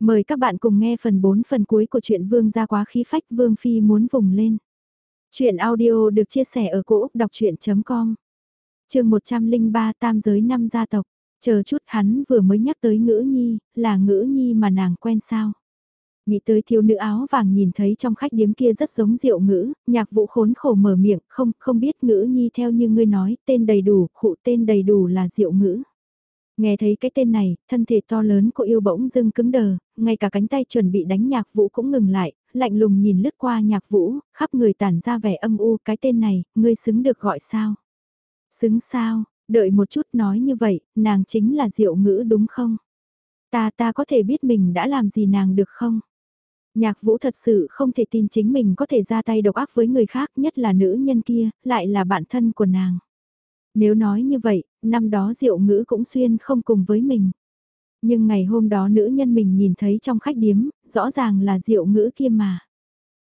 Mời các bạn cùng nghe phần 4 phần cuối của truyện Vương gia quá khí phách Vương Phi muốn vùng lên. Chuyện audio được chia sẻ ở cỗ đọc chuyện.com Trường 103 Tam giới năm gia tộc. Chờ chút hắn vừa mới nhắc tới ngữ nhi, là ngữ nhi mà nàng quen sao. Nghĩ tới thiếu nữ áo vàng nhìn thấy trong khách điếm kia rất giống diệu ngữ, nhạc vụ khốn khổ mở miệng, không, không biết ngữ nhi theo như ngươi nói, tên đầy đủ, khụ tên đầy đủ là diệu ngữ. Nghe thấy cái tên này, thân thể to lớn của yêu bỗng dưng cứng đờ, ngay cả cánh tay chuẩn bị đánh nhạc vũ cũng ngừng lại, lạnh lùng nhìn lướt qua nhạc vũ, khắp người tản ra vẻ âm u cái tên này, ngươi xứng được gọi sao? Xứng sao, đợi một chút nói như vậy, nàng chính là diệu ngữ đúng không? Ta ta có thể biết mình đã làm gì nàng được không? Nhạc vũ thật sự không thể tin chính mình có thể ra tay độc ác với người khác nhất là nữ nhân kia, lại là bạn thân của nàng. Nếu nói như vậy, năm đó diệu ngữ cũng xuyên không cùng với mình. Nhưng ngày hôm đó nữ nhân mình nhìn thấy trong khách điếm, rõ ràng là diệu ngữ kia mà.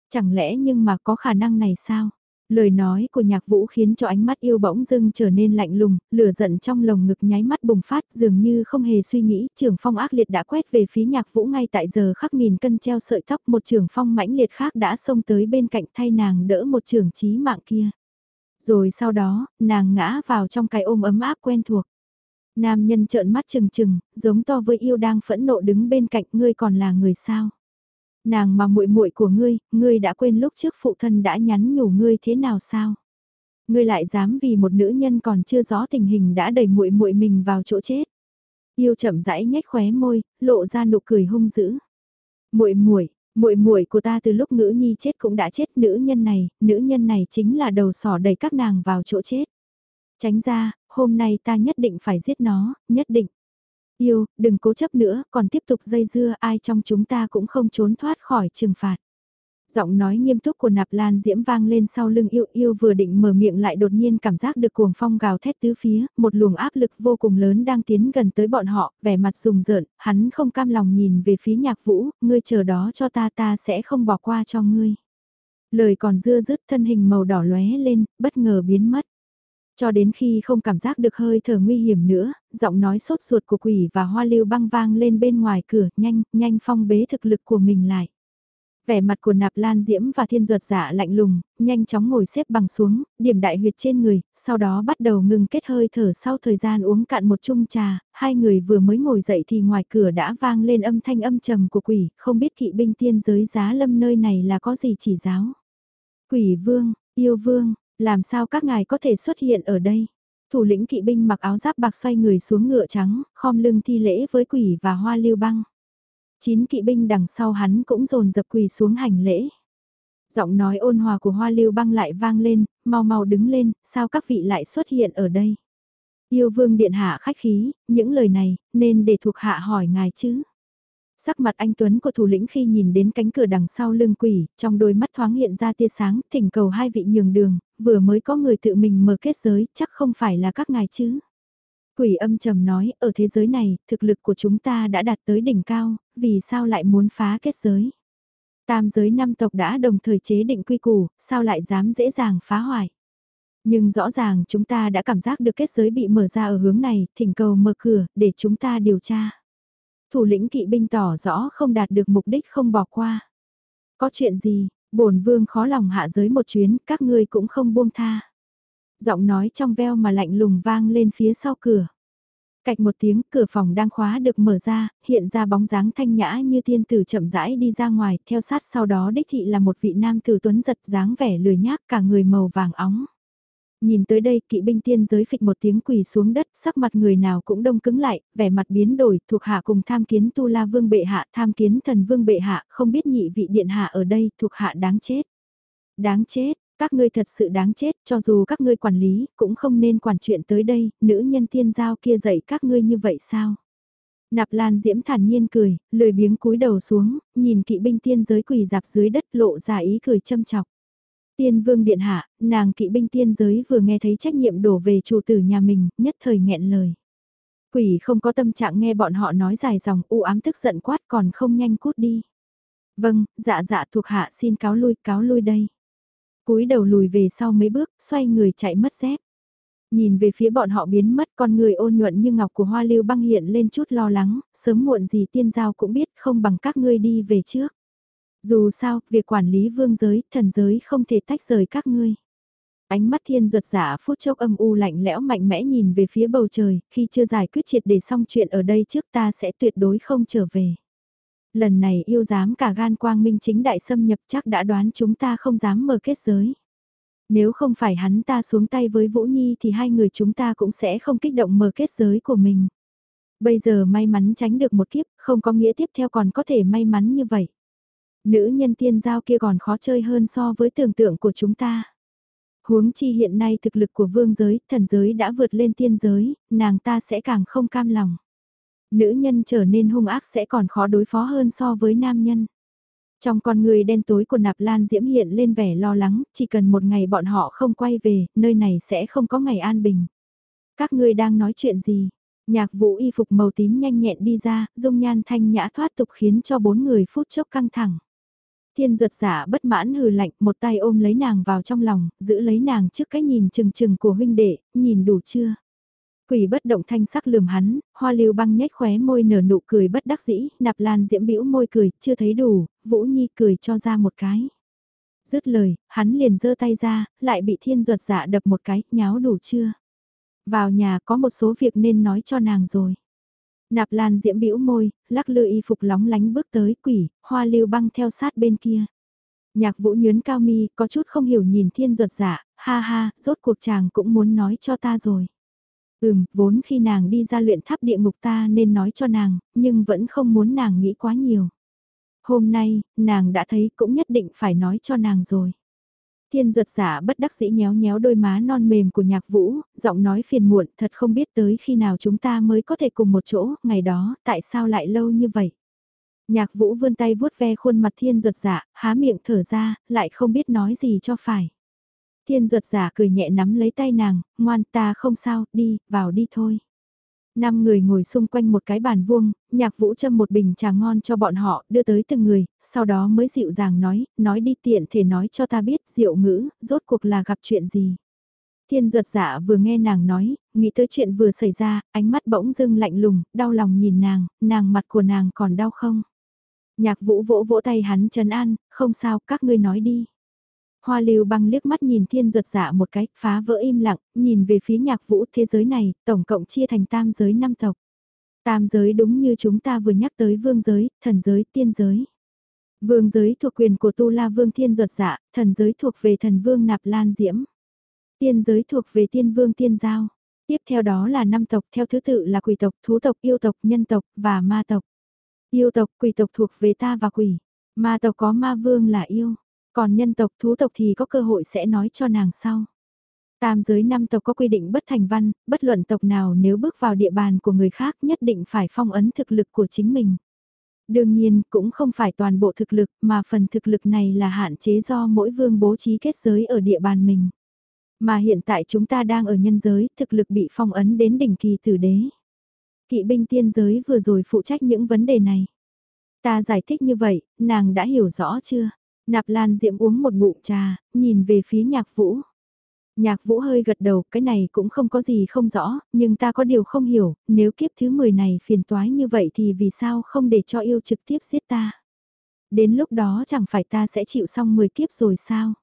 Chẳng lẽ nhưng mà có khả năng này sao? Lời nói của nhạc vũ khiến cho ánh mắt yêu bỗng dưng trở nên lạnh lùng, lửa giận trong lồng ngực nháy mắt bùng phát dường như không hề suy nghĩ, trường phong ác liệt đã quét về phía nhạc vũ ngay tại giờ khắc nghìn cân treo sợi tóc một trường phong mãnh liệt khác đã xông tới bên cạnh thay nàng đỡ một trường chí mạng kia. Rồi sau đó, nàng ngã vào trong cái ôm ấm áp quen thuộc. Nam nhân trợn mắt chừng chừng, giống to với yêu đang phẫn nộ đứng bên cạnh ngươi còn là người sao. Nàng mà muội muội của ngươi, ngươi đã quên lúc trước phụ thân đã nhắn nhủ ngươi thế nào sao? Ngươi lại dám vì một nữ nhân còn chưa rõ tình hình đã đẩy muội muội mình vào chỗ chết. Yêu chậm rãi nhếch khóe môi, lộ ra nụ cười hung dữ. Muội muội, muội muội của ta từ lúc ngữ nhi chết cũng đã chết nữ nhân này, nữ nhân này chính là đầu sỏ đẩy các nàng vào chỗ chết. Tránh ra, hôm nay ta nhất định phải giết nó, nhất định. Yêu, đừng cố chấp nữa, còn tiếp tục dây dưa ai trong chúng ta cũng không trốn thoát khỏi trừng phạt. Giọng nói nghiêm túc của nạp lan diễm vang lên sau lưng yêu yêu vừa định mở miệng lại đột nhiên cảm giác được cuồng phong gào thét tứ phía, một luồng áp lực vô cùng lớn đang tiến gần tới bọn họ, vẻ mặt rùng rợn, hắn không cam lòng nhìn về phía nhạc vũ, ngươi chờ đó cho ta ta sẽ không bỏ qua cho ngươi. Lời còn dưa dứt thân hình màu đỏ lóe lên, bất ngờ biến mất. Cho đến khi không cảm giác được hơi thở nguy hiểm nữa, giọng nói sốt ruột của quỷ và hoa lưu băng vang lên bên ngoài cửa, nhanh, nhanh phong bế thực lực của mình lại. Vẻ mặt của nạp lan diễm và thiên duật giả lạnh lùng, nhanh chóng ngồi xếp bằng xuống, điểm đại huyệt trên người, sau đó bắt đầu ngừng kết hơi thở sau thời gian uống cạn một chung trà, hai người vừa mới ngồi dậy thì ngoài cửa đã vang lên âm thanh âm trầm của quỷ, không biết kỵ binh tiên giới giá lâm nơi này là có gì chỉ giáo. Quỷ vương, yêu vương, làm sao các ngài có thể xuất hiện ở đây? Thủ lĩnh kỵ binh mặc áo giáp bạc xoay người xuống ngựa trắng, khom lưng thi lễ với quỷ và hoa lưu băng. Chín kỵ binh đằng sau hắn cũng dồn dập quỳ xuống hành lễ. Giọng nói ôn hòa của hoa lưu băng lại vang lên, mau mau đứng lên, sao các vị lại xuất hiện ở đây? Yêu vương điện hạ khách khí, những lời này, nên để thuộc hạ hỏi ngài chứ? Sắc mặt anh Tuấn của thủ lĩnh khi nhìn đến cánh cửa đằng sau lưng quỷ, trong đôi mắt thoáng hiện ra tia sáng, thỉnh cầu hai vị nhường đường, vừa mới có người tự mình mở kết giới, chắc không phải là các ngài chứ. Quỷ âm trầm nói, ở thế giới này, thực lực của chúng ta đã đạt tới đỉnh cao, vì sao lại muốn phá kết giới? Tam giới năm tộc đã đồng thời chế định quy củ, sao lại dám dễ dàng phá hoại? Nhưng rõ ràng chúng ta đã cảm giác được kết giới bị mở ra ở hướng này, thỉnh cầu mở cửa, để chúng ta điều tra. Thủ lĩnh kỵ binh tỏ rõ không đạt được mục đích không bỏ qua. Có chuyện gì, bổn vương khó lòng hạ giới một chuyến, các ngươi cũng không buông tha. Giọng nói trong veo mà lạnh lùng vang lên phía sau cửa. Cạch một tiếng, cửa phòng đang khóa được mở ra, hiện ra bóng dáng thanh nhã như thiên tử chậm rãi đi ra ngoài, theo sát sau đó đích thị là một vị nam tử tuấn giật dáng vẻ lười nhác cả người màu vàng óng. Nhìn tới đây kỵ binh tiên giới phịch một tiếng quỳ xuống đất, sắc mặt người nào cũng đông cứng lại, vẻ mặt biến đổi, thuộc hạ cùng tham kiến tu la vương bệ hạ, tham kiến thần vương bệ hạ, không biết nhị vị điện hạ ở đây, thuộc hạ đáng chết. Đáng chết, các ngươi thật sự đáng chết, cho dù các ngươi quản lý, cũng không nên quản chuyện tới đây, nữ nhân tiên giao kia dạy các ngươi như vậy sao? Nạp Lan Diễm thản nhiên cười, lười biếng cúi đầu xuống, nhìn kỵ binh tiên giới quỳ dạp dưới đất lộ ra ý cười châm chọc. Tiên vương điện hạ, nàng kỵ binh tiên giới vừa nghe thấy trách nhiệm đổ về chủ tử nhà mình, nhất thời nghẹn lời. Quỷ không có tâm trạng nghe bọn họ nói dài dòng u ám tức giận quát còn không nhanh cút đi. Vâng, dạ dạ thuộc hạ xin cáo lui, cáo lui đây cúi đầu lùi về sau mấy bước, xoay người chạy mất dép. Nhìn về phía bọn họ biến mất con người ôn nhuận như ngọc của hoa lưu băng hiện lên chút lo lắng, sớm muộn gì tiên giao cũng biết không bằng các ngươi đi về trước. Dù sao, việc quản lý vương giới, thần giới không thể tách rời các ngươi. Ánh mắt thiên ruột giả phút chốc âm u lạnh lẽo mạnh mẽ nhìn về phía bầu trời, khi chưa giải quyết triệt để xong chuyện ở đây trước ta sẽ tuyệt đối không trở về. Lần này yêu dám cả gan quang minh chính đại xâm nhập chắc đã đoán chúng ta không dám mở kết giới. Nếu không phải hắn ta xuống tay với Vũ Nhi thì hai người chúng ta cũng sẽ không kích động mở kết giới của mình. Bây giờ may mắn tránh được một kiếp, không có nghĩa tiếp theo còn có thể may mắn như vậy. Nữ nhân tiên giao kia còn khó chơi hơn so với tưởng tượng của chúng ta. Huống chi hiện nay thực lực của vương giới, thần giới đã vượt lên tiên giới, nàng ta sẽ càng không cam lòng. Nữ nhân trở nên hung ác sẽ còn khó đối phó hơn so với nam nhân. Trong con người đen tối của nạp lan diễm hiện lên vẻ lo lắng, chỉ cần một ngày bọn họ không quay về, nơi này sẽ không có ngày an bình. Các ngươi đang nói chuyện gì? Nhạc vũ y phục màu tím nhanh nhẹn đi ra, dung nhan thanh nhã thoát tục khiến cho bốn người phút chốc căng thẳng. Thiên ruột giả bất mãn hừ lạnh, một tay ôm lấy nàng vào trong lòng, giữ lấy nàng trước cái nhìn chừng chừng của huynh đệ, nhìn đủ chưa? Quỷ bất động thanh sắc lườm hắn, hoa lưu băng nhếch khóe môi nở nụ cười bất đắc dĩ, nạp lan diễm bĩu môi cười, chưa thấy đủ, Vũ Nhi cười cho ra một cái. Dứt lời, hắn liền giơ tay ra, lại bị thiên ruột dạ đập một cái, nháo đủ chưa? Vào nhà có một số việc nên nói cho nàng rồi. Nạp lan diễm bĩu môi, lắc lư y phục lóng lánh bước tới quỷ, hoa lưu băng theo sát bên kia. Nhạc vũ nhớn cao mi, có chút không hiểu nhìn thiên ruột dạ, ha ha, rốt cuộc chàng cũng muốn nói cho ta rồi. Ừm, vốn khi nàng đi ra luyện tháp địa ngục ta nên nói cho nàng, nhưng vẫn không muốn nàng nghĩ quá nhiều. Hôm nay, nàng đã thấy cũng nhất định phải nói cho nàng rồi. Thiên ruột giả bất đắc dĩ nhéo nhéo đôi má non mềm của nhạc vũ, giọng nói phiền muộn thật không biết tới khi nào chúng ta mới có thể cùng một chỗ, ngày đó, tại sao lại lâu như vậy. Nhạc vũ vươn tay vuốt ve khuôn mặt thiên ruột giả, há miệng thở ra, lại không biết nói gì cho phải. Thiên ruột giả cười nhẹ nắm lấy tay nàng, ngoan ta không sao, đi, vào đi thôi. Năm người ngồi xung quanh một cái bàn vuông, nhạc vũ châm một bình trà ngon cho bọn họ, đưa tới từng người, sau đó mới dịu dàng nói, nói đi tiện thể nói cho ta biết diệu ngữ, rốt cuộc là gặp chuyện gì. Thiên ruột giả vừa nghe nàng nói, nghĩ tới chuyện vừa xảy ra, ánh mắt bỗng dưng lạnh lùng, đau lòng nhìn nàng, nàng mặt của nàng còn đau không? Nhạc vũ vỗ vỗ tay hắn trấn an, không sao, các ngươi nói đi. Hoa lưu băng liếc mắt nhìn thiên ruột dạ một cái, phá vỡ im lặng, nhìn về phía nhạc vũ thế giới này, tổng cộng chia thành tam giới năm tộc. Tam giới đúng như chúng ta vừa nhắc tới vương giới, thần giới, tiên giới. Vương giới thuộc quyền của Tu La Vương Thiên Duật Dạ, thần giới thuộc về thần vương Nạp Lan Diễm. Tiên giới thuộc về tiên vương Tiên Giao. Tiếp theo đó là năm tộc theo thứ tự là quỷ tộc, thú tộc, yêu tộc, nhân tộc và ma tộc. Yêu tộc, quỷ tộc thuộc về ta và quỷ. Ma tộc có ma vương là yêu. Còn nhân tộc thú tộc thì có cơ hội sẽ nói cho nàng sau. Tam giới năm tộc có quy định bất thành văn, bất luận tộc nào nếu bước vào địa bàn của người khác nhất định phải phong ấn thực lực của chính mình. Đương nhiên, cũng không phải toàn bộ thực lực, mà phần thực lực này là hạn chế do mỗi vương bố trí kết giới ở địa bàn mình. Mà hiện tại chúng ta đang ở nhân giới, thực lực bị phong ấn đến đỉnh kỳ tử đế. Kỵ binh tiên giới vừa rồi phụ trách những vấn đề này. Ta giải thích như vậy, nàng đã hiểu rõ chưa? Nạp Lan Diễm uống một ngụm trà, nhìn về phía nhạc vũ. Nhạc vũ hơi gật đầu, cái này cũng không có gì không rõ, nhưng ta có điều không hiểu, nếu kiếp thứ 10 này phiền toái như vậy thì vì sao không để cho yêu trực tiếp giết ta? Đến lúc đó chẳng phải ta sẽ chịu xong 10 kiếp rồi sao?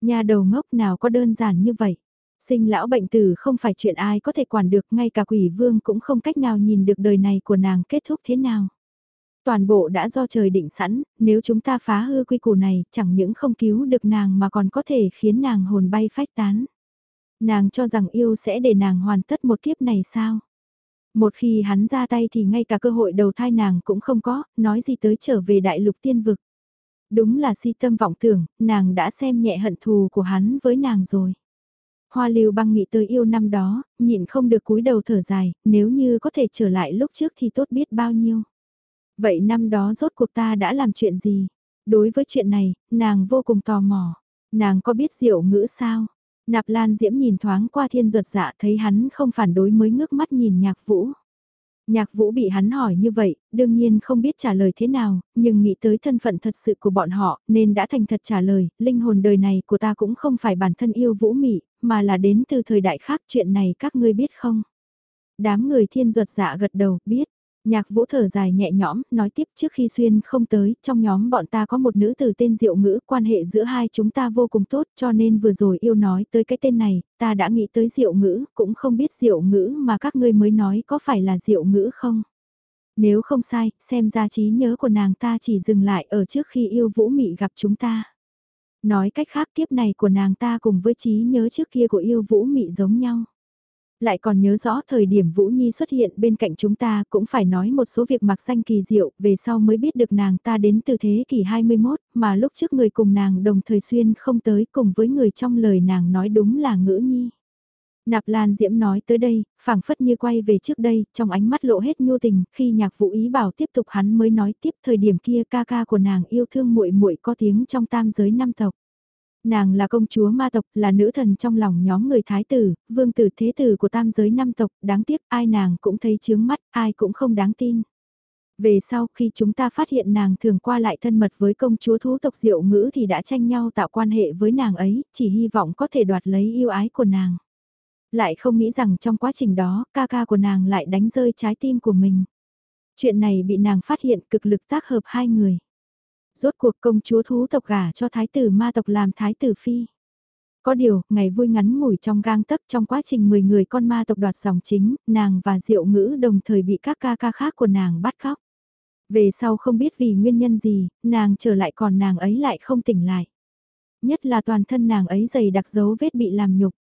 Nhà đầu ngốc nào có đơn giản như vậy? Sinh lão bệnh tử không phải chuyện ai có thể quản được, ngay cả quỷ vương cũng không cách nào nhìn được đời này của nàng kết thúc thế nào. Toàn bộ đã do trời định sẵn, nếu chúng ta phá hư quy củ này, chẳng những không cứu được nàng mà còn có thể khiến nàng hồn bay phách tán. Nàng cho rằng yêu sẽ để nàng hoàn tất một kiếp này sao? Một khi hắn ra tay thì ngay cả cơ hội đầu thai nàng cũng không có, nói gì tới trở về đại lục tiên vực. Đúng là si tâm vọng tưởng, nàng đã xem nhẹ hận thù của hắn với nàng rồi. Hoa lưu băng nghĩ tới yêu năm đó, nhịn không được cúi đầu thở dài, nếu như có thể trở lại lúc trước thì tốt biết bao nhiêu. Vậy năm đó rốt cuộc ta đã làm chuyện gì? Đối với chuyện này, nàng vô cùng tò mò. Nàng có biết diệu ngữ sao? Nạp Lan Diễm nhìn thoáng qua thiên ruột dạ thấy hắn không phản đối mới ngước mắt nhìn nhạc vũ. Nhạc vũ bị hắn hỏi như vậy, đương nhiên không biết trả lời thế nào, nhưng nghĩ tới thân phận thật sự của bọn họ, nên đã thành thật trả lời, linh hồn đời này của ta cũng không phải bản thân yêu vũ mị, mà là đến từ thời đại khác chuyện này các ngươi biết không? Đám người thiên ruột dạ gật đầu, biết. Nhạc vũ thở dài nhẹ nhõm, nói tiếp trước khi xuyên không tới, trong nhóm bọn ta có một nữ tử tên Diệu Ngữ, quan hệ giữa hai chúng ta vô cùng tốt cho nên vừa rồi yêu nói tới cái tên này, ta đã nghĩ tới Diệu Ngữ, cũng không biết Diệu Ngữ mà các ngươi mới nói có phải là Diệu Ngữ không. Nếu không sai, xem ra trí nhớ của nàng ta chỉ dừng lại ở trước khi yêu Vũ Mị gặp chúng ta. Nói cách khác kiếp này của nàng ta cùng với trí nhớ trước kia của yêu Vũ Mị giống nhau. Lại còn nhớ rõ thời điểm Vũ Nhi xuất hiện bên cạnh chúng ta cũng phải nói một số việc mặc danh kỳ diệu, về sau mới biết được nàng ta đến từ thế kỷ 21, mà lúc trước người cùng nàng đồng thời xuyên không tới cùng với người trong lời nàng nói đúng là ngữ nhi. Nạp Lan Diễm nói tới đây, phảng phất như quay về trước đây, trong ánh mắt lộ hết nhu tình, khi nhạc vũ ý bảo tiếp tục hắn mới nói tiếp thời điểm kia ca ca của nàng yêu thương muội muội có tiếng trong tam giới năm tộc. Nàng là công chúa ma tộc, là nữ thần trong lòng nhóm người thái tử, vương tử thế tử của tam giới năm tộc, đáng tiếc ai nàng cũng thấy chướng mắt, ai cũng không đáng tin. Về sau khi chúng ta phát hiện nàng thường qua lại thân mật với công chúa thú tộc diệu ngữ thì đã tranh nhau tạo quan hệ với nàng ấy, chỉ hy vọng có thể đoạt lấy yêu ái của nàng. Lại không nghĩ rằng trong quá trình đó, ca ca của nàng lại đánh rơi trái tim của mình. Chuyện này bị nàng phát hiện cực lực tác hợp hai người rốt cuộc công chúa thú tộc gả cho thái tử ma tộc làm thái tử phi. Có điều, ngày vui ngắn ngủi trong gang tấc trong quá trình 10 người con ma tộc đoạt dòng chính, nàng và diệu ngữ đồng thời bị các ca ca khác của nàng bắt cóc. Về sau không biết vì nguyên nhân gì, nàng trở lại còn nàng ấy lại không tỉnh lại. Nhất là toàn thân nàng ấy dày đặc dấu vết bị làm nhục.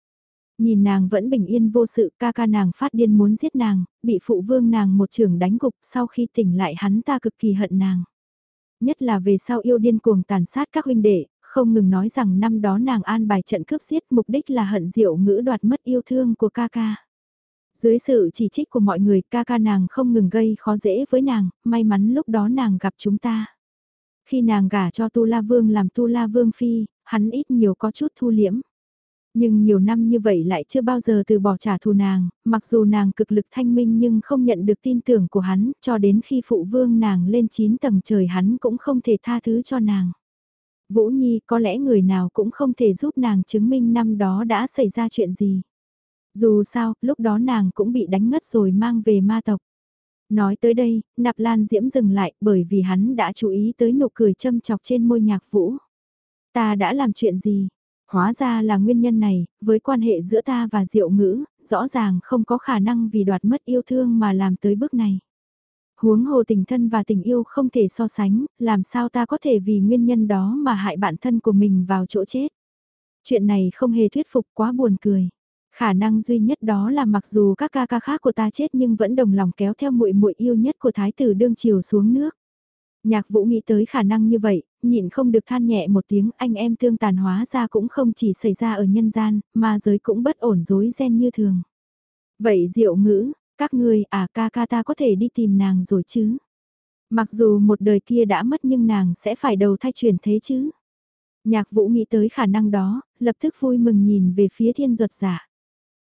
Nhìn nàng vẫn bình yên vô sự, ca ca nàng phát điên muốn giết nàng, bị phụ vương nàng một trường đánh gục, sau khi tỉnh lại hắn ta cực kỳ hận nàng. Nhất là về sau yêu điên cuồng tàn sát các huynh đệ, không ngừng nói rằng năm đó nàng an bài trận cướp giết mục đích là hận diệu ngữ đoạt mất yêu thương của ca ca. Dưới sự chỉ trích của mọi người ca ca nàng không ngừng gây khó dễ với nàng, may mắn lúc đó nàng gặp chúng ta. Khi nàng gả cho Tu La Vương làm Tu La Vương Phi, hắn ít nhiều có chút thu liễm. Nhưng nhiều năm như vậy lại chưa bao giờ từ bỏ trả thù nàng, mặc dù nàng cực lực thanh minh nhưng không nhận được tin tưởng của hắn, cho đến khi phụ vương nàng lên 9 tầng trời hắn cũng không thể tha thứ cho nàng. Vũ Nhi có lẽ người nào cũng không thể giúp nàng chứng minh năm đó đã xảy ra chuyện gì. Dù sao, lúc đó nàng cũng bị đánh ngất rồi mang về ma tộc. Nói tới đây, nạp lan diễm dừng lại bởi vì hắn đã chú ý tới nụ cười châm chọc trên môi nhạc vũ. Ta đã làm chuyện gì? Hóa ra là nguyên nhân này, với quan hệ giữa ta và diệu ngữ, rõ ràng không có khả năng vì đoạt mất yêu thương mà làm tới bước này. Huống hồ tình thân và tình yêu không thể so sánh, làm sao ta có thể vì nguyên nhân đó mà hại bản thân của mình vào chỗ chết. Chuyện này không hề thuyết phục quá buồn cười. Khả năng duy nhất đó là mặc dù các ca ca khác của ta chết nhưng vẫn đồng lòng kéo theo muội muội yêu nhất của thái tử đương chiều xuống nước. Nhạc vũ nghĩ tới khả năng như vậy, nhịn không được than nhẹ một tiếng anh em tương tàn hóa ra cũng không chỉ xảy ra ở nhân gian, mà giới cũng bất ổn rối ren như thường. Vậy diệu ngữ, các ngươi à ca ca ta có thể đi tìm nàng rồi chứ? Mặc dù một đời kia đã mất nhưng nàng sẽ phải đầu thai chuyển thế chứ? Nhạc vũ nghĩ tới khả năng đó, lập tức vui mừng nhìn về phía thiên duật giả.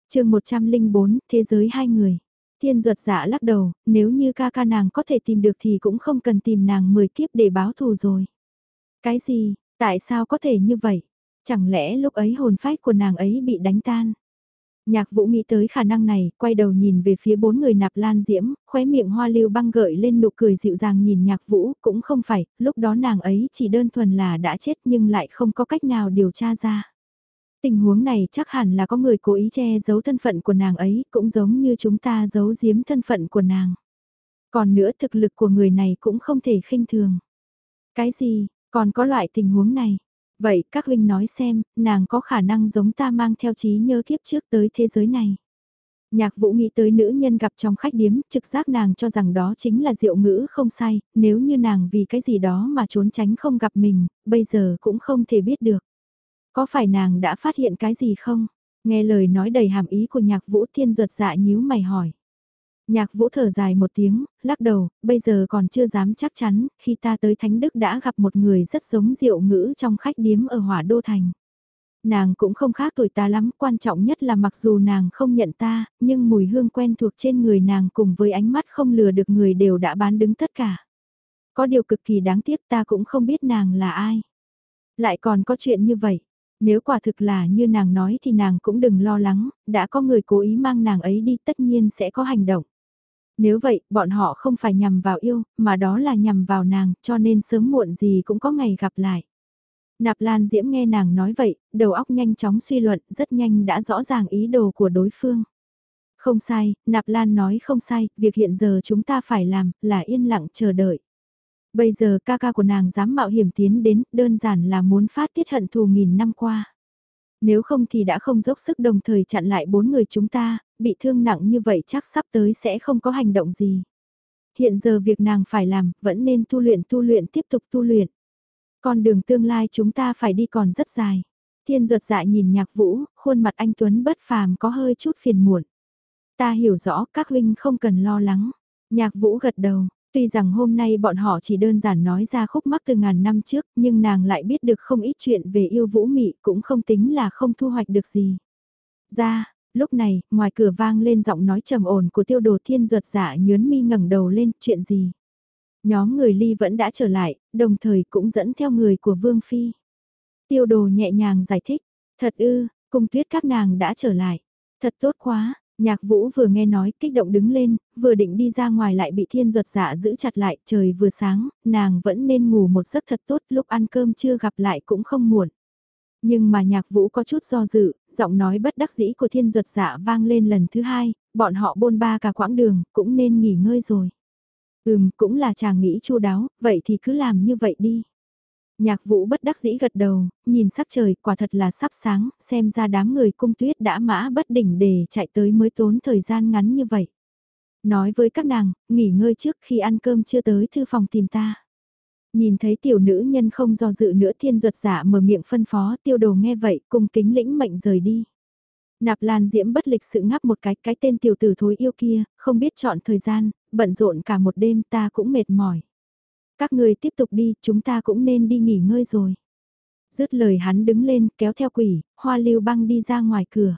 chương 104, Thế giới hai người. Thiên duật giả lắc đầu, nếu như ca ca nàng có thể tìm được thì cũng không cần tìm nàng 10 kiếp để báo thù rồi. Cái gì, tại sao có thể như vậy? Chẳng lẽ lúc ấy hồn phách của nàng ấy bị đánh tan? Nhạc vũ nghĩ tới khả năng này, quay đầu nhìn về phía bốn người nạp lan diễm, khóe miệng hoa lưu băng gợi lên nụ cười dịu dàng nhìn nhạc vũ, cũng không phải, lúc đó nàng ấy chỉ đơn thuần là đã chết nhưng lại không có cách nào điều tra ra. Tình huống này chắc hẳn là có người cố ý che giấu thân phận của nàng ấy, cũng giống như chúng ta giấu giếm thân phận của nàng. Còn nữa thực lực của người này cũng không thể khinh thường. Cái gì, còn có loại tình huống này? Vậy các huynh nói xem, nàng có khả năng giống ta mang theo trí nhớ kiếp trước tới thế giới này. Nhạc vũ nghĩ tới nữ nhân gặp trong khách điếm, trực giác nàng cho rằng đó chính là diệu ngữ không sai, nếu như nàng vì cái gì đó mà trốn tránh không gặp mình, bây giờ cũng không thể biết được. Có phải nàng đã phát hiện cái gì không? Nghe lời nói đầy hàm ý của nhạc vũ thiên ruột dạ nhíu mày hỏi. Nhạc vũ thở dài một tiếng, lắc đầu, bây giờ còn chưa dám chắc chắn, khi ta tới Thánh Đức đã gặp một người rất giống diệu ngữ trong khách điếm ở hỏa đô thành. Nàng cũng không khác tuổi ta lắm, quan trọng nhất là mặc dù nàng không nhận ta, nhưng mùi hương quen thuộc trên người nàng cùng với ánh mắt không lừa được người đều đã bán đứng tất cả. Có điều cực kỳ đáng tiếc ta cũng không biết nàng là ai. Lại còn có chuyện như vậy. Nếu quả thực là như nàng nói thì nàng cũng đừng lo lắng, đã có người cố ý mang nàng ấy đi tất nhiên sẽ có hành động. Nếu vậy, bọn họ không phải nhằm vào yêu, mà đó là nhằm vào nàng, cho nên sớm muộn gì cũng có ngày gặp lại. Nạp Lan Diễm nghe nàng nói vậy, đầu óc nhanh chóng suy luận, rất nhanh đã rõ ràng ý đồ của đối phương. Không sai, Nạp Lan nói không sai, việc hiện giờ chúng ta phải làm là yên lặng chờ đợi. Bây giờ ca ca của nàng dám mạo hiểm tiến đến, đơn giản là muốn phát tiết hận thù nghìn năm qua. Nếu không thì đã không dốc sức đồng thời chặn lại bốn người chúng ta, bị thương nặng như vậy chắc sắp tới sẽ không có hành động gì. Hiện giờ việc nàng phải làm, vẫn nên tu luyện tu luyện tiếp tục tu luyện. Con đường tương lai chúng ta phải đi còn rất dài. Thiên ruột dạ nhìn nhạc vũ, khuôn mặt anh Tuấn bất phàm có hơi chút phiền muộn. Ta hiểu rõ các huynh không cần lo lắng. Nhạc vũ gật đầu, tuy rằng hôm nay bọn họ chỉ đơn giản nói ra khúc mắc từ ngàn năm trước nhưng nàng lại biết được không ít chuyện về yêu vũ mị cũng không tính là không thu hoạch được gì. Ra, lúc này, ngoài cửa vang lên giọng nói trầm ổn của tiêu đồ thiên ruột dạ nhớn mi ngẩng đầu lên, chuyện gì? Nhóm người ly vẫn đã trở lại, đồng thời cũng dẫn theo người của Vương Phi. Tiêu đồ nhẹ nhàng giải thích, thật ư, cung tuyết các nàng đã trở lại. Thật tốt quá, nhạc vũ vừa nghe nói kích động đứng lên, vừa định đi ra ngoài lại bị thiên ruột dạ giữ chặt lại, trời vừa sáng, nàng vẫn nên ngủ một giấc thật tốt lúc ăn cơm chưa gặp lại cũng không muộn. Nhưng mà nhạc vũ có chút do dự, giọng nói bất đắc dĩ của thiên ruột dạ vang lên lần thứ hai, bọn họ bôn ba cả quãng đường, cũng nên nghỉ ngơi rồi. Ừm, cũng là chàng nghĩ chu đáo, vậy thì cứ làm như vậy đi. Nhạc vũ bất đắc dĩ gật đầu, nhìn sắc trời quả thật là sắp sáng, xem ra đám người cung tuyết đã mã bất đỉnh để chạy tới mới tốn thời gian ngắn như vậy. Nói với các nàng, nghỉ ngơi trước khi ăn cơm chưa tới thư phòng tìm ta. Nhìn thấy tiểu nữ nhân không do dự nữa thiên ruột giả mở miệng phân phó tiêu đồ nghe vậy cung kính lĩnh mệnh rời đi. Nạp Lan Diễm bất lịch sự ngắp một cái, cái tên tiểu tử thối yêu kia, không biết chọn thời gian, bận rộn cả một đêm ta cũng mệt mỏi. Các người tiếp tục đi, chúng ta cũng nên đi nghỉ ngơi rồi. Dứt lời hắn đứng lên, kéo theo quỷ, hoa lưu băng đi ra ngoài cửa.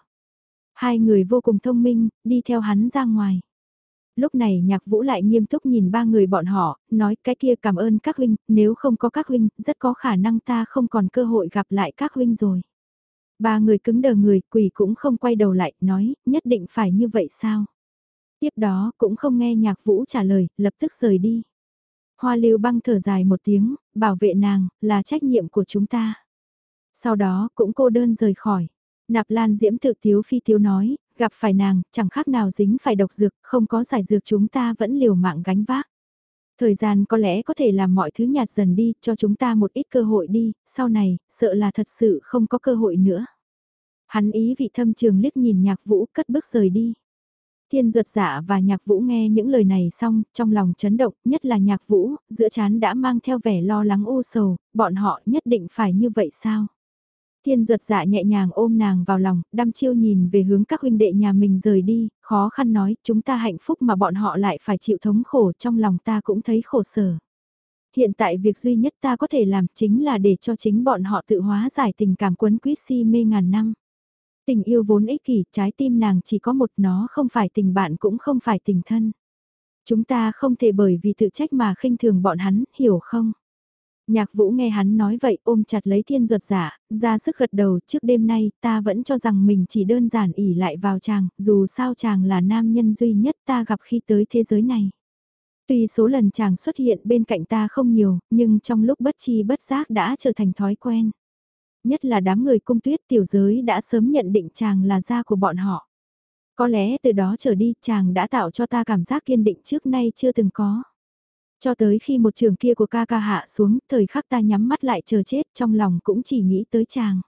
Hai người vô cùng thông minh, đi theo hắn ra ngoài. Lúc này nhạc vũ lại nghiêm túc nhìn ba người bọn họ, nói cái kia cảm ơn các huynh, nếu không có các huynh, rất có khả năng ta không còn cơ hội gặp lại các huynh rồi. Ba người cứng đờ người, quỷ cũng không quay đầu lại, nói, nhất định phải như vậy sao? Tiếp đó cũng không nghe nhạc vũ trả lời, lập tức rời đi. Hoa lưu băng thở dài một tiếng, bảo vệ nàng, là trách nhiệm của chúng ta. Sau đó cũng cô đơn rời khỏi. Nạp Lan Diễm tự tiếu phi tiếu nói, gặp phải nàng, chẳng khác nào dính phải độc dược, không có giải dược chúng ta vẫn liều mạng gánh vác. Thời gian có lẽ có thể làm mọi thứ nhạt dần đi, cho chúng ta một ít cơ hội đi, sau này, sợ là thật sự không có cơ hội nữa. Hắn ý vị thâm trường liếc nhìn nhạc vũ cất bước rời đi. Thiên ruột dạ và nhạc vũ nghe những lời này xong, trong lòng chấn động, nhất là nhạc vũ, giữa chán đã mang theo vẻ lo lắng u sầu, bọn họ nhất định phải như vậy sao? Thiên ruột dạ nhẹ nhàng ôm nàng vào lòng, đăm chiêu nhìn về hướng các huynh đệ nhà mình rời đi, khó khăn nói, chúng ta hạnh phúc mà bọn họ lại phải chịu thống khổ trong lòng ta cũng thấy khổ sở. Hiện tại việc duy nhất ta có thể làm chính là để cho chính bọn họ tự hóa giải tình cảm quấn quýt si mê ngàn năm. Tình yêu vốn ích kỷ, trái tim nàng chỉ có một nó không phải tình bạn cũng không phải tình thân. Chúng ta không thể bởi vì tự trách mà khinh thường bọn hắn, hiểu không? Nhạc vũ nghe hắn nói vậy ôm chặt lấy thiên ruột giả, ra sức gật đầu trước đêm nay ta vẫn cho rằng mình chỉ đơn giản ỉ lại vào chàng, dù sao chàng là nam nhân duy nhất ta gặp khi tới thế giới này. Tuy số lần chàng xuất hiện bên cạnh ta không nhiều, nhưng trong lúc bất chi bất giác đã trở thành thói quen. Nhất là đám người cung tuyết tiểu giới đã sớm nhận định chàng là gia của bọn họ. Có lẽ từ đó trở đi chàng đã tạo cho ta cảm giác kiên định trước nay chưa từng có. Cho tới khi một trường kia của ca ca hạ xuống, thời khắc ta nhắm mắt lại chờ chết trong lòng cũng chỉ nghĩ tới chàng.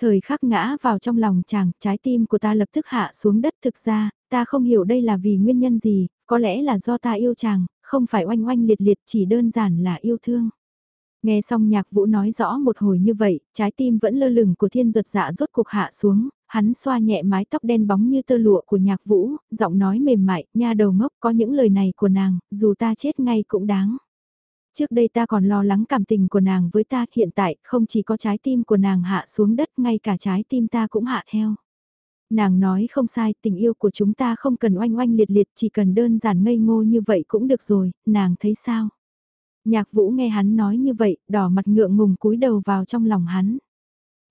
Thời khắc ngã vào trong lòng chàng, trái tim của ta lập tức hạ xuống đất thực ra, ta không hiểu đây là vì nguyên nhân gì, có lẽ là do ta yêu chàng, không phải oanh oanh liệt liệt chỉ đơn giản là yêu thương. Nghe xong nhạc vũ nói rõ một hồi như vậy, trái tim vẫn lơ lửng của thiên ruột dạ rốt cuộc hạ xuống, hắn xoa nhẹ mái tóc đen bóng như tơ lụa của nhạc vũ, giọng nói mềm mại, nha đầu ngốc có những lời này của nàng, dù ta chết ngay cũng đáng. Trước đây ta còn lo lắng cảm tình của nàng với ta, hiện tại không chỉ có trái tim của nàng hạ xuống đất, ngay cả trái tim ta cũng hạ theo. Nàng nói không sai, tình yêu của chúng ta không cần oanh oanh liệt liệt, chỉ cần đơn giản ngây ngô như vậy cũng được rồi, nàng thấy sao? Nhạc vũ nghe hắn nói như vậy, đỏ mặt ngượng ngùng cúi đầu vào trong lòng hắn.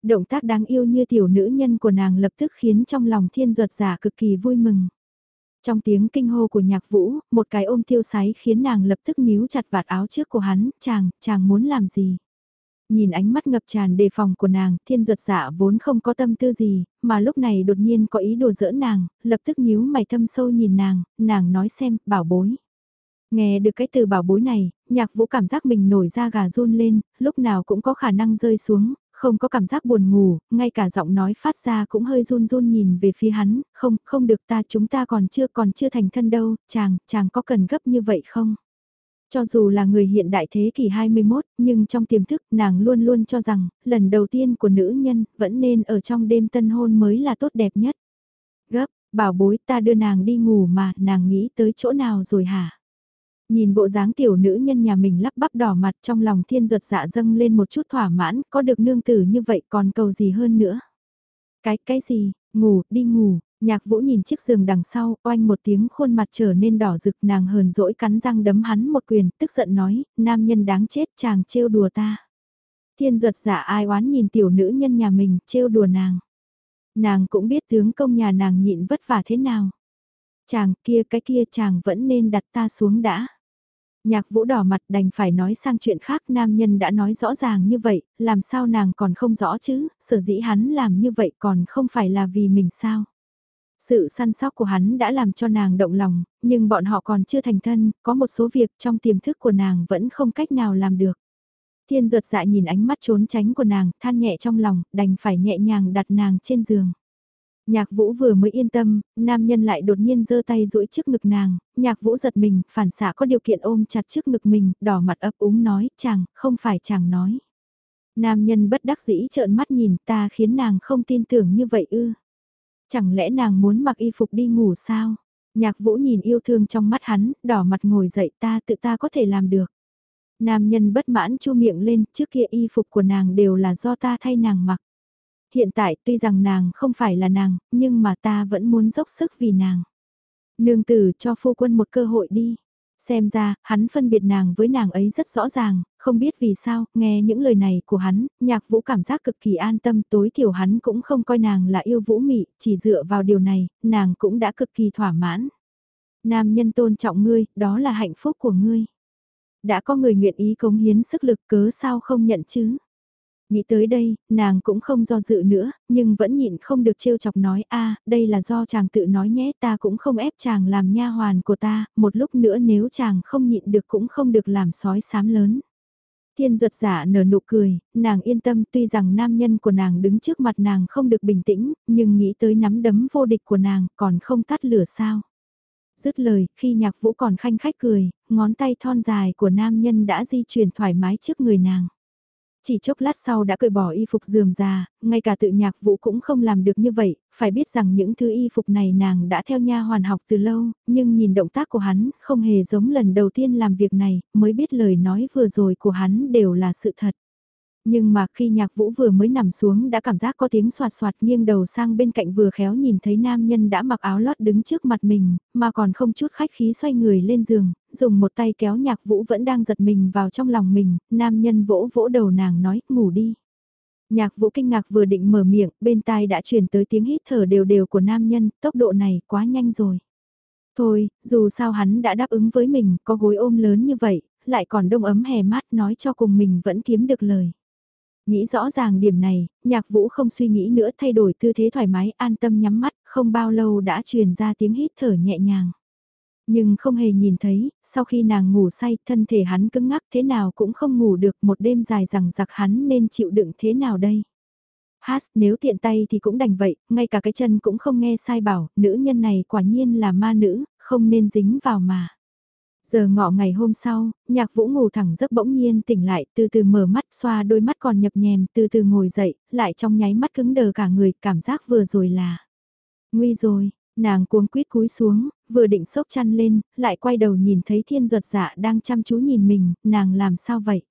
Động tác đáng yêu như tiểu nữ nhân của nàng lập tức khiến trong lòng thiên ruột giả cực kỳ vui mừng. Trong tiếng kinh hô của nhạc vũ, một cái ôm tiêu sái khiến nàng lập tức níu chặt vạt áo trước của hắn, chàng, chàng muốn làm gì? Nhìn ánh mắt ngập tràn đề phòng của nàng, thiên ruột giả vốn không có tâm tư gì, mà lúc này đột nhiên có ý đồ dỡ nàng, lập tức nhíu mày thâm sâu nhìn nàng, nàng nói xem, bảo bối. Nghe được cái từ bảo bối này, nhạc vũ cảm giác mình nổi da gà run lên, lúc nào cũng có khả năng rơi xuống, không có cảm giác buồn ngủ, ngay cả giọng nói phát ra cũng hơi run run nhìn về phía hắn, không, không được ta chúng ta còn chưa còn chưa thành thân đâu, chàng, chàng có cần gấp như vậy không? Cho dù là người hiện đại thế kỷ 21, nhưng trong tiềm thức nàng luôn luôn cho rằng, lần đầu tiên của nữ nhân vẫn nên ở trong đêm tân hôn mới là tốt đẹp nhất. Gấp, bảo bối ta đưa nàng đi ngủ mà, nàng nghĩ tới chỗ nào rồi hả? Nhìn bộ dáng tiểu nữ nhân nhà mình lắp bắp đỏ mặt trong lòng thiên ruột dạ dâng lên một chút thỏa mãn, có được nương tử như vậy còn cầu gì hơn nữa. Cái, cái gì, ngủ, đi ngủ, nhạc vũ nhìn chiếc giường đằng sau, oanh một tiếng khuôn mặt trở nên đỏ rực nàng hờn dỗi cắn răng đấm hắn một quyền, tức giận nói, nam nhân đáng chết chàng trêu đùa ta. Thiên ruột dạ ai oán nhìn tiểu nữ nhân nhà mình, trêu đùa nàng. Nàng cũng biết tướng công nhà nàng nhịn vất vả thế nào. Chàng kia cái kia chàng vẫn nên đặt ta xuống đã. Nhạc vũ đỏ mặt đành phải nói sang chuyện khác nam nhân đã nói rõ ràng như vậy, làm sao nàng còn không rõ chứ, sở dĩ hắn làm như vậy còn không phải là vì mình sao. Sự săn sóc của hắn đã làm cho nàng động lòng, nhưng bọn họ còn chưa thành thân, có một số việc trong tiềm thức của nàng vẫn không cách nào làm được. Thiên ruột dại nhìn ánh mắt trốn tránh của nàng, than nhẹ trong lòng, đành phải nhẹ nhàng đặt nàng trên giường. Nhạc vũ vừa mới yên tâm, nam nhân lại đột nhiên giơ tay duỗi trước ngực nàng, nhạc vũ giật mình, phản xạ có điều kiện ôm chặt trước ngực mình, đỏ mặt ấp úng nói, chàng, không phải chàng nói. Nam nhân bất đắc dĩ trợn mắt nhìn ta khiến nàng không tin tưởng như vậy ư. Chẳng lẽ nàng muốn mặc y phục đi ngủ sao? Nhạc vũ nhìn yêu thương trong mắt hắn, đỏ mặt ngồi dậy ta tự ta có thể làm được. Nam nhân bất mãn chu miệng lên, trước kia y phục của nàng đều là do ta thay nàng mặc hiện tại tuy rằng nàng không phải là nàng, nhưng mà ta vẫn muốn dốc sức vì nàng. Nương tử cho phu quân một cơ hội đi. Xem ra, hắn phân biệt nàng với nàng ấy rất rõ ràng, không biết vì sao, nghe những lời này của hắn, nhạc vũ cảm giác cực kỳ an tâm tối thiểu hắn cũng không coi nàng là yêu vũ mị, chỉ dựa vào điều này, nàng cũng đã cực kỳ thỏa mãn. Nam nhân tôn trọng ngươi, đó là hạnh phúc của ngươi. Đã có người nguyện ý cống hiến sức lực cớ sao không nhận chứ? Nghĩ tới đây, nàng cũng không do dự nữa, nhưng vẫn nhịn không được trêu chọc nói a đây là do chàng tự nói nhé ta cũng không ép chàng làm nha hoàn của ta, một lúc nữa nếu chàng không nhịn được cũng không được làm sói sám lớn. Thiên ruột giả nở nụ cười, nàng yên tâm tuy rằng nam nhân của nàng đứng trước mặt nàng không được bình tĩnh, nhưng nghĩ tới nắm đấm vô địch của nàng còn không tắt lửa sao. Dứt lời, khi nhạc vũ còn khanh khách cười, ngón tay thon dài của nam nhân đã di chuyển thoải mái trước người nàng. Chỉ chốc lát sau đã cởi bỏ y phục dườm già, ngay cả tự nhạc vũ cũng không làm được như vậy, phải biết rằng những thứ y phục này nàng đã theo nha hoàn học từ lâu, nhưng nhìn động tác của hắn không hề giống lần đầu tiên làm việc này, mới biết lời nói vừa rồi của hắn đều là sự thật. Nhưng mà khi nhạc vũ vừa mới nằm xuống đã cảm giác có tiếng soạt soạt nghiêng đầu sang bên cạnh vừa khéo nhìn thấy nam nhân đã mặc áo lót đứng trước mặt mình, mà còn không chút khách khí xoay người lên giường, dùng một tay kéo nhạc vũ vẫn đang giật mình vào trong lòng mình, nam nhân vỗ vỗ đầu nàng nói, ngủ đi. Nhạc vũ kinh ngạc vừa định mở miệng, bên tai đã truyền tới tiếng hít thở đều đều của nam nhân, tốc độ này quá nhanh rồi. Thôi, dù sao hắn đã đáp ứng với mình, có gối ôm lớn như vậy, lại còn đông ấm hè mát nói cho cùng mình vẫn kiếm được lời. Nghĩ rõ ràng điểm này, nhạc vũ không suy nghĩ nữa thay đổi tư thế thoải mái an tâm nhắm mắt, không bao lâu đã truyền ra tiếng hít thở nhẹ nhàng. Nhưng không hề nhìn thấy, sau khi nàng ngủ say, thân thể hắn cứng ngắc thế nào cũng không ngủ được một đêm dài rằng giặc hắn nên chịu đựng thế nào đây. Hát, nếu tiện tay thì cũng đành vậy, ngay cả cái chân cũng không nghe sai bảo, nữ nhân này quả nhiên là ma nữ, không nên dính vào mà. Giờ ngọ ngày hôm sau, nhạc vũ ngủ thẳng giấc bỗng nhiên tỉnh lại, từ từ mở mắt xoa đôi mắt còn nhập nhèm, từ từ ngồi dậy, lại trong nháy mắt cứng đờ cả người, cảm giác vừa rồi là. Nguy rồi, nàng cuống quýt cúi xuống, vừa định sốc chăn lên, lại quay đầu nhìn thấy thiên ruột dạ đang chăm chú nhìn mình, nàng làm sao vậy?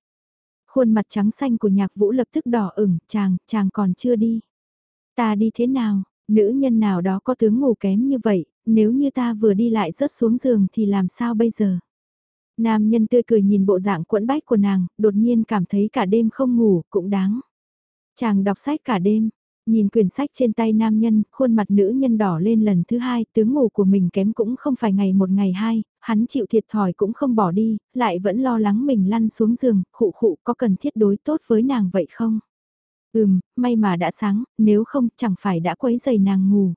Khuôn mặt trắng xanh của nhạc vũ lập tức đỏ ửng, chàng, chàng còn chưa đi. Ta đi thế nào, nữ nhân nào đó có tướng ngủ kém như vậy, nếu như ta vừa đi lại rớt xuống giường thì làm sao bây giờ? Nam nhân tươi cười nhìn bộ dạng quẫn bách của nàng, đột nhiên cảm thấy cả đêm không ngủ, cũng đáng. Chàng đọc sách cả đêm, nhìn quyển sách trên tay nam nhân, khuôn mặt nữ nhân đỏ lên lần thứ hai, tướng ngủ của mình kém cũng không phải ngày một ngày hai, hắn chịu thiệt thòi cũng không bỏ đi, lại vẫn lo lắng mình lăn xuống giường, khụ khụ có cần thiết đối tốt với nàng vậy không? Ừm, may mà đã sáng, nếu không chẳng phải đã quấy giày nàng ngủ.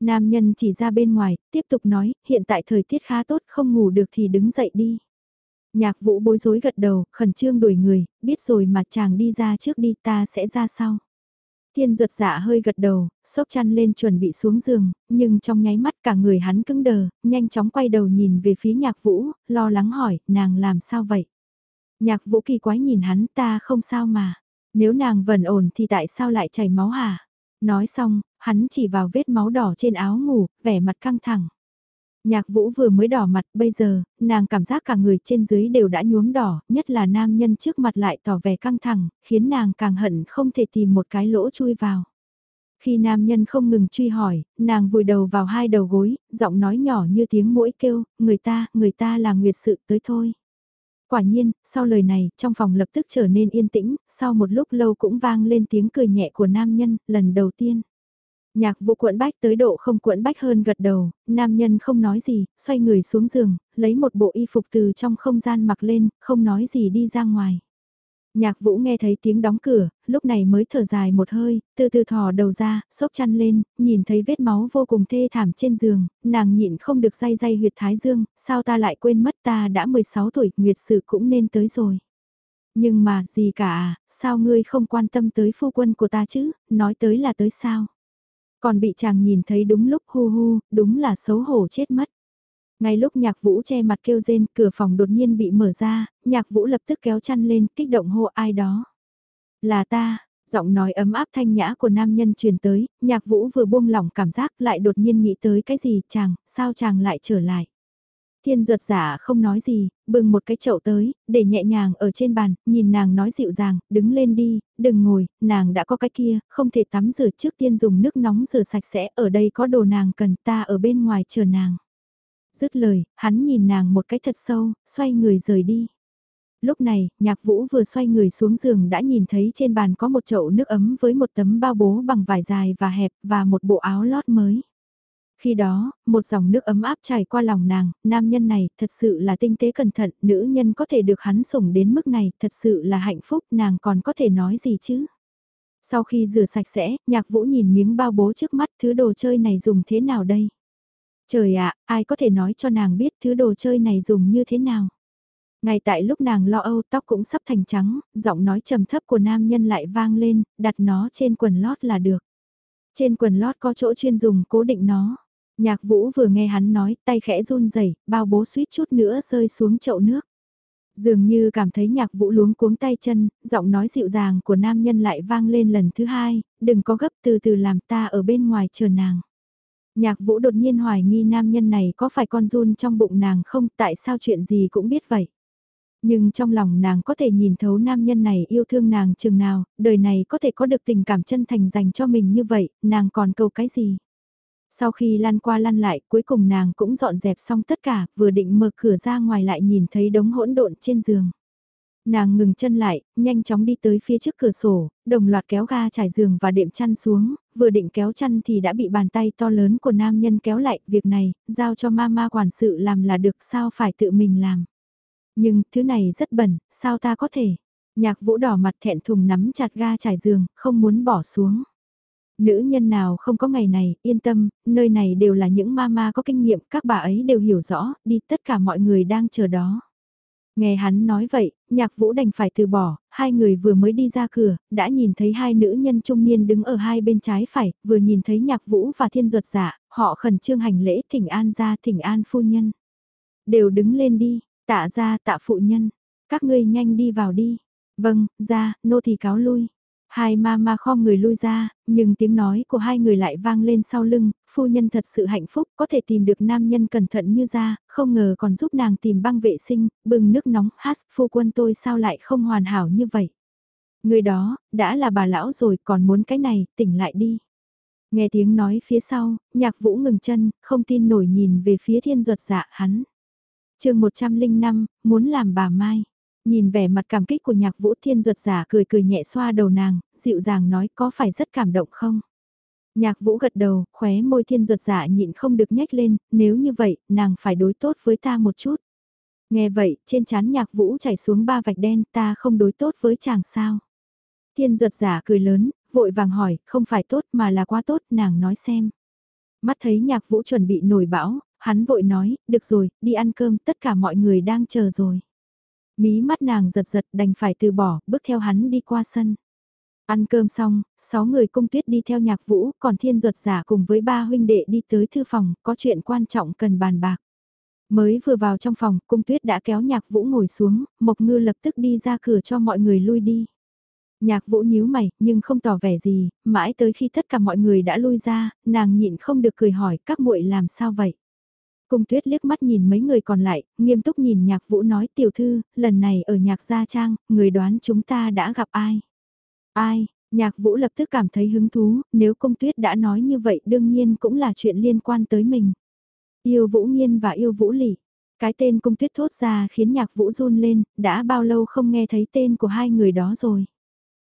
Nam nhân chỉ ra bên ngoài, tiếp tục nói, hiện tại thời tiết khá tốt, không ngủ được thì đứng dậy đi. Nhạc vũ bối rối gật đầu, khẩn trương đuổi người, biết rồi mà chàng đi ra trước đi ta sẽ ra sau. Thiên ruột dạ hơi gật đầu, sốc chăn lên chuẩn bị xuống giường, nhưng trong nháy mắt cả người hắn cứng đờ, nhanh chóng quay đầu nhìn về phía nhạc vũ, lo lắng hỏi, nàng làm sao vậy? Nhạc vũ kỳ quái nhìn hắn ta không sao mà, nếu nàng vẫn ổn thì tại sao lại chảy máu hả? Nói xong, hắn chỉ vào vết máu đỏ trên áo ngủ, vẻ mặt căng thẳng. Nhạc vũ vừa mới đỏ mặt, bây giờ, nàng cảm giác cả người trên dưới đều đã nhuốm đỏ, nhất là nam nhân trước mặt lại tỏ vẻ căng thẳng, khiến nàng càng hận không thể tìm một cái lỗ chui vào. Khi nam nhân không ngừng truy hỏi, nàng vùi đầu vào hai đầu gối, giọng nói nhỏ như tiếng mũi kêu, người ta, người ta là nguyệt sự tới thôi. Quả nhiên, sau lời này, trong phòng lập tức trở nên yên tĩnh, sau một lúc lâu cũng vang lên tiếng cười nhẹ của nam nhân, lần đầu tiên. Nhạc vụ cuộn bách tới độ không cuộn bách hơn gật đầu, nam nhân không nói gì, xoay người xuống giường, lấy một bộ y phục từ trong không gian mặc lên, không nói gì đi ra ngoài. Nhạc vũ nghe thấy tiếng đóng cửa, lúc này mới thở dài một hơi, từ từ thò đầu ra, xốc chăn lên, nhìn thấy vết máu vô cùng thê thảm trên giường, nàng nhịn không được day day huyệt thái dương, sao ta lại quên mất ta đã 16 tuổi, nguyệt sự cũng nên tới rồi. Nhưng mà, gì cả à, sao ngươi không quan tâm tới phu quân của ta chứ, nói tới là tới sao? Còn bị chàng nhìn thấy đúng lúc hu hu, đúng là xấu hổ chết mất. Ngay lúc nhạc vũ che mặt kêu rên, cửa phòng đột nhiên bị mở ra, nhạc vũ lập tức kéo chăn lên, kích động hô ai đó. Là ta, giọng nói ấm áp thanh nhã của nam nhân truyền tới, nhạc vũ vừa buông lỏng cảm giác lại đột nhiên nghĩ tới cái gì chàng, sao chàng lại trở lại. Thiên ruột giả không nói gì, bưng một cái chậu tới, để nhẹ nhàng ở trên bàn, nhìn nàng nói dịu dàng, đứng lên đi, đừng ngồi, nàng đã có cái kia, không thể tắm rửa trước tiên dùng nước nóng rửa sạch sẽ, ở đây có đồ nàng cần ta ở bên ngoài chờ nàng. Dứt lời, hắn nhìn nàng một cái thật sâu, xoay người rời đi. Lúc này, nhạc vũ vừa xoay người xuống giường đã nhìn thấy trên bàn có một chậu nước ấm với một tấm bao bố bằng vải dài và hẹp và một bộ áo lót mới. Khi đó, một dòng nước ấm áp chảy qua lòng nàng, nam nhân này thật sự là tinh tế cẩn thận, nữ nhân có thể được hắn sủng đến mức này, thật sự là hạnh phúc, nàng còn có thể nói gì chứ? Sau khi rửa sạch sẽ, nhạc vũ nhìn miếng bao bố trước mắt, thứ đồ chơi này dùng thế nào đây? Trời ạ, ai có thể nói cho nàng biết thứ đồ chơi này dùng như thế nào? Ngay tại lúc nàng lo âu tóc cũng sắp thành trắng, giọng nói trầm thấp của nam nhân lại vang lên, đặt nó trên quần lót là được. Trên quần lót có chỗ chuyên dùng cố định nó. Nhạc vũ vừa nghe hắn nói, tay khẽ run rẩy bao bố suýt chút nữa rơi xuống chậu nước. Dường như cảm thấy nhạc vũ luống cuống tay chân, giọng nói dịu dàng của nam nhân lại vang lên lần thứ hai, đừng có gấp từ từ làm ta ở bên ngoài chờ nàng. Nhạc vũ đột nhiên hoài nghi nam nhân này có phải con run trong bụng nàng không, tại sao chuyện gì cũng biết vậy. Nhưng trong lòng nàng có thể nhìn thấu nam nhân này yêu thương nàng chừng nào, đời này có thể có được tình cảm chân thành dành cho mình như vậy, nàng còn cầu cái gì. Sau khi lăn qua lăn lại, cuối cùng nàng cũng dọn dẹp xong tất cả, vừa định mở cửa ra ngoài lại nhìn thấy đống hỗn độn trên giường. Nàng ngừng chân lại, nhanh chóng đi tới phía trước cửa sổ, đồng loạt kéo ga trải giường và đệm chăn xuống, vừa định kéo chăn thì đã bị bàn tay to lớn của nam nhân kéo lại, việc này, giao cho mama quản sự làm là được sao phải tự mình làm. Nhưng, thứ này rất bẩn, sao ta có thể? Nhạc vũ đỏ mặt thẹn thùng nắm chặt ga trải giường, không muốn bỏ xuống. Nữ nhân nào không có ngày này, yên tâm, nơi này đều là những mama có kinh nghiệm, các bà ấy đều hiểu rõ, đi tất cả mọi người đang chờ đó. Nghe hắn nói vậy, nhạc vũ đành phải từ bỏ, hai người vừa mới đi ra cửa, đã nhìn thấy hai nữ nhân trung niên đứng ở hai bên trái phải, vừa nhìn thấy nhạc vũ và thiên ruột giả, dạ, họ khẩn trương hành lễ thỉnh an ra thỉnh an phu nhân. Đều đứng lên đi, tạ ra tạ phụ nhân, các ngươi nhanh đi vào đi. Vâng, ra, nô thì cáo lui. Hai ma ma kho người lui ra, nhưng tiếng nói của hai người lại vang lên sau lưng, phu nhân thật sự hạnh phúc, có thể tìm được nam nhân cẩn thận như ra, không ngờ còn giúp nàng tìm băng vệ sinh, bưng nước nóng, hát, phu quân tôi sao lại không hoàn hảo như vậy. Người đó, đã là bà lão rồi, còn muốn cái này, tỉnh lại đi. Nghe tiếng nói phía sau, nhạc vũ ngừng chân, không tin nổi nhìn về phía thiên ruột dạ hắn. chương 105, muốn làm bà Mai. Nhìn vẻ mặt cảm kích của nhạc vũ thiên ruột giả cười cười nhẹ xoa đầu nàng, dịu dàng nói có phải rất cảm động không? Nhạc vũ gật đầu, khóe môi thiên ruột giả nhịn không được nhếch lên, nếu như vậy, nàng phải đối tốt với ta một chút. Nghe vậy, trên chán nhạc vũ chảy xuống ba vạch đen, ta không đối tốt với chàng sao. Thiên ruột giả cười lớn, vội vàng hỏi, không phải tốt mà là quá tốt, nàng nói xem. Mắt thấy nhạc vũ chuẩn bị nổi bão, hắn vội nói, được rồi, đi ăn cơm, tất cả mọi người đang chờ rồi. Mí mắt nàng giật giật đành phải từ bỏ, bước theo hắn đi qua sân. Ăn cơm xong, sáu người cung tuyết đi theo nhạc vũ, còn thiên ruột giả cùng với ba huynh đệ đi tới thư phòng, có chuyện quan trọng cần bàn bạc. Mới vừa vào trong phòng, cung tuyết đã kéo nhạc vũ ngồi xuống, mộc ngư lập tức đi ra cửa cho mọi người lui đi. Nhạc vũ nhíu mày, nhưng không tỏ vẻ gì, mãi tới khi tất cả mọi người đã lui ra, nàng nhịn không được cười hỏi các muội làm sao vậy. Cung tuyết liếc mắt nhìn mấy người còn lại, nghiêm túc nhìn nhạc vũ nói tiểu thư, lần này ở nhạc gia trang, người đoán chúng ta đã gặp ai. Ai, nhạc vũ lập tức cảm thấy hứng thú, nếu cung tuyết đã nói như vậy đương nhiên cũng là chuyện liên quan tới mình. Yêu vũ nghiên và yêu vũ lỉ. Cái tên cung tuyết thốt ra khiến nhạc vũ run lên, đã bao lâu không nghe thấy tên của hai người đó rồi.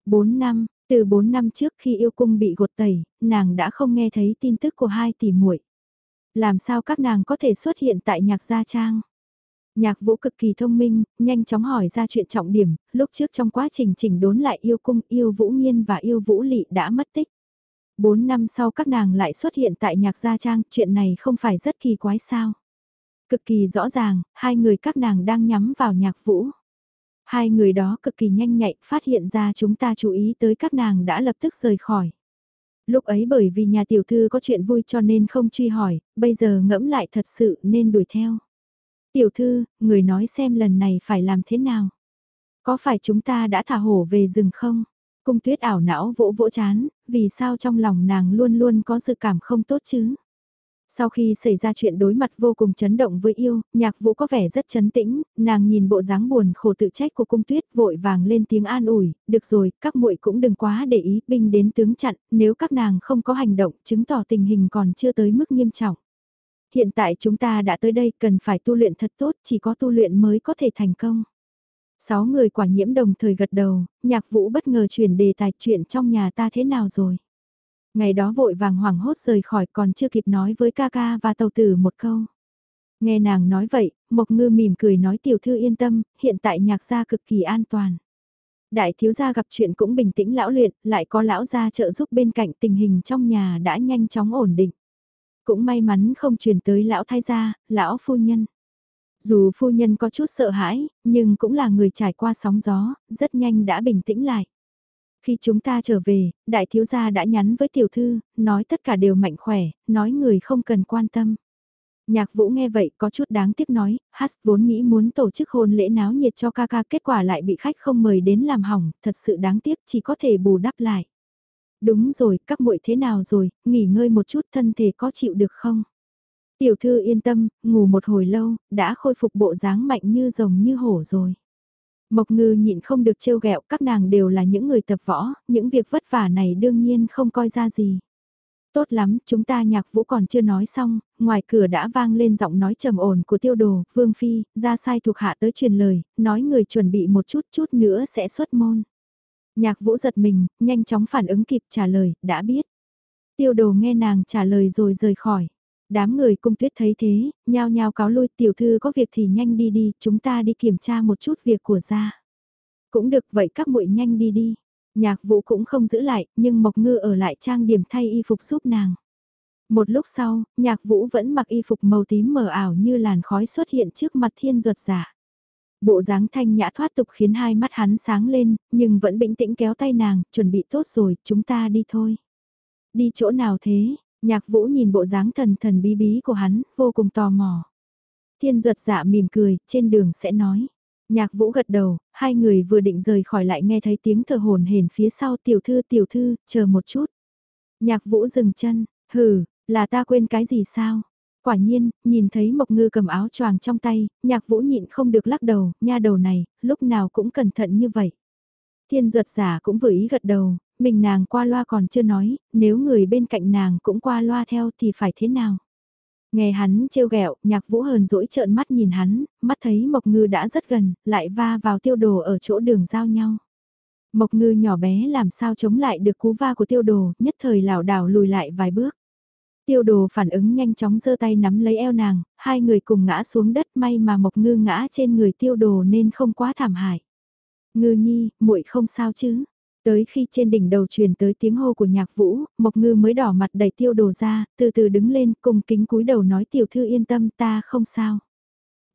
4 năm, từ 4 năm trước khi yêu cung bị gột tẩy, nàng đã không nghe thấy tin tức của hai tỷ muội. Làm sao các nàng có thể xuất hiện tại nhạc gia trang? Nhạc vũ cực kỳ thông minh, nhanh chóng hỏi ra chuyện trọng điểm, lúc trước trong quá trình chỉnh đốn lại yêu cung yêu vũ nghiên và yêu vũ lị đã mất tích. Bốn năm sau các nàng lại xuất hiện tại nhạc gia trang, chuyện này không phải rất kỳ quái sao. Cực kỳ rõ ràng, hai người các nàng đang nhắm vào nhạc vũ. Hai người đó cực kỳ nhanh nhạy, phát hiện ra chúng ta chú ý tới các nàng đã lập tức rời khỏi. Lúc ấy bởi vì nhà tiểu thư có chuyện vui cho nên không truy hỏi, bây giờ ngẫm lại thật sự nên đuổi theo. Tiểu thư, người nói xem lần này phải làm thế nào? Có phải chúng ta đã thả hổ về rừng không? Cung tuyết ảo não vỗ vỗ chán, vì sao trong lòng nàng luôn luôn có dự cảm không tốt chứ? Sau khi xảy ra chuyện đối mặt vô cùng chấn động với yêu, nhạc vũ có vẻ rất chấn tĩnh, nàng nhìn bộ dáng buồn khổ tự trách của cung tuyết vội vàng lên tiếng an ủi, được rồi, các muội cũng đừng quá để ý, binh đến tướng chặn, nếu các nàng không có hành động, chứng tỏ tình hình còn chưa tới mức nghiêm trọng. Hiện tại chúng ta đã tới đây cần phải tu luyện thật tốt, chỉ có tu luyện mới có thể thành công. Sáu người quả nhiễm đồng thời gật đầu, nhạc vũ bất ngờ chuyển đề tài chuyện trong nhà ta thế nào rồi. Ngày đó vội vàng hoảng hốt rời khỏi còn chưa kịp nói với ca ca và tàu tử một câu. Nghe nàng nói vậy, Mộc Ngư mỉm cười nói tiểu thư yên tâm, hiện tại nhạc gia cực kỳ an toàn. Đại thiếu gia gặp chuyện cũng bình tĩnh lão luyện, lại có lão gia trợ giúp bên cạnh tình hình trong nhà đã nhanh chóng ổn định. Cũng may mắn không truyền tới lão thái gia, lão phu nhân. Dù phu nhân có chút sợ hãi, nhưng cũng là người trải qua sóng gió, rất nhanh đã bình tĩnh lại. Khi chúng ta trở về, đại thiếu gia đã nhắn với tiểu thư, nói tất cả đều mạnh khỏe, nói người không cần quan tâm. Nhạc vũ nghe vậy có chút đáng tiếc nói, Hát vốn nghĩ muốn tổ chức hôn lễ náo nhiệt cho ca ca kết quả lại bị khách không mời đến làm hỏng, thật sự đáng tiếc chỉ có thể bù đắp lại. Đúng rồi, các muội thế nào rồi, nghỉ ngơi một chút thân thể có chịu được không? Tiểu thư yên tâm, ngủ một hồi lâu, đã khôi phục bộ dáng mạnh như rồng như hổ rồi. Mộc ngư nhịn không được trêu ghẹo các nàng đều là những người tập võ, những việc vất vả này đương nhiên không coi ra gì. Tốt lắm, chúng ta nhạc vũ còn chưa nói xong, ngoài cửa đã vang lên giọng nói trầm ổn của tiêu đồ, vương phi, ra sai thuộc hạ tới truyền lời, nói người chuẩn bị một chút chút nữa sẽ xuất môn. Nhạc vũ giật mình, nhanh chóng phản ứng kịp trả lời, đã biết. Tiêu đồ nghe nàng trả lời rồi rời khỏi. Đám người cung tuyết thấy thế, nhao nhao cáo lui tiểu thư có việc thì nhanh đi đi, chúng ta đi kiểm tra một chút việc của gia. Cũng được vậy các muội nhanh đi đi. Nhạc vũ cũng không giữ lại, nhưng Mộc Ngư ở lại trang điểm thay y phục giúp nàng. Một lúc sau, nhạc vũ vẫn mặc y phục màu tím mờ ảo như làn khói xuất hiện trước mặt thiên ruột giả. Bộ dáng thanh nhã thoát tục khiến hai mắt hắn sáng lên, nhưng vẫn bình tĩnh kéo tay nàng, chuẩn bị tốt rồi, chúng ta đi thôi. Đi chỗ nào thế? Nhạc vũ nhìn bộ dáng thần thần bí bí của hắn, vô cùng tò mò. Thiên ruột dạ mỉm cười, trên đường sẽ nói. Nhạc vũ gật đầu, hai người vừa định rời khỏi lại nghe thấy tiếng thở hồn hển phía sau tiểu thư tiểu thư, chờ một chút. Nhạc vũ dừng chân, hừ, là ta quên cái gì sao? Quả nhiên, nhìn thấy Mộc Ngư cầm áo choàng trong tay, nhạc vũ nhịn không được lắc đầu, nha đầu này, lúc nào cũng cẩn thận như vậy. Thiên duật giả cũng vừa ý gật đầu, mình nàng qua loa còn chưa nói, nếu người bên cạnh nàng cũng qua loa theo thì phải thế nào? Nghe hắn trêu ghẹo, nhạc vũ hờn dỗi trợn mắt nhìn hắn, mắt thấy Mộc Ngư đã rất gần, lại va vào tiêu đồ ở chỗ đường giao nhau. Mộc Ngư nhỏ bé làm sao chống lại được cú va của tiêu đồ, nhất thời lảo đảo lùi lại vài bước. Tiêu đồ phản ứng nhanh chóng giơ tay nắm lấy eo nàng, hai người cùng ngã xuống đất may mà Mộc Ngư ngã trên người tiêu đồ nên không quá thảm hại. Ngư nhi, muội không sao chứ? Tới khi trên đỉnh đầu truyền tới tiếng hô của nhạc vũ, Mộc Ngư mới đỏ mặt đẩy tiêu đồ ra, từ từ đứng lên cùng kính cúi đầu nói tiểu thư yên tâm ta không sao.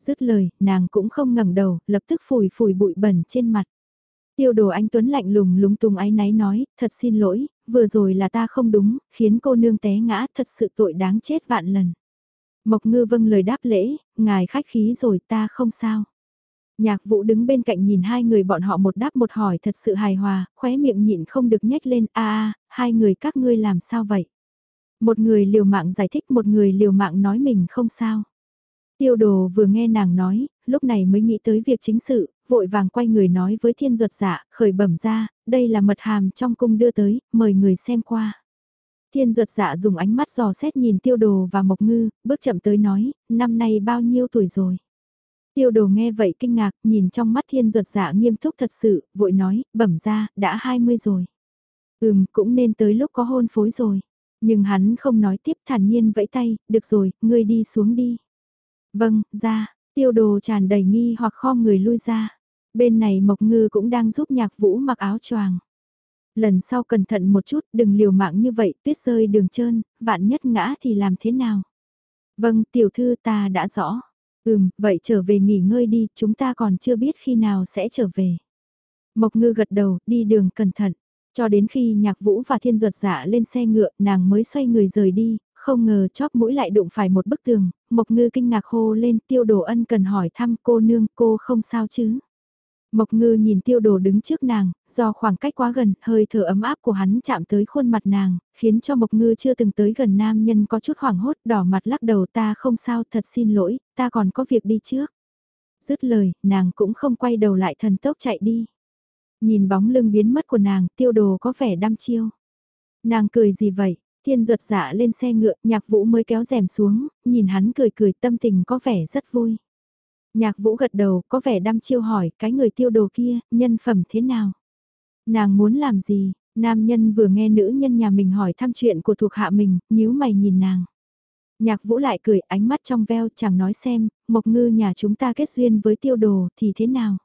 Dứt lời, nàng cũng không ngẩng đầu, lập tức phủi phủi bụi bẩn trên mặt. Tiêu đồ anh Tuấn lạnh lùng lúng tung ái náy nói, thật xin lỗi, vừa rồi là ta không đúng, khiến cô nương té ngã, thật sự tội đáng chết vạn lần. Mộc ngư vâng lời đáp lễ, ngài khách khí rồi ta không sao. Nhạc vũ đứng bên cạnh nhìn hai người bọn họ một đáp một hỏi thật sự hài hòa, khóe miệng nhịn không được nhếch lên, a a, hai người các ngươi làm sao vậy? Một người liều mạng giải thích một người liều mạng nói mình không sao. Tiêu đồ vừa nghe nàng nói, lúc này mới nghĩ tới việc chính sự, vội vàng quay người nói với thiên duật dạ, khởi bẩm ra, đây là mật hàm trong cung đưa tới, mời người xem qua. Thiên duật dạ dùng ánh mắt dò xét nhìn tiêu đồ và mộc ngư, bước chậm tới nói, năm nay bao nhiêu tuổi rồi. Tiêu đồ nghe vậy kinh ngạc, nhìn trong mắt thiên ruột dạ nghiêm túc thật sự, vội nói, bẩm ra, đã 20 rồi. Ừm, cũng nên tới lúc có hôn phối rồi. Nhưng hắn không nói tiếp thản nhiên vẫy tay, được rồi, ngươi đi xuống đi. Vâng, ra, tiêu đồ tràn đầy nghi hoặc kho người lui ra. Bên này Mộc Ngư cũng đang giúp nhạc vũ mặc áo choàng. Lần sau cẩn thận một chút, đừng liều mạng như vậy, tuyết rơi đường trơn, vạn nhất ngã thì làm thế nào? Vâng, tiểu thư ta đã rõ. Ừm, vậy trở về nghỉ ngơi đi, chúng ta còn chưa biết khi nào sẽ trở về. Mộc ngư gật đầu, đi đường cẩn thận. Cho đến khi nhạc vũ và thiên duật dạ lên xe ngựa, nàng mới xoay người rời đi, không ngờ chóp mũi lại đụng phải một bức tường, Mộc ngư kinh ngạc hô lên tiêu đồ ân cần hỏi thăm cô nương cô không sao chứ. Mộc ngư nhìn tiêu đồ đứng trước nàng, do khoảng cách quá gần, hơi thở ấm áp của hắn chạm tới khuôn mặt nàng, khiến cho mộc ngư chưa từng tới gần nam nhân có chút hoảng hốt đỏ mặt lắc đầu ta không sao thật xin lỗi, ta còn có việc đi trước. Dứt lời, nàng cũng không quay đầu lại thần tốc chạy đi. Nhìn bóng lưng biến mất của nàng, tiêu đồ có vẻ đăm chiêu. Nàng cười gì vậy? Thiên ruột dạ lên xe ngựa, nhạc vũ mới kéo rèm xuống, nhìn hắn cười cười tâm tình có vẻ rất vui. Nhạc vũ gật đầu, có vẻ đăm chiêu hỏi, cái người tiêu đồ kia, nhân phẩm thế nào? Nàng muốn làm gì? Nam nhân vừa nghe nữ nhân nhà mình hỏi thăm chuyện của thuộc hạ mình, nhíu mày nhìn nàng. Nhạc vũ lại cười, ánh mắt trong veo, chẳng nói xem, mộc ngư nhà chúng ta kết duyên với tiêu đồ thì thế nào?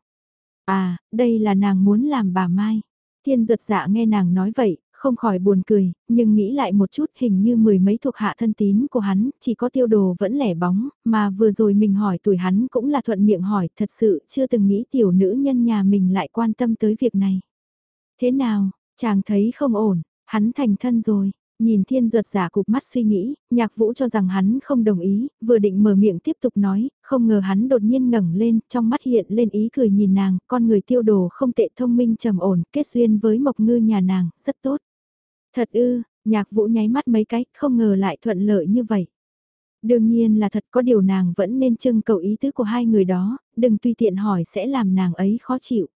À, đây là nàng muốn làm bà Mai. Thiên duật dạ nghe nàng nói vậy, không khỏi buồn cười, nhưng nghĩ lại một chút hình như mười mấy thuộc hạ thân tín của hắn, chỉ có tiêu đồ vẫn lẻ bóng, mà vừa rồi mình hỏi tuổi hắn cũng là thuận miệng hỏi, thật sự chưa từng nghĩ tiểu nữ nhân nhà mình lại quan tâm tới việc này. Thế nào, chàng thấy không ổn, hắn thành thân rồi. Nhìn thiên ruột giả cục mắt suy nghĩ, nhạc vũ cho rằng hắn không đồng ý, vừa định mở miệng tiếp tục nói, không ngờ hắn đột nhiên ngẩng lên, trong mắt hiện lên ý cười nhìn nàng, con người tiêu đồ không tệ thông minh trầm ổn, kết duyên với mộc ngư nhà nàng, rất tốt. Thật ư, nhạc vũ nháy mắt mấy cái, không ngờ lại thuận lợi như vậy. Đương nhiên là thật có điều nàng vẫn nên trưng cầu ý tứ của hai người đó, đừng tùy tiện hỏi sẽ làm nàng ấy khó chịu.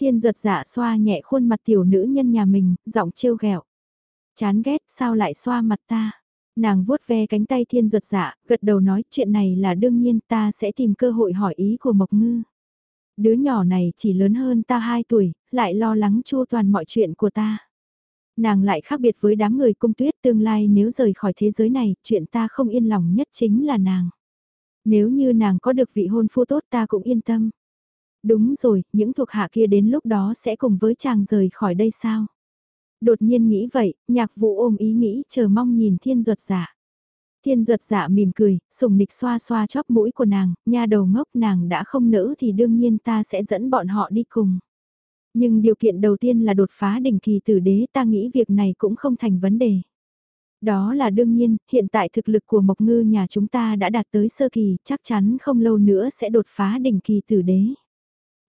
Thiên duật giả xoa nhẹ khuôn mặt tiểu nữ nhân nhà mình, giọng trêu ghẹo. Chán ghét sao lại xoa mặt ta. Nàng vuốt ve cánh tay thiên ruột dạ, gật đầu nói chuyện này là đương nhiên ta sẽ tìm cơ hội hỏi ý của Mộc Ngư. Đứa nhỏ này chỉ lớn hơn ta 2 tuổi, lại lo lắng chu toàn mọi chuyện của ta. Nàng lại khác biệt với đám người cung tuyết tương lai nếu rời khỏi thế giới này, chuyện ta không yên lòng nhất chính là nàng. Nếu như nàng có được vị hôn phu tốt ta cũng yên tâm. Đúng rồi, những thuộc hạ kia đến lúc đó sẽ cùng với chàng rời khỏi đây sao? Đột nhiên nghĩ vậy, nhạc vụ ôm ý nghĩ chờ mong nhìn thiên duật giả. Thiên duật giả mỉm cười, sùng nịch xoa xoa chóp mũi của nàng, nha đầu ngốc nàng đã không nỡ thì đương nhiên ta sẽ dẫn bọn họ đi cùng. Nhưng điều kiện đầu tiên là đột phá đỉnh kỳ tử đế ta nghĩ việc này cũng không thành vấn đề. Đó là đương nhiên, hiện tại thực lực của Mộc Ngư nhà chúng ta đã đạt tới sơ kỳ, chắc chắn không lâu nữa sẽ đột phá đỉnh kỳ tử đế.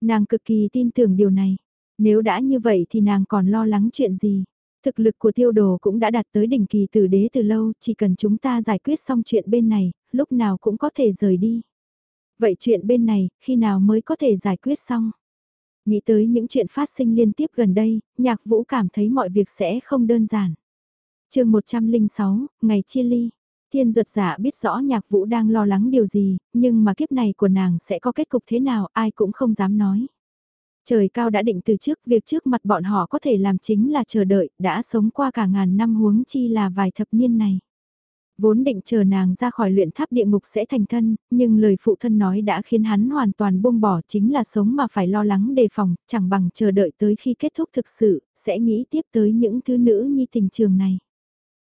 Nàng cực kỳ tin tưởng điều này. Nếu đã như vậy thì nàng còn lo lắng chuyện gì? Thực lực của tiêu đồ cũng đã đạt tới đỉnh kỳ tử đế từ lâu, chỉ cần chúng ta giải quyết xong chuyện bên này, lúc nào cũng có thể rời đi. Vậy chuyện bên này, khi nào mới có thể giải quyết xong? Nghĩ tới những chuyện phát sinh liên tiếp gần đây, nhạc vũ cảm thấy mọi việc sẽ không đơn giản. chương 106, ngày chia ly. Thiên duật giả biết rõ nhạc vũ đang lo lắng điều gì, nhưng mà kiếp này của nàng sẽ có kết cục thế nào ai cũng không dám nói. Trời cao đã định từ trước, việc trước mặt bọn họ có thể làm chính là chờ đợi, đã sống qua cả ngàn năm huống chi là vài thập niên này. Vốn định chờ nàng ra khỏi luyện tháp địa ngục sẽ thành thân, nhưng lời phụ thân nói đã khiến hắn hoàn toàn buông bỏ chính là sống mà phải lo lắng đề phòng, chẳng bằng chờ đợi tới khi kết thúc thực sự, sẽ nghĩ tiếp tới những thứ nữ nhi tình trường này.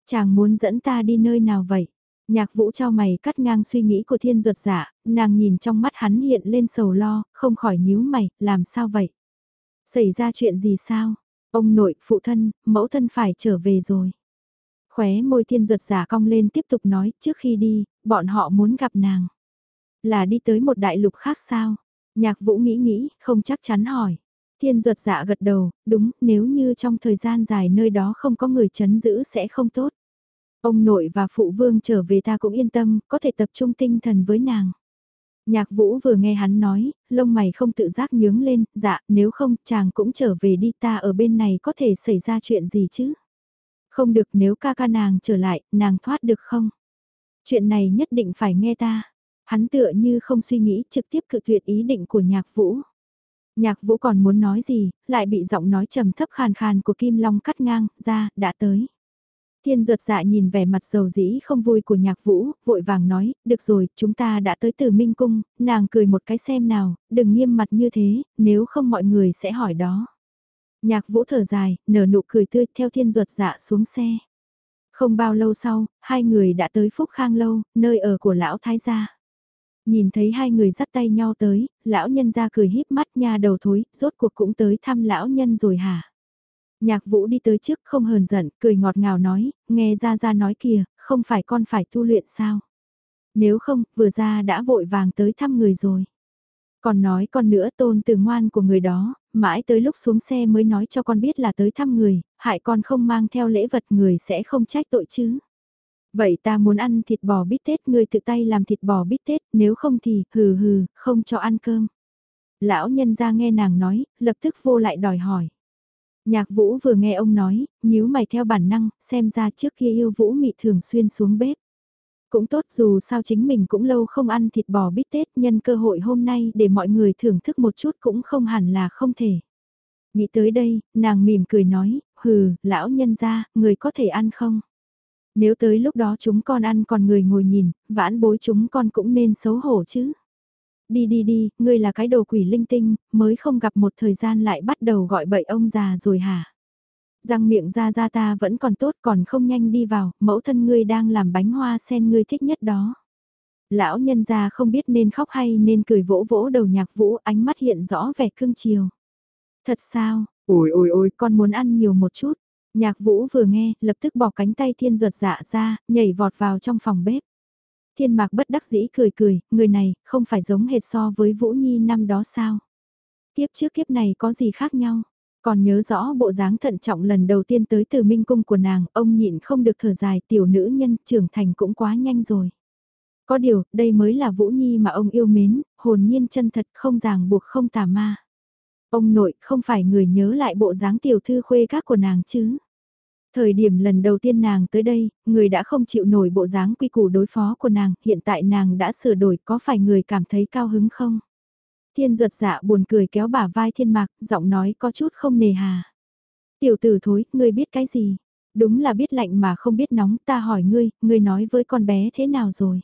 Chàng muốn dẫn ta đi nơi nào vậy? Nhạc vũ cho mày cắt ngang suy nghĩ của thiên ruột giả, nàng nhìn trong mắt hắn hiện lên sầu lo, không khỏi nhíu mày, làm sao vậy? Xảy ra chuyện gì sao? Ông nội, phụ thân, mẫu thân phải trở về rồi. Khóe môi thiên ruột giả cong lên tiếp tục nói, trước khi đi, bọn họ muốn gặp nàng. Là đi tới một đại lục khác sao? Nhạc vũ nghĩ nghĩ, không chắc chắn hỏi. Thiên ruột dạ gật đầu, đúng, nếu như trong thời gian dài nơi đó không có người chấn giữ sẽ không tốt. Ông nội và phụ vương trở về ta cũng yên tâm, có thể tập trung tinh thần với nàng. Nhạc vũ vừa nghe hắn nói, lông mày không tự giác nhướng lên, dạ, nếu không, chàng cũng trở về đi ta ở bên này có thể xảy ra chuyện gì chứ? Không được nếu ca ca nàng trở lại, nàng thoát được không? Chuyện này nhất định phải nghe ta. Hắn tựa như không suy nghĩ trực tiếp cự tuyệt ý định của nhạc vũ. Nhạc vũ còn muốn nói gì, lại bị giọng nói trầm thấp khàn khàn của Kim Long cắt ngang, ra, đã tới. Thiên ruột dạ nhìn vẻ mặt dầu dĩ không vui của nhạc vũ, vội vàng nói, được rồi, chúng ta đã tới từ Minh Cung, nàng cười một cái xem nào, đừng nghiêm mặt như thế, nếu không mọi người sẽ hỏi đó. Nhạc vũ thở dài, nở nụ cười tươi theo thiên ruột dạ xuống xe. Không bao lâu sau, hai người đã tới Phúc Khang Lâu, nơi ở của lão thái gia. Nhìn thấy hai người dắt tay nhau tới, lão nhân ra cười híp mắt nha đầu thối, rốt cuộc cũng tới thăm lão nhân rồi hả? Nhạc vũ đi tới trước không hờn giận, cười ngọt ngào nói, nghe ra ra nói kìa, không phải con phải tu luyện sao? Nếu không, vừa ra đã vội vàng tới thăm người rồi. Còn nói con nữa tôn từ ngoan của người đó, mãi tới lúc xuống xe mới nói cho con biết là tới thăm người, hại con không mang theo lễ vật người sẽ không trách tội chứ. Vậy ta muốn ăn thịt bò bít tết, người tự tay làm thịt bò bít tết, nếu không thì, hừ hừ, không cho ăn cơm. Lão nhân ra nghe nàng nói, lập tức vô lại đòi hỏi. Nhạc vũ vừa nghe ông nói, nhíu mày theo bản năng, xem ra trước kia yêu vũ mị thường xuyên xuống bếp. Cũng tốt dù sao chính mình cũng lâu không ăn thịt bò bít tết nhân cơ hội hôm nay để mọi người thưởng thức một chút cũng không hẳn là không thể. Nghĩ tới đây, nàng mỉm cười nói, hừ, lão nhân ra, người có thể ăn không? Nếu tới lúc đó chúng con ăn còn người ngồi nhìn, vãn bối chúng con cũng nên xấu hổ chứ. Đi đi đi, ngươi là cái đồ quỷ linh tinh, mới không gặp một thời gian lại bắt đầu gọi bậy ông già rồi hả? Răng miệng ra ra ta vẫn còn tốt còn không nhanh đi vào, mẫu thân ngươi đang làm bánh hoa sen ngươi thích nhất đó. Lão nhân già không biết nên khóc hay nên cười vỗ vỗ đầu nhạc vũ ánh mắt hiện rõ vẻ cưng chiều. Thật sao, ôi ôi ôi con muốn ăn nhiều một chút. Nhạc vũ vừa nghe, lập tức bỏ cánh tay thiên ruột dạ ra, nhảy vọt vào trong phòng bếp. Thiên mạc bất đắc dĩ cười cười, người này, không phải giống hệt so với Vũ Nhi năm đó sao? kiếp trước kiếp này có gì khác nhau? Còn nhớ rõ bộ dáng thận trọng lần đầu tiên tới từ minh cung của nàng, ông nhịn không được thở dài tiểu nữ nhân trưởng thành cũng quá nhanh rồi. Có điều, đây mới là Vũ Nhi mà ông yêu mến, hồn nhiên chân thật không ràng buộc không tà ma. Ông nội không phải người nhớ lại bộ dáng tiểu thư khuê các của nàng chứ. Thời điểm lần đầu tiên nàng tới đây, người đã không chịu nổi bộ dáng quy củ đối phó của nàng, hiện tại nàng đã sửa đổi có phải người cảm thấy cao hứng không? Thiên ruột dạ buồn cười kéo bả vai thiên mạc, giọng nói có chút không nề hà. Tiểu tử thối, ngươi biết cái gì? Đúng là biết lạnh mà không biết nóng, ta hỏi ngươi, ngươi nói với con bé thế nào rồi?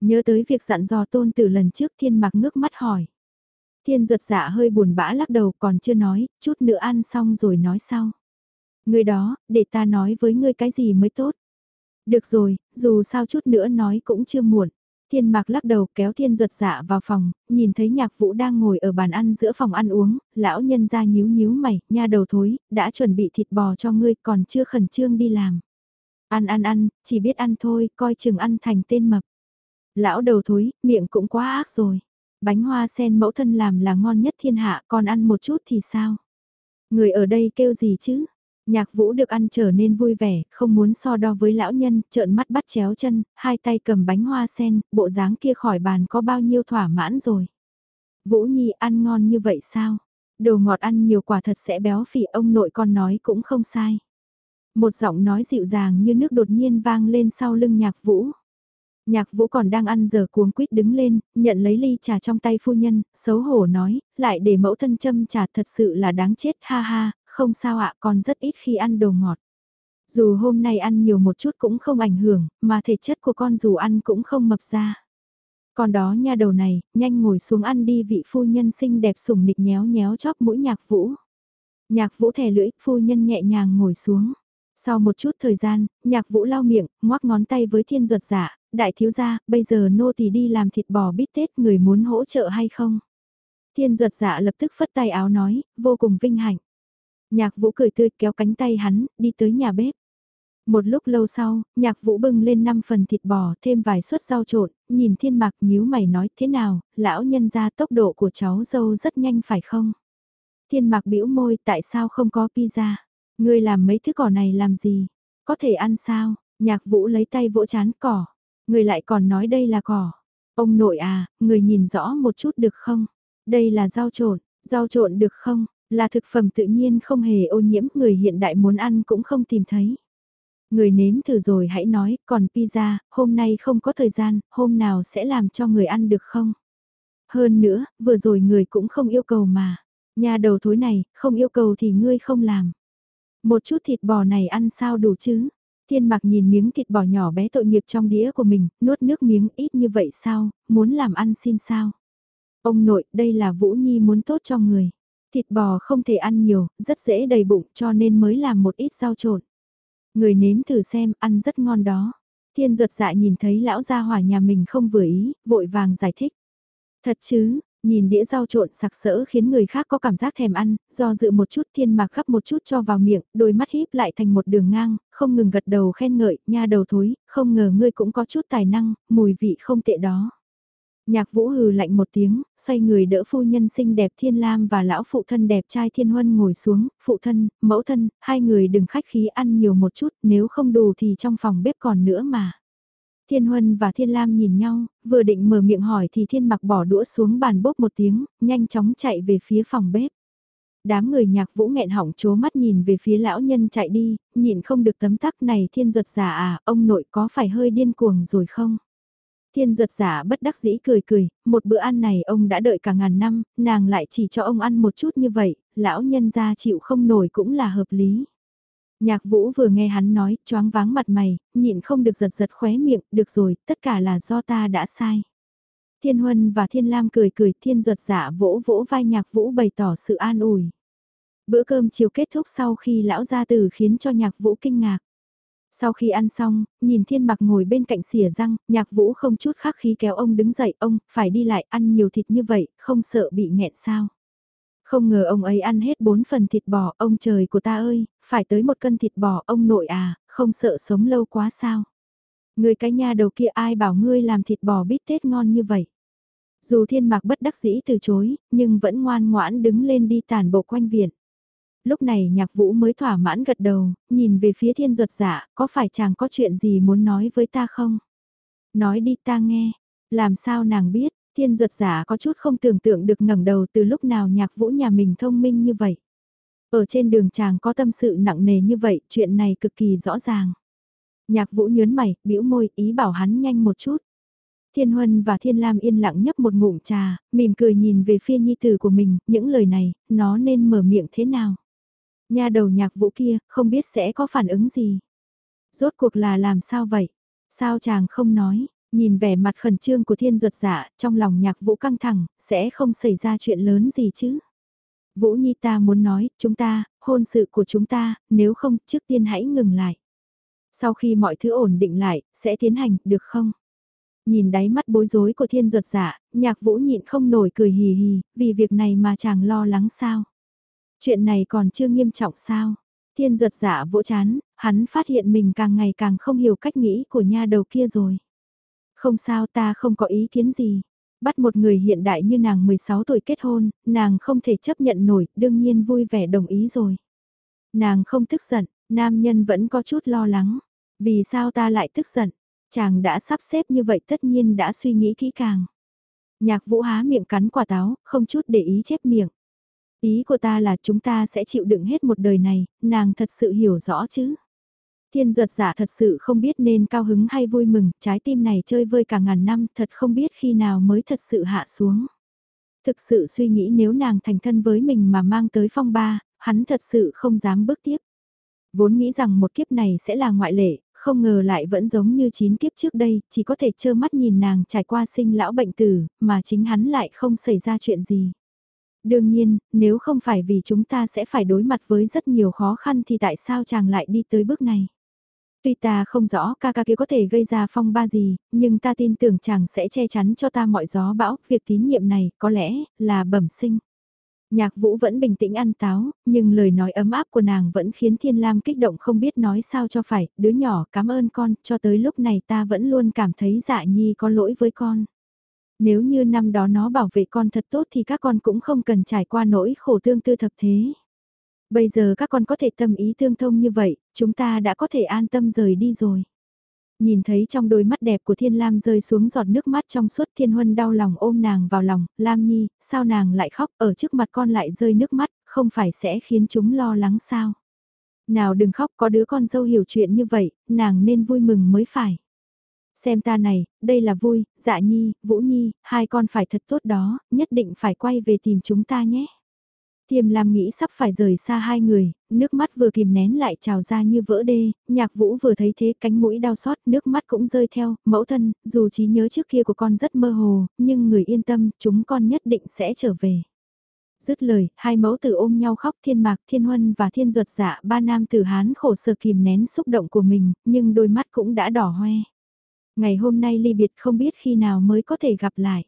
Nhớ tới việc dặn dò tôn tử lần trước thiên mạc ngước mắt hỏi. Thiên ruột dạ hơi buồn bã lắc đầu còn chưa nói, chút nữa ăn xong rồi nói sau. Ngươi đó, để ta nói với ngươi cái gì mới tốt. Được rồi, dù sao chút nữa nói cũng chưa muộn. Thiên mạc lắc đầu kéo thiên ruột dạ vào phòng, nhìn thấy nhạc vũ đang ngồi ở bàn ăn giữa phòng ăn uống, lão nhân ra nhíu nhíu mày, nha đầu thối, đã chuẩn bị thịt bò cho ngươi còn chưa khẩn trương đi làm. Ăn ăn ăn, chỉ biết ăn thôi, coi chừng ăn thành tên mập. Lão đầu thối, miệng cũng quá ác rồi. Bánh hoa sen mẫu thân làm là ngon nhất thiên hạ, còn ăn một chút thì sao? Người ở đây kêu gì chứ? Nhạc vũ được ăn trở nên vui vẻ, không muốn so đo với lão nhân, trợn mắt bắt chéo chân, hai tay cầm bánh hoa sen, bộ dáng kia khỏi bàn có bao nhiêu thỏa mãn rồi. Vũ Nhi ăn ngon như vậy sao? Đồ ngọt ăn nhiều quả thật sẽ béo phì ông nội con nói cũng không sai. Một giọng nói dịu dàng như nước đột nhiên vang lên sau lưng nhạc vũ. Nhạc vũ còn đang ăn giờ cuống quýt đứng lên, nhận lấy ly trà trong tay phu nhân, xấu hổ nói, lại để mẫu thân châm trà thật sự là đáng chết ha ha, không sao ạ con rất ít khi ăn đồ ngọt. Dù hôm nay ăn nhiều một chút cũng không ảnh hưởng, mà thể chất của con dù ăn cũng không mập ra. Còn đó nha đầu này, nhanh ngồi xuống ăn đi vị phu nhân xinh đẹp sủng nịch nhéo nhéo chóp mũi nhạc vũ. Nhạc vũ thè lưỡi, phu nhân nhẹ nhàng ngồi xuống. Sau một chút thời gian, nhạc vũ lau miệng, ngoác ngón tay với thiên ruột giả, đại thiếu gia, bây giờ nô thì đi làm thịt bò bít tết người muốn hỗ trợ hay không? Thiên ruột dạ lập tức phất tay áo nói, vô cùng vinh hạnh. Nhạc vũ cười tươi kéo cánh tay hắn, đi tới nhà bếp. Một lúc lâu sau, nhạc vũ bưng lên 5 phần thịt bò thêm vài suất rau trộn, nhìn thiên mạc nhíu mày nói thế nào, lão nhân ra tốc độ của cháu dâu rất nhanh phải không? Thiên mạc bĩu môi tại sao không có pizza? Ngươi làm mấy thứ cỏ này làm gì? Có thể ăn sao? Nhạc vũ lấy tay vỗ chán cỏ. Người lại còn nói đây là cỏ. Ông nội à, người nhìn rõ một chút được không? Đây là rau trộn, rau trộn được không? Là thực phẩm tự nhiên không hề ô nhiễm người hiện đại muốn ăn cũng không tìm thấy. Người nếm thử rồi hãy nói, còn pizza, hôm nay không có thời gian, hôm nào sẽ làm cho người ăn được không? Hơn nữa, vừa rồi người cũng không yêu cầu mà. Nhà đầu thối này, không yêu cầu thì ngươi không làm. Một chút thịt bò này ăn sao đủ chứ? Thiên mặc nhìn miếng thịt bò nhỏ bé tội nghiệp trong đĩa của mình, nuốt nước miếng ít như vậy sao, muốn làm ăn xin sao? Ông nội, đây là Vũ Nhi muốn tốt cho người. Thịt bò không thể ăn nhiều, rất dễ đầy bụng cho nên mới làm một ít rau trộn. Người nếm thử xem, ăn rất ngon đó. Thiên ruột dạ nhìn thấy lão gia hỏa nhà mình không vừa ý, vội vàng giải thích. Thật chứ, nhìn đĩa rau trộn sặc sỡ khiến người khác có cảm giác thèm ăn, do dự một chút thiên mạc gấp một chút cho vào miệng, đôi mắt híp lại thành một đường ngang, không ngừng gật đầu khen ngợi, nha đầu thối, không ngờ ngươi cũng có chút tài năng, mùi vị không tệ đó. Nhạc vũ hừ lạnh một tiếng, xoay người đỡ phu nhân xinh đẹp thiên lam và lão phụ thân đẹp trai thiên huân ngồi xuống, phụ thân, mẫu thân, hai người đừng khách khí ăn nhiều một chút, nếu không đủ thì trong phòng bếp còn nữa mà. Thiên Huân và Thiên Lam nhìn nhau, vừa định mở miệng hỏi thì Thiên mặc bỏ đũa xuống bàn bốc một tiếng, nhanh chóng chạy về phía phòng bếp. Đám người nhạc vũ nghẹn hỏng chố mắt nhìn về phía lão nhân chạy đi, nhìn không được tấm tắc này thiên ruột giả à, ông nội có phải hơi điên cuồng rồi không? Thiên ruột giả bất đắc dĩ cười cười, một bữa ăn này ông đã đợi cả ngàn năm, nàng lại chỉ cho ông ăn một chút như vậy, lão nhân gia chịu không nổi cũng là hợp lý. Nhạc vũ vừa nghe hắn nói, choáng váng mặt mày, nhịn không được giật giật khóe miệng, được rồi, tất cả là do ta đã sai. Thiên Huân và Thiên Lam cười cười, Thiên Duật giả vỗ vỗ vai nhạc vũ bày tỏ sự an ủi. Bữa cơm chiều kết thúc sau khi lão gia tử khiến cho nhạc vũ kinh ngạc. Sau khi ăn xong, nhìn thiên mặc ngồi bên cạnh xỉa răng, nhạc vũ không chút khắc khí kéo ông đứng dậy, ông, phải đi lại ăn nhiều thịt như vậy, không sợ bị nghẹn sao. Không ngờ ông ấy ăn hết bốn phần thịt bò, ông trời của ta ơi, phải tới một cân thịt bò, ông nội à, không sợ sống lâu quá sao. Người cái nhà đầu kia ai bảo ngươi làm thịt bò bít tết ngon như vậy. Dù thiên mạc bất đắc dĩ từ chối, nhưng vẫn ngoan ngoãn đứng lên đi tàn bộ quanh viện lúc này nhạc vũ mới thỏa mãn gật đầu, nhìn về phía thiên ruột giả có phải chàng có chuyện gì muốn nói với ta không? Nói đi ta nghe, làm sao nàng biết, thiên ruột giả có chút không tưởng tượng được ngẩng đầu từ lúc nào nhạc vũ nhà mình thông minh như vậy. Ở trên đường chàng có tâm sự nặng nề như vậy, chuyện này cực kỳ rõ ràng. Nhạc vũ nhớn mày, bĩu môi, ý bảo hắn nhanh một chút. Thiên Huân và Thiên Lam yên lặng nhấp một ngụm trà, mỉm cười nhìn về phía nhi tử của mình, những lời này, nó nên mở miệng thế nào? Nhà đầu nhạc vũ kia, không biết sẽ có phản ứng gì. Rốt cuộc là làm sao vậy? Sao chàng không nói? Nhìn vẻ mặt khẩn trương của thiên ruột dạ, trong lòng nhạc vũ căng thẳng, sẽ không xảy ra chuyện lớn gì chứ? Vũ Nhi ta muốn nói, chúng ta, hôn sự của chúng ta, nếu không, trước tiên hãy ngừng lại. Sau khi mọi thứ ổn định lại, sẽ tiến hành, được không? Nhìn đáy mắt bối rối của thiên ruột dạ, nhạc vũ nhịn không nổi cười hì hì, vì việc này mà chàng lo lắng sao? Chuyện này còn chưa nghiêm trọng sao? Thiên ruột giả vỗ chán, hắn phát hiện mình càng ngày càng không hiểu cách nghĩ của nha đầu kia rồi. Không sao ta không có ý kiến gì. Bắt một người hiện đại như nàng 16 tuổi kết hôn, nàng không thể chấp nhận nổi, đương nhiên vui vẻ đồng ý rồi. Nàng không tức giận, nam nhân vẫn có chút lo lắng. Vì sao ta lại tức giận? Chàng đã sắp xếp như vậy tất nhiên đã suy nghĩ kỹ càng. Nhạc vũ há miệng cắn quả táo, không chút để ý chép miệng. Ý của ta là chúng ta sẽ chịu đựng hết một đời này, nàng thật sự hiểu rõ chứ. Thiên duật giả thật sự không biết nên cao hứng hay vui mừng, trái tim này chơi vơi cả ngàn năm thật không biết khi nào mới thật sự hạ xuống. Thực sự suy nghĩ nếu nàng thành thân với mình mà mang tới phong ba, hắn thật sự không dám bước tiếp. Vốn nghĩ rằng một kiếp này sẽ là ngoại lệ, không ngờ lại vẫn giống như chín kiếp trước đây, chỉ có thể trơ mắt nhìn nàng trải qua sinh lão bệnh tử, mà chính hắn lại không xảy ra chuyện gì. Đương nhiên, nếu không phải vì chúng ta sẽ phải đối mặt với rất nhiều khó khăn thì tại sao chàng lại đi tới bước này? Tuy ta không rõ ca ca kia có thể gây ra phong ba gì, nhưng ta tin tưởng chàng sẽ che chắn cho ta mọi gió bão, việc tín nhiệm này có lẽ là bẩm sinh. Nhạc vũ vẫn bình tĩnh ăn táo, nhưng lời nói ấm áp của nàng vẫn khiến Thiên Lam kích động không biết nói sao cho phải, đứa nhỏ cảm ơn con, cho tới lúc này ta vẫn luôn cảm thấy dạ nhi có lỗi với con. Nếu như năm đó nó bảo vệ con thật tốt thì các con cũng không cần trải qua nỗi khổ tương tư thập thế. Bây giờ các con có thể tâm ý tương thông như vậy, chúng ta đã có thể an tâm rời đi rồi. Nhìn thấy trong đôi mắt đẹp của Thiên Lam rơi xuống giọt nước mắt trong suốt Thiên Huân đau lòng ôm nàng vào lòng, Lam Nhi, sao nàng lại khóc ở trước mặt con lại rơi nước mắt, không phải sẽ khiến chúng lo lắng sao? Nào đừng khóc có đứa con dâu hiểu chuyện như vậy, nàng nên vui mừng mới phải. Xem ta này, đây là vui, dạ nhi, vũ nhi, hai con phải thật tốt đó, nhất định phải quay về tìm chúng ta nhé. Tiềm Lam nghĩ sắp phải rời xa hai người, nước mắt vừa kìm nén lại trào ra như vỡ đê, nhạc vũ vừa thấy thế cánh mũi đau xót, nước mắt cũng rơi theo, mẫu thân, dù trí nhớ trước kia của con rất mơ hồ, nhưng người yên tâm, chúng con nhất định sẽ trở về. Dứt lời, hai mẫu tử ôm nhau khóc thiên mạc, thiên huân và thiên ruột dạ ba nam tử hán khổ sở kìm nén xúc động của mình, nhưng đôi mắt cũng đã đỏ hoe. Ngày hôm nay ly biệt không biết khi nào mới có thể gặp lại.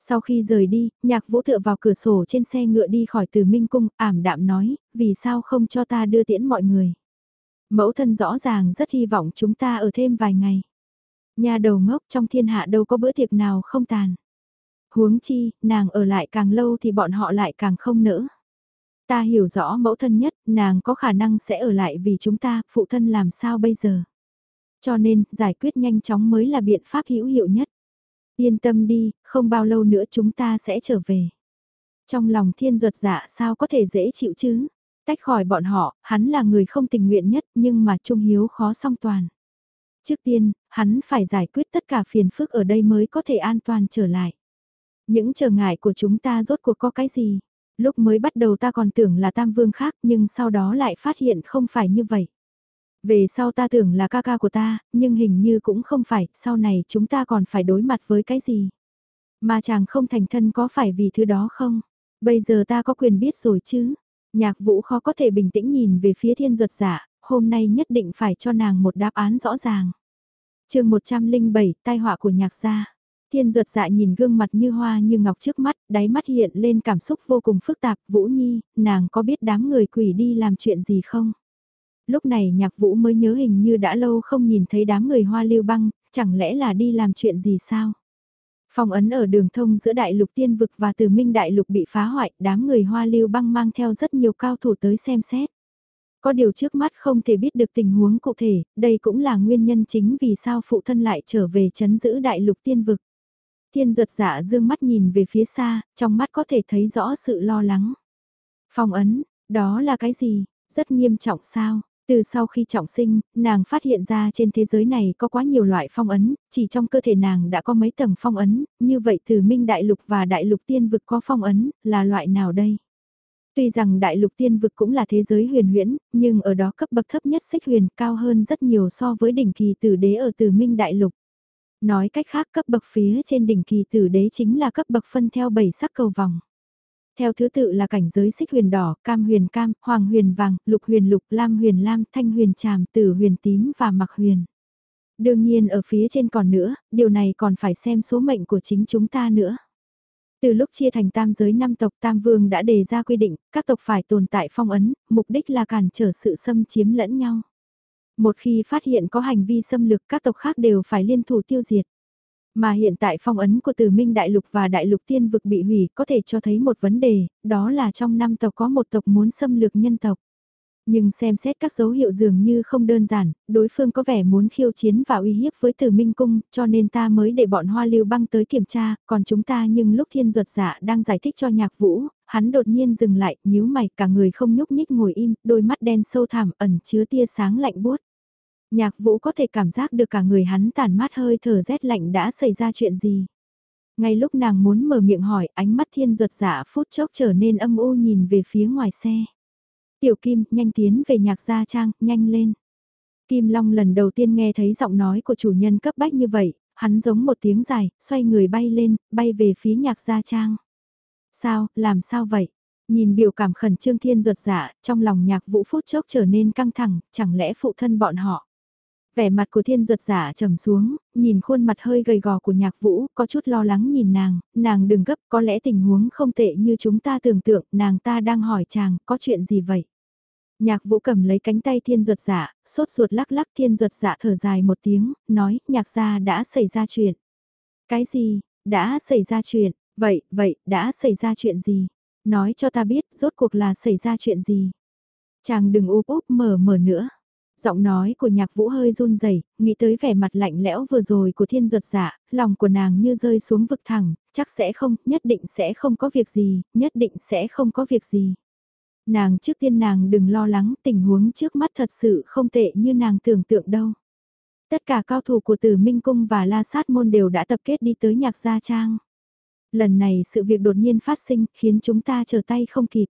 Sau khi rời đi, nhạc vũ tựa vào cửa sổ trên xe ngựa đi khỏi từ Minh Cung, ảm đạm nói, vì sao không cho ta đưa tiễn mọi người. Mẫu thân rõ ràng rất hy vọng chúng ta ở thêm vài ngày. Nhà đầu ngốc trong thiên hạ đâu có bữa tiệc nào không tàn. Huống chi, nàng ở lại càng lâu thì bọn họ lại càng không nỡ. Ta hiểu rõ mẫu thân nhất, nàng có khả năng sẽ ở lại vì chúng ta, phụ thân làm sao bây giờ. Cho nên, giải quyết nhanh chóng mới là biện pháp hữu hiệu nhất. Yên tâm đi, không bao lâu nữa chúng ta sẽ trở về. Trong lòng thiên ruột dạ sao có thể dễ chịu chứ? Tách khỏi bọn họ, hắn là người không tình nguyện nhất nhưng mà trung hiếu khó song toàn. Trước tiên, hắn phải giải quyết tất cả phiền phức ở đây mới có thể an toàn trở lại. Những trở ngại của chúng ta rốt cuộc có cái gì? Lúc mới bắt đầu ta còn tưởng là tam vương khác nhưng sau đó lại phát hiện không phải như vậy. Về sau ta tưởng là ca ca của ta, nhưng hình như cũng không phải, sau này chúng ta còn phải đối mặt với cái gì. Mà chàng không thành thân có phải vì thứ đó không? Bây giờ ta có quyền biết rồi chứ? Nhạc vũ khó có thể bình tĩnh nhìn về phía thiên duật giả, hôm nay nhất định phải cho nàng một đáp án rõ ràng. chương 107, tai họa của nhạc gia. Thiên duật dạ nhìn gương mặt như hoa như ngọc trước mắt, đáy mắt hiện lên cảm xúc vô cùng phức tạp. Vũ Nhi, nàng có biết đám người quỷ đi làm chuyện gì không? Lúc này nhạc vũ mới nhớ hình như đã lâu không nhìn thấy đám người hoa lưu băng, chẳng lẽ là đi làm chuyện gì sao? Phong ấn ở đường thông giữa đại lục tiên vực và từ minh đại lục bị phá hoại, đám người hoa lưu băng mang theo rất nhiều cao thủ tới xem xét. Có điều trước mắt không thể biết được tình huống cụ thể, đây cũng là nguyên nhân chính vì sao phụ thân lại trở về chấn giữ đại lục tiên vực. Thiên ruột dạ dương mắt nhìn về phía xa, trong mắt có thể thấy rõ sự lo lắng. Phong ấn, đó là cái gì? Rất nghiêm trọng sao? Từ sau khi trọng sinh, nàng phát hiện ra trên thế giới này có quá nhiều loại phong ấn, chỉ trong cơ thể nàng đã có mấy tầng phong ấn, như vậy từ minh đại lục và đại lục tiên vực có phong ấn, là loại nào đây? Tuy rằng đại lục tiên vực cũng là thế giới huyền huyễn, nhưng ở đó cấp bậc thấp nhất xích huyền cao hơn rất nhiều so với đỉnh kỳ tử đế ở từ minh đại lục. Nói cách khác cấp bậc phía trên đỉnh kỳ tử đế chính là cấp bậc phân theo bảy sắc cầu vòng. Theo thứ tự là cảnh giới xích huyền đỏ, cam huyền cam, hoàng huyền vàng, lục huyền lục, lam huyền lam, thanh huyền tràm, tử huyền tím và mặc huyền. Đương nhiên ở phía trên còn nữa, điều này còn phải xem số mệnh của chính chúng ta nữa. Từ lúc chia thành tam giới năm tộc tam vương đã đề ra quy định, các tộc phải tồn tại phong ấn, mục đích là cản trở sự xâm chiếm lẫn nhau. Một khi phát hiện có hành vi xâm lược các tộc khác đều phải liên thủ tiêu diệt. Mà hiện tại phong ấn của Từ Minh Đại Lục và Đại Lục Tiên Vực bị hủy có thể cho thấy một vấn đề, đó là trong năm tộc có một tộc muốn xâm lược nhân tộc. Nhưng xem xét các dấu hiệu dường như không đơn giản, đối phương có vẻ muốn khiêu chiến và uy hiếp với Từ Minh Cung, cho nên ta mới để bọn Hoa Lưu băng tới kiểm tra, còn chúng ta nhưng lúc thiên Duật dạ đang giải thích cho nhạc vũ, hắn đột nhiên dừng lại, nhíu mày, cả người không nhúc nhích ngồi im, đôi mắt đen sâu thẳm ẩn chứa tia sáng lạnh buốt. Nhạc vũ có thể cảm giác được cả người hắn tàn mát hơi thở rét lạnh đã xảy ra chuyện gì. Ngay lúc nàng muốn mở miệng hỏi ánh mắt thiên ruột dạ phút chốc trở nên âm u nhìn về phía ngoài xe. Tiểu Kim, nhanh tiến về nhạc gia trang, nhanh lên. Kim Long lần đầu tiên nghe thấy giọng nói của chủ nhân cấp bách như vậy, hắn giống một tiếng dài, xoay người bay lên, bay về phía nhạc gia trang. Sao, làm sao vậy? Nhìn biểu cảm khẩn trương thiên ruột dạ, trong lòng nhạc vũ phút chốc trở nên căng thẳng, chẳng lẽ phụ thân bọn họ. Vẻ mặt của thiên ruột giả trầm xuống, nhìn khuôn mặt hơi gầy gò của nhạc vũ, có chút lo lắng nhìn nàng, nàng đừng gấp, có lẽ tình huống không tệ như chúng ta tưởng tượng, nàng ta đang hỏi chàng, có chuyện gì vậy? Nhạc vũ cầm lấy cánh tay thiên ruột giả, sốt ruột lắc lắc thiên ruột giả thở dài một tiếng, nói, nhạc gia đã xảy ra chuyện. Cái gì, đã xảy ra chuyện, vậy, vậy, đã xảy ra chuyện gì? Nói cho ta biết, rốt cuộc là xảy ra chuyện gì? Chàng đừng úp úp mở mở nữa. Giọng nói của nhạc vũ hơi run rẩy nghĩ tới vẻ mặt lạnh lẽo vừa rồi của thiên ruột giả lòng của nàng như rơi xuống vực thẳng, chắc sẽ không, nhất định sẽ không có việc gì, nhất định sẽ không có việc gì. Nàng trước tiên nàng đừng lo lắng tình huống trước mắt thật sự không tệ như nàng tưởng tượng đâu. Tất cả cao thủ của tử Minh Cung và La Sát Môn đều đã tập kết đi tới nhạc gia trang. Lần này sự việc đột nhiên phát sinh khiến chúng ta chờ tay không kịp.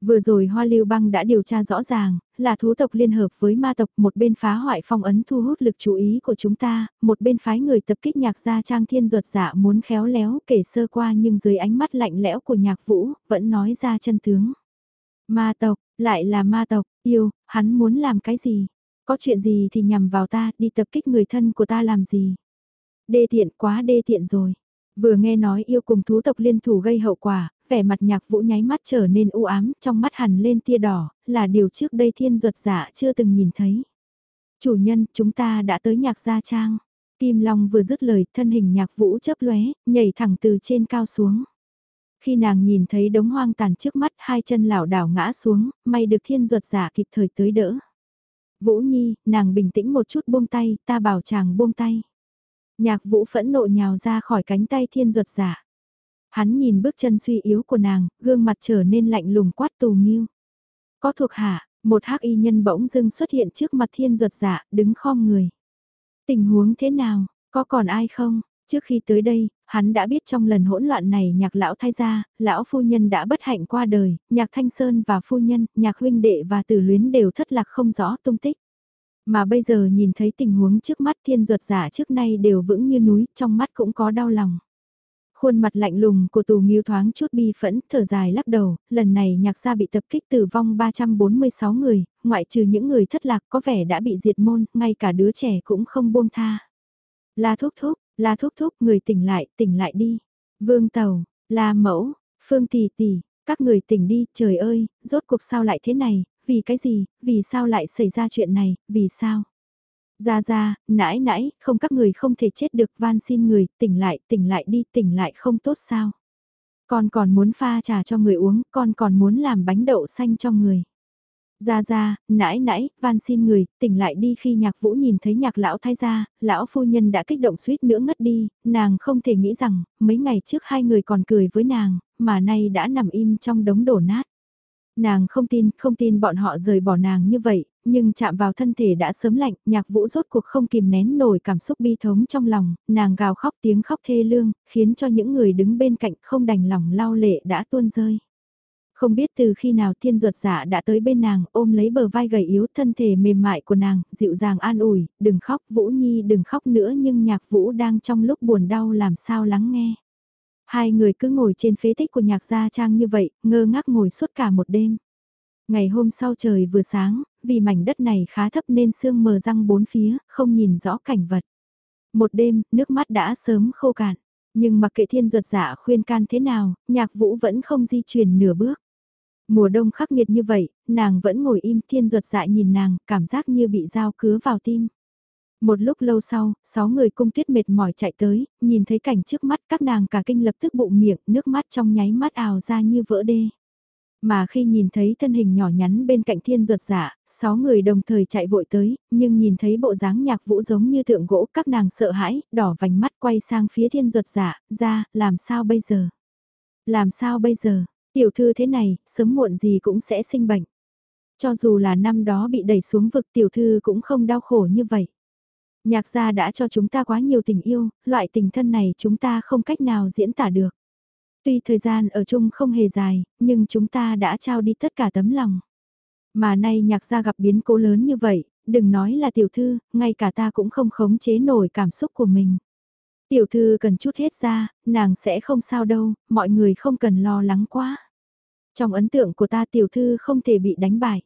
Vừa rồi Hoa Lưu Băng đã điều tra rõ ràng, là thú tộc liên hợp với ma tộc một bên phá hoại phong ấn thu hút lực chú ý của chúng ta, một bên phái người tập kích nhạc gia trang thiên ruột dạ muốn khéo léo kể sơ qua nhưng dưới ánh mắt lạnh lẽo của nhạc vũ, vẫn nói ra chân tướng. Ma tộc, lại là ma tộc, yêu, hắn muốn làm cái gì? Có chuyện gì thì nhằm vào ta, đi tập kích người thân của ta làm gì? Đê tiện quá đê tiện rồi. Vừa nghe nói yêu cùng thú tộc liên thủ gây hậu quả, vẻ mặt nhạc vũ nháy mắt trở nên u ám, trong mắt hẳn lên tia đỏ, là điều trước đây thiên ruột giả chưa từng nhìn thấy. Chủ nhân, chúng ta đã tới nhạc gia trang. Kim Long vừa dứt lời, thân hình nhạc vũ chớp lóe, nhảy thẳng từ trên cao xuống. Khi nàng nhìn thấy đống hoang tàn trước mắt, hai chân lảo đảo ngã xuống, may được thiên ruột giả kịp thời tới đỡ. Vũ Nhi, nàng bình tĩnh một chút buông tay, ta bảo chàng buông tay. Nhạc vũ phẫn nộ nhào ra khỏi cánh tay thiên ruột giả. Hắn nhìn bước chân suy yếu của nàng, gương mặt trở nên lạnh lùng quát tù nghiêu. Có thuộc hạ, một hắc y nhân bỗng dưng xuất hiện trước mặt thiên ruột giả, đứng khom người. Tình huống thế nào, có còn ai không? Trước khi tới đây, hắn đã biết trong lần hỗn loạn này nhạc lão thay ra, lão phu nhân đã bất hạnh qua đời, nhạc thanh sơn và phu nhân, nhạc huynh đệ và tử luyến đều thất lạc không rõ tung tích. Mà bây giờ nhìn thấy tình huống trước mắt thiên ruột giả trước nay đều vững như núi, trong mắt cũng có đau lòng. Khuôn mặt lạnh lùng của tù nghiêu thoáng chút bi phẫn, thở dài lắc đầu, lần này nhạc gia bị tập kích tử vong 346 người, ngoại trừ những người thất lạc có vẻ đã bị diệt môn, ngay cả đứa trẻ cũng không buông tha. La thúc thúc, la thúc thúc, người tỉnh lại, tỉnh lại đi. Vương Tàu, la mẫu, phương tỷ tỷ, các người tỉnh đi, trời ơi, rốt cuộc sao lại thế này, vì cái gì, vì sao lại xảy ra chuyện này, vì sao? Ra ra, nãi nãi, không các người không thể chết được van xin người, tỉnh lại, tỉnh lại đi, tỉnh lại không tốt sao? Con còn muốn pha trà cho người uống, con còn muốn làm bánh đậu xanh cho người. Ra ra, nãi nãi, van xin người, tỉnh lại đi khi nhạc vũ nhìn thấy nhạc lão thay ra, lão phu nhân đã kích động suýt nữa ngất đi, nàng không thể nghĩ rằng, mấy ngày trước hai người còn cười với nàng, mà nay đã nằm im trong đống đổ nát. Nàng không tin, không tin bọn họ rời bỏ nàng như vậy, nhưng chạm vào thân thể đã sớm lạnh, nhạc vũ rốt cuộc không kìm nén nổi cảm xúc bi thống trong lòng, nàng gào khóc tiếng khóc thê lương, khiến cho những người đứng bên cạnh không đành lòng lau lệ đã tuôn rơi. Không biết từ khi nào thiên ruột giả đã tới bên nàng, ôm lấy bờ vai gầy yếu thân thể mềm mại của nàng, dịu dàng an ủi, đừng khóc Vũ Nhi đừng khóc nữa nhưng nhạc Vũ đang trong lúc buồn đau làm sao lắng nghe. Hai người cứ ngồi trên phế tích của nhạc gia trang như vậy, ngơ ngác ngồi suốt cả một đêm. Ngày hôm sau trời vừa sáng, vì mảnh đất này khá thấp nên sương mờ răng bốn phía, không nhìn rõ cảnh vật. Một đêm, nước mắt đã sớm khô cạn. Nhưng mặc kệ thiên ruột giả khuyên can thế nào, nhạc vũ vẫn không di chuyển nửa bước. Mùa đông khắc nghiệt như vậy, nàng vẫn ngồi im thiên ruột dạ nhìn nàng, cảm giác như bị dao cứa vào tim. Một lúc lâu sau, sáu người cung tuyết mệt mỏi chạy tới, nhìn thấy cảnh trước mắt các nàng cả kinh lập tức bụng miệng, nước mắt trong nháy mắt ào ra như vỡ đê. Mà khi nhìn thấy thân hình nhỏ nhắn bên cạnh thiên ruột giả, sáu người đồng thời chạy vội tới, nhưng nhìn thấy bộ dáng nhạc vũ giống như tượng gỗ các nàng sợ hãi, đỏ vành mắt quay sang phía thiên ruột giả, ra, làm sao bây giờ? Làm sao bây giờ? Tiểu thư thế này, sớm muộn gì cũng sẽ sinh bệnh. Cho dù là năm đó bị đẩy xuống vực tiểu thư cũng không đau khổ như vậy. Nhạc gia đã cho chúng ta quá nhiều tình yêu, loại tình thân này chúng ta không cách nào diễn tả được. Tuy thời gian ở chung không hề dài, nhưng chúng ta đã trao đi tất cả tấm lòng. Mà nay nhạc gia gặp biến cố lớn như vậy, đừng nói là tiểu thư, ngay cả ta cũng không khống chế nổi cảm xúc của mình. Tiểu thư cần chút hết ra, nàng sẽ không sao đâu, mọi người không cần lo lắng quá. Trong ấn tượng của ta tiểu thư không thể bị đánh bại.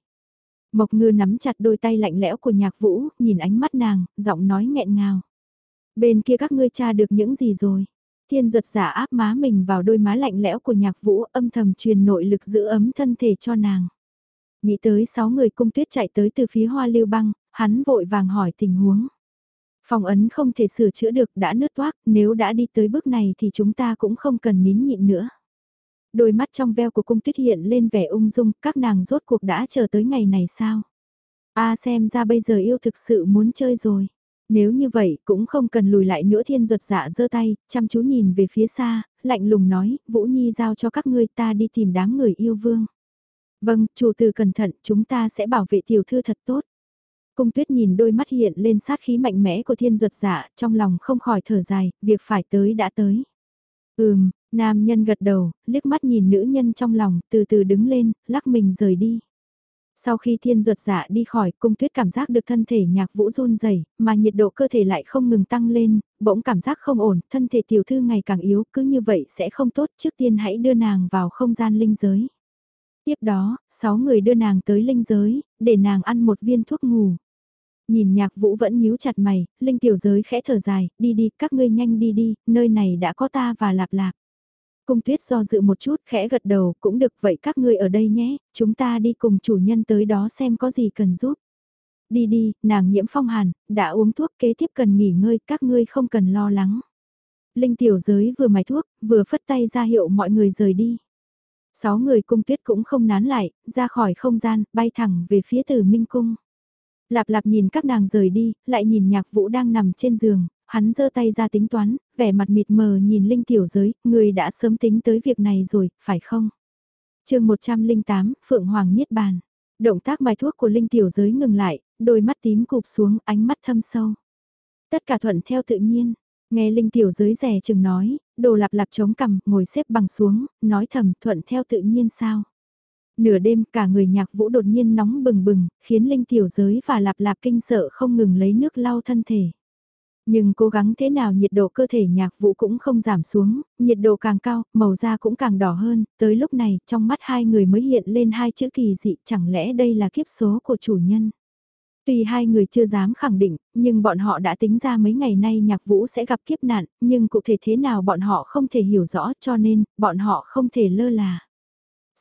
Mộc ngư nắm chặt đôi tay lạnh lẽo của nhạc vũ, nhìn ánh mắt nàng, giọng nói nghẹn ngào. Bên kia các ngươi tra được những gì rồi? Thiên ruột giả áp má mình vào đôi má lạnh lẽo của nhạc vũ âm thầm truyền nội lực giữ ấm thân thể cho nàng. Nghĩ tới sáu người cung tuyết chạy tới từ phía hoa lưu băng, hắn vội vàng hỏi tình huống. Phòng ấn không thể sửa chữa được đã nứt toác, nếu đã đi tới bước này thì chúng ta cũng không cần nín nhịn nữa. Đôi mắt trong veo của cung tuyết hiện lên vẻ ung dung, các nàng rốt cuộc đã chờ tới ngày này sao? A xem ra bây giờ yêu thực sự muốn chơi rồi. Nếu như vậy cũng không cần lùi lại nữa thiên ruột dạ giơ tay, chăm chú nhìn về phía xa, lạnh lùng nói, Vũ Nhi giao cho các ngươi ta đi tìm đám người yêu vương. Vâng, chủ tử cẩn thận, chúng ta sẽ bảo vệ tiểu thư thật tốt. Cung tuyết nhìn đôi mắt hiện lên sát khí mạnh mẽ của thiên ruột dạ, trong lòng không khỏi thở dài, việc phải tới đã tới. Ừm, nam nhân gật đầu, liếc mắt nhìn nữ nhân trong lòng, từ từ đứng lên, lắc mình rời đi. Sau khi thiên ruột dạ đi khỏi, cung tuyết cảm giác được thân thể nhạc vũ run rẩy mà nhiệt độ cơ thể lại không ngừng tăng lên, bỗng cảm giác không ổn, thân thể tiểu thư ngày càng yếu, cứ như vậy sẽ không tốt, trước tiên hãy đưa nàng vào không gian linh giới. Tiếp đó, sáu người đưa nàng tới linh giới, để nàng ăn một viên thuốc ngủ. Nhìn nhạc vũ vẫn nhíu chặt mày, linh tiểu giới khẽ thở dài, đi đi, các ngươi nhanh đi đi, nơi này đã có ta và lạp lạp. Cung tuyết do dự một chút khẽ gật đầu cũng được vậy các ngươi ở đây nhé, chúng ta đi cùng chủ nhân tới đó xem có gì cần giúp. Đi đi, nàng nhiễm phong hàn, đã uống thuốc kế tiếp cần nghỉ ngơi các ngươi không cần lo lắng. Linh tiểu giới vừa mài thuốc, vừa phất tay ra hiệu mọi người rời đi. Sáu người cung tuyết cũng không nán lại, ra khỏi không gian, bay thẳng về phía tử minh cung. Lạp lạp nhìn các nàng rời đi, lại nhìn nhạc vũ đang nằm trên giường, hắn giơ tay ra tính toán, vẻ mặt mịt mờ nhìn Linh Tiểu Giới, người đã sớm tính tới việc này rồi, phải không? chương 108, Phượng Hoàng Niết Bàn. Động tác bài thuốc của Linh Tiểu Giới ngừng lại, đôi mắt tím cụp xuống, ánh mắt thâm sâu. Tất cả thuận theo tự nhiên, nghe Linh Tiểu Giới rẻ chừng nói, đồ lạp lạp chống cằm, ngồi xếp bằng xuống, nói thầm thuận theo tự nhiên sao? Nửa đêm cả người nhạc vũ đột nhiên nóng bừng bừng, khiến Linh Tiểu Giới và lạp lạp kinh sợ không ngừng lấy nước lau thân thể. Nhưng cố gắng thế nào nhiệt độ cơ thể nhạc vũ cũng không giảm xuống, nhiệt độ càng cao, màu da cũng càng đỏ hơn, tới lúc này trong mắt hai người mới hiện lên hai chữ kỳ dị chẳng lẽ đây là kiếp số của chủ nhân. Tuy hai người chưa dám khẳng định, nhưng bọn họ đã tính ra mấy ngày nay nhạc vũ sẽ gặp kiếp nạn, nhưng cụ thể thế nào bọn họ không thể hiểu rõ cho nên, bọn họ không thể lơ là.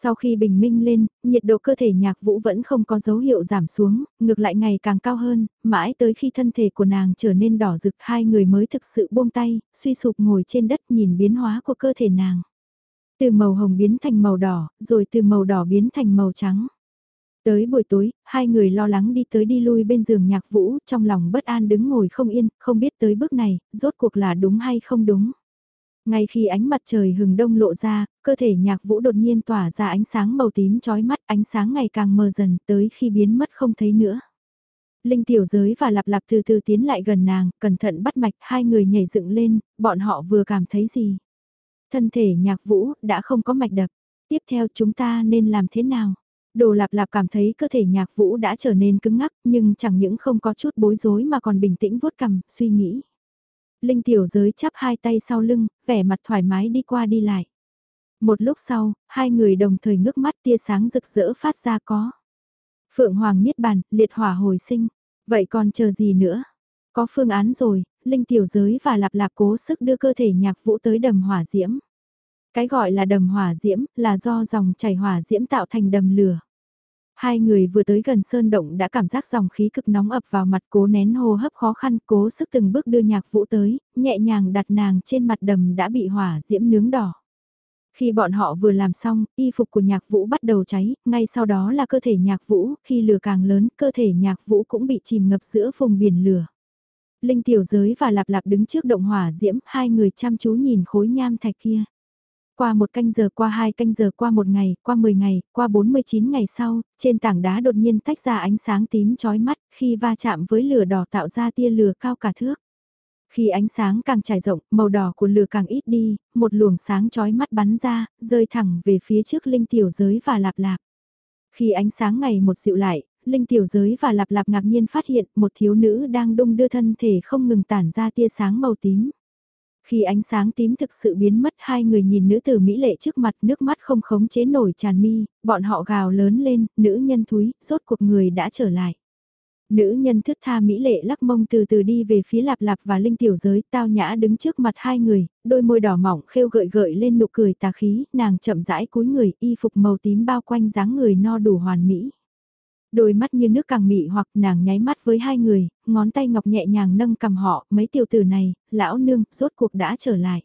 Sau khi bình minh lên, nhiệt độ cơ thể nhạc vũ vẫn không có dấu hiệu giảm xuống, ngược lại ngày càng cao hơn, mãi tới khi thân thể của nàng trở nên đỏ rực hai người mới thực sự buông tay, suy sụp ngồi trên đất nhìn biến hóa của cơ thể nàng. Từ màu hồng biến thành màu đỏ, rồi từ màu đỏ biến thành màu trắng. Tới buổi tối, hai người lo lắng đi tới đi lui bên giường nhạc vũ, trong lòng bất an đứng ngồi không yên, không biết tới bước này, rốt cuộc là đúng hay không đúng. Ngay khi ánh mặt trời hừng đông lộ ra, cơ thể nhạc vũ đột nhiên tỏa ra ánh sáng màu tím chói mắt, ánh sáng ngày càng mờ dần tới khi biến mất không thấy nữa. Linh tiểu giới và lạp lạp từ từ tiến lại gần nàng, cẩn thận bắt mạch, hai người nhảy dựng lên, bọn họ vừa cảm thấy gì. Thân thể nhạc vũ đã không có mạch đập, tiếp theo chúng ta nên làm thế nào? Đồ lạp lạp cảm thấy cơ thể nhạc vũ đã trở nên cứng ngắc nhưng chẳng những không có chút bối rối mà còn bình tĩnh vuốt cằm, suy nghĩ. Linh tiểu giới chắp hai tay sau lưng, vẻ mặt thoải mái đi qua đi lại. Một lúc sau, hai người đồng thời ngước mắt tia sáng rực rỡ phát ra có. Phượng Hoàng Niết Bàn, liệt hỏa hồi sinh. Vậy còn chờ gì nữa? Có phương án rồi, Linh tiểu giới và lạp lạp cố sức đưa cơ thể nhạc vũ tới đầm hỏa diễm. Cái gọi là đầm hỏa diễm là do dòng chảy hỏa diễm tạo thành đầm lửa. Hai người vừa tới gần sơn động đã cảm giác dòng khí cực nóng ập vào mặt cố nén hô hấp khó khăn cố sức từng bước đưa nhạc vũ tới, nhẹ nhàng đặt nàng trên mặt đầm đã bị hỏa diễm nướng đỏ. Khi bọn họ vừa làm xong, y phục của nhạc vũ bắt đầu cháy, ngay sau đó là cơ thể nhạc vũ, khi lửa càng lớn, cơ thể nhạc vũ cũng bị chìm ngập giữa vùng biển lửa. Linh tiểu giới và lạp lạp đứng trước động hỏa diễm, hai người chăm chú nhìn khối nham thạch kia. Qua một canh giờ, qua hai canh giờ, qua một ngày, qua 10 ngày, qua 49 ngày sau, trên tảng đá đột nhiên tách ra ánh sáng tím chói mắt, khi va chạm với lửa đỏ tạo ra tia lửa cao cả thước. Khi ánh sáng càng trải rộng, màu đỏ của lửa càng ít đi, một luồng sáng chói mắt bắn ra, rơi thẳng về phía trước linh tiểu giới và lạp lạp. Khi ánh sáng ngày một dịu lại, linh tiểu giới và lạp lạp ngạc nhiên phát hiện một thiếu nữ đang đung đưa thân thể không ngừng tản ra tia sáng màu tím. Khi ánh sáng tím thực sự biến mất hai người nhìn nữ tử mỹ lệ trước mặt nước mắt không khống chế nổi tràn mi, bọn họ gào lớn lên, nữ nhân thúi, rốt cuộc người đã trở lại. Nữ nhân thức tha mỹ lệ lắc mông từ từ đi về phía lạp lạp và linh tiểu giới, tao nhã đứng trước mặt hai người, đôi môi đỏ mỏng khêu gợi gợi lên nụ cười tà khí, nàng chậm rãi cúi người, y phục màu tím bao quanh dáng người no đủ hoàn mỹ. Đôi mắt như nước càng mị hoặc nàng nháy mắt với hai người, ngón tay ngọc nhẹ nhàng nâng cầm họ, mấy tiểu tử này, lão nương, rốt cuộc đã trở lại.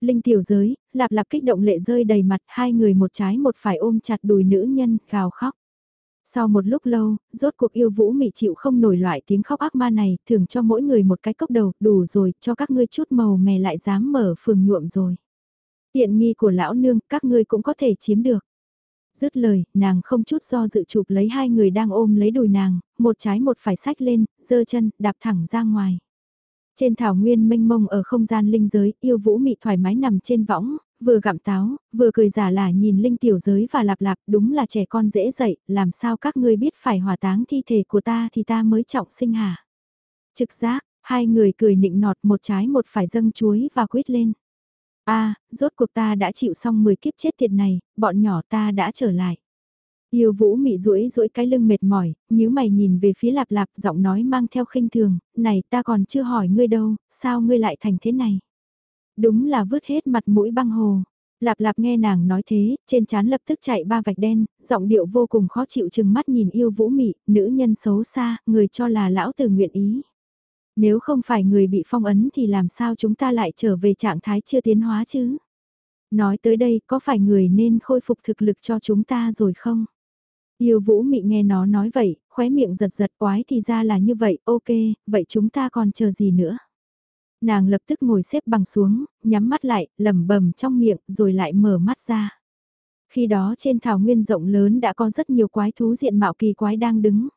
Linh tiểu giới, lạp lạp kích động lệ rơi đầy mặt, hai người một trái một phải ôm chặt đùi nữ nhân, gào khóc. Sau một lúc lâu, rốt cuộc yêu vũ mị chịu không nổi loại tiếng khóc ác ma này, thường cho mỗi người một cái cốc đầu, đủ rồi, cho các ngươi chút màu mè lại dám mở phường nhuộm rồi. Tiện nghi của lão nương, các ngươi cũng có thể chiếm được. Dứt lời, nàng không chút do dự chụp lấy hai người đang ôm lấy đùi nàng, một trái một phải sách lên, giơ chân, đạp thẳng ra ngoài. Trên thảo nguyên mênh mông ở không gian linh giới, yêu vũ mị thoải mái nằm trên võng, vừa gặm táo, vừa cười giả lả nhìn linh tiểu giới và lạp lạp, đúng là trẻ con dễ dậy, làm sao các ngươi biết phải hỏa táng thi thể của ta thì ta mới trọng sinh hả? Trực giác, hai người cười nịnh nọt một trái một phải dâng chuối và quyết lên a rốt cuộc ta đã chịu xong 10 kiếp chết tiệt này, bọn nhỏ ta đã trở lại. Yêu vũ mị rũi rũi cái lưng mệt mỏi, nhíu mày nhìn về phía lạp lạp giọng nói mang theo khinh thường, này ta còn chưa hỏi ngươi đâu, sao ngươi lại thành thế này? Đúng là vứt hết mặt mũi băng hồ. Lạp lạp nghe nàng nói thế, trên trán lập tức chạy ba vạch đen, giọng điệu vô cùng khó chịu chừng mắt nhìn yêu vũ mị, nữ nhân xấu xa, người cho là lão tử nguyện ý. Nếu không phải người bị phong ấn thì làm sao chúng ta lại trở về trạng thái chưa tiến hóa chứ? Nói tới đây có phải người nên khôi phục thực lực cho chúng ta rồi không? Yêu vũ mị nghe nó nói vậy, khóe miệng giật giật quái thì ra là như vậy, ok, vậy chúng ta còn chờ gì nữa? Nàng lập tức ngồi xếp bằng xuống, nhắm mắt lại, lẩm bẩm trong miệng, rồi lại mở mắt ra. Khi đó trên thảo nguyên rộng lớn đã có rất nhiều quái thú diện mạo kỳ quái đang đứng.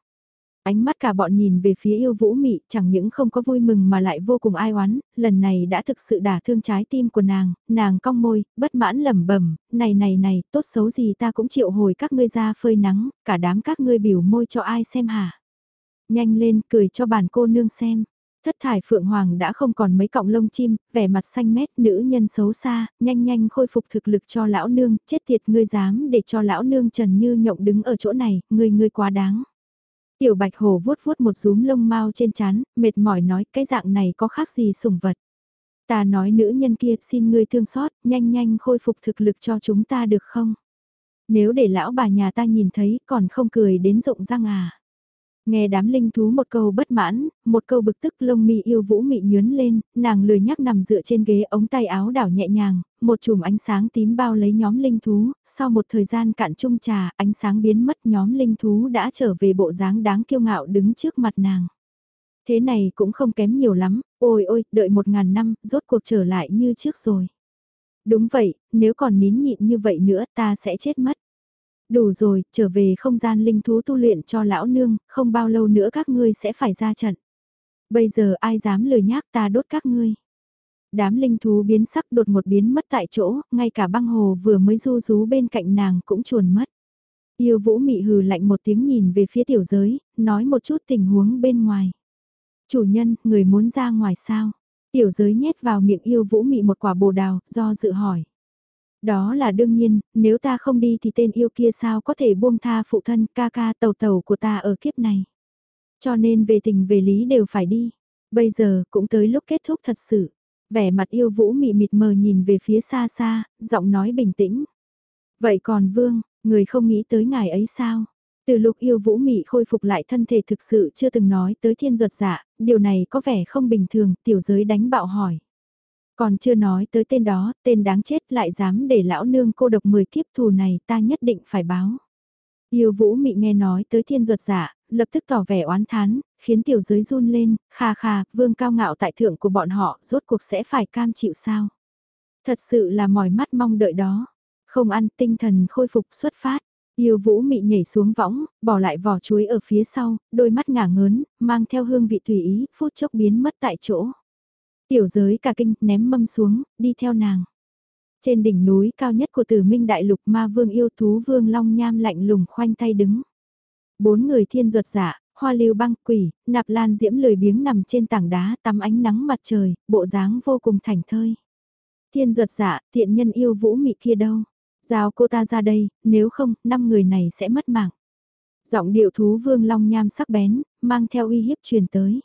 Ánh mắt cả bọn nhìn về phía yêu vũ mị chẳng những không có vui mừng mà lại vô cùng ai oán, lần này đã thực sự đả thương trái tim của nàng, nàng cong môi, bất mãn lẩm bẩm này này này, tốt xấu gì ta cũng chịu hồi các ngươi ra phơi nắng, cả đám các ngươi biểu môi cho ai xem hả. Nhanh lên, cười cho bản cô nương xem. Thất thải phượng hoàng đã không còn mấy cọng lông chim, vẻ mặt xanh mét nữ nhân xấu xa, nhanh nhanh khôi phục thực lực cho lão nương, chết tiệt ngươi dám để cho lão nương trần như nhộng đứng ở chỗ này, ngươi ngươi quá đáng. Tiểu bạch hồ vuốt vuốt một rúm lông mau trên chán, mệt mỏi nói cái dạng này có khác gì sủng vật. Ta nói nữ nhân kia xin ngươi thương xót, nhanh nhanh khôi phục thực lực cho chúng ta được không? Nếu để lão bà nhà ta nhìn thấy còn không cười đến rộng răng à. Nghe đám linh thú một câu bất mãn, một câu bực tức lông mi yêu vũ mị nhướn lên, nàng lười nhắc nằm dựa trên ghế ống tay áo đảo nhẹ nhàng, một chùm ánh sáng tím bao lấy nhóm linh thú, sau một thời gian cạn chung trà, ánh sáng biến mất nhóm linh thú đã trở về bộ dáng đáng kiêu ngạo đứng trước mặt nàng. Thế này cũng không kém nhiều lắm, ôi ôi, đợi một ngàn năm, rốt cuộc trở lại như trước rồi. Đúng vậy, nếu còn nín nhịn như vậy nữa ta sẽ chết mất. Đủ rồi, trở về không gian linh thú tu luyện cho lão nương, không bao lâu nữa các ngươi sẽ phải ra trận. Bây giờ ai dám lười nhác ta đốt các ngươi. Đám linh thú biến sắc đột một biến mất tại chỗ, ngay cả băng hồ vừa mới du rú bên cạnh nàng cũng chuồn mất. Yêu vũ mị hừ lạnh một tiếng nhìn về phía tiểu giới, nói một chút tình huống bên ngoài. Chủ nhân, người muốn ra ngoài sao? Tiểu giới nhét vào miệng yêu vũ mị một quả bồ đào, do dự hỏi. Đó là đương nhiên, nếu ta không đi thì tên yêu kia sao có thể buông tha phụ thân ca ca tàu tàu của ta ở kiếp này. Cho nên về tình về lý đều phải đi. Bây giờ cũng tới lúc kết thúc thật sự. Vẻ mặt yêu vũ mị mịt mờ nhìn về phía xa xa, giọng nói bình tĩnh. Vậy còn Vương, người không nghĩ tới ngài ấy sao? Từ lúc yêu vũ mị khôi phục lại thân thể thực sự chưa từng nói tới thiên ruột giả dạ, điều này có vẻ không bình thường, tiểu giới đánh bạo hỏi. Còn chưa nói tới tên đó, tên đáng chết lại dám để lão nương cô độc 10 kiếp thù này ta nhất định phải báo. Yêu vũ mị nghe nói tới thiên ruột giả, lập tức tỏ vẻ oán thán, khiến tiểu giới run lên, kha kha, vương cao ngạo tại thượng của bọn họ, rốt cuộc sẽ phải cam chịu sao. Thật sự là mỏi mắt mong đợi đó. Không ăn tinh thần khôi phục xuất phát. Yêu vũ mị nhảy xuống võng, bỏ lại vỏ chuối ở phía sau, đôi mắt ngả ngớn, mang theo hương vị tùy ý, phút chốc biến mất tại chỗ. Tiểu giới cả kinh ném mâm xuống, đi theo nàng. Trên đỉnh núi cao nhất của tử minh đại lục ma vương yêu thú vương long nham lạnh lùng khoanh tay đứng. Bốn người thiên ruột giả, hoa lưu băng quỷ, nạp lan diễm lười biếng nằm trên tảng đá tắm ánh nắng mặt trời, bộ dáng vô cùng thảnh thơi. Thiên ruột giả, tiện nhân yêu vũ mị kia đâu? Giao cô ta ra đây, nếu không, năm người này sẽ mất mạng. Giọng điệu thú vương long nham sắc bén, mang theo uy hiếp truyền tới.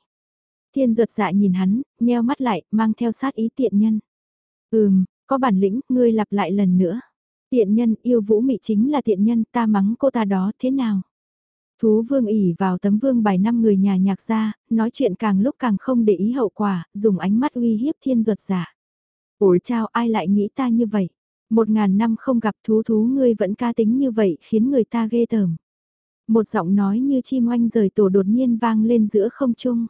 Thiên ruột dạ nhìn hắn, nheo mắt lại, mang theo sát ý tiện nhân. Ừm, có bản lĩnh, ngươi lặp lại lần nữa. Tiện nhân yêu vũ mị chính là tiện nhân, ta mắng cô ta đó thế nào? Thú vương ỉ vào tấm vương bài năm người nhà nhạc ra, nói chuyện càng lúc càng không để ý hậu quả, dùng ánh mắt uy hiếp thiên ruột giả. Ủi chao ai lại nghĩ ta như vậy? Một ngàn năm không gặp thú thú ngươi vẫn ca tính như vậy khiến người ta ghê tởm. Một giọng nói như chim oanh rời tổ đột nhiên vang lên giữa không trung.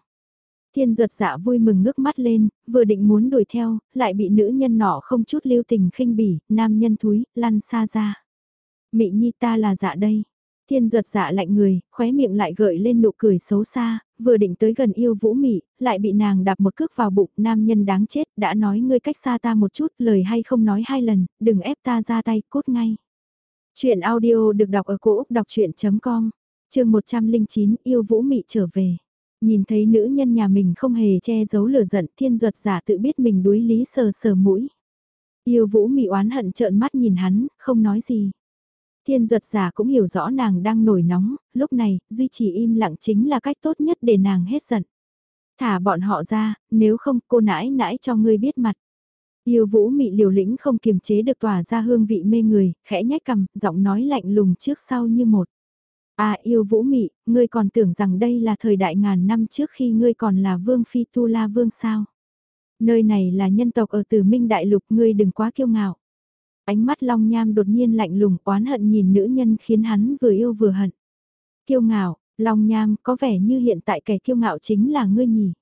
Thiên ruột dạ vui mừng ngước mắt lên, vừa định muốn đuổi theo, lại bị nữ nhân nọ không chút lưu tình khinh bỉ, nam nhân thúi, lăn xa ra. Mị nhi ta là dạ đây. Thiên ruột dạ lạnh người, khóe miệng lại gợi lên nụ cười xấu xa, vừa định tới gần yêu vũ mị, lại bị nàng đạp một cước vào bụng, nam nhân đáng chết, đã nói ngươi cách xa ta một chút, lời hay không nói hai lần, đừng ép ta ra tay, cút ngay. Chuyện audio được đọc ở cổ Úc đọc chuyện.com, trường 109, yêu vũ mị trở về. Nhìn thấy nữ nhân nhà mình không hề che giấu lửa giận, thiên Duật giả tự biết mình đuối lý sờ sờ mũi. Yêu vũ mị oán hận trợn mắt nhìn hắn, không nói gì. Thiên Duật giả cũng hiểu rõ nàng đang nổi nóng, lúc này, duy trì im lặng chính là cách tốt nhất để nàng hết giận. Thả bọn họ ra, nếu không cô nãi nãi cho ngươi biết mặt. Yêu vũ mị liều lĩnh không kiềm chế được tỏa ra hương vị mê người, khẽ nhách cầm, giọng nói lạnh lùng trước sau như một. À yêu vũ mị, ngươi còn tưởng rằng đây là thời đại ngàn năm trước khi ngươi còn là vương phi tu la vương sao. Nơi này là nhân tộc ở tử minh đại lục ngươi đừng quá kiêu ngạo. Ánh mắt long nham đột nhiên lạnh lùng oán hận nhìn nữ nhân khiến hắn vừa yêu vừa hận. Kiêu ngạo, long nham có vẻ như hiện tại kẻ kiêu ngạo chính là ngươi nhỉ.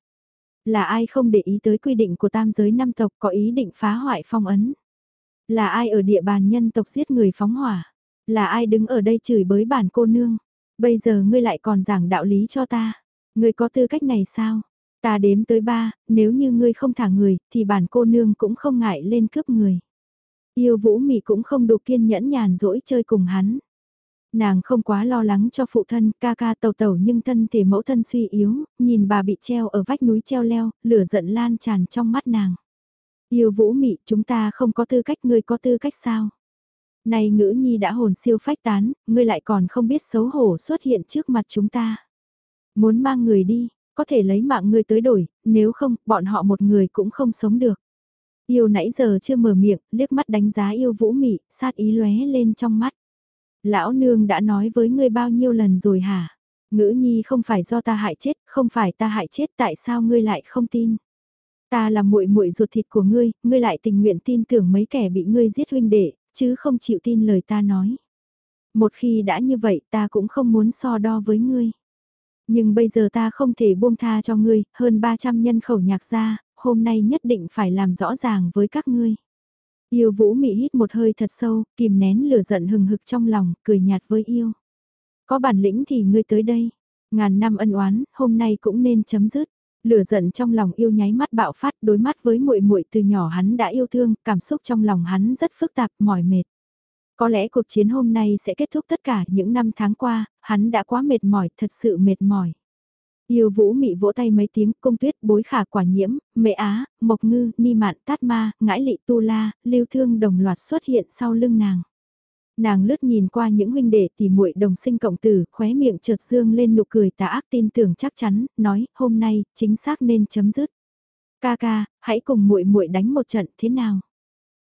Là ai không để ý tới quy định của tam giới năm tộc có ý định phá hoại phong ấn? Là ai ở địa bàn nhân tộc giết người phóng hỏa? Là ai đứng ở đây chửi bới bản cô nương? Bây giờ ngươi lại còn giảng đạo lý cho ta. Ngươi có tư cách này sao? Ta đếm tới ba, nếu như ngươi không thả người, thì bản cô nương cũng không ngại lên cướp người. Yêu vũ mị cũng không đủ kiên nhẫn nhàn rỗi chơi cùng hắn. Nàng không quá lo lắng cho phụ thân ca ca tàu tàu nhưng thân thể mẫu thân suy yếu, nhìn bà bị treo ở vách núi treo leo, lửa giận lan tràn trong mắt nàng. Yêu vũ mị chúng ta không có tư cách ngươi có tư cách sao? Này ngữ nhi đã hồn siêu phách tán, ngươi lại còn không biết xấu hổ xuất hiện trước mặt chúng ta. Muốn mang người đi, có thể lấy mạng ngươi tới đổi, nếu không, bọn họ một người cũng không sống được. Yêu nãy giờ chưa mở miệng, liếc mắt đánh giá yêu vũ mị, sát ý lóe lên trong mắt. Lão nương đã nói với ngươi bao nhiêu lần rồi hả? Ngữ nhi không phải do ta hại chết, không phải ta hại chết tại sao ngươi lại không tin? Ta là muội muội ruột thịt của ngươi, ngươi lại tình nguyện tin tưởng mấy kẻ bị ngươi giết huynh đệ, chứ không chịu tin lời ta nói. Một khi đã như vậy ta cũng không muốn so đo với ngươi. Nhưng bây giờ ta không thể buông tha cho ngươi, hơn 300 nhân khẩu nhạc gia, hôm nay nhất định phải làm rõ ràng với các ngươi. Yêu vũ mị hít một hơi thật sâu, kìm nén lửa giận hừng hực trong lòng, cười nhạt với yêu. Có bản lĩnh thì ngươi tới đây. Ngàn năm ân oán, hôm nay cũng nên chấm dứt. Lửa giận trong lòng yêu nháy mắt bạo phát đối mắt với muội muội từ nhỏ hắn đã yêu thương, cảm xúc trong lòng hắn rất phức tạp, mỏi mệt. Có lẽ cuộc chiến hôm nay sẽ kết thúc tất cả những năm tháng qua, hắn đã quá mệt mỏi, thật sự mệt mỏi. Yêu vũ mị vỗ tay mấy tiếng, công tuyết, bối khả quả nhiễm, mệ á, mộc ngư, ni mạn, tát ma, ngãi lị tu la, lưu thương đồng loạt xuất hiện sau lưng nàng. Nàng lướt nhìn qua những huynh đệ thì muội đồng sinh cộng tử, khóe miệng chợt dương lên nụ cười tà ác tin tưởng chắc chắn, nói, hôm nay, chính xác nên chấm dứt. Ca ca, hãy cùng muội muội đánh một trận thế nào?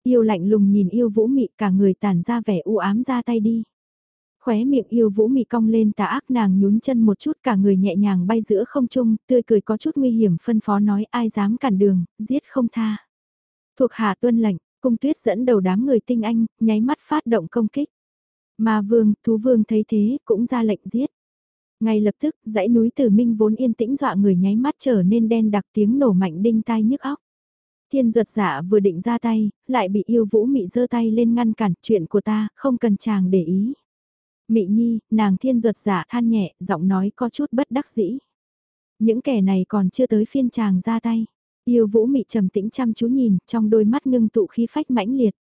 Yêu lạnh lùng nhìn yêu vũ mị cả người tàn ra vẻ u ám ra tay đi. Khóe miệng yêu vũ mị cong lên tà ác nàng nhún chân một chút cả người nhẹ nhàng bay giữa không trung, tươi cười có chút nguy hiểm phân phó nói ai dám cản đường, giết không tha. Thuộc hạ tuân lệnh, cung tuyết dẫn đầu đám người tinh anh, nháy mắt phát động công kích. Mà vương, thú vương thấy thế, cũng ra lệnh giết. Ngay lập tức, dãy núi tử minh vốn yên tĩnh dọa người nháy mắt trở nên đen đặc tiếng nổ mạnh đinh tai nhức óc. Thiên duật giả vừa định ra tay, lại bị yêu vũ mị giơ tay lên ngăn cản chuyện của ta, không cần chàng để ý. Mị nhi, nàng thiên duật giả than nhẹ, giọng nói có chút bất đắc dĩ. Những kẻ này còn chưa tới phiên chàng ra tay. Yêu vũ mị trầm tĩnh chăm chú nhìn, trong đôi mắt ngưng tụ khí phách mãnh liệt.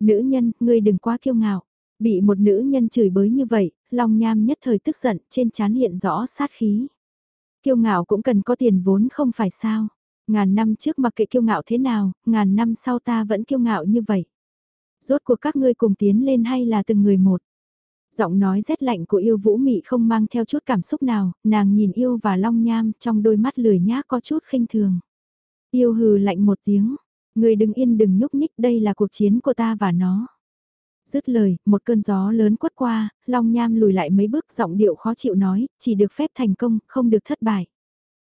Nữ nhân, ngươi đừng quá kiêu ngạo. Bị một nữ nhân chửi bới như vậy, Long Nham nhất thời tức giận, trên trán hiện rõ sát khí. Kiêu ngạo cũng cần có tiền vốn không phải sao. Ngàn năm trước mặc kệ kiêu ngạo thế nào, ngàn năm sau ta vẫn kiêu ngạo như vậy. Rốt cuộc các ngươi cùng tiến lên hay là từng người một. Giọng nói rét lạnh của yêu vũ mị không mang theo chút cảm xúc nào, nàng nhìn yêu và long nham trong đôi mắt lười nhác có chút khinh thường. Yêu hừ lạnh một tiếng, người đừng yên đừng nhúc nhích đây là cuộc chiến của ta và nó. Dứt lời, một cơn gió lớn quất qua, Long Nham lùi lại mấy bước giọng điệu khó chịu nói, chỉ được phép thành công, không được thất bại.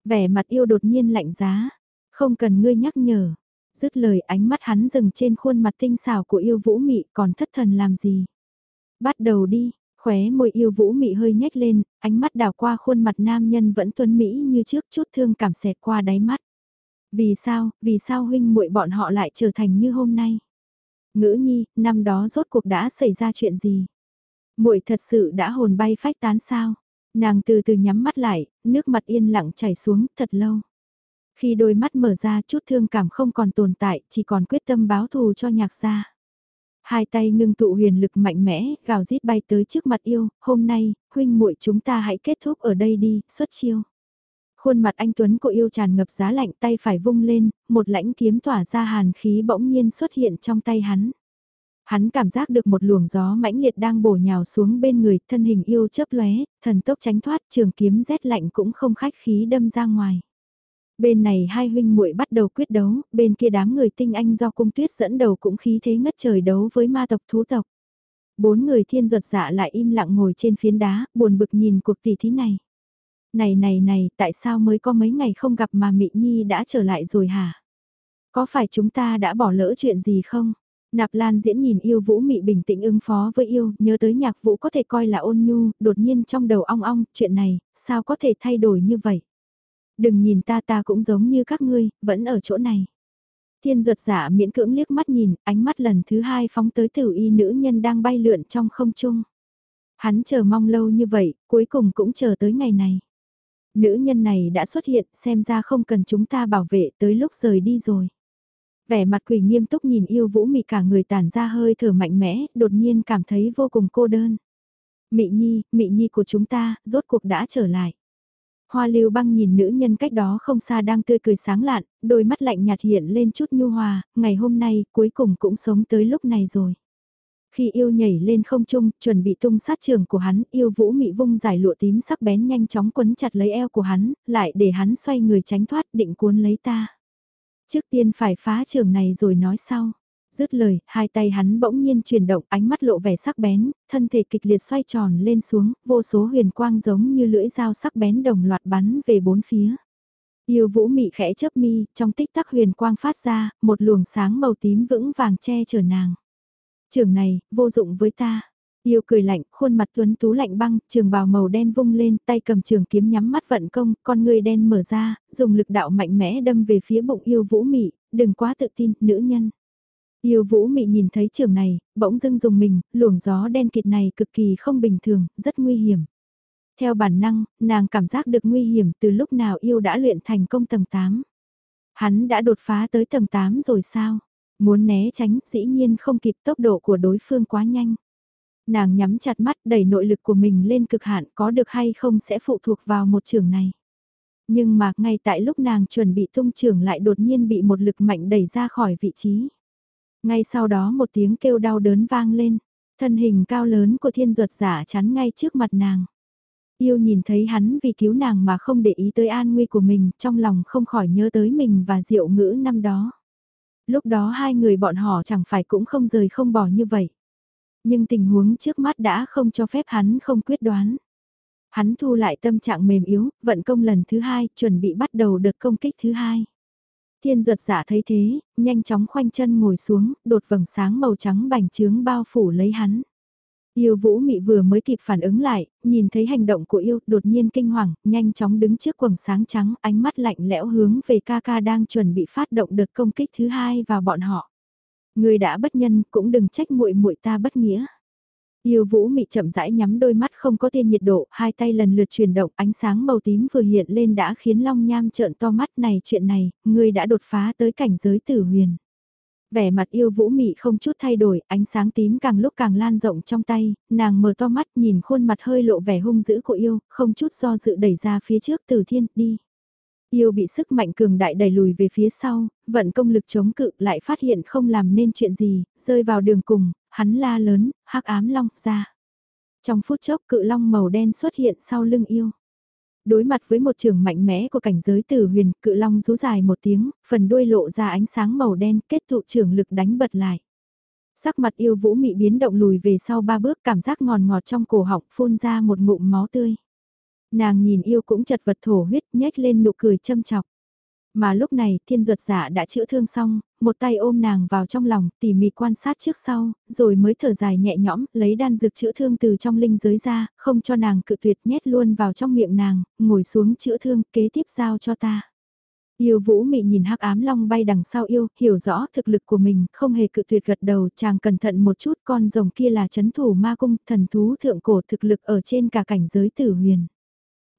Vẻ mặt yêu đột nhiên lạnh giá, không cần ngươi nhắc nhở. Dứt lời ánh mắt hắn dừng trên khuôn mặt tinh xảo của yêu vũ mị còn thất thần làm gì. Bắt đầu đi, khóe môi yêu vũ mị hơi nhếch lên, ánh mắt đảo qua khuôn mặt nam nhân vẫn tuấn mỹ như trước chút thương cảm xẹt qua đáy mắt. Vì sao, vì sao huynh muội bọn họ lại trở thành như hôm nay? Ngữ nhi, năm đó rốt cuộc đã xảy ra chuyện gì? muội thật sự đã hồn bay phách tán sao? Nàng từ từ nhắm mắt lại, nước mặt yên lặng chảy xuống thật lâu. Khi đôi mắt mở ra chút thương cảm không còn tồn tại, chỉ còn quyết tâm báo thù cho nhạc gia. Hai tay ngưng tụ huyền lực mạnh mẽ, gào rít bay tới trước mặt yêu, hôm nay, huynh muội chúng ta hãy kết thúc ở đây đi, xuất chiêu. Khuôn mặt anh Tuấn của yêu tràn ngập giá lạnh tay phải vung lên, một lãnh kiếm tỏa ra hàn khí bỗng nhiên xuất hiện trong tay hắn. Hắn cảm giác được một luồng gió mãnh liệt đang bổ nhào xuống bên người, thân hình yêu chớp lóe, thần tốc tránh thoát, trường kiếm rét lạnh cũng không khách khí đâm ra ngoài. Bên này hai huynh muội bắt đầu quyết đấu, bên kia đám người tinh anh do cung tuyết dẫn đầu cũng khí thế ngất trời đấu với ma tộc thú tộc. Bốn người thiên ruột dạ lại im lặng ngồi trên phiến đá, buồn bực nhìn cuộc tỷ thí này. Này này này, tại sao mới có mấy ngày không gặp mà Mị Nhi đã trở lại rồi hả? Có phải chúng ta đã bỏ lỡ chuyện gì không? Nạp Lan diễn nhìn yêu vũ mị bình tĩnh ứng phó với yêu, nhớ tới nhạc vũ có thể coi là ôn nhu, đột nhiên trong đầu ong ong, chuyện này, sao có thể thay đổi như vậy? Đừng nhìn ta ta cũng giống như các ngươi, vẫn ở chỗ này. Thiên ruột giả miễn cưỡng liếc mắt nhìn, ánh mắt lần thứ hai phóng tới tử y nữ nhân đang bay lượn trong không trung. Hắn chờ mong lâu như vậy, cuối cùng cũng chờ tới ngày này. Nữ nhân này đã xuất hiện, xem ra không cần chúng ta bảo vệ tới lúc rời đi rồi. Vẻ mặt quỷ nghiêm túc nhìn yêu vũ mị cả người tản ra hơi thở mạnh mẽ, đột nhiên cảm thấy vô cùng cô đơn. Mị nhi, mị nhi của chúng ta, rốt cuộc đã trở lại. Hoa lưu băng nhìn nữ nhân cách đó không xa đang tươi cười sáng lạn, đôi mắt lạnh nhạt hiện lên chút nhu hòa, ngày hôm nay cuối cùng cũng sống tới lúc này rồi. Khi yêu nhảy lên không trung, chuẩn bị tung sát trường của hắn, yêu vũ mị vung giải lụa tím sắc bén nhanh chóng quấn chặt lấy eo của hắn, lại để hắn xoay người tránh thoát định cuốn lấy ta. Trước tiên phải phá trường này rồi nói sau. Dứt lời, hai tay hắn bỗng nhiên chuyển động ánh mắt lộ vẻ sắc bén, thân thể kịch liệt xoay tròn lên xuống, vô số huyền quang giống như lưỡi dao sắc bén đồng loạt bắn về bốn phía. Yêu vũ mị khẽ chớp mi, trong tích tắc huyền quang phát ra, một luồng sáng màu tím vững vàng che chở nàng. Trường này, vô dụng với ta. Yêu cười lạnh, khuôn mặt tuấn tú lạnh băng, trường bào màu đen vung lên, tay cầm trường kiếm nhắm mắt vận công, con người đen mở ra, dùng lực đạo mạnh mẽ đâm về phía bụng yêu vũ mị, đừng quá tự tin, nữ nhân. Yêu vũ mị nhìn thấy trường này, bỗng dưng dùng mình, luồng gió đen kịt này cực kỳ không bình thường, rất nguy hiểm. Theo bản năng, nàng cảm giác được nguy hiểm từ lúc nào yêu đã luyện thành công tầng 8. Hắn đã đột phá tới tầng 8 rồi sao? Muốn né tránh, dĩ nhiên không kịp tốc độ của đối phương quá nhanh. Nàng nhắm chặt mắt đẩy nội lực của mình lên cực hạn có được hay không sẽ phụ thuộc vào một trường này. Nhưng mà ngay tại lúc nàng chuẩn bị tung trường lại đột nhiên bị một lực mạnh đẩy ra khỏi vị trí. Ngay sau đó một tiếng kêu đau đớn vang lên, thân hình cao lớn của thiên ruột giả chắn ngay trước mặt nàng. Yêu nhìn thấy hắn vì cứu nàng mà không để ý tới an nguy của mình, trong lòng không khỏi nhớ tới mình và diệu ngữ năm đó. Lúc đó hai người bọn họ chẳng phải cũng không rời không bỏ như vậy. Nhưng tình huống trước mắt đã không cho phép hắn không quyết đoán. Hắn thu lại tâm trạng mềm yếu, vận công lần thứ hai, chuẩn bị bắt đầu đợt công kích thứ hai. Thiên ruột giả thấy thế, nhanh chóng khoanh chân ngồi xuống, đột vầng sáng màu trắng bành trướng bao phủ lấy hắn. Yêu vũ mị vừa mới kịp phản ứng lại, nhìn thấy hành động của yêu, đột nhiên kinh hoàng, nhanh chóng đứng trước quầng sáng trắng, ánh mắt lạnh lẽo hướng về ca ca đang chuẩn bị phát động đợt công kích thứ hai vào bọn họ. Người đã bất nhân, cũng đừng trách muội muội ta bất nghĩa. Yêu vũ mị chậm rãi nhắm đôi mắt không có tiên nhiệt độ, hai tay lần lượt chuyển động, ánh sáng màu tím vừa hiện lên đã khiến Long Nham trợn to mắt này chuyện này, người đã đột phá tới cảnh giới tử huyền. Vẻ mặt yêu vũ mị không chút thay đổi, ánh sáng tím càng lúc càng lan rộng trong tay, nàng mở to mắt nhìn khuôn mặt hơi lộ vẻ hung dữ của yêu, không chút do dự đẩy ra phía trước từ thiên, đi. Yêu bị sức mạnh cường đại đẩy lùi về phía sau, vận công lực chống cự lại phát hiện không làm nên chuyện gì, rơi vào đường cùng, hắn la lớn, hắc ám long ra. Trong phút chốc cự long màu đen xuất hiện sau lưng yêu. Đối mặt với một trường mạnh mẽ của cảnh giới tử huyền, cự long rú dài một tiếng, phần đuôi lộ ra ánh sáng màu đen kết tụ trường lực đánh bật lại. Sắc mặt yêu vũ mị biến động lùi về sau ba bước cảm giác ngòn ngọt trong cổ họng phun ra một ngụm máu tươi. Nàng nhìn yêu cũng chật vật thổ huyết nhếch lên nụ cười châm chọc. Mà lúc này thiên duật giả đã chữa thương xong, một tay ôm nàng vào trong lòng tỉ mỉ quan sát trước sau, rồi mới thở dài nhẹ nhõm, lấy đan dược chữa thương từ trong linh giới ra, không cho nàng cự tuyệt nhét luôn vào trong miệng nàng, ngồi xuống chữa thương kế tiếp giao cho ta. Yêu vũ mị nhìn hắc ám long bay đằng sau yêu, hiểu rõ thực lực của mình, không hề cự tuyệt gật đầu, chàng cẩn thận một chút con rồng kia là chấn thủ ma cung, thần thú thượng cổ thực lực ở trên cả cảnh giới tử huyền.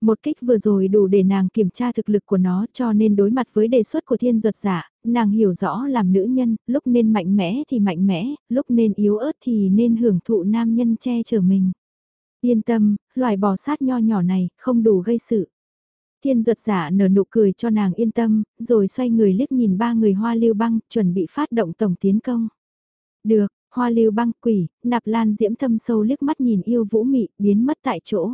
Một kích vừa rồi đủ để nàng kiểm tra thực lực của nó cho nên đối mặt với đề xuất của thiên duật giả, nàng hiểu rõ làm nữ nhân, lúc nên mạnh mẽ thì mạnh mẽ, lúc nên yếu ớt thì nên hưởng thụ nam nhân che chở mình. Yên tâm, loài bò sát nho nhỏ này không đủ gây sự. Thiên duật giả nở nụ cười cho nàng yên tâm, rồi xoay người liếc nhìn ba người hoa lưu băng, chuẩn bị phát động tổng tiến công. Được, hoa lưu băng quỷ, nạp lan diễm thâm sâu liếc mắt nhìn yêu vũ mị, biến mất tại chỗ.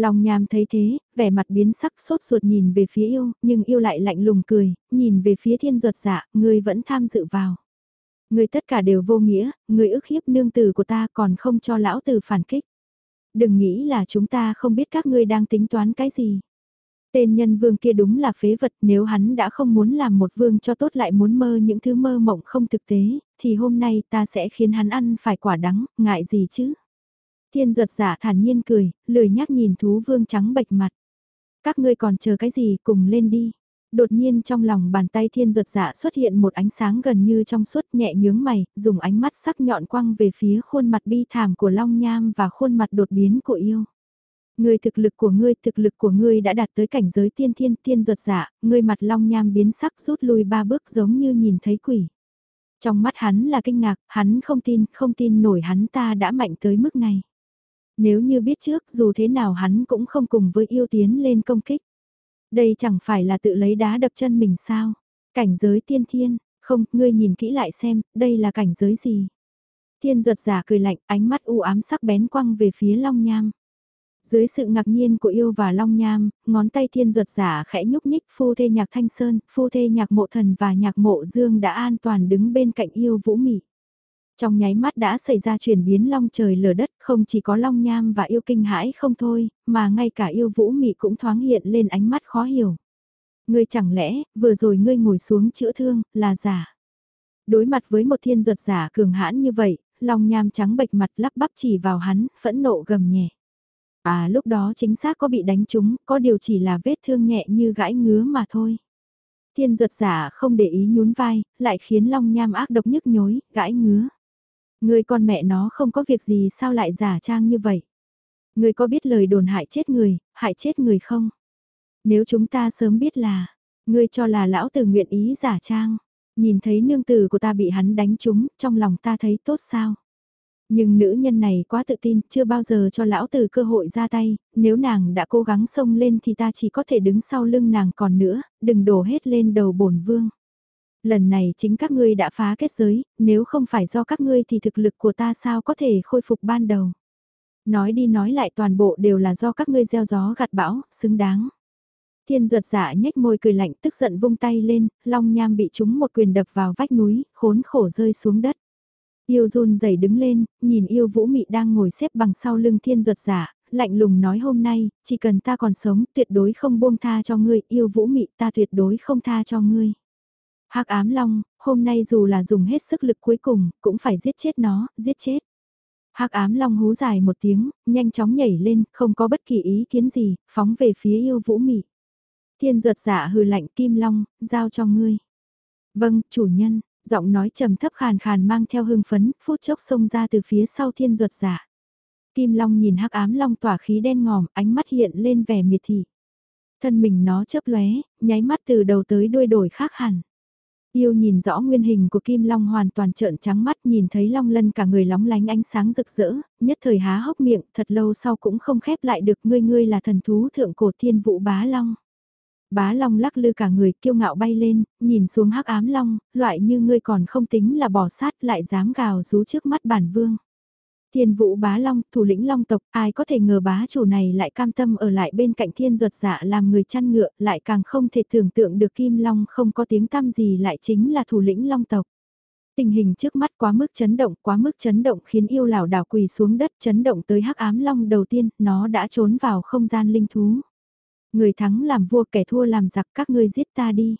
Long nham thấy thế, vẻ mặt biến sắc sốt ruột nhìn về phía yêu, nhưng yêu lại lạnh lùng cười, nhìn về phía thiên ruột dạ, người vẫn tham dự vào. Người tất cả đều vô nghĩa, người ức hiếp nương tử của ta còn không cho lão tử phản kích. Đừng nghĩ là chúng ta không biết các ngươi đang tính toán cái gì. Tên nhân vương kia đúng là phế vật nếu hắn đã không muốn làm một vương cho tốt lại muốn mơ những thứ mơ mộng không thực tế, thì hôm nay ta sẽ khiến hắn ăn phải quả đắng, ngại gì chứ. Thiên duật giả thản nhiên cười, lười nhắc nhìn thú vương trắng bệch mặt. Các ngươi còn chờ cái gì cùng lên đi. Đột nhiên trong lòng bàn tay thiên duật giả xuất hiện một ánh sáng gần như trong suốt nhẹ nhướng mày, dùng ánh mắt sắc nhọn quăng về phía khuôn mặt bi thảm của Long Nham và khuôn mặt đột biến của yêu. Người thực lực của ngươi, thực lực của ngươi đã đạt tới cảnh giới tiên thiên thiên duật giả, ngươi mặt Long Nham biến sắc rút lui ba bước giống như nhìn thấy quỷ. Trong mắt hắn là kinh ngạc, hắn không tin, không tin nổi hắn ta đã mạnh tới mức này. Nếu như biết trước dù thế nào hắn cũng không cùng với yêu tiến lên công kích. Đây chẳng phải là tự lấy đá đập chân mình sao? Cảnh giới tiên thiên, không, ngươi nhìn kỹ lại xem, đây là cảnh giới gì? Thiên ruột giả cười lạnh, ánh mắt u ám sắc bén quăng về phía Long Nham. Dưới sự ngạc nhiên của yêu và Long Nham, ngón tay thiên ruột giả khẽ nhúc nhích phu thê nhạc thanh sơn, phu thê nhạc mộ thần và nhạc mộ dương đã an toàn đứng bên cạnh yêu vũ mị. Trong nháy mắt đã xảy ra chuyển biến long trời lở đất, không chỉ có long nham và yêu kinh hãi không thôi, mà ngay cả yêu vũ mị cũng thoáng hiện lên ánh mắt khó hiểu. Ngươi chẳng lẽ, vừa rồi ngươi ngồi xuống chữa thương, là giả. Đối mặt với một thiên ruột giả cường hãn như vậy, long nham trắng bệch mặt lắp bắp chỉ vào hắn, phẫn nộ gầm nhẹ. À lúc đó chính xác có bị đánh trúng, có điều chỉ là vết thương nhẹ như gãi ngứa mà thôi. Thiên ruột giả không để ý nhún vai, lại khiến long nham ác độc nhức nhối, gãi ngứa. Người con mẹ nó không có việc gì sao lại giả trang như vậy? Người có biết lời đồn hại chết người, hại chết người không? Nếu chúng ta sớm biết là, ngươi cho là lão tử nguyện ý giả trang, nhìn thấy nương tử của ta bị hắn đánh trúng, trong lòng ta thấy tốt sao? Nhưng nữ nhân này quá tự tin, chưa bao giờ cho lão tử cơ hội ra tay, nếu nàng đã cố gắng xông lên thì ta chỉ có thể đứng sau lưng nàng còn nữa, đừng đổ hết lên đầu bổn vương. Lần này chính các ngươi đã phá kết giới, nếu không phải do các ngươi thì thực lực của ta sao có thể khôi phục ban đầu. Nói đi nói lại toàn bộ đều là do các ngươi gieo gió gặt bão, xứng đáng. Thiên ruột giả nhếch môi cười lạnh tức giận vung tay lên, long nham bị chúng một quyền đập vào vách núi, khốn khổ rơi xuống đất. Yêu run dày đứng lên, nhìn yêu vũ mị đang ngồi xếp bằng sau lưng thiên ruột giả, lạnh lùng nói hôm nay, chỉ cần ta còn sống, tuyệt đối không buông tha cho ngươi, yêu vũ mị ta tuyệt đối không tha cho ngươi hắc ám long, hôm nay dù là dùng hết sức lực cuối cùng, cũng phải giết chết nó, giết chết. hắc ám long hú dài một tiếng, nhanh chóng nhảy lên, không có bất kỳ ý kiến gì, phóng về phía yêu vũ mị. Thiên ruột giả hừ lạnh kim long, giao cho ngươi. Vâng, chủ nhân, giọng nói trầm thấp khàn khàn mang theo hưng phấn, phút chốc xông ra từ phía sau thiên ruột giả. Kim Long nhìn hắc ám long tỏa khí đen ngòm, ánh mắt hiện lên vẻ miệt thị. Thân mình nó chớp lóe, nháy mắt từ đầu tới đuôi đổi khác hẳn. Yêu nhìn rõ nguyên hình của Kim Long hoàn toàn trợn trắng mắt nhìn thấy Long Lân cả người lóng lánh ánh sáng rực rỡ, nhất thời há hốc miệng, thật lâu sau cũng không khép lại được ngươi ngươi là thần thú thượng cổ thiên vũ bá Long. Bá Long lắc lư cả người kiêu ngạo bay lên, nhìn xuống hắc ám Long, loại như ngươi còn không tính là bỏ sát lại dám gào rú trước mắt bản vương. Thiên vũ bá long, thủ lĩnh long tộc, ai có thể ngờ bá chủ này lại cam tâm ở lại bên cạnh thiên ruột dạ làm người chăn ngựa, lại càng không thể tưởng tượng được kim long không có tiếng tăm gì lại chính là thủ lĩnh long tộc. Tình hình trước mắt quá mức chấn động, quá mức chấn động khiến yêu lão đảo quỳ xuống đất chấn động tới hắc ám long đầu tiên, nó đã trốn vào không gian linh thú. Người thắng làm vua kẻ thua làm giặc các ngươi giết ta đi.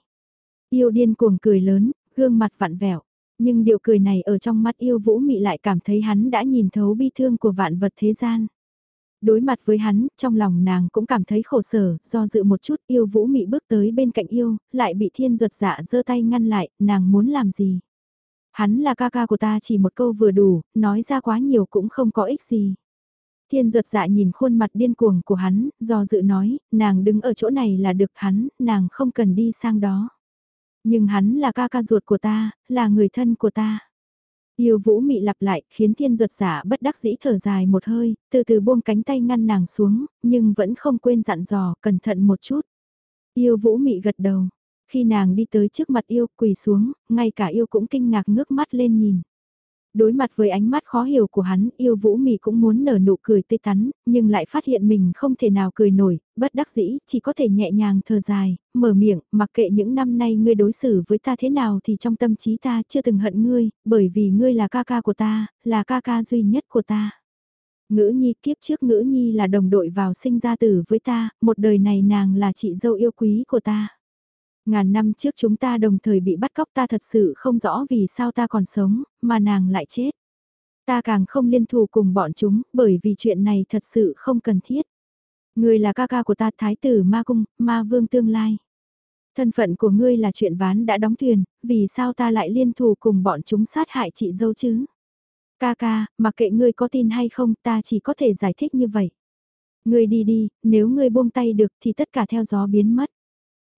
Yêu điên cuồng cười lớn, gương mặt vặn vẹo. Nhưng điều cười này ở trong mắt yêu vũ mị lại cảm thấy hắn đã nhìn thấu bi thương của vạn vật thế gian. Đối mặt với hắn, trong lòng nàng cũng cảm thấy khổ sở, do dự một chút yêu vũ mị bước tới bên cạnh yêu, lại bị thiên ruột dạ giơ tay ngăn lại, nàng muốn làm gì. Hắn là ca ca của ta chỉ một câu vừa đủ, nói ra quá nhiều cũng không có ích gì. Thiên ruột dạ nhìn khuôn mặt điên cuồng của hắn, do dự nói, nàng đứng ở chỗ này là được hắn, nàng không cần đi sang đó. Nhưng hắn là ca ca ruột của ta, là người thân của ta. Yêu vũ mị lặp lại, khiến thiên ruột giả bất đắc dĩ thở dài một hơi, từ từ buông cánh tay ngăn nàng xuống, nhưng vẫn không quên dặn dò, cẩn thận một chút. Yêu vũ mị gật đầu, khi nàng đi tới trước mặt yêu quỳ xuống, ngay cả yêu cũng kinh ngạc ngước mắt lên nhìn. Đối mặt với ánh mắt khó hiểu của hắn, yêu vũ mì cũng muốn nở nụ cười tươi tắn, nhưng lại phát hiện mình không thể nào cười nổi, bất đắc dĩ, chỉ có thể nhẹ nhàng thở dài, mở miệng, mặc kệ những năm nay ngươi đối xử với ta thế nào thì trong tâm trí ta chưa từng hận ngươi, bởi vì ngươi là ca ca của ta, là ca ca duy nhất của ta. Ngữ nhi kiếp trước ngữ nhi là đồng đội vào sinh ra tử với ta, một đời này nàng là chị dâu yêu quý của ta. Ngàn năm trước chúng ta đồng thời bị bắt cóc ta thật sự không rõ vì sao ta còn sống, mà nàng lại chết. Ta càng không liên thù cùng bọn chúng, bởi vì chuyện này thật sự không cần thiết. Ngươi là ca ca của ta thái tử ma cung, ma vương tương lai. Thân phận của ngươi là chuyện ván đã đóng thuyền, vì sao ta lại liên thù cùng bọn chúng sát hại chị dâu chứ? Ca ca, mặc kệ ngươi có tin hay không ta chỉ có thể giải thích như vậy. Ngươi đi đi, nếu ngươi buông tay được thì tất cả theo gió biến mất.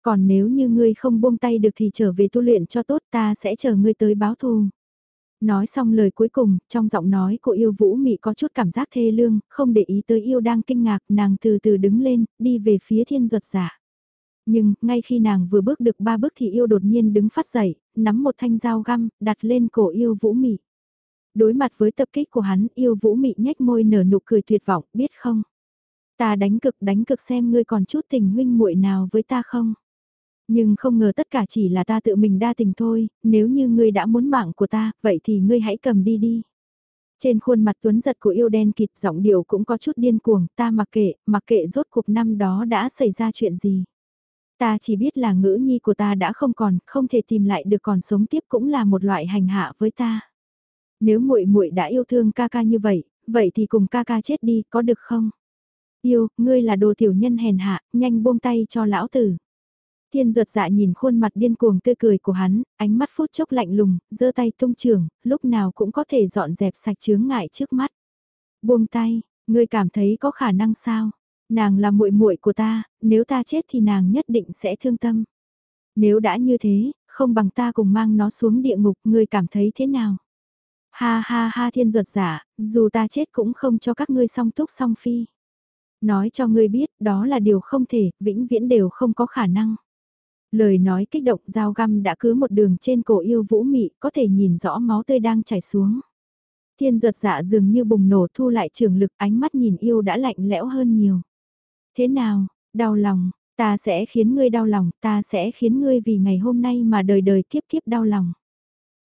Còn nếu như ngươi không buông tay được thì trở về tu luyện cho tốt ta sẽ chờ ngươi tới báo thù. Nói xong lời cuối cùng, trong giọng nói của yêu vũ mị có chút cảm giác thê lương, không để ý tới yêu đang kinh ngạc, nàng từ từ đứng lên, đi về phía thiên ruột giả. Nhưng, ngay khi nàng vừa bước được ba bước thì yêu đột nhiên đứng phát dậy, nắm một thanh dao găm, đặt lên cổ yêu vũ mị. Đối mặt với tập kích của hắn, yêu vũ mị nhếch môi nở nụ cười tuyệt vọng, biết không? Ta đánh cực đánh cực xem ngươi còn chút tình huynh muội nào với ta không? Nhưng không ngờ tất cả chỉ là ta tự mình đa tình thôi, nếu như ngươi đã muốn mạng của ta, vậy thì ngươi hãy cầm đi đi. Trên khuôn mặt tuấn giật của yêu đen kịt giọng điệu cũng có chút điên cuồng, ta mặc kệ, mặc kệ rốt cuộc năm đó đã xảy ra chuyện gì. Ta chỉ biết là ngữ nhi của ta đã không còn, không thể tìm lại được còn sống tiếp cũng là một loại hành hạ với ta. Nếu muội muội đã yêu thương ca ca như vậy, vậy thì cùng ca ca chết đi, có được không? Yêu, ngươi là đồ tiểu nhân hèn hạ, nhanh buông tay cho lão tử. Thiên ruột dạ nhìn khuôn mặt điên cuồng tươi cười của hắn, ánh mắt phút chốc lạnh lùng, giơ tay tung trường, lúc nào cũng có thể dọn dẹp sạch chướng ngại trước mắt. Buông tay, ngươi cảm thấy có khả năng sao? Nàng là muội muội của ta, nếu ta chết thì nàng nhất định sẽ thương tâm. Nếu đã như thế, không bằng ta cùng mang nó xuống địa ngục, ngươi cảm thấy thế nào? Ha ha ha thiên ruột giả, dù ta chết cũng không cho các ngươi song túc song phi. Nói cho ngươi biết, đó là điều không thể, vĩnh viễn đều không có khả năng. Lời nói kích động dao găm đã cứ một đường trên cổ yêu vũ mị có thể nhìn rõ máu tươi đang chảy xuống. Thiên ruột dạ dường như bùng nổ thu lại trường lực ánh mắt nhìn yêu đã lạnh lẽo hơn nhiều. Thế nào, đau lòng, ta sẽ khiến ngươi đau lòng, ta sẽ khiến ngươi vì ngày hôm nay mà đời đời kiếp kiếp đau lòng.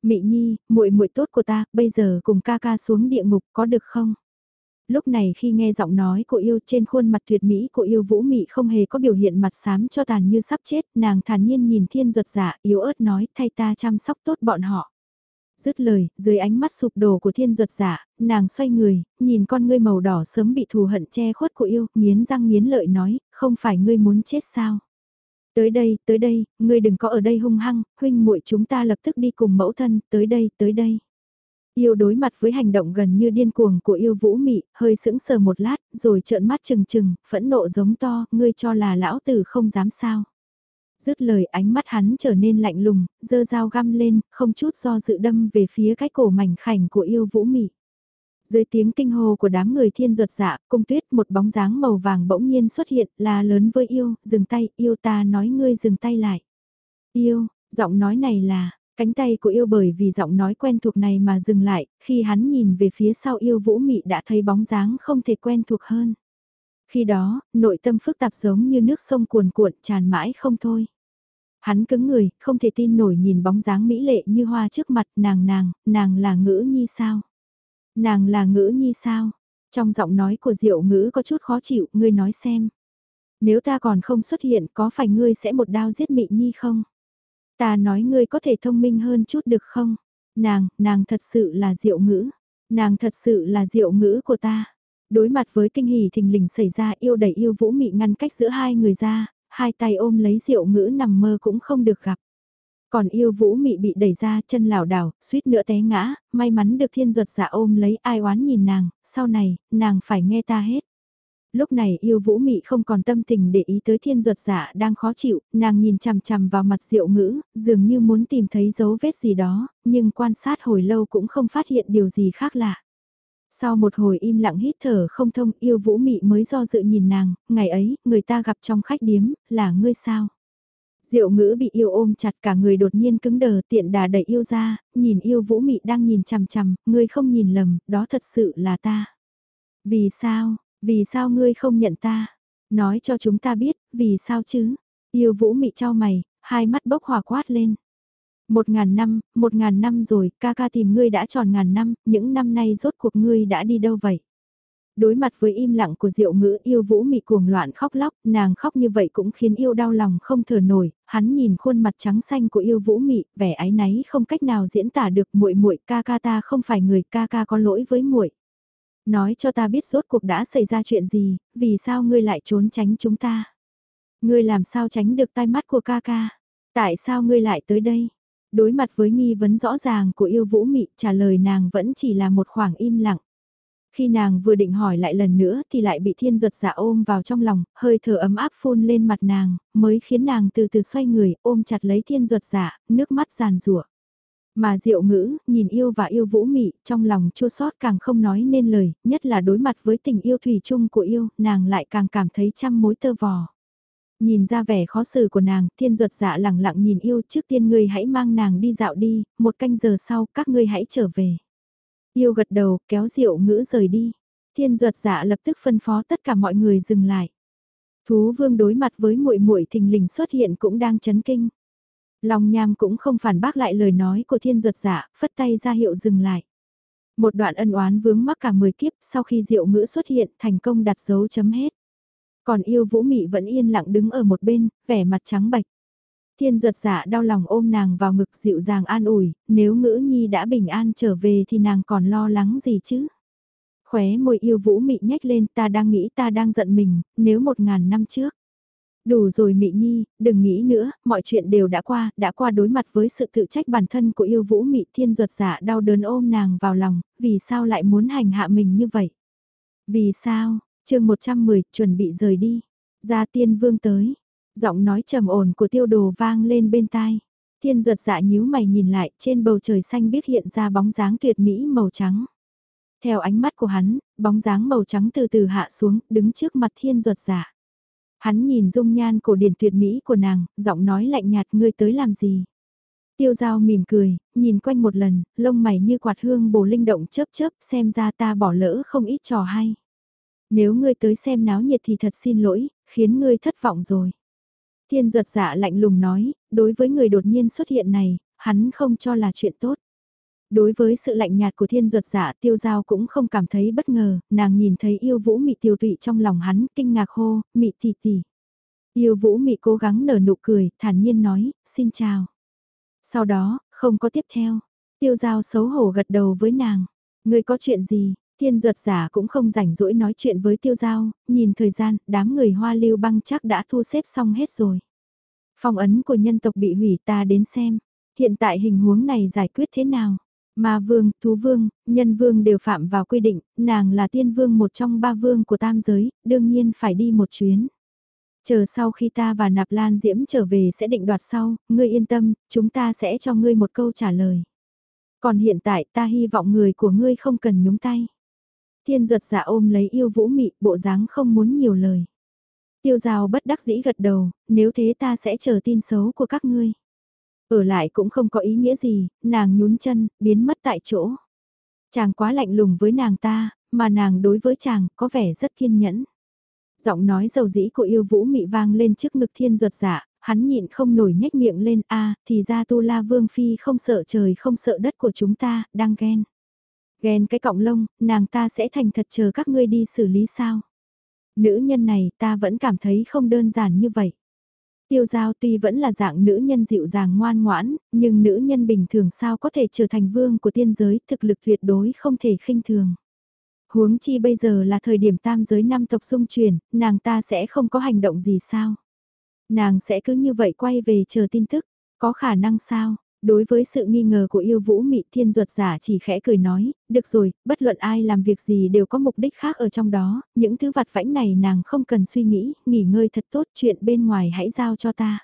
Mị Nhi, muội muội tốt của ta, bây giờ cùng ca ca xuống địa ngục có được không? Lúc này khi nghe giọng nói của yêu trên khuôn mặt tuyệt mỹ của yêu vũ mị không hề có biểu hiện mặt xám cho tàn như sắp chết, nàng thản nhiên nhìn thiên ruột giả yếu ớt nói thay ta chăm sóc tốt bọn họ. Dứt lời, dưới ánh mắt sụp đổ của thiên ruột giả nàng xoay người, nhìn con ngươi màu đỏ sớm bị thù hận che khuất của yêu, nghiến răng nghiến lợi nói, không phải ngươi muốn chết sao? Tới đây, tới đây, ngươi đừng có ở đây hung hăng, huynh muội chúng ta lập tức đi cùng mẫu thân, tới đây, tới đây. Yêu đối mặt với hành động gần như điên cuồng của yêu vũ mị, hơi sững sờ một lát, rồi trợn mắt trừng trừng phẫn nộ giống to, ngươi cho là lão tử không dám sao. Dứt lời ánh mắt hắn trở nên lạnh lùng, dơ dao găm lên, không chút do dự đâm về phía cái cổ mảnh khảnh của yêu vũ mị. Dưới tiếng kinh hô của đám người thiên ruột dạ, cung tuyết một bóng dáng màu vàng bỗng nhiên xuất hiện là lớn với yêu, dừng tay, yêu ta nói ngươi dừng tay lại. Yêu, giọng nói này là, cánh tay của yêu bởi vì giọng nói quen thuộc này mà dừng lại, khi hắn nhìn về phía sau yêu vũ mị đã thấy bóng dáng không thể quen thuộc hơn. Khi đó, nội tâm phức tạp giống như nước sông cuồn cuộn tràn mãi không thôi. Hắn cứng người, không thể tin nổi nhìn bóng dáng mỹ lệ như hoa trước mặt nàng nàng, nàng là ngữ nhi sao? Nàng là ngữ nhi sao? Trong giọng nói của diệu ngữ có chút khó chịu, ngươi nói xem. Nếu ta còn không xuất hiện có phải ngươi sẽ một đao giết mị nhi không? Ta nói ngươi có thể thông minh hơn chút được không? Nàng, nàng thật sự là diệu ngữ. Nàng thật sự là diệu ngữ của ta. Đối mặt với kinh hỉ thình lình xảy ra yêu đẩy yêu vũ mị ngăn cách giữa hai người ra, hai tay ôm lấy diệu ngữ nằm mơ cũng không được gặp. Còn yêu vũ mị bị đẩy ra chân lảo đảo, suýt nữa té ngã, may mắn được thiên ruột giả ôm lấy ai oán nhìn nàng, sau này, nàng phải nghe ta hết. Lúc này yêu vũ mị không còn tâm tình để ý tới thiên ruột dạ đang khó chịu, nàng nhìn chằm chằm vào mặt diệu ngữ, dường như muốn tìm thấy dấu vết gì đó, nhưng quan sát hồi lâu cũng không phát hiện điều gì khác lạ. Sau một hồi im lặng hít thở không thông yêu vũ mị mới do dự nhìn nàng, ngày ấy, người ta gặp trong khách điếm, là ngươi sao? Diệu ngữ bị yêu ôm chặt cả người đột nhiên cứng đờ tiện đà đẩy yêu ra, nhìn yêu vũ mị đang nhìn chằm chằm, ngươi không nhìn lầm, đó thật sự là ta. Vì sao, vì sao ngươi không nhận ta? Nói cho chúng ta biết, vì sao chứ? Yêu vũ mị trao mày, hai mắt bốc hỏa quát lên. Một ngàn năm, một ngàn năm rồi, ca ca tìm ngươi đã tròn ngàn năm, những năm nay rốt cuộc ngươi đã đi đâu vậy? Đối mặt với im lặng của diệu ngữ yêu vũ mị cuồng loạn khóc lóc, nàng khóc như vậy cũng khiến yêu đau lòng không thở nổi, hắn nhìn khuôn mặt trắng xanh của yêu vũ mị, vẻ ái náy không cách nào diễn tả được muội muội ca ca ta không phải người ca ca có lỗi với muội. Nói cho ta biết rốt cuộc đã xảy ra chuyện gì, vì sao ngươi lại trốn tránh chúng ta? Ngươi làm sao tránh được tai mắt của ca ca? Tại sao ngươi lại tới đây? Đối mặt với nghi vấn rõ ràng của yêu vũ mị trả lời nàng vẫn chỉ là một khoảng im lặng. Khi nàng vừa định hỏi lại lần nữa thì lại bị thiên ruột giả ôm vào trong lòng, hơi thở ấm áp phun lên mặt nàng, mới khiến nàng từ từ xoay người ôm chặt lấy thiên ruột giả, nước mắt giàn rủa mà diệu ngữ, nhìn yêu và yêu vũ mị, trong lòng chua sót càng không nói nên lời, nhất là đối mặt với tình yêu thủy chung của yêu, nàng lại càng cảm thấy trăm mối tơ vò. Nhìn ra vẻ khó xử của nàng, thiên ruột dạ lẳng lặng nhìn yêu trước tiên ngươi hãy mang nàng đi dạo đi, một canh giờ sau các ngươi hãy trở về. Yêu gật đầu, kéo diệu ngữ rời đi. Thiên ruột dạ lập tức phân phó tất cả mọi người dừng lại. Thú vương đối mặt với muội muội thình lình xuất hiện cũng đang chấn kinh. Long nham cũng không phản bác lại lời nói của thiên ruột dạ, phất tay ra hiệu dừng lại. Một đoạn ân oán vướng mắc cả 10 kiếp sau khi diệu ngữ xuất hiện thành công đặt dấu chấm hết. Còn yêu vũ mị vẫn yên lặng đứng ở một bên, vẻ mặt trắng bạch. Thiên ruột dạ đau lòng ôm nàng vào ngực dịu dàng an ủi, nếu ngữ nhi đã bình an trở về thì nàng còn lo lắng gì chứ? Khóe môi yêu vũ mị nhếch lên ta đang nghĩ ta đang giận mình, nếu một ngàn năm trước. Đủ rồi mị nhi, đừng nghĩ nữa, mọi chuyện đều đã qua, đã qua đối mặt với sự tự trách bản thân của yêu vũ mị thiên ruột giả đau đớn ôm nàng vào lòng, vì sao lại muốn hành hạ mình như vậy? Vì sao, chương 110, chuẩn bị rời đi. Gia tiên vương tới. Giọng nói trầm ổn của tiêu đồ vang lên bên tai. Thiên ruột dạ nhíu mày nhìn lại, trên bầu trời xanh biết hiện ra bóng dáng tuyệt mỹ màu trắng. Theo ánh mắt của hắn, bóng dáng màu trắng từ từ hạ xuống, đứng trước mặt thiên ruột dạ. Hắn nhìn dung nhan cổ điển tuyệt mỹ của nàng, giọng nói lạnh nhạt ngươi tới làm gì. Tiêu giao mỉm cười, nhìn quanh một lần, lông mày như quạt hương bồ linh động chớp chớp xem ra ta bỏ lỡ không ít trò hay. Nếu ngươi tới xem náo nhiệt thì thật xin lỗi, khiến ngươi thất vọng rồi. Thiên ruột dạ lạnh lùng nói, đối với người đột nhiên xuất hiện này, hắn không cho là chuyện tốt. Đối với sự lạnh nhạt của thiên duật giả tiêu giao cũng không cảm thấy bất ngờ, nàng nhìn thấy yêu vũ mị tiêu tụy trong lòng hắn, kinh ngạc hô, mị tỷ tỷ. Yêu vũ mị cố gắng nở nụ cười, thản nhiên nói, xin chào. Sau đó, không có tiếp theo, tiêu giao xấu hổ gật đầu với nàng. Người có chuyện gì, thiên duật giả cũng không rảnh rỗi nói chuyện với tiêu giao, nhìn thời gian, đám người hoa lưu băng chắc đã thu xếp xong hết rồi. Phong ấn của nhân tộc bị hủy ta đến xem, hiện tại hình huống này giải quyết thế nào? Ma vương, thú vương, nhân vương đều phạm vào quy định, nàng là tiên vương một trong ba vương của tam giới, đương nhiên phải đi một chuyến. Chờ sau khi ta và Nạp Lan Diễm trở về sẽ định đoạt sau, ngươi yên tâm, chúng ta sẽ cho ngươi một câu trả lời. Còn hiện tại ta hy vọng người của ngươi không cần nhúng tay. Thiên duật giả ôm lấy yêu vũ mị, bộ dáng không muốn nhiều lời. Tiêu rào bất đắc dĩ gật đầu, nếu thế ta sẽ chờ tin xấu của các ngươi. Ở lại cũng không có ý nghĩa gì, nàng nhún chân, biến mất tại chỗ. Chàng quá lạnh lùng với nàng ta, mà nàng đối với chàng có vẻ rất kiên nhẫn. Giọng nói dầu dĩ của yêu vũ mị vang lên trước ngực thiên ruột dạ, hắn nhịn không nổi nhếch miệng lên a thì ra tu la vương phi không sợ trời không sợ đất của chúng ta, đang ghen. Ghen cái cọng lông, nàng ta sẽ thành thật chờ các ngươi đi xử lý sao. Nữ nhân này ta vẫn cảm thấy không đơn giản như vậy. Tiêu giao tuy vẫn là dạng nữ nhân dịu dàng ngoan ngoãn, nhưng nữ nhân bình thường sao có thể trở thành vương của tiên giới, thực lực tuyệt đối không thể khinh thường. Huống chi bây giờ là thời điểm tam giới năm tộc xung chuyển, nàng ta sẽ không có hành động gì sao? Nàng sẽ cứ như vậy quay về chờ tin tức, có khả năng sao? Đối với sự nghi ngờ của yêu vũ mị thiên ruột giả chỉ khẽ cười nói, được rồi, bất luận ai làm việc gì đều có mục đích khác ở trong đó, những thứ vặt vãnh này nàng không cần suy nghĩ, nghỉ ngơi thật tốt chuyện bên ngoài hãy giao cho ta.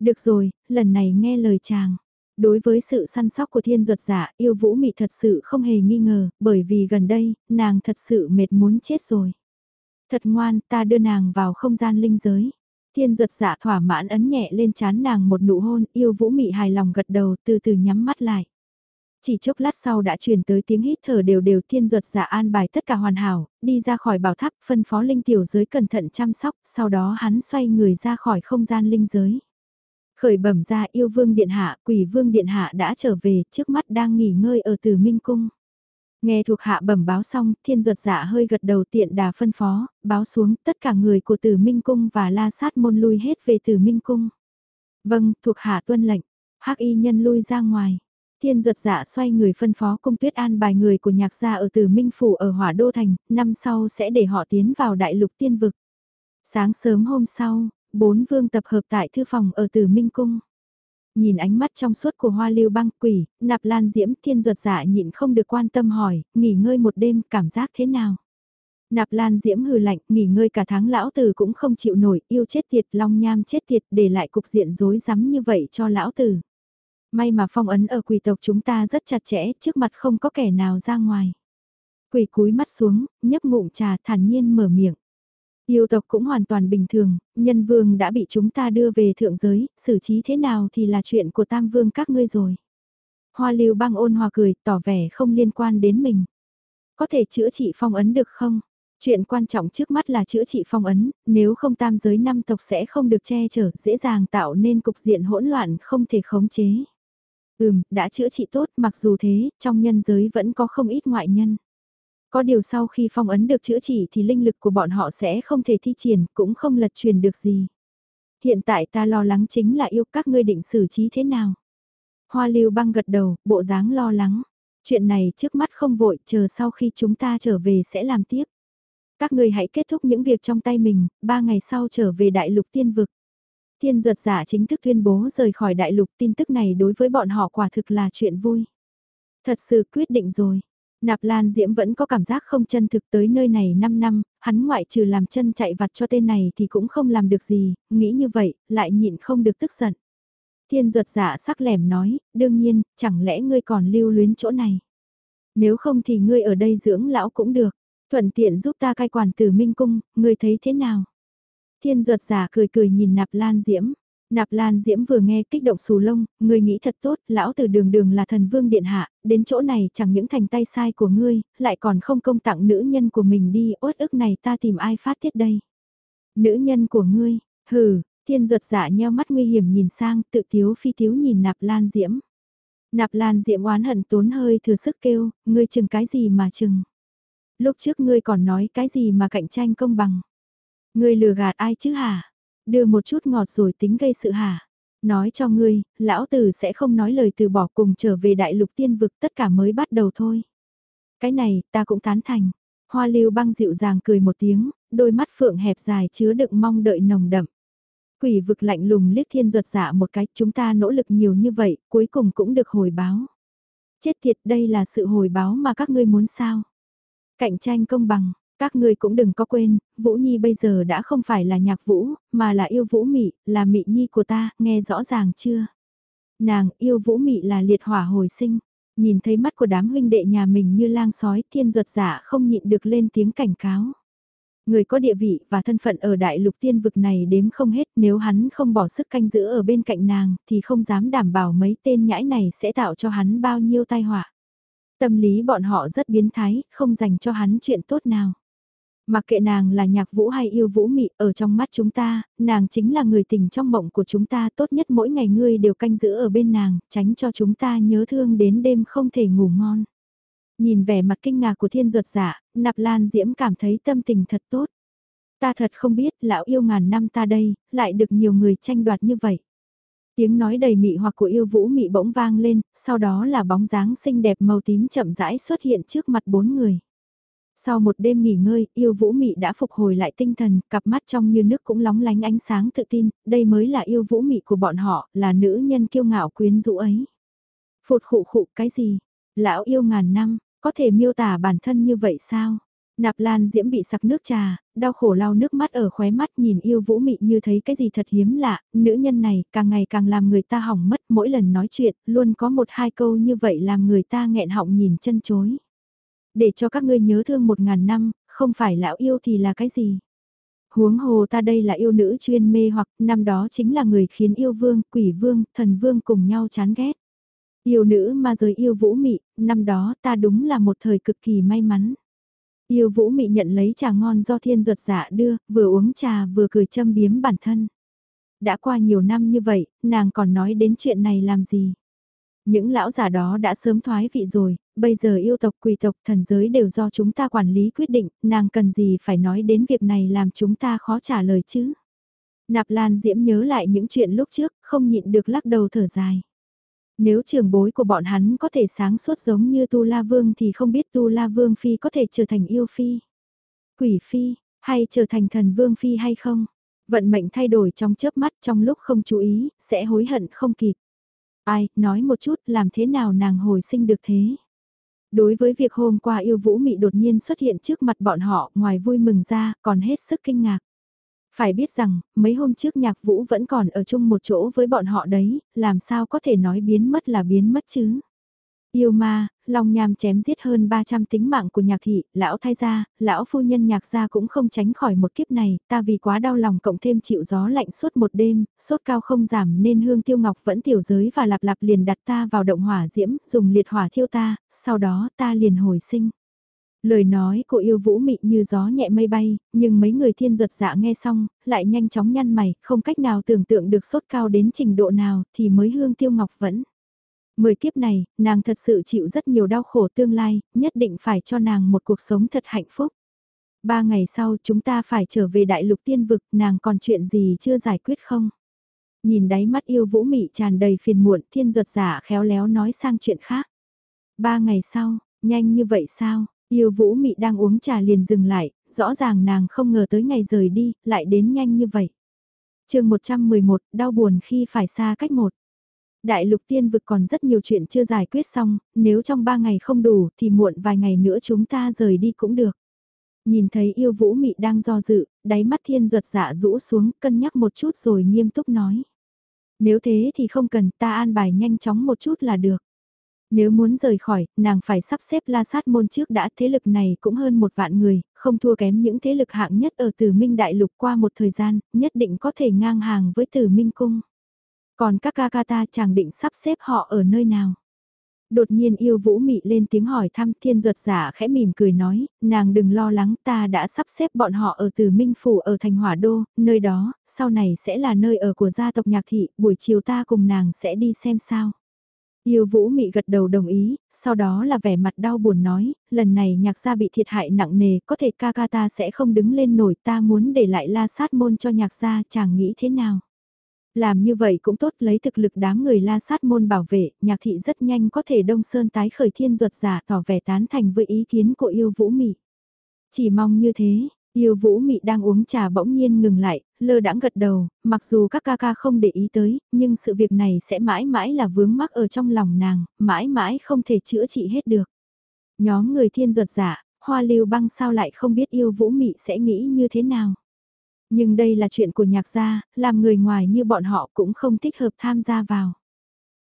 Được rồi, lần này nghe lời chàng. Đối với sự săn sóc của thiên ruột giả, yêu vũ mị thật sự không hề nghi ngờ, bởi vì gần đây, nàng thật sự mệt muốn chết rồi. Thật ngoan, ta đưa nàng vào không gian linh giới. Thiên duật dạ thỏa mãn ấn nhẹ lên chán nàng một nụ hôn, yêu vũ mị hài lòng gật đầu từ từ nhắm mắt lại. Chỉ chốc lát sau đã truyền tới tiếng hít thở đều đều thiên duật dạ an bài tất cả hoàn hảo, đi ra khỏi bảo tháp phân phó linh tiểu giới cẩn thận chăm sóc, sau đó hắn xoay người ra khỏi không gian linh giới. Khởi bẩm ra yêu vương điện hạ, quỷ vương điện hạ đã trở về, trước mắt đang nghỉ ngơi ở từ minh cung. Nghe thuộc hạ bẩm báo xong, thiên duật dạ hơi gật đầu tiện đà phân phó, báo xuống tất cả người của tử minh cung và la sát môn lui hết về tử minh cung. Vâng, thuộc hạ tuân lệnh, hắc y nhân lui ra ngoài. Thiên duật dạ xoay người phân phó cung tuyết an bài người của nhạc gia ở tử minh phủ ở hỏa đô thành, năm sau sẽ để họ tiến vào đại lục tiên vực. Sáng sớm hôm sau, bốn vương tập hợp tại thư phòng ở tử minh cung. Nhìn ánh mắt trong suốt của hoa lưu băng quỷ, nạp lan diễm thiên ruột dạ nhịn không được quan tâm hỏi, nghỉ ngơi một đêm cảm giác thế nào. Nạp lan diễm hừ lạnh, nghỉ ngơi cả tháng lão tử cũng không chịu nổi, yêu chết tiệt, long nham chết tiệt, để lại cục diện rối rắm như vậy cho lão tử. May mà phong ấn ở quỷ tộc chúng ta rất chặt chẽ, trước mặt không có kẻ nào ra ngoài. Quỷ cúi mắt xuống, nhấp ngụm trà thản nhiên mở miệng. Yêu tộc cũng hoàn toàn bình thường, nhân vương đã bị chúng ta đưa về thượng giới, xử trí thế nào thì là chuyện của tam vương các ngươi rồi. Hoa lưu băng ôn hòa cười, tỏ vẻ không liên quan đến mình. Có thể chữa trị phong ấn được không? Chuyện quan trọng trước mắt là chữa trị phong ấn, nếu không tam giới năm tộc sẽ không được che chở, dễ dàng tạo nên cục diện hỗn loạn không thể khống chế. Ừm, đã chữa trị tốt, mặc dù thế, trong nhân giới vẫn có không ít ngoại nhân. Có điều sau khi phong ấn được chữa trị thì linh lực của bọn họ sẽ không thể thi triển, cũng không lật truyền được gì. Hiện tại ta lo lắng chính là yêu các ngươi định xử trí thế nào. Hoa lưu băng gật đầu, bộ dáng lo lắng. Chuyện này trước mắt không vội, chờ sau khi chúng ta trở về sẽ làm tiếp. Các ngươi hãy kết thúc những việc trong tay mình, ba ngày sau trở về đại lục tiên vực. Thiên duật giả chính thức tuyên bố rời khỏi đại lục tin tức này đối với bọn họ quả thực là chuyện vui. Thật sự quyết định rồi. Nạp Lan Diễm vẫn có cảm giác không chân thực tới nơi này 5 năm, hắn ngoại trừ làm chân chạy vặt cho tên này thì cũng không làm được gì, nghĩ như vậy, lại nhịn không được tức giận. Thiên ruột giả dạ sắc lẻm nói, đương nhiên, chẳng lẽ ngươi còn lưu luyến chỗ này. Nếu không thì ngươi ở đây dưỡng lão cũng được, thuận tiện giúp ta cai quản tử minh cung, ngươi thấy thế nào? Thiên ruột giả dạ cười cười nhìn nạp lan diễm, Nạp Lan Diễm vừa nghe kích động xù lông, ngươi nghĩ thật tốt, lão từ đường đường là thần vương điện hạ, đến chỗ này chẳng những thành tay sai của ngươi, lại còn không công tặng nữ nhân của mình đi, ốt ức này ta tìm ai phát tiết đây. Nữ nhân của ngươi, hừ, thiên ruột dạ nheo mắt nguy hiểm nhìn sang, tự tiếu phi tiếu nhìn Nạp Lan Diễm. Nạp Lan diễm oán hận tốn hơi thừa sức kêu, ngươi chừng cái gì mà chừng. Lúc trước ngươi còn nói cái gì mà cạnh tranh công bằng. Ngươi lừa gạt ai chứ hả? Đưa một chút ngọt rồi tính gây sự hả? Nói cho ngươi, lão tử sẽ không nói lời từ bỏ cùng trở về đại lục tiên vực tất cả mới bắt đầu thôi. Cái này, ta cũng tán thành. Hoa lưu băng dịu dàng cười một tiếng, đôi mắt phượng hẹp dài chứa đựng mong đợi nồng đậm. Quỷ vực lạnh lùng liếc thiên ruột dạ một cái, chúng ta nỗ lực nhiều như vậy, cuối cùng cũng được hồi báo. Chết thiệt đây là sự hồi báo mà các ngươi muốn sao? Cạnh tranh công bằng, các ngươi cũng đừng có quên, Vũ Nhi bây giờ đã không phải là nhạc vũ, mà là yêu Vũ Mị, là Mị Nhi của ta, nghe rõ ràng chưa? Nàng yêu Vũ Mị là liệt hỏa hồi sinh. Nhìn thấy mắt của đám huynh đệ nhà mình như lang sói, thiên ruột giả không nhịn được lên tiếng cảnh cáo. Người có địa vị và thân phận ở đại lục tiên vực này đếm không hết nếu hắn không bỏ sức canh giữ ở bên cạnh nàng thì không dám đảm bảo mấy tên nhãi này sẽ tạo cho hắn bao nhiêu tai họa. Tâm lý bọn họ rất biến thái, không dành cho hắn chuyện tốt nào. Mặc kệ nàng là nhạc vũ hay yêu vũ mị, ở trong mắt chúng ta, nàng chính là người tình trong mộng của chúng ta tốt nhất mỗi ngày ngươi đều canh giữ ở bên nàng, tránh cho chúng ta nhớ thương đến đêm không thể ngủ ngon. Nhìn vẻ mặt kinh ngạc của thiên ruột giả, nạp lan diễm cảm thấy tâm tình thật tốt. Ta thật không biết lão yêu ngàn năm ta đây, lại được nhiều người tranh đoạt như vậy. Tiếng nói đầy mị hoặc của yêu vũ mị bỗng vang lên, sau đó là bóng dáng xinh đẹp màu tím chậm rãi xuất hiện trước mặt bốn người. Sau một đêm nghỉ ngơi, yêu vũ mị đã phục hồi lại tinh thần, cặp mắt trong như nước cũng lóng lánh ánh sáng tự tin, đây mới là yêu vũ mị của bọn họ, là nữ nhân kiêu ngạo quyến rũ ấy. Phụt khụ khụ cái gì? Lão yêu ngàn năm, có thể miêu tả bản thân như vậy sao? Nạp Lan Diễm bị sặc nước trà, đau khổ lau nước mắt ở khóe mắt nhìn yêu vũ mị như thấy cái gì thật hiếm lạ, nữ nhân này càng ngày càng làm người ta hỏng mất mỗi lần nói chuyện, luôn có một hai câu như vậy làm người ta nghẹn họng nhìn chân chối. Để cho các ngươi nhớ thương một ngàn năm, không phải lão yêu thì là cái gì? Huống hồ ta đây là yêu nữ chuyên mê hoặc năm đó chính là người khiến yêu vương, quỷ vương, thần vương cùng nhau chán ghét. Yêu nữ mà rời yêu vũ mị, năm đó ta đúng là một thời cực kỳ may mắn. Yêu vũ mị nhận lấy trà ngon do thiên ruột dạ đưa, vừa uống trà vừa cười châm biếm bản thân. Đã qua nhiều năm như vậy, nàng còn nói đến chuyện này làm gì? Những lão già đó đã sớm thoái vị rồi, bây giờ yêu tộc quỷ tộc thần giới đều do chúng ta quản lý quyết định, nàng cần gì phải nói đến việc này làm chúng ta khó trả lời chứ? Nạp Lan Diễm nhớ lại những chuyện lúc trước, không nhịn được lắc đầu thở dài. Nếu trường bối của bọn hắn có thể sáng suốt giống như Tu La Vương thì không biết Tu La Vương Phi có thể trở thành yêu Phi, quỷ Phi, hay trở thành thần Vương Phi hay không? Vận mệnh thay đổi trong chớp mắt trong lúc không chú ý, sẽ hối hận không kịp. Ai, nói một chút làm thế nào nàng hồi sinh được thế? Đối với việc hôm qua yêu vũ mị đột nhiên xuất hiện trước mặt bọn họ, ngoài vui mừng ra, còn hết sức kinh ngạc. Phải biết rằng, mấy hôm trước nhạc vũ vẫn còn ở chung một chỗ với bọn họ đấy, làm sao có thể nói biến mất là biến mất chứ? Yêu ma, Long Nham chém giết hơn 300 tính mạng của nhạc thị, lão thay gia, lão phu nhân nhạc gia cũng không tránh khỏi một kiếp này, ta vì quá đau lòng cộng thêm chịu gió lạnh suốt một đêm, sốt cao không giảm nên hương tiêu ngọc vẫn tiểu giới và lạp lạp liền đặt ta vào động hỏa diễm, dùng liệt hỏa thiêu ta, sau đó ta liền hồi sinh. Lời nói của yêu vũ mị như gió nhẹ mây bay, nhưng mấy người thiên ruột dạ nghe xong, lại nhanh chóng nhăn mày, không cách nào tưởng tượng được sốt cao đến trình độ nào thì mới hương tiêu ngọc vẫn. Mười kiếp này, nàng thật sự chịu rất nhiều đau khổ tương lai, nhất định phải cho nàng một cuộc sống thật hạnh phúc. Ba ngày sau chúng ta phải trở về đại lục tiên vực, nàng còn chuyện gì chưa giải quyết không? Nhìn đáy mắt yêu vũ mị tràn đầy phiền muộn, thiên ruột giả khéo léo nói sang chuyện khác. Ba ngày sau, nhanh như vậy sao? Yêu vũ mị đang uống trà liền dừng lại, rõ ràng nàng không ngờ tới ngày rời đi, lại đến nhanh như vậy. chương 111, đau buồn khi phải xa cách một. Đại lục tiên vực còn rất nhiều chuyện chưa giải quyết xong, nếu trong ba ngày không đủ thì muộn vài ngày nữa chúng ta rời đi cũng được. Nhìn thấy yêu vũ mị đang do dự, đáy mắt thiên ruột dạ rũ xuống, cân nhắc một chút rồi nghiêm túc nói. Nếu thế thì không cần ta an bài nhanh chóng một chút là được. Nếu muốn rời khỏi, nàng phải sắp xếp la sát môn trước đã thế lực này cũng hơn một vạn người, không thua kém những thế lực hạng nhất ở Tử Minh Đại Lục qua một thời gian, nhất định có thể ngang hàng với Tử Minh Cung. Còn các ca ca ta chàng định sắp xếp họ ở nơi nào? Đột nhiên yêu vũ mị lên tiếng hỏi thăm thiên duật giả khẽ mỉm cười nói, nàng đừng lo lắng ta đã sắp xếp bọn họ ở từ Minh Phủ ở thành hỏa đô, nơi đó, sau này sẽ là nơi ở của gia tộc nhạc thị, buổi chiều ta cùng nàng sẽ đi xem sao. Yêu vũ mị gật đầu đồng ý, sau đó là vẻ mặt đau buồn nói, lần này nhạc gia bị thiệt hại nặng nề, có thể ca ca ta sẽ không đứng lên nổi ta muốn để lại la sát môn cho nhạc gia chàng nghĩ thế nào. Làm như vậy cũng tốt lấy thực lực đám người la sát môn bảo vệ, nhạc thị rất nhanh có thể đông sơn tái khởi thiên ruột giả tỏ vẻ tán thành với ý kiến của yêu vũ mị. Chỉ mong như thế, Yêu vũ mị đang uống trà bỗng nhiên ngừng lại, lơ đãng gật đầu, mặc dù các ca ca không để ý tới, nhưng sự việc này sẽ mãi mãi là vướng mắc ở trong lòng nàng, mãi mãi không thể chữa trị hết được. Nhóm người thiên ruột giả, hoa lưu băng sao lại không biết yêu vũ mị sẽ nghĩ như thế nào. Nhưng đây là chuyện của nhạc gia, làm người ngoài như bọn họ cũng không thích hợp tham gia vào.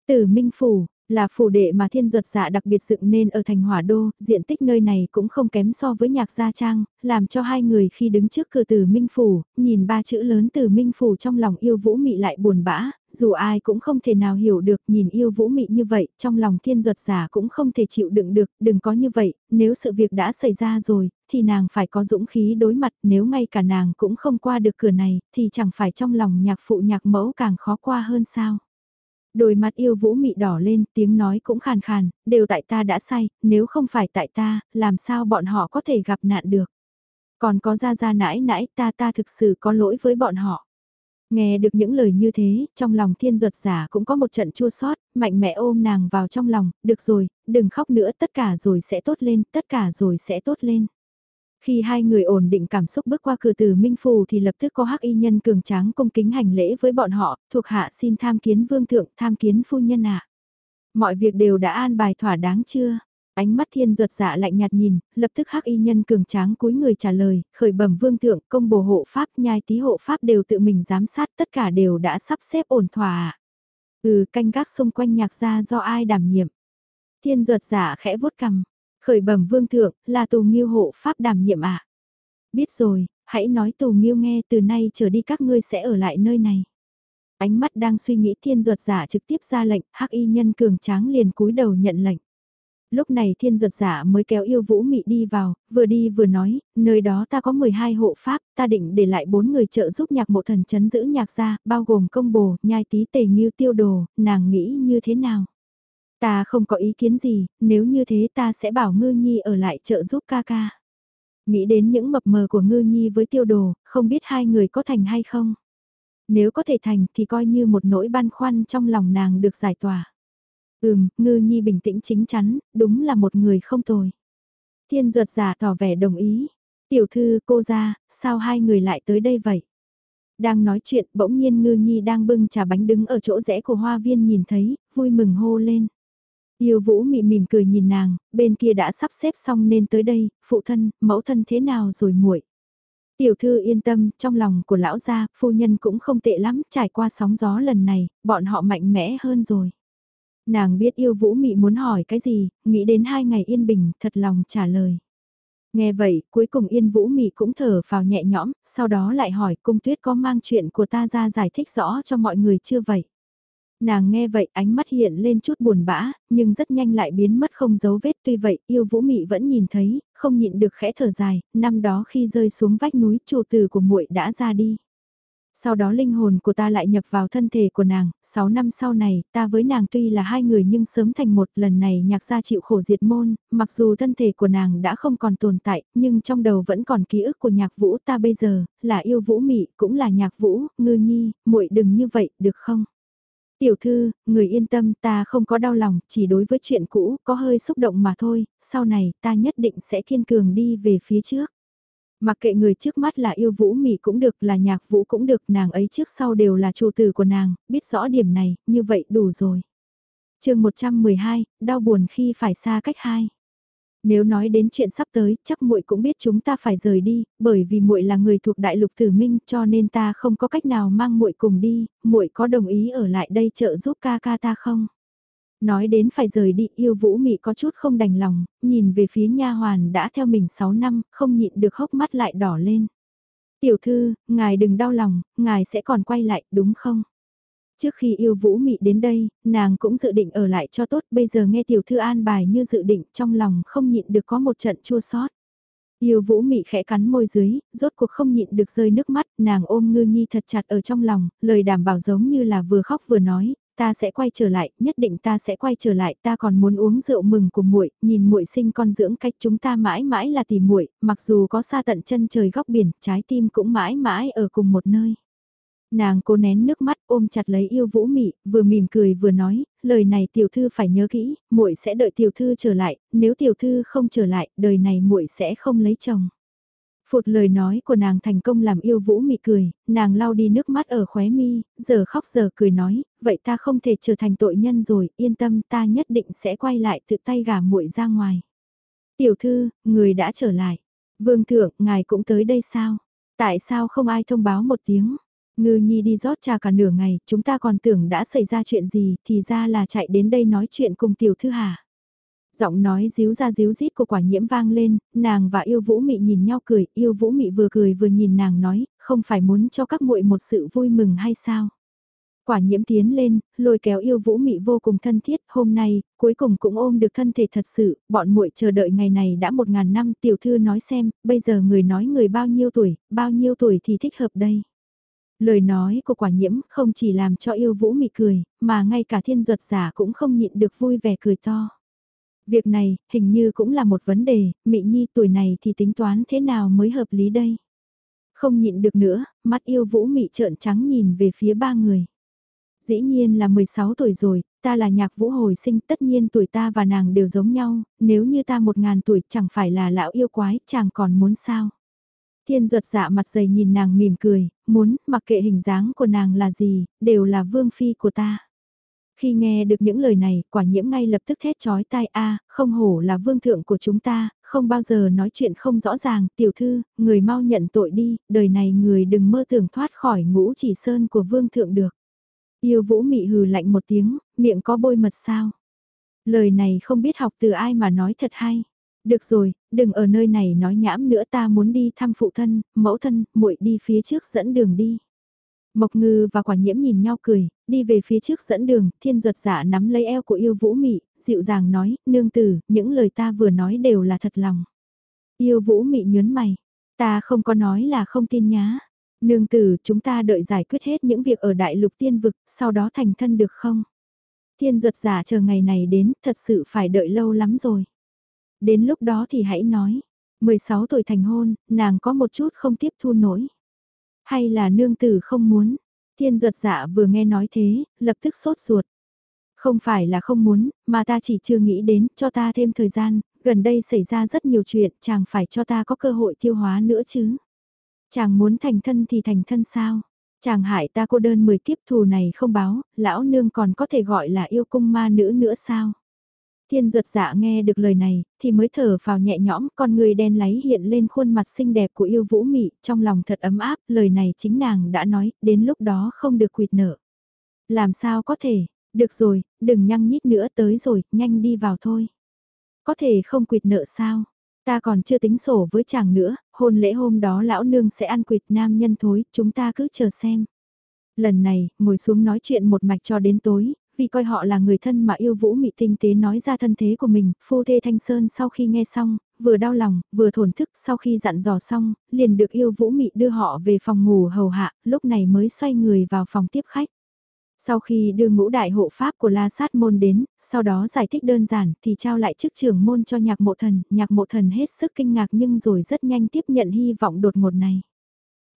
Tử Minh Phủ, là phủ đệ mà thiên duật dạ đặc biệt dựng nên ở thành hỏa đô, diện tích nơi này cũng không kém so với nhạc gia trang, làm cho hai người khi đứng trước cửa tử minh phủ, nhìn ba chữ lớn tử minh phủ trong lòng yêu vũ mị lại buồn bã, dù ai cũng không thể nào hiểu được nhìn yêu vũ mị như vậy, trong lòng thiên duật giả cũng không thể chịu đựng được, đừng có như vậy, nếu sự việc đã xảy ra rồi, thì nàng phải có dũng khí đối mặt, nếu ngay cả nàng cũng không qua được cửa này, thì chẳng phải trong lòng nhạc phụ nhạc mẫu càng khó qua hơn sao. Đôi mặt yêu vũ mị đỏ lên, tiếng nói cũng khàn khàn, đều tại ta đã sai nếu không phải tại ta, làm sao bọn họ có thể gặp nạn được. Còn có ra ra nãi nãi ta ta thực sự có lỗi với bọn họ. Nghe được những lời như thế, trong lòng thiên duật giả cũng có một trận chua sót, mạnh mẽ ôm nàng vào trong lòng, được rồi, đừng khóc nữa, tất cả rồi sẽ tốt lên, tất cả rồi sẽ tốt lên. Khi hai người ổn định cảm xúc bước qua cửa từ Minh Phù thì lập tức có hắc y nhân cường tráng cung kính hành lễ với bọn họ, thuộc hạ xin tham kiến vương thượng, tham kiến phu nhân ạ. Mọi việc đều đã an bài thỏa đáng chưa? Ánh mắt thiên ruột dạ lạnh nhạt nhìn, lập tức hắc y nhân cường tráng cúi người trả lời, khởi bẩm vương thượng, công bổ hộ pháp, nhai tí hộ pháp đều tự mình giám sát, tất cả đều đã sắp xếp ổn thỏa. Ừ, canh gác xung quanh nhạc gia do ai đảm nhiệm? Thiên ruột dạ khẽ vuốt cằm, Khởi bẩm vương thượng, là tù nghiêu hộ pháp đảm nhiệm ạ. À? Biết rồi, hãy nói tù nghiêu nghe từ nay trở đi các ngươi sẽ ở lại nơi này. Ánh mắt đang suy nghĩ thiên ruột giả trực tiếp ra lệnh, hắc y nhân cường tráng liền cúi đầu nhận lệnh. Lúc này thiên ruột giả mới kéo yêu vũ mị đi vào, vừa đi vừa nói, nơi đó ta có 12 hộ pháp, ta định để lại bốn người trợ giúp nhạc mộ thần chấn giữ nhạc gia, bao gồm công bồ, nhai tí tề nghiêu tiêu đồ, nàng nghĩ như thế nào? Ta không có ý kiến gì, nếu như thế ta sẽ bảo ngư nhi ở lại trợ giúp ca ca. Nghĩ đến những mập mờ của ngư nhi với tiêu đồ, không biết hai người có thành hay không. Nếu có thể thành thì coi như một nỗi băn khoăn trong lòng nàng được giải tỏa. Ừm, ngư nhi bình tĩnh chính chắn, đúng là một người không tồi. Thiên ruột giả tỏ vẻ đồng ý. Tiểu thư cô ra, sao hai người lại tới đây vậy? Đang nói chuyện bỗng nhiên ngư nhi đang bưng trà bánh đứng ở chỗ rẽ của hoa viên nhìn thấy, vui mừng hô lên. Yêu vũ mị mỉm cười nhìn nàng, bên kia đã sắp xếp xong nên tới đây, phụ thân, mẫu thân thế nào rồi muội. Tiểu thư yên tâm, trong lòng của lão gia, phu nhân cũng không tệ lắm, trải qua sóng gió lần này, bọn họ mạnh mẽ hơn rồi. Nàng biết yêu vũ mị muốn hỏi cái gì, nghĩ đến hai ngày yên bình, thật lòng trả lời. Nghe vậy, cuối cùng yên vũ mị cũng thở vào nhẹ nhõm, sau đó lại hỏi cung tuyết có mang chuyện của ta ra giải thích rõ cho mọi người chưa vậy. Nàng nghe vậy ánh mắt hiện lên chút buồn bã, nhưng rất nhanh lại biến mất không dấu vết tuy vậy yêu vũ mị vẫn nhìn thấy, không nhịn được khẽ thở dài, năm đó khi rơi xuống vách núi chủ tử của muội đã ra đi. Sau đó linh hồn của ta lại nhập vào thân thể của nàng, 6 năm sau này, ta với nàng tuy là hai người nhưng sớm thành một lần này nhạc gia chịu khổ diệt môn, mặc dù thân thể của nàng đã không còn tồn tại, nhưng trong đầu vẫn còn ký ức của nhạc vũ ta bây giờ, là yêu vũ mị, cũng là nhạc vũ, ngư nhi, muội đừng như vậy, được không? Tiểu thư, người yên tâm ta không có đau lòng, chỉ đối với chuyện cũ có hơi xúc động mà thôi, sau này ta nhất định sẽ kiên cường đi về phía trước. Mặc kệ người trước mắt là yêu vũ mị cũng được là nhạc vũ cũng được nàng ấy trước sau đều là chủ tử của nàng, biết rõ điểm này, như vậy đủ rồi. chương 112, đau buồn khi phải xa cách hai. Nếu nói đến chuyện sắp tới, chắc muội cũng biết chúng ta phải rời đi, bởi vì muội là người thuộc đại lục Tử Minh, cho nên ta không có cách nào mang muội cùng đi, muội có đồng ý ở lại đây trợ giúp ca ca ta không? Nói đến phải rời đi, yêu Vũ Mị có chút không đành lòng, nhìn về phía nha hoàn đã theo mình 6 năm, không nhịn được hốc mắt lại đỏ lên. Tiểu thư, ngài đừng đau lòng, ngài sẽ còn quay lại, đúng không? Trước khi yêu vũ mị đến đây, nàng cũng dự định ở lại cho tốt, bây giờ nghe tiểu thư an bài như dự định trong lòng không nhịn được có một trận chua sót. Yêu vũ mị khẽ cắn môi dưới, rốt cuộc không nhịn được rơi nước mắt, nàng ôm ngư nhi thật chặt ở trong lòng, lời đảm bảo giống như là vừa khóc vừa nói, ta sẽ quay trở lại, nhất định ta sẽ quay trở lại, ta còn muốn uống rượu mừng của muội, nhìn muội sinh con dưỡng cách chúng ta mãi mãi là tỷ muội, mặc dù có xa tận chân trời góc biển, trái tim cũng mãi mãi ở cùng một nơi. Nàng cố nén nước mắt ôm chặt lấy yêu vũ mị, vừa mỉm cười vừa nói, lời này tiểu thư phải nhớ kỹ, muội sẽ đợi tiểu thư trở lại, nếu tiểu thư không trở lại, đời này muội sẽ không lấy chồng. Phụt lời nói của nàng thành công làm yêu vũ mị cười, nàng lau đi nước mắt ở khóe mi, giờ khóc giờ cười nói, vậy ta không thể trở thành tội nhân rồi, yên tâm ta nhất định sẽ quay lại tự tay gả muội ra ngoài. Tiểu thư, người đã trở lại. Vương thượng, ngài cũng tới đây sao? Tại sao không ai thông báo một tiếng? Ngư nhi đi rót trà cả nửa ngày, chúng ta còn tưởng đã xảy ra chuyện gì, thì ra là chạy đến đây nói chuyện cùng tiểu thư hả? Giọng nói díu ra díu rít của quả nhiễm vang lên, nàng và yêu vũ mị nhìn nhau cười, yêu vũ mị vừa cười vừa nhìn nàng nói, không phải muốn cho các muội một sự vui mừng hay sao? Quả nhiễm tiến lên, lôi kéo yêu vũ mị vô cùng thân thiết, hôm nay, cuối cùng cũng ôm được thân thể thật sự, bọn muội chờ đợi ngày này đã một ngàn năm, tiểu thư nói xem, bây giờ người nói người bao nhiêu tuổi, bao nhiêu tuổi thì thích hợp đây. Lời nói của quả nhiễm không chỉ làm cho yêu vũ mị cười, mà ngay cả thiên duật giả cũng không nhịn được vui vẻ cười to. Việc này, hình như cũng là một vấn đề, Mị Nhi tuổi này thì tính toán thế nào mới hợp lý đây? Không nhịn được nữa, mắt yêu vũ Mị trợn trắng nhìn về phía ba người. Dĩ nhiên là 16 tuổi rồi, ta là nhạc vũ hồi sinh, tất nhiên tuổi ta và nàng đều giống nhau, nếu như ta một ngàn tuổi chẳng phải là lão yêu quái, chàng còn muốn sao? Thiên ruột dạ mặt dày nhìn nàng mỉm cười, muốn, mặc kệ hình dáng của nàng là gì, đều là vương phi của ta. Khi nghe được những lời này, quả nhiễm ngay lập tức thét chói tai a, không hổ là vương thượng của chúng ta, không bao giờ nói chuyện không rõ ràng, tiểu thư, người mau nhận tội đi, đời này người đừng mơ tưởng thoát khỏi ngũ chỉ sơn của vương thượng được. Yêu vũ mị hừ lạnh một tiếng, miệng có bôi mật sao. Lời này không biết học từ ai mà nói thật hay. Được rồi, đừng ở nơi này nói nhãm nữa ta muốn đi thăm phụ thân, mẫu thân, muội đi phía trước dẫn đường đi. Mộc ngư và quả nhiễm nhìn nhau cười, đi về phía trước dẫn đường, thiên duật giả nắm lấy eo của yêu vũ mị, dịu dàng nói, nương tử, những lời ta vừa nói đều là thật lòng. Yêu vũ mị nhớn mày, ta không có nói là không tin nhá. Nương tử, chúng ta đợi giải quyết hết những việc ở đại lục tiên vực, sau đó thành thân được không? Thiên duật giả chờ ngày này đến, thật sự phải đợi lâu lắm rồi. Đến lúc đó thì hãy nói, 16 tuổi thành hôn, nàng có một chút không tiếp thu nổi. Hay là nương tử không muốn? Thiên duật dạ vừa nghe nói thế, lập tức sốt ruột. Không phải là không muốn, mà ta chỉ chưa nghĩ đến, cho ta thêm thời gian, gần đây xảy ra rất nhiều chuyện, chàng phải cho ta có cơ hội tiêu hóa nữa chứ. Chàng muốn thành thân thì thành thân sao? Chàng hại ta cô đơn 10 kiếp thù này không báo, lão nương còn có thể gọi là yêu cung ma nữ nữa sao? Thiên duật dạ nghe được lời này, thì mới thở vào nhẹ nhõm, con người đen láy hiện lên khuôn mặt xinh đẹp của yêu vũ mị, trong lòng thật ấm áp, lời này chính nàng đã nói, đến lúc đó không được quỵt nợ. Làm sao có thể, được rồi, đừng nhăng nhít nữa tới rồi, nhanh đi vào thôi. Có thể không quỵt nợ sao? Ta còn chưa tính sổ với chàng nữa, hôn lễ hôm đó lão nương sẽ ăn quỵt nam nhân thối, chúng ta cứ chờ xem lần này, ngồi xuống nói chuyện một mạch cho đến tối, vì coi họ là người thân mà yêu vũ mị tinh tế nói ra thân thế của mình, phu thê Thanh Sơn sau khi nghe xong, vừa đau lòng, vừa thổn thức sau khi dặn dò xong, liền được yêu vũ mị đưa họ về phòng ngủ hầu hạ, lúc này mới xoay người vào phòng tiếp khách. Sau khi đưa ngũ đại hộ pháp của La Sát Môn đến, sau đó giải thích đơn giản thì trao lại chức trưởng môn cho nhạc mộ thần, nhạc mộ thần hết sức kinh ngạc nhưng rồi rất nhanh tiếp nhận hy vọng đột ngột này.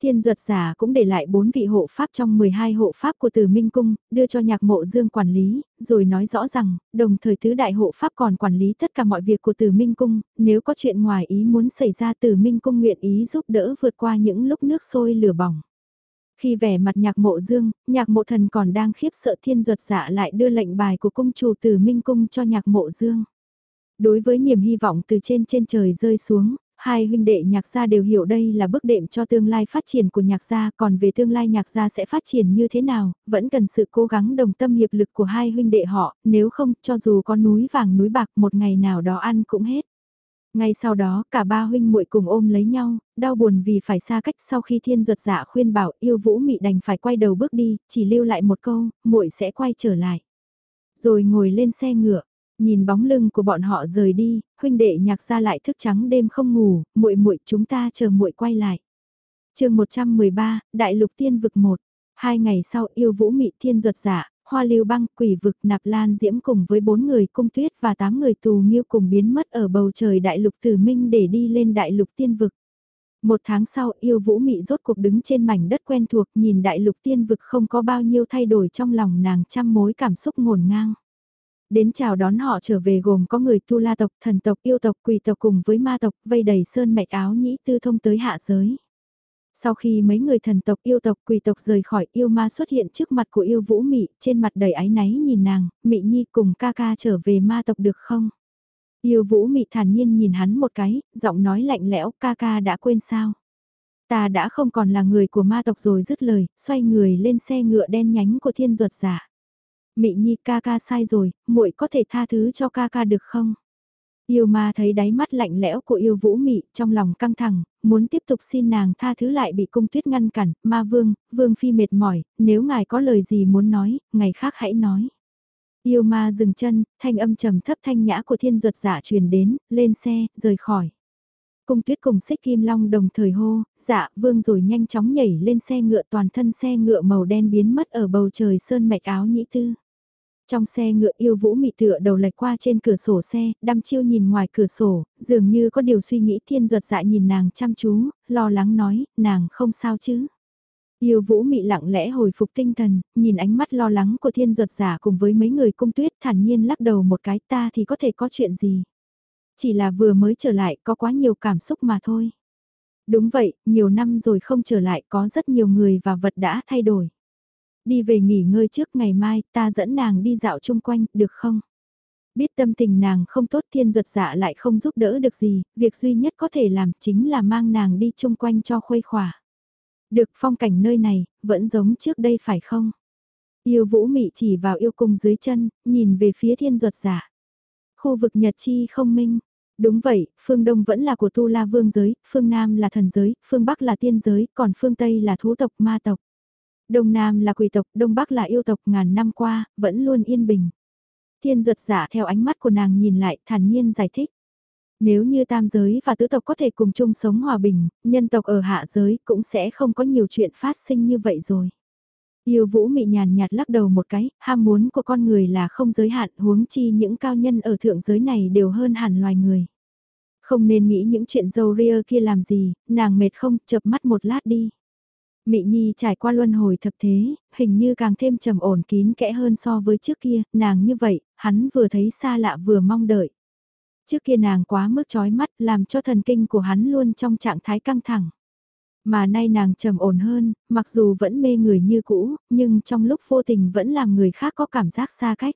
Thiên duật giả cũng để lại bốn vị hộ pháp trong 12 hộ pháp của Từ Minh Cung, đưa cho nhạc mộ dương quản lý, rồi nói rõ rằng, đồng thời tứ đại hộ pháp còn quản lý tất cả mọi việc của Từ Minh Cung, nếu có chuyện ngoài ý muốn xảy ra Từ Minh Cung nguyện ý giúp đỡ vượt qua những lúc nước sôi lửa bỏng. Khi vẻ mặt nhạc mộ dương, nhạc mộ thần còn đang khiếp sợ thiên duật giả lại đưa lệnh bài của cung chủ Từ Minh Cung cho nhạc mộ dương. Đối với niềm hy vọng từ trên trên trời rơi xuống, Hai huynh đệ nhạc gia đều hiểu đây là bước đệm cho tương lai phát triển của nhạc gia, còn về tương lai nhạc gia sẽ phát triển như thế nào, vẫn cần sự cố gắng đồng tâm hiệp lực của hai huynh đệ họ, nếu không, cho dù có núi vàng núi bạc một ngày nào đó ăn cũng hết. Ngay sau đó, cả ba huynh muội cùng ôm lấy nhau, đau buồn vì phải xa cách sau khi thiên ruột dạ khuyên bảo yêu vũ mị đành phải quay đầu bước đi, chỉ lưu lại một câu, muội sẽ quay trở lại. Rồi ngồi lên xe ngựa, Nhìn bóng lưng của bọn họ rời đi, huynh đệ nhạc ra lại thức trắng đêm không ngủ, muội muội chúng ta chờ muội quay lại. chương 113, Đại lục tiên vực 1. Hai ngày sau yêu vũ mị thiên ruột giả, hoa lưu băng, quỷ vực, nạp lan diễm cùng với bốn người cung tuyết và tám người tù nghiêu cùng biến mất ở bầu trời đại lục tử minh để đi lên đại lục tiên vực. Một tháng sau yêu vũ mị rốt cuộc đứng trên mảnh đất quen thuộc nhìn đại lục tiên vực không có bao nhiêu thay đổi trong lòng nàng trăm mối cảm xúc ngổn ngang. Đến chào đón họ trở về gồm có người tu la tộc, thần tộc, yêu tộc, quỷ tộc cùng với ma tộc vây đầy sơn mạch áo nhĩ tư thông tới hạ giới. Sau khi mấy người thần tộc yêu tộc quỷ tộc rời khỏi yêu ma xuất hiện trước mặt của yêu vũ mị, trên mặt đầy áy náy nhìn nàng, mị nhi cùng ca ca trở về ma tộc được không? Yêu vũ mị thản nhiên nhìn hắn một cái, giọng nói lạnh lẽo ca ca đã quên sao? Ta đã không còn là người của ma tộc rồi dứt lời, xoay người lên xe ngựa đen nhánh của thiên ruột giả. Mị nhi ca ca sai rồi, muội có thể tha thứ cho ca ca được không? Yêu ma thấy đáy mắt lạnh lẽo của yêu vũ mị trong lòng căng thẳng, muốn tiếp tục xin nàng tha thứ lại bị cung tuyết ngăn cản, ma vương, vương phi mệt mỏi, nếu ngài có lời gì muốn nói, ngày khác hãy nói. Yêu ma dừng chân, thanh âm trầm thấp thanh nhã của thiên duật giả truyền đến, lên xe, rời khỏi. Cung tuyết cùng xích kim long đồng thời hô, dạ, vương rồi nhanh chóng nhảy lên xe ngựa toàn thân xe ngựa màu đen biến mất ở bầu trời sơn mạch áo nhĩ tư. Trong xe ngựa yêu vũ mị tựa đầu lệch qua trên cửa sổ xe, đăm chiêu nhìn ngoài cửa sổ, dường như có điều suy nghĩ thiên ruột dại nhìn nàng chăm chú, lo lắng nói, nàng không sao chứ. Yêu vũ mị lặng lẽ hồi phục tinh thần, nhìn ánh mắt lo lắng của thiên ruột giả dạ cùng với mấy người cung tuyết thản nhiên lắc đầu một cái ta thì có thể có chuyện gì. Chỉ là vừa mới trở lại có quá nhiều cảm xúc mà thôi. Đúng vậy, nhiều năm rồi không trở lại có rất nhiều người và vật đã thay đổi. Đi về nghỉ ngơi trước ngày mai ta dẫn nàng đi dạo chung quanh, được không? Biết tâm tình nàng không tốt thiên ruột dạ lại không giúp đỡ được gì, việc duy nhất có thể làm chính là mang nàng đi chung quanh cho khuây khỏa. Được phong cảnh nơi này, vẫn giống trước đây phải không? Yêu vũ mị chỉ vào yêu cung dưới chân, nhìn về phía thiên ruột giả. Dạ. Khu vực Nhật Chi không minh. Đúng vậy, phương Đông vẫn là của Tu La Vương giới, phương Nam là thần giới, phương Bắc là tiên giới, còn phương Tây là thú tộc ma tộc. Đông Nam là quỷ tộc, Đông Bắc là yêu tộc ngàn năm qua, vẫn luôn yên bình. Thiên duật giả theo ánh mắt của nàng nhìn lại thản nhiên giải thích. Nếu như tam giới và tứ tộc có thể cùng chung sống hòa bình, nhân tộc ở hạ giới cũng sẽ không có nhiều chuyện phát sinh như vậy rồi. Yêu vũ mị nhàn nhạt lắc đầu một cái, ham muốn của con người là không giới hạn huống chi những cao nhân ở thượng giới này đều hơn hẳn loài người. Không nên nghĩ những chuyện dâu ria kia làm gì, nàng mệt không, chập mắt một lát đi. Mị Nhi trải qua luân hồi thập thế, hình như càng thêm trầm ổn kín kẽ hơn so với trước kia, nàng như vậy, hắn vừa thấy xa lạ vừa mong đợi. Trước kia nàng quá mức chói mắt làm cho thần kinh của hắn luôn trong trạng thái căng thẳng. Mà nay nàng trầm ổn hơn, mặc dù vẫn mê người như cũ, nhưng trong lúc vô tình vẫn làm người khác có cảm giác xa cách.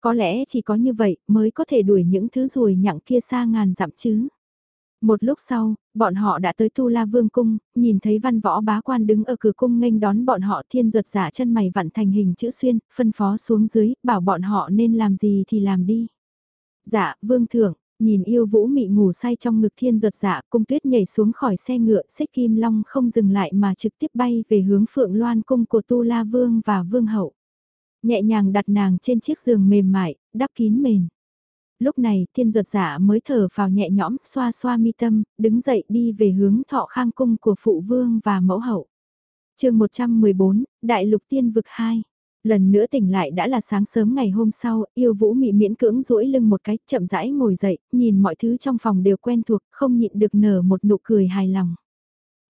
Có lẽ chỉ có như vậy mới có thể đuổi những thứ ruồi nhặng kia xa ngàn dặm chứ. Một lúc sau, bọn họ đã tới Tu La Vương Cung, nhìn thấy văn võ bá quan đứng ở cửa cung nghênh đón bọn họ thiên ruột giả chân mày vặn thành hình chữ xuyên, phân phó xuống dưới, bảo bọn họ nên làm gì thì làm đi. Dạ, Vương thượng nhìn yêu vũ mị ngủ say trong ngực thiên ruột dạ cung tuyết nhảy xuống khỏi xe ngựa xích kim long không dừng lại mà trực tiếp bay về hướng phượng loan cung của Tu La Vương và Vương Hậu. Nhẹ nhàng đặt nàng trên chiếc giường mềm mại, đắp kín mền. Lúc này, thiên ruột dạ mới thở vào nhẹ nhõm, xoa xoa mi tâm, đứng dậy đi về hướng thọ khang cung của phụ vương và mẫu hậu. chương 114, Đại lục tiên vực 2 lần nữa tỉnh lại đã là sáng sớm ngày hôm sau, yêu vũ mị miễn cưỡng duỗi lưng một cái, chậm rãi ngồi dậy, nhìn mọi thứ trong phòng đều quen thuộc, không nhịn được nở một nụ cười hài lòng.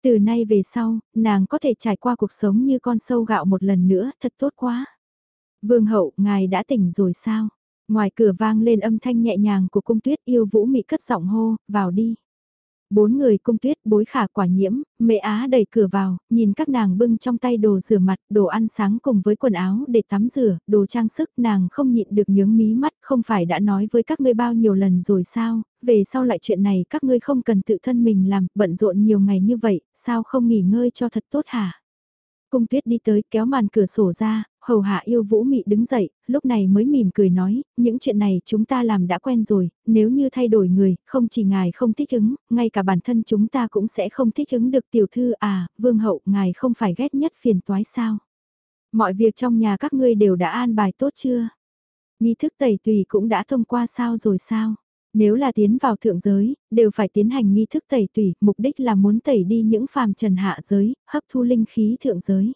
Từ nay về sau, nàng có thể trải qua cuộc sống như con sâu gạo một lần nữa, thật tốt quá. Vương hậu, ngài đã tỉnh rồi sao? Ngoài cửa vang lên âm thanh nhẹ nhàng của cung tuyết yêu vũ mị cất giọng hô, vào đi. Bốn người cung tuyết bối khả quả nhiễm, mẹ á đẩy cửa vào, nhìn các nàng bưng trong tay đồ rửa mặt, đồ ăn sáng cùng với quần áo để tắm rửa, đồ trang sức nàng không nhịn được nhướng mí mắt, không phải đã nói với các ngươi bao nhiêu lần rồi sao, về sau lại chuyện này các ngươi không cần tự thân mình làm, bận rộn nhiều ngày như vậy, sao không nghỉ ngơi cho thật tốt hả? Cung tuyết đi tới kéo màn cửa sổ ra, hầu hạ yêu vũ mị đứng dậy, lúc này mới mỉm cười nói, những chuyện này chúng ta làm đã quen rồi, nếu như thay đổi người, không chỉ ngài không thích ứng, ngay cả bản thân chúng ta cũng sẽ không thích ứng được tiểu thư à, vương hậu, ngài không phải ghét nhất phiền toái sao. Mọi việc trong nhà các ngươi đều đã an bài tốt chưa? Nghi thức tẩy tùy cũng đã thông qua sao rồi sao? Nếu là tiến vào thượng giới, đều phải tiến hành nghi thức tẩy tùy, mục đích là muốn tẩy đi những phàm trần hạ giới, hấp thu linh khí thượng giới.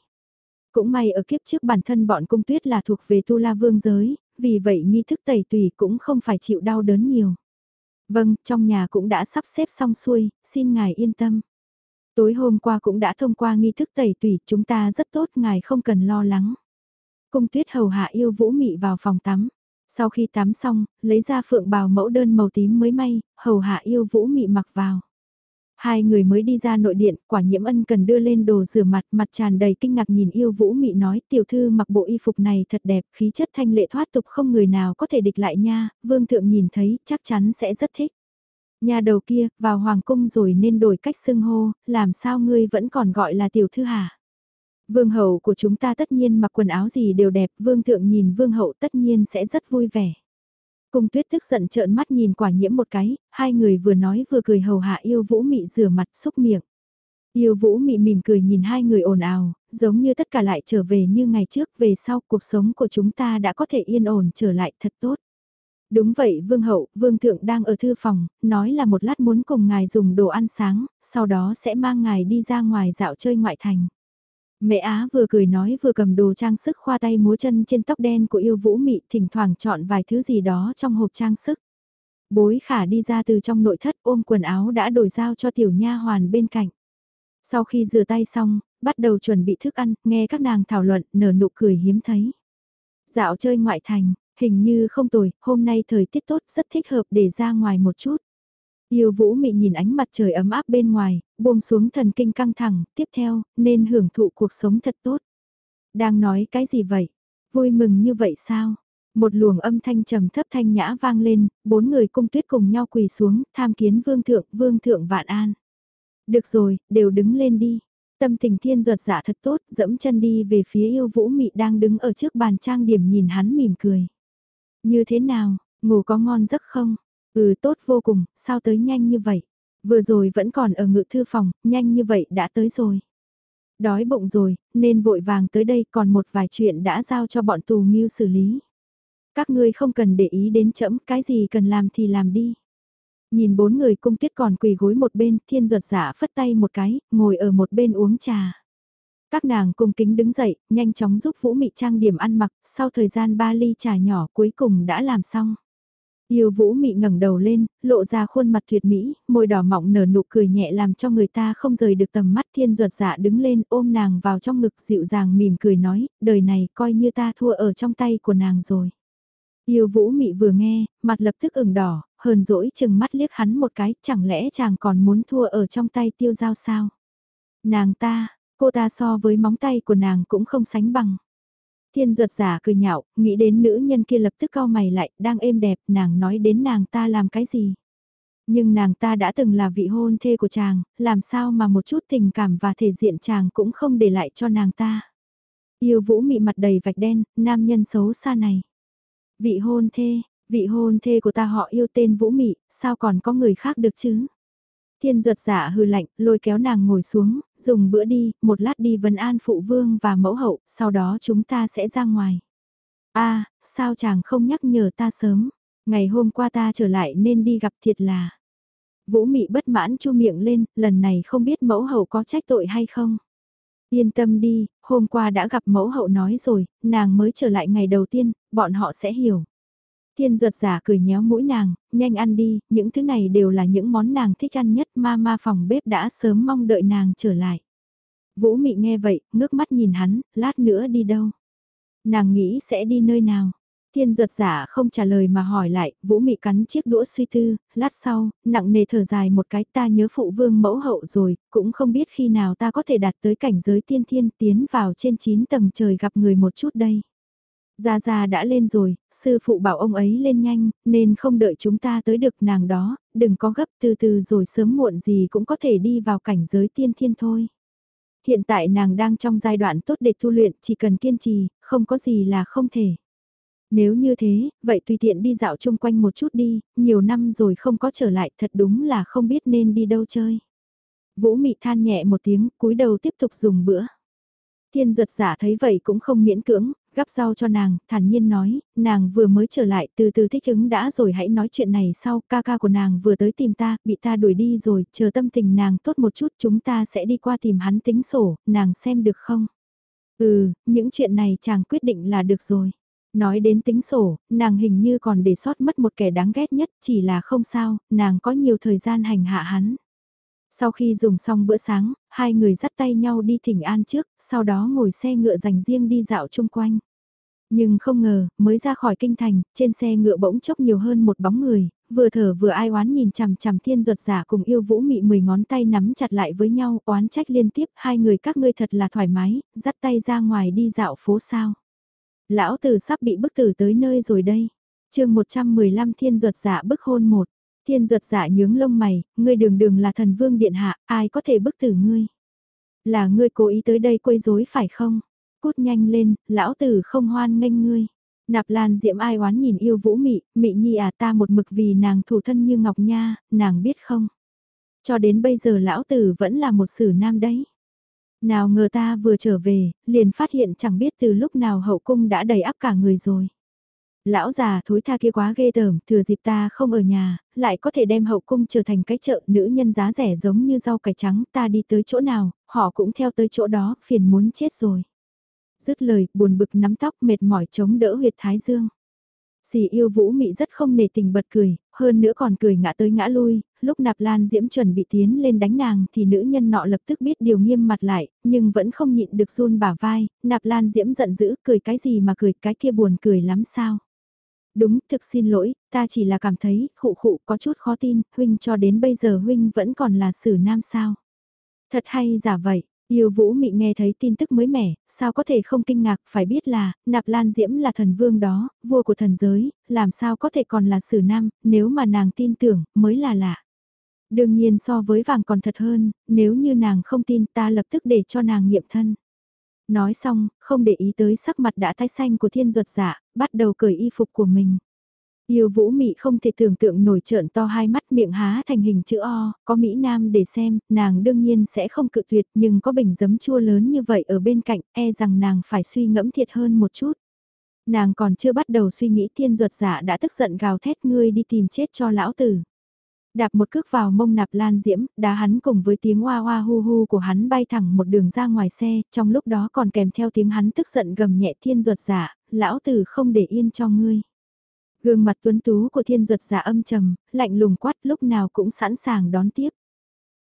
Cũng may ở kiếp trước bản thân bọn cung tuyết là thuộc về tu la vương giới, vì vậy nghi thức tẩy tùy cũng không phải chịu đau đớn nhiều. Vâng, trong nhà cũng đã sắp xếp xong xuôi, xin ngài yên tâm. Tối hôm qua cũng đã thông qua nghi thức tẩy tùy, chúng ta rất tốt, ngài không cần lo lắng. Cung tuyết hầu hạ yêu vũ mị vào phòng tắm. Sau khi tắm xong, lấy ra phượng bào mẫu đơn màu tím mới may, hầu hạ yêu vũ mị mặc vào. Hai người mới đi ra nội điện, quả nhiễm ân cần đưa lên đồ rửa mặt, mặt tràn đầy kinh ngạc nhìn yêu vũ mị nói tiểu thư mặc bộ y phục này thật đẹp, khí chất thanh lệ thoát tục không người nào có thể địch lại nha, vương thượng nhìn thấy chắc chắn sẽ rất thích. Nhà đầu kia, vào hoàng cung rồi nên đổi cách xưng hô, làm sao ngươi vẫn còn gọi là tiểu thư hả? Vương hậu của chúng ta tất nhiên mặc quần áo gì đều đẹp, vương thượng nhìn vương hậu tất nhiên sẽ rất vui vẻ. Cung tuyết tức giận trợn mắt nhìn quả nhiễm một cái, hai người vừa nói vừa cười hầu hạ yêu vũ mị rửa mặt xúc miệng. Yêu vũ mị mỉm cười nhìn hai người ồn ào, giống như tất cả lại trở về như ngày trước, về sau cuộc sống của chúng ta đã có thể yên ổn trở lại thật tốt. Đúng vậy vương hậu, vương thượng đang ở thư phòng, nói là một lát muốn cùng ngài dùng đồ ăn sáng, sau đó sẽ mang ngài đi ra ngoài dạo chơi ngoại thành. Mẹ Á vừa cười nói vừa cầm đồ trang sức khoa tay múa chân trên tóc đen của yêu vũ mị thỉnh thoảng chọn vài thứ gì đó trong hộp trang sức. Bối khả đi ra từ trong nội thất ôm quần áo đã đổi giao cho tiểu nha hoàn bên cạnh. Sau khi rửa tay xong, bắt đầu chuẩn bị thức ăn, nghe các nàng thảo luận, nở nụ cười hiếm thấy. Dạo chơi ngoại thành, hình như không tồi, hôm nay thời tiết tốt rất thích hợp để ra ngoài một chút. Yêu vũ mị nhìn ánh mặt trời ấm áp bên ngoài, buông xuống thần kinh căng thẳng, tiếp theo, nên hưởng thụ cuộc sống thật tốt. Đang nói cái gì vậy? Vui mừng như vậy sao? Một luồng âm thanh trầm thấp thanh nhã vang lên, bốn người cung tuyết cùng nhau quỳ xuống, tham kiến vương thượng, vương thượng vạn an. Được rồi, đều đứng lên đi. Tâm tình thiên ruột giả thật tốt, dẫm chân đi về phía yêu vũ mị đang đứng ở trước bàn trang điểm nhìn hắn mỉm cười. Như thế nào, ngủ có ngon giấc không? Ừ tốt vô cùng, sao tới nhanh như vậy? Vừa rồi vẫn còn ở ngự thư phòng, nhanh như vậy đã tới rồi. Đói bụng rồi, nên vội vàng tới đây còn một vài chuyện đã giao cho bọn tù mưu xử lý. Các ngươi không cần để ý đến chậm, cái gì cần làm thì làm đi. Nhìn bốn người cung tiết còn quỳ gối một bên, thiên ruột giả phất tay một cái, ngồi ở một bên uống trà. Các nàng cung kính đứng dậy, nhanh chóng giúp Vũ Mị trang điểm ăn mặc, sau thời gian ba ly trà nhỏ cuối cùng đã làm xong. Yêu vũ mị ngẩng đầu lên, lộ ra khuôn mặt tuyệt mỹ, môi đỏ mọng nở nụ cười nhẹ làm cho người ta không rời được tầm mắt thiên ruột dạ đứng lên ôm nàng vào trong ngực dịu dàng mỉm cười nói, đời này coi như ta thua ở trong tay của nàng rồi. Yêu vũ mị vừa nghe, mặt lập tức ửng đỏ, hờn dỗi chừng mắt liếc hắn một cái, chẳng lẽ chàng còn muốn thua ở trong tay tiêu giao sao? Nàng ta, cô ta so với móng tay của nàng cũng không sánh bằng. Thiên ruột giả cười nhạo, nghĩ đến nữ nhân kia lập tức cau mày lại, đang êm đẹp, nàng nói đến nàng ta làm cái gì. Nhưng nàng ta đã từng là vị hôn thê của chàng, làm sao mà một chút tình cảm và thể diện chàng cũng không để lại cho nàng ta. Yêu vũ mị mặt đầy vạch đen, nam nhân xấu xa này. Vị hôn thê, vị hôn thê của ta họ yêu tên vũ mị, sao còn có người khác được chứ? Thiên ruột giả hư lạnh, lôi kéo nàng ngồi xuống, dùng bữa đi, một lát đi vấn an phụ vương và mẫu hậu, sau đó chúng ta sẽ ra ngoài. a sao chàng không nhắc nhở ta sớm, ngày hôm qua ta trở lại nên đi gặp thiệt là. Vũ mị bất mãn chu miệng lên, lần này không biết mẫu hậu có trách tội hay không. Yên tâm đi, hôm qua đã gặp mẫu hậu nói rồi, nàng mới trở lại ngày đầu tiên, bọn họ sẽ hiểu. Thiên ruột giả cười nhéo mũi nàng, nhanh ăn đi, những thứ này đều là những món nàng thích ăn nhất ma ma phòng bếp đã sớm mong đợi nàng trở lại. Vũ mị nghe vậy, ngước mắt nhìn hắn, lát nữa đi đâu? Nàng nghĩ sẽ đi nơi nào? Thiên ruột giả không trả lời mà hỏi lại, vũ mị cắn chiếc đũa suy tư, lát sau, nặng nề thở dài một cái ta nhớ phụ vương mẫu hậu rồi, cũng không biết khi nào ta có thể đạt tới cảnh giới tiên thiên tiến vào trên 9 tầng trời gặp người một chút đây. Gia Gia đã lên rồi, sư phụ bảo ông ấy lên nhanh, nên không đợi chúng ta tới được nàng đó, đừng có gấp từ từ rồi sớm muộn gì cũng có thể đi vào cảnh giới tiên thiên thôi. Hiện tại nàng đang trong giai đoạn tốt để tu luyện, chỉ cần kiên trì, không có gì là không thể. Nếu như thế, vậy tùy tiện đi dạo chung quanh một chút đi, nhiều năm rồi không có trở lại thật đúng là không biết nên đi đâu chơi. Vũ mị than nhẹ một tiếng, cúi đầu tiếp tục dùng bữa. Thiên ruột giả thấy vậy cũng không miễn cưỡng, gắp rau cho nàng, thản nhiên nói, nàng vừa mới trở lại từ từ thích ứng đã rồi hãy nói chuyện này sau, ca ca của nàng vừa tới tìm ta, bị ta đuổi đi rồi, chờ tâm tình nàng tốt một chút chúng ta sẽ đi qua tìm hắn tính sổ, nàng xem được không? Ừ, những chuyện này chàng quyết định là được rồi. Nói đến tính sổ, nàng hình như còn để sót mất một kẻ đáng ghét nhất, chỉ là không sao, nàng có nhiều thời gian hành hạ hắn. Sau khi dùng xong bữa sáng, hai người dắt tay nhau đi thỉnh an trước, sau đó ngồi xe ngựa dành riêng đi dạo chung quanh. Nhưng không ngờ, mới ra khỏi kinh thành, trên xe ngựa bỗng chốc nhiều hơn một bóng người, vừa thở vừa ai oán nhìn chằm chằm thiên ruột giả cùng yêu vũ mị mười ngón tay nắm chặt lại với nhau, oán trách liên tiếp, hai người các ngươi thật là thoải mái, dắt tay ra ngoài đi dạo phố sao. Lão tử sắp bị bức tử tới nơi rồi đây. chương 115 thiên ruột giả bức hôn một. Thiên ruột giả nhướng lông mày, ngươi đường đường là thần vương điện hạ, ai có thể bức tử ngươi. Là ngươi cố ý tới đây quấy rối phải không? Cút nhanh lên, lão tử không hoan nghênh ngươi. Nạp Lan Diễm ai oán nhìn yêu Vũ Mị, Mị Nhi à ta một mực vì nàng thủ thân như ngọc nha, nàng biết không? Cho đến bây giờ lão tử vẫn là một sử nam đấy. Nào ngờ ta vừa trở về, liền phát hiện chẳng biết từ lúc nào hậu cung đã đầy ắp cả người rồi. Lão già thối tha kia quá ghê tởm, thừa dịp ta không ở nhà, lại có thể đem hậu cung trở thành cái chợ nữ nhân giá rẻ giống như rau cải trắng, ta đi tới chỗ nào, họ cũng theo tới chỗ đó, phiền muốn chết rồi. Dứt lời, buồn bực nắm tóc mệt mỏi chống đỡ huyệt thái dương. Dì yêu vũ mị rất không nề tình bật cười, hơn nữa còn cười ngã tới ngã lui, lúc nạp lan diễm chuẩn bị tiến lên đánh nàng thì nữ nhân nọ lập tức biết điều nghiêm mặt lại, nhưng vẫn không nhịn được run bả vai, nạp lan diễm giận dữ, cười cái gì mà cười, cái kia buồn cười lắm sao. Đúng, thực xin lỗi, ta chỉ là cảm thấy, khụ khụ có chút khó tin, huynh cho đến bây giờ huynh vẫn còn là sử nam sao. Thật hay giả vậy, Yêu Vũ Mị nghe thấy tin tức mới mẻ, sao có thể không kinh ngạc, phải biết là, Nạp Lan Diễm là thần vương đó, vua của thần giới, làm sao có thể còn là sử nam, nếu mà nàng tin tưởng, mới là lạ. Đương nhiên so với vàng còn thật hơn, nếu như nàng không tin ta lập tức để cho nàng nghiệm thân. Nói xong, không để ý tới sắc mặt đã tái xanh của thiên ruột dạ, bắt đầu cởi y phục của mình. Yêu vũ mị không thể tưởng tượng nổi trợn to hai mắt miệng há thành hình chữ O, có Mỹ Nam để xem, nàng đương nhiên sẽ không cự tuyệt nhưng có bình giấm chua lớn như vậy ở bên cạnh, e rằng nàng phải suy ngẫm thiệt hơn một chút. Nàng còn chưa bắt đầu suy nghĩ thiên ruột giả đã tức giận gào thét ngươi đi tìm chết cho lão tử. Đạp một cước vào mông nạp lan diễm, đá hắn cùng với tiếng hoa hoa hu hu của hắn bay thẳng một đường ra ngoài xe, trong lúc đó còn kèm theo tiếng hắn tức giận gầm nhẹ thiên ruột giả, lão tử không để yên cho ngươi. Gương mặt tuấn tú của thiên duật giả âm trầm, lạnh lùng quát lúc nào cũng sẵn sàng đón tiếp.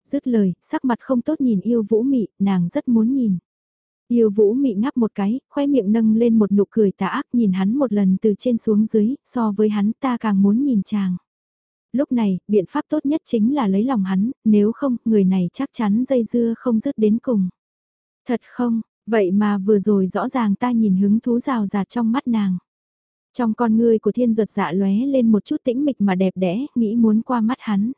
Dứt lời, sắc mặt không tốt nhìn yêu vũ mị, nàng rất muốn nhìn. Yêu vũ mị ngắp một cái, khoe miệng nâng lên một nụ cười tà ác nhìn hắn một lần từ trên xuống dưới, so với hắn ta càng muốn nhìn chàng. Lúc này, biện pháp tốt nhất chính là lấy lòng hắn, nếu không, người này chắc chắn dây dưa không dứt đến cùng. Thật không, vậy mà vừa rồi rõ ràng ta nhìn hứng thú rào rạt trong mắt nàng. Trong con ngươi của thiên ruột dạ lóe lên một chút tĩnh mịch mà đẹp đẽ, nghĩ muốn qua mắt hắn.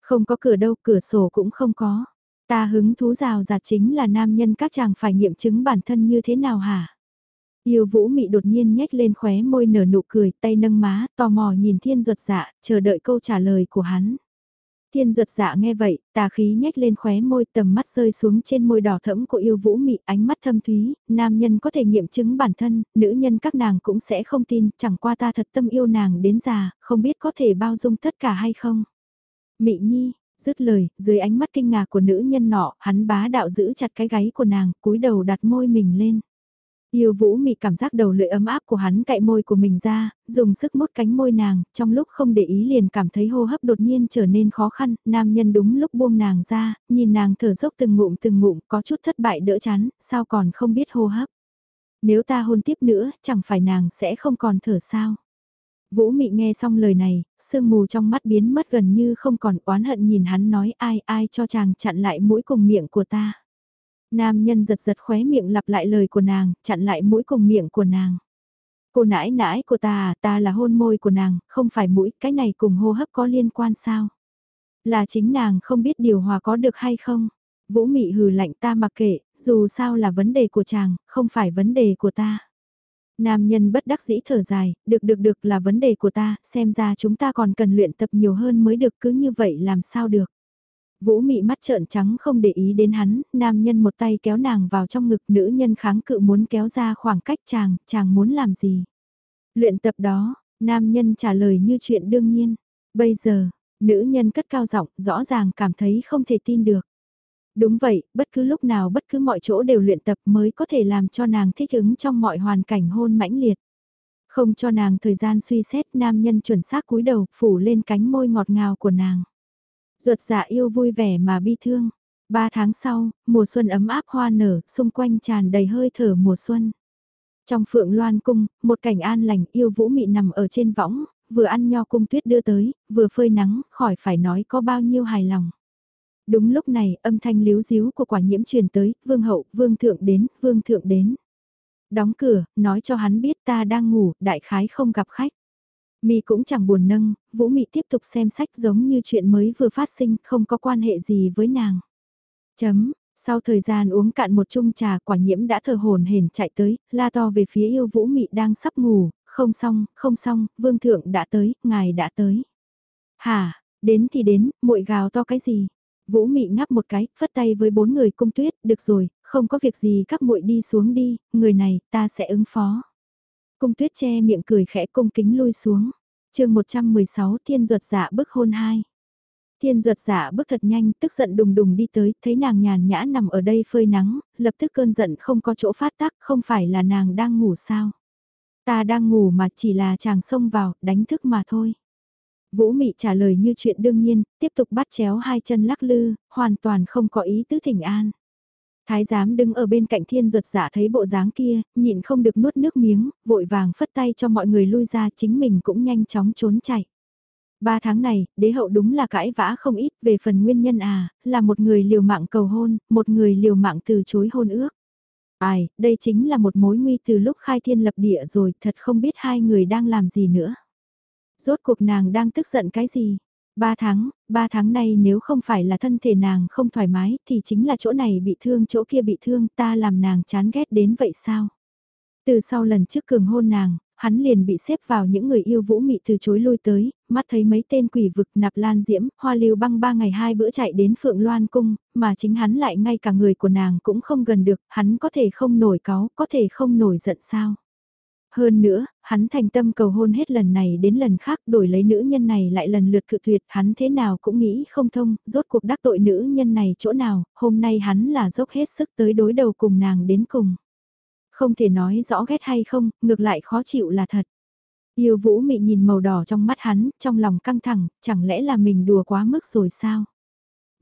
Không có cửa đâu, cửa sổ cũng không có. Ta hứng thú rào rạt chính là nam nhân các chàng phải nghiệm chứng bản thân như thế nào hả? Yêu vũ mị đột nhiên nhếch lên khóe môi nở nụ cười, tay nâng má, tò mò nhìn thiên ruột dạ, chờ đợi câu trả lời của hắn. Thiên ruột dạ nghe vậy, tà khí nhếch lên khóe môi tầm mắt rơi xuống trên môi đỏ thẫm của yêu vũ mị ánh mắt thâm thúy, nam nhân có thể nghiệm chứng bản thân, nữ nhân các nàng cũng sẽ không tin, chẳng qua ta thật tâm yêu nàng đến già, không biết có thể bao dung tất cả hay không. Mị nhi, dứt lời, dưới ánh mắt kinh ngạc của nữ nhân nọ, hắn bá đạo giữ chặt cái gáy của nàng, cúi đầu đặt môi mình lên. Yêu vũ mị cảm giác đầu lưỡi ấm áp của hắn cạy môi của mình ra, dùng sức mút cánh môi nàng, trong lúc không để ý liền cảm thấy hô hấp đột nhiên trở nên khó khăn, nam nhân đúng lúc buông nàng ra, nhìn nàng thở dốc từng ngụm từng ngụm có chút thất bại đỡ chán, sao còn không biết hô hấp. Nếu ta hôn tiếp nữa, chẳng phải nàng sẽ không còn thở sao. Vũ mị nghe xong lời này, sương mù trong mắt biến mất gần như không còn oán hận nhìn hắn nói ai ai cho chàng chặn lại mũi cùng miệng của ta. Nam nhân giật giật khóe miệng lặp lại lời của nàng, chặn lại mũi cùng miệng của nàng. Cô nãi nãi của ta à, ta là hôn môi của nàng, không phải mũi, cái này cùng hô hấp có liên quan sao? Là chính nàng không biết điều hòa có được hay không? Vũ mị hừ lạnh ta mặc kệ, dù sao là vấn đề của chàng, không phải vấn đề của ta. Nam nhân bất đắc dĩ thở dài, được được được là vấn đề của ta, xem ra chúng ta còn cần luyện tập nhiều hơn mới được cứ như vậy làm sao được. Vũ mị mắt trợn trắng không để ý đến hắn, nam nhân một tay kéo nàng vào trong ngực nữ nhân kháng cự muốn kéo ra khoảng cách chàng, chàng muốn làm gì. Luyện tập đó, nam nhân trả lời như chuyện đương nhiên. Bây giờ, nữ nhân cất cao giọng rõ ràng cảm thấy không thể tin được. Đúng vậy, bất cứ lúc nào bất cứ mọi chỗ đều luyện tập mới có thể làm cho nàng thích ứng trong mọi hoàn cảnh hôn mãnh liệt. Không cho nàng thời gian suy xét nam nhân chuẩn xác cúi đầu phủ lên cánh môi ngọt ngào của nàng. Ruột dạ yêu vui vẻ mà bi thương. Ba tháng sau, mùa xuân ấm áp hoa nở, xung quanh tràn đầy hơi thở mùa xuân. Trong phượng loan cung, một cảnh an lành yêu vũ mị nằm ở trên võng, vừa ăn nho cung tuyết đưa tới, vừa phơi nắng, khỏi phải nói có bao nhiêu hài lòng. Đúng lúc này, âm thanh líu díu của quả nhiễm truyền tới, vương hậu, vương thượng đến, vương thượng đến. Đóng cửa, nói cho hắn biết ta đang ngủ, đại khái không gặp khách. Mi cũng chẳng buồn nâng, Vũ Mị tiếp tục xem sách giống như chuyện mới vừa phát sinh, không có quan hệ gì với nàng. Chấm, sau thời gian uống cạn một chung trà quả nhiễm đã thở hồn hển chạy tới, la to về phía yêu Vũ Mị đang sắp ngủ, không xong, không xong, vương thượng đã tới, ngài đã tới. Hả, đến thì đến, muội gào to cái gì? Vũ Mị ngáp một cái, phất tay với bốn người cung tuyết, được rồi, không có việc gì các muội đi xuống đi, người này, ta sẽ ứng phó. Cung tuyết che miệng cười khẽ cung kính lui xuống. chương 116 thiên ruột dạ bức hôn hai. Thiên ruột dạ bước thật nhanh, tức giận đùng đùng đi tới, thấy nàng nhàn nhã nằm ở đây phơi nắng, lập tức cơn giận không có chỗ phát tác, không phải là nàng đang ngủ sao. Ta đang ngủ mà chỉ là chàng xông vào, đánh thức mà thôi. Vũ Mị trả lời như chuyện đương nhiên, tiếp tục bắt chéo hai chân lắc lư, hoàn toàn không có ý tứ thỉnh an. Thái giám đứng ở bên cạnh thiên ruột dạ thấy bộ dáng kia, nhịn không được nuốt nước miếng, vội vàng phất tay cho mọi người lui ra chính mình cũng nhanh chóng trốn chạy. Ba tháng này, đế hậu đúng là cãi vã không ít về phần nguyên nhân à, là một người liều mạng cầu hôn, một người liều mạng từ chối hôn ước. Ai, đây chính là một mối nguy từ lúc khai thiên lập địa rồi, thật không biết hai người đang làm gì nữa. Rốt cuộc nàng đang tức giận cái gì? Ba tháng, ba tháng nay nếu không phải là thân thể nàng không thoải mái thì chính là chỗ này bị thương chỗ kia bị thương ta làm nàng chán ghét đến vậy sao? Từ sau lần trước cường hôn nàng, hắn liền bị xếp vào những người yêu vũ mị từ chối lui tới, mắt thấy mấy tên quỷ vực nạp lan diễm, hoa lưu băng ba ngày hai bữa chạy đến Phượng Loan Cung, mà chính hắn lại ngay cả người của nàng cũng không gần được, hắn có thể không nổi cáu, có thể không nổi giận sao. Hơn nữa, hắn thành tâm cầu hôn hết lần này đến lần khác đổi lấy nữ nhân này lại lần lượt cự tuyệt hắn thế nào cũng nghĩ không thông, rốt cuộc đắc tội nữ nhân này chỗ nào, hôm nay hắn là dốc hết sức tới đối đầu cùng nàng đến cùng. Không thể nói rõ ghét hay không, ngược lại khó chịu là thật. Yêu vũ mị nhìn màu đỏ trong mắt hắn, trong lòng căng thẳng, chẳng lẽ là mình đùa quá mức rồi sao?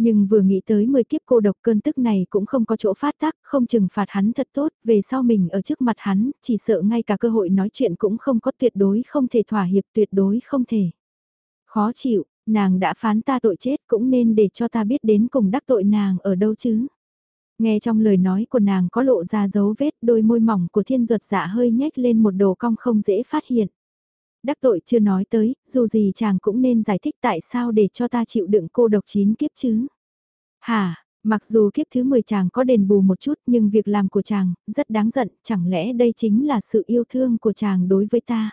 Nhưng vừa nghĩ tới 10 kiếp cô độc cơn tức này cũng không có chỗ phát tác, không trừng phạt hắn thật tốt, về sau mình ở trước mặt hắn, chỉ sợ ngay cả cơ hội nói chuyện cũng không có tuyệt đối không thể thỏa hiệp tuyệt đối không thể. Khó chịu, nàng đã phán ta tội chết cũng nên để cho ta biết đến cùng đắc tội nàng ở đâu chứ. Nghe trong lời nói của nàng có lộ ra dấu vết đôi môi mỏng của thiên ruột dạ hơi nhếch lên một đồ cong không dễ phát hiện. Đắc tội chưa nói tới, dù gì chàng cũng nên giải thích tại sao để cho ta chịu đựng cô độc chín kiếp chứ. Hà, mặc dù kiếp thứ 10 chàng có đền bù một chút nhưng việc làm của chàng rất đáng giận, chẳng lẽ đây chính là sự yêu thương của chàng đối với ta.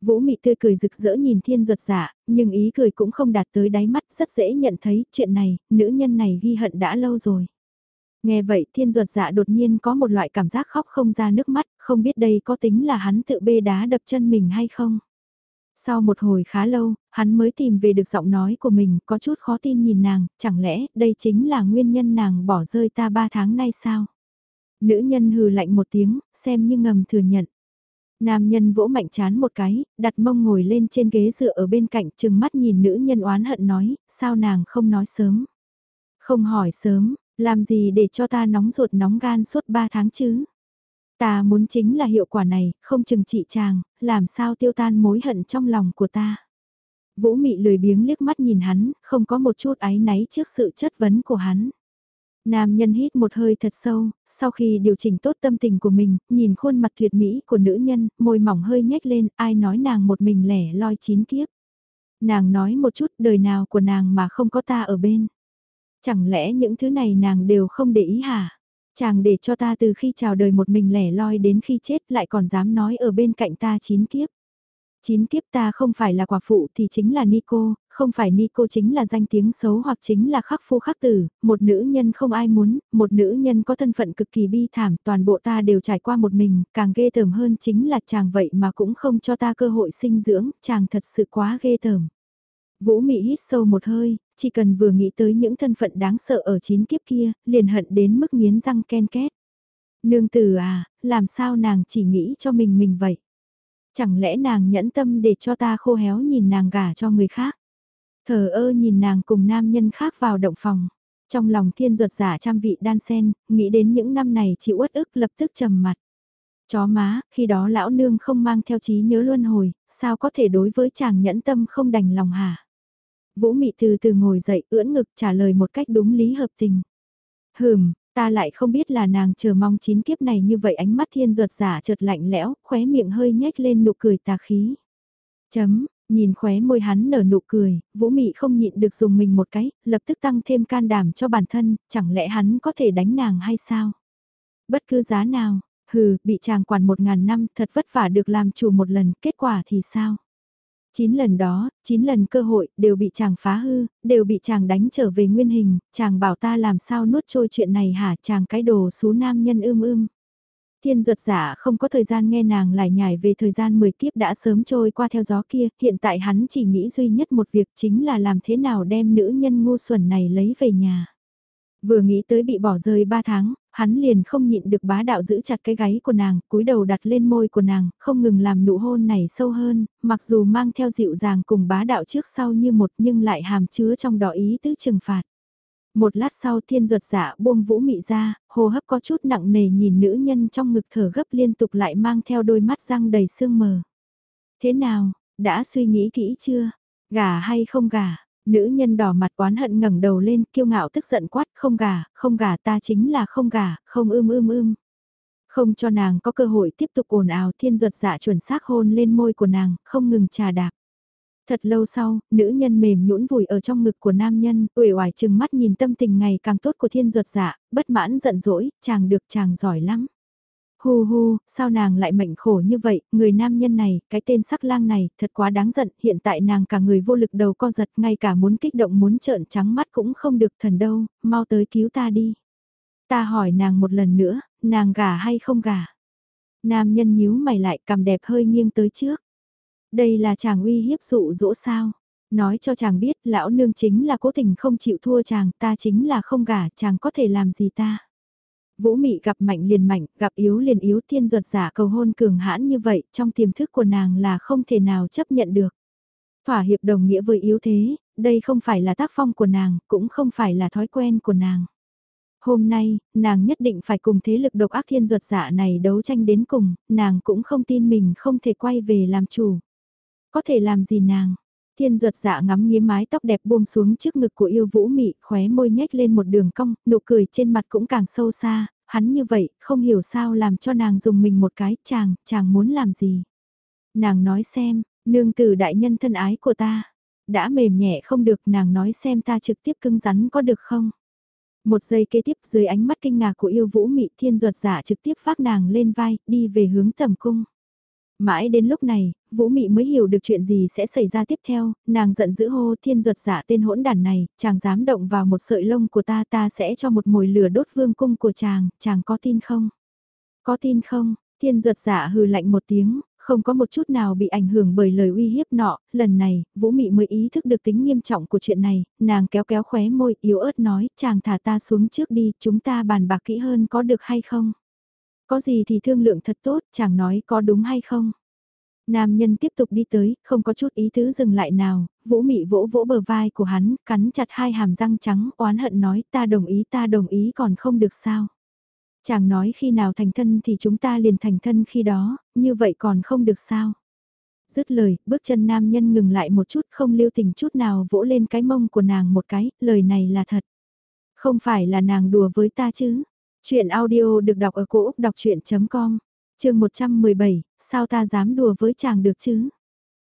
Vũ Mị tươi cười rực rỡ nhìn thiên ruột dạ, nhưng ý cười cũng không đạt tới đáy mắt rất dễ nhận thấy chuyện này, nữ nhân này ghi hận đã lâu rồi. Nghe vậy thiên ruột dạ đột nhiên có một loại cảm giác khóc không ra nước mắt, không biết đây có tính là hắn tự bê đá đập chân mình hay không. Sau một hồi khá lâu, hắn mới tìm về được giọng nói của mình, có chút khó tin nhìn nàng, chẳng lẽ đây chính là nguyên nhân nàng bỏ rơi ta ba tháng nay sao? Nữ nhân hừ lạnh một tiếng, xem như ngầm thừa nhận. Nam nhân vỗ mạnh chán một cái, đặt mông ngồi lên trên ghế dựa ở bên cạnh chừng mắt nhìn nữ nhân oán hận nói, sao nàng không nói sớm? Không hỏi sớm, làm gì để cho ta nóng ruột nóng gan suốt ba tháng chứ? Ta muốn chính là hiệu quả này, không chừng trị chàng, làm sao tiêu tan mối hận trong lòng của ta. Vũ mị lười biếng liếc mắt nhìn hắn, không có một chút áy náy trước sự chất vấn của hắn. Nam nhân hít một hơi thật sâu, sau khi điều chỉnh tốt tâm tình của mình, nhìn khuôn mặt tuyệt mỹ của nữ nhân, môi mỏng hơi nhếch lên, ai nói nàng một mình lẻ loi chín kiếp. Nàng nói một chút đời nào của nàng mà không có ta ở bên. Chẳng lẽ những thứ này nàng đều không để ý hả? Chàng để cho ta từ khi chào đời một mình lẻ loi đến khi chết lại còn dám nói ở bên cạnh ta chín kiếp. Chín kiếp ta không phải là quả phụ thì chính là Nico, không phải Nico chính là danh tiếng xấu hoặc chính là khắc phu khắc tử, một nữ nhân không ai muốn, một nữ nhân có thân phận cực kỳ bi thảm, toàn bộ ta đều trải qua một mình, càng ghê tởm hơn chính là chàng vậy mà cũng không cho ta cơ hội sinh dưỡng, chàng thật sự quá ghê tởm. Vũ Mị hít sâu một hơi, chỉ cần vừa nghĩ tới những thân phận đáng sợ ở chín kiếp kia, liền hận đến mức nghiến răng ken két. Nương tử à, làm sao nàng chỉ nghĩ cho mình mình vậy? Chẳng lẽ nàng nhẫn tâm để cho ta khô héo nhìn nàng gả cho người khác? Thờ ơ nhìn nàng cùng nam nhân khác vào động phòng. Trong lòng thiên ruột giả trăm vị đan sen, nghĩ đến những năm này chịu uất ức lập tức trầm mặt. Chó má, khi đó lão nương không mang theo trí nhớ luân hồi, sao có thể đối với chàng nhẫn tâm không đành lòng hả? Vũ Mị từ từ ngồi dậy ưỡn ngực trả lời một cách đúng lý hợp tình. Hừm, ta lại không biết là nàng chờ mong chín kiếp này như vậy ánh mắt thiên ruột giả chợt lạnh lẽo, khóe miệng hơi nhếch lên nụ cười tà khí. Chấm, nhìn khóe môi hắn nở nụ cười, Vũ Mị không nhịn được dùng mình một cái, lập tức tăng thêm can đảm cho bản thân, chẳng lẽ hắn có thể đánh nàng hay sao? Bất cứ giá nào, hừ, bị chàng quản một ngàn năm, thật vất vả được làm chủ một lần, kết quả thì sao? Chín lần đó, chín lần cơ hội, đều bị chàng phá hư, đều bị chàng đánh trở về nguyên hình, chàng bảo ta làm sao nuốt trôi chuyện này hả chàng cái đồ xú nam nhân ưm ưm. Thiên ruột giả không có thời gian nghe nàng lại nhải về thời gian 10 kiếp đã sớm trôi qua theo gió kia, hiện tại hắn chỉ nghĩ duy nhất một việc chính là làm thế nào đem nữ nhân ngu xuẩn này lấy về nhà. Vừa nghĩ tới bị bỏ rơi 3 tháng, hắn liền không nhịn được bá đạo giữ chặt cái gáy của nàng, cúi đầu đặt lên môi của nàng, không ngừng làm nụ hôn này sâu hơn, mặc dù mang theo dịu dàng cùng bá đạo trước sau như một nhưng lại hàm chứa trong đó ý tứ trừng phạt. Một lát sau thiên ruột dạ buông vũ mị ra, hô hấp có chút nặng nề nhìn nữ nhân trong ngực thở gấp liên tục lại mang theo đôi mắt răng đầy sương mờ. Thế nào, đã suy nghĩ kỹ chưa? Gà hay không gà? Nữ nhân đỏ mặt oán hận ngẩng đầu lên, kiêu ngạo tức giận quát, không gà, không gà ta chính là không gà, không ưm ưm ưm. Không cho nàng có cơ hội tiếp tục ồn ào thiên ruột dạ chuẩn xác hôn lên môi của nàng, không ngừng trà đạp. Thật lâu sau, nữ nhân mềm nhũn vùi ở trong ngực của nam nhân, uể oải chừng mắt nhìn tâm tình ngày càng tốt của thiên ruột dạ, bất mãn giận dỗi, chàng được chàng giỏi lắm. Hu hu, sao nàng lại mệnh khổ như vậy, người nam nhân này, cái tên sắc lang này, thật quá đáng giận, hiện tại nàng cả người vô lực đầu co giật, ngay cả muốn kích động muốn trợn trắng mắt cũng không được thần đâu, mau tới cứu ta đi. Ta hỏi nàng một lần nữa, nàng gả hay không gả? Nam nhân nhíu mày lại cầm đẹp hơi nghiêng tới trước. Đây là chàng uy hiếp dụ dỗ sao? Nói cho chàng biết lão nương chính là cố tình không chịu thua chàng, ta chính là không gả, chàng có thể làm gì ta? Vũ Mị gặp mạnh liền mạnh, gặp yếu liền yếu thiên ruột giả cầu hôn cường hãn như vậy, trong tiềm thức của nàng là không thể nào chấp nhận được. Thỏa hiệp đồng nghĩa với yếu thế, đây không phải là tác phong của nàng, cũng không phải là thói quen của nàng. Hôm nay, nàng nhất định phải cùng thế lực độc ác thiên ruột giả này đấu tranh đến cùng, nàng cũng không tin mình không thể quay về làm chủ. Có thể làm gì nàng? Thiên ruột dạ ngắm nghía mái tóc đẹp buông xuống trước ngực của yêu vũ mị, khóe môi nhếch lên một đường cong, nụ cười trên mặt cũng càng sâu xa, hắn như vậy, không hiểu sao làm cho nàng dùng mình một cái, chàng, chàng muốn làm gì. Nàng nói xem, nương tử đại nhân thân ái của ta, đã mềm nhẹ không được nàng nói xem ta trực tiếp cưng rắn có được không. Một giây kế tiếp dưới ánh mắt kinh ngạc của yêu vũ mị thiên ruột giả trực tiếp phát nàng lên vai, đi về hướng tầm cung. Mãi đến lúc này, Vũ Mị mới hiểu được chuyện gì sẽ xảy ra tiếp theo, nàng giận dữ hô thiên ruột giả dạ, tên hỗn đàn này, chàng dám động vào một sợi lông của ta ta sẽ cho một mồi lửa đốt vương cung của chàng, chàng có tin không? Có tin không? Thiên ruột giả dạ hừ lạnh một tiếng, không có một chút nào bị ảnh hưởng bởi lời uy hiếp nọ, lần này, Vũ Mị mới ý thức được tính nghiêm trọng của chuyện này, nàng kéo kéo khóe môi, yếu ớt nói, chàng thả ta xuống trước đi, chúng ta bàn bạc kỹ hơn có được hay không? Có gì thì thương lượng thật tốt, chàng nói có đúng hay không? Nam nhân tiếp tục đi tới, không có chút ý tứ dừng lại nào, vũ mị vỗ vỗ bờ vai của hắn, cắn chặt hai hàm răng trắng, oán hận nói ta đồng ý ta đồng ý còn không được sao. Chàng nói khi nào thành thân thì chúng ta liền thành thân khi đó, như vậy còn không được sao. Dứt lời, bước chân nam nhân ngừng lại một chút không lưu tình chút nào vỗ lên cái mông của nàng một cái, lời này là thật. Không phải là nàng đùa với ta chứ. Chuyện audio được đọc ở cổ Úc đọc chuyện.com, chương 117, sao ta dám đùa với chàng được chứ?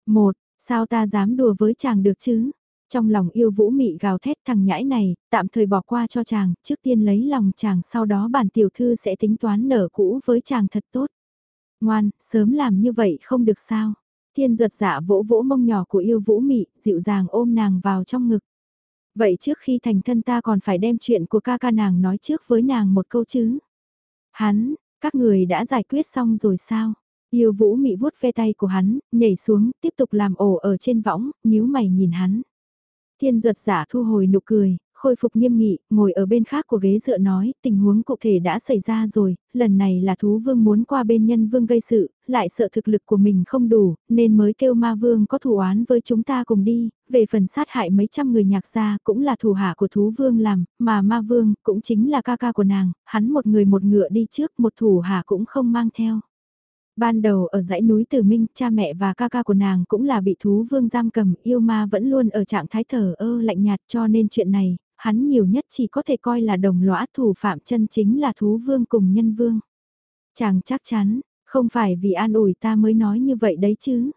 một Sao ta dám đùa với chàng được chứ? Trong lòng yêu vũ mị gào thét thằng nhãi này, tạm thời bỏ qua cho chàng, trước tiên lấy lòng chàng sau đó bản tiểu thư sẽ tính toán nở cũ với chàng thật tốt. Ngoan, sớm làm như vậy không được sao? Thiên ruột dạ vỗ vỗ mông nhỏ của yêu vũ mị, dịu dàng ôm nàng vào trong ngực. Vậy trước khi thành thân ta còn phải đem chuyện của ca ca nàng nói trước với nàng một câu chứ. Hắn, các người đã giải quyết xong rồi sao? Yêu vũ mị vuốt ve tay của hắn, nhảy xuống, tiếp tục làm ổ ở trên võng, nhíu mày nhìn hắn. Thiên duật giả thu hồi nụ cười, khôi phục nghiêm nghị, ngồi ở bên khác của ghế dựa nói, tình huống cụ thể đã xảy ra rồi, lần này là thú vương muốn qua bên nhân vương gây sự, lại sợ thực lực của mình không đủ, nên mới kêu ma vương có thủ án với chúng ta cùng đi, về phần sát hại mấy trăm người nhạc gia cũng là thủ hạ của thú vương làm, mà ma vương cũng chính là ca ca của nàng, hắn một người một ngựa đi trước, một thủ hạ cũng không mang theo. Ban đầu ở dãy núi Tử Minh, cha mẹ và ca ca của nàng cũng là bị thú vương giam cầm, yêu ma vẫn luôn ở trạng thái thờ ơ lạnh nhạt cho nên chuyện này, hắn nhiều nhất chỉ có thể coi là đồng lõa thủ phạm chân chính là thú vương cùng nhân vương. Chàng chắc chắn, không phải vì an ủi ta mới nói như vậy đấy chứ.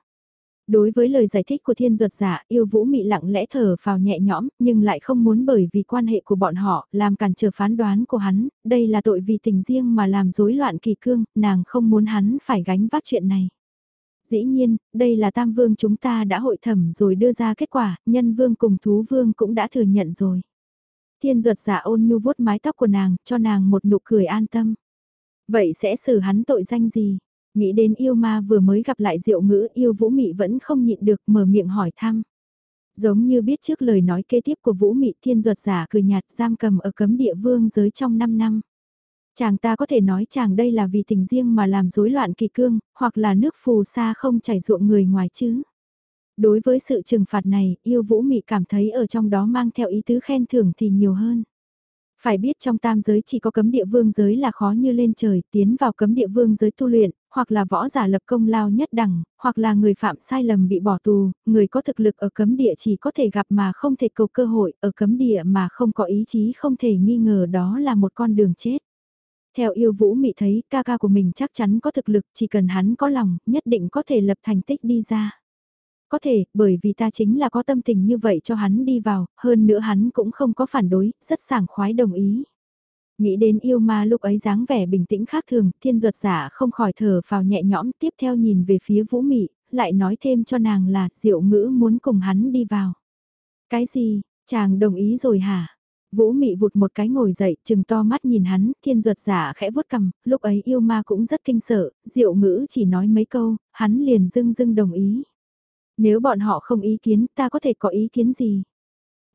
Đối với lời giải thích của thiên duật giả, yêu vũ mị lặng lẽ thở vào nhẹ nhõm, nhưng lại không muốn bởi vì quan hệ của bọn họ, làm cản trở phán đoán của hắn, đây là tội vì tình riêng mà làm rối loạn kỳ cương, nàng không muốn hắn phải gánh vác chuyện này. Dĩ nhiên, đây là tam vương chúng ta đã hội thẩm rồi đưa ra kết quả, nhân vương cùng thú vương cũng đã thừa nhận rồi. Thiên duật giả ôn nhu vuốt mái tóc của nàng, cho nàng một nụ cười an tâm. Vậy sẽ xử hắn tội danh gì? Nghĩ đến yêu ma vừa mới gặp lại diệu ngữ yêu vũ mị vẫn không nhịn được mở miệng hỏi thăm. Giống như biết trước lời nói kế tiếp của vũ mị thiên duật giả cười nhạt giam cầm ở cấm địa vương giới trong 5 năm. Chàng ta có thể nói chàng đây là vì tình riêng mà làm rối loạn kỳ cương, hoặc là nước phù sa không chảy ruộng người ngoài chứ. Đối với sự trừng phạt này, yêu vũ mị cảm thấy ở trong đó mang theo ý tứ khen thưởng thì nhiều hơn. Phải biết trong tam giới chỉ có cấm địa vương giới là khó như lên trời, tiến vào cấm địa vương giới tu luyện, hoặc là võ giả lập công lao nhất đẳng, hoặc là người phạm sai lầm bị bỏ tù, người có thực lực ở cấm địa chỉ có thể gặp mà không thể cầu cơ hội, ở cấm địa mà không có ý chí không thể nghi ngờ đó là một con đường chết. Theo yêu vũ mị thấy ca ca của mình chắc chắn có thực lực, chỉ cần hắn có lòng, nhất định có thể lập thành tích đi ra. Có thể, bởi vì ta chính là có tâm tình như vậy cho hắn đi vào, hơn nữa hắn cũng không có phản đối, rất sảng khoái đồng ý. Nghĩ đến yêu ma lúc ấy dáng vẻ bình tĩnh khác thường, thiên duật giả không khỏi thở vào nhẹ nhõm tiếp theo nhìn về phía vũ mị, lại nói thêm cho nàng là diệu ngữ muốn cùng hắn đi vào. Cái gì, chàng đồng ý rồi hả? Vũ mị vụt một cái ngồi dậy, chừng to mắt nhìn hắn, thiên duật giả khẽ vuốt cầm, lúc ấy yêu ma cũng rất kinh sợ, diệu ngữ chỉ nói mấy câu, hắn liền dưng dưng đồng ý. Nếu bọn họ không ý kiến, ta có thể có ý kiến gì?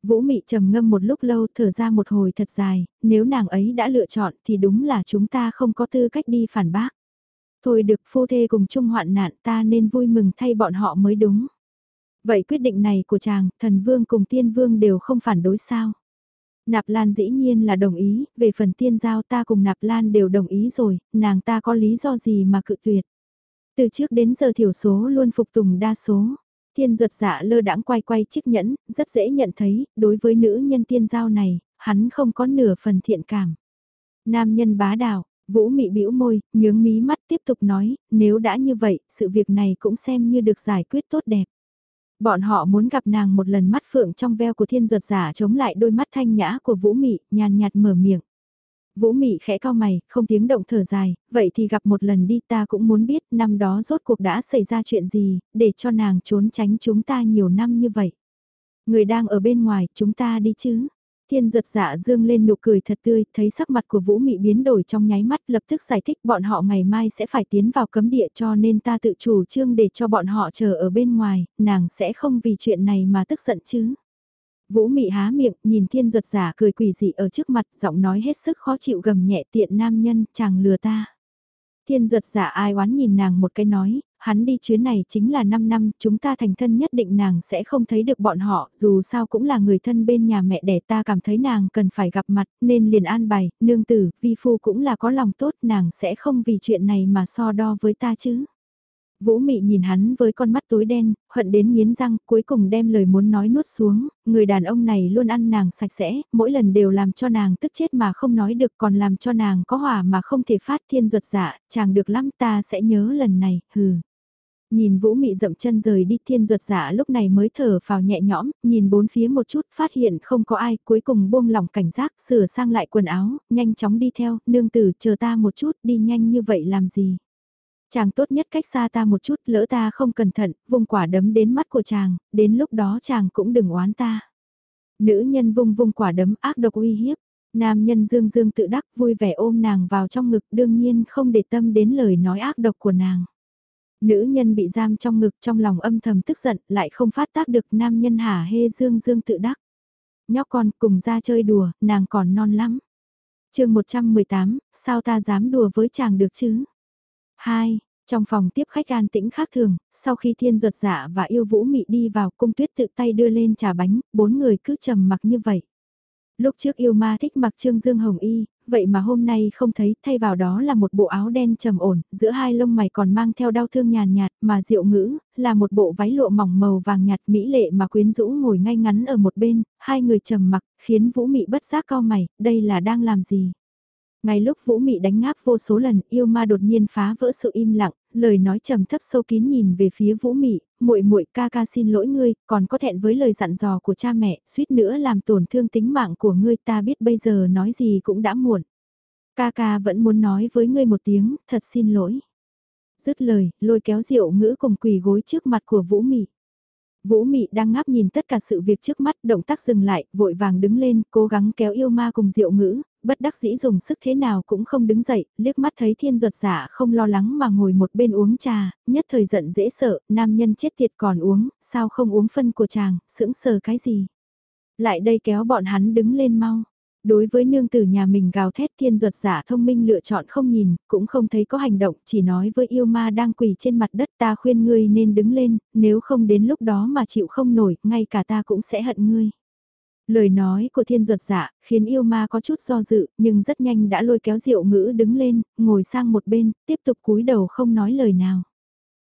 Vũ Mị trầm ngâm một lúc lâu thở ra một hồi thật dài, nếu nàng ấy đã lựa chọn thì đúng là chúng ta không có tư cách đi phản bác. Thôi được phu thê cùng chung hoạn nạn ta nên vui mừng thay bọn họ mới đúng. Vậy quyết định này của chàng, thần vương cùng tiên vương đều không phản đối sao? Nạp Lan dĩ nhiên là đồng ý, về phần tiên giao ta cùng Nạp Lan đều đồng ý rồi, nàng ta có lý do gì mà cự tuyệt. Từ trước đến giờ thiểu số luôn phục tùng đa số. Thiên ruột dạ lơ đãng quay quay chiếc nhẫn, rất dễ nhận thấy, đối với nữ nhân tiên giao này, hắn không có nửa phần thiện cảm. Nam nhân bá đạo, vũ mị bĩu môi, nhướng mí mắt tiếp tục nói, nếu đã như vậy, sự việc này cũng xem như được giải quyết tốt đẹp. Bọn họ muốn gặp nàng một lần mắt phượng trong veo của thiên ruột giả chống lại đôi mắt thanh nhã của vũ mị, nhàn nhạt mở miệng. Vũ Mị khẽ cao mày, không tiếng động thở dài, vậy thì gặp một lần đi ta cũng muốn biết năm đó rốt cuộc đã xảy ra chuyện gì, để cho nàng trốn tránh chúng ta nhiều năm như vậy. Người đang ở bên ngoài, chúng ta đi chứ. Thiên giật dạ dương lên nụ cười thật tươi, thấy sắc mặt của Vũ Mị biến đổi trong nháy mắt lập tức giải thích bọn họ ngày mai sẽ phải tiến vào cấm địa cho nên ta tự chủ trương để cho bọn họ chờ ở bên ngoài, nàng sẽ không vì chuyện này mà tức giận chứ. Vũ mị há miệng, nhìn thiên ruột giả cười quỷ dị ở trước mặt, giọng nói hết sức khó chịu gầm nhẹ tiện nam nhân, chàng lừa ta. Thiên ruột giả ai oán nhìn nàng một cái nói, hắn đi chuyến này chính là 5 năm, chúng ta thành thân nhất định nàng sẽ không thấy được bọn họ, dù sao cũng là người thân bên nhà mẹ đẻ ta cảm thấy nàng cần phải gặp mặt, nên liền an bày, nương tử, vi phu cũng là có lòng tốt, nàng sẽ không vì chuyện này mà so đo với ta chứ. Vũ Mị nhìn hắn với con mắt tối đen, hận đến nghiến răng, cuối cùng đem lời muốn nói nuốt xuống, người đàn ông này luôn ăn nàng sạch sẽ, mỗi lần đều làm cho nàng tức chết mà không nói được còn làm cho nàng có hỏa mà không thể phát thiên ruột dạ, chàng được lắm ta sẽ nhớ lần này, hừ. Nhìn Vũ Mị dậm chân rời đi thiên ruột dạ lúc này mới thở vào nhẹ nhõm, nhìn bốn phía một chút phát hiện không có ai, cuối cùng buông lỏng cảnh giác, sửa sang lại quần áo, nhanh chóng đi theo, nương tử chờ ta một chút, đi nhanh như vậy làm gì. Chàng tốt nhất cách xa ta một chút, lỡ ta không cẩn thận, vung quả đấm đến mắt của chàng, đến lúc đó chàng cũng đừng oán ta. Nữ nhân vung vung quả đấm ác độc uy hiếp, nam nhân dương dương tự đắc vui vẻ ôm nàng vào trong ngực đương nhiên không để tâm đến lời nói ác độc của nàng. Nữ nhân bị giam trong ngực trong lòng âm thầm tức giận lại không phát tác được nam nhân hả hê dương dương tự đắc. nhóc con cùng ra chơi đùa, nàng còn non lắm. chương 118, sao ta dám đùa với chàng được chứ? 2. Trong phòng tiếp khách an tĩnh khác thường, sau khi thiên ruột dạ và yêu vũ mị đi vào cung tuyết tự tay đưa lên trà bánh, bốn người cứ trầm mặc như vậy. Lúc trước yêu ma thích mặc trương dương hồng y, vậy mà hôm nay không thấy, thay vào đó là một bộ áo đen trầm ổn, giữa hai lông mày còn mang theo đau thương nhàn nhạt, mà diệu ngữ, là một bộ váy lụa mỏng màu vàng nhạt mỹ lệ mà quyến rũ ngồi ngay ngắn ở một bên, hai người trầm mặc, khiến Vũ Mị bất giác cao mày, đây là đang làm gì? Ngay lúc Vũ Mị đánh ngáp vô số lần, yêu ma đột nhiên phá vỡ sự im lặng, lời nói trầm thấp sâu kín nhìn về phía Vũ Mị, muội muội ca ca xin lỗi ngươi, còn có thẹn với lời dặn dò của cha mẹ, suýt nữa làm tổn thương tính mạng của ngươi, ta biết bây giờ nói gì cũng đã muộn. Ca ca vẫn muốn nói với ngươi một tiếng, thật xin lỗi. Dứt lời, lôi kéo Diệu Ngữ cùng quỳ gối trước mặt của Vũ Mị. Vũ Mị đang ngáp nhìn tất cả sự việc trước mắt, động tác dừng lại, vội vàng đứng lên, cố gắng kéo yêu ma cùng Diệu Ngữ, bất đắc dĩ dùng sức thế nào cũng không đứng dậy, liếc mắt thấy thiên ruột giả không lo lắng mà ngồi một bên uống trà, nhất thời giận dễ sợ, nam nhân chết tiệt còn uống, sao không uống phân của chàng, sững sờ cái gì. Lại đây kéo bọn hắn đứng lên mau. Đối với nương tử nhà mình gào thét thiên ruột giả thông minh lựa chọn không nhìn, cũng không thấy có hành động, chỉ nói với yêu ma đang quỳ trên mặt đất ta khuyên ngươi nên đứng lên, nếu không đến lúc đó mà chịu không nổi, ngay cả ta cũng sẽ hận ngươi. Lời nói của thiên ruột giả khiến yêu ma có chút do dự, nhưng rất nhanh đã lôi kéo diệu ngữ đứng lên, ngồi sang một bên, tiếp tục cúi đầu không nói lời nào.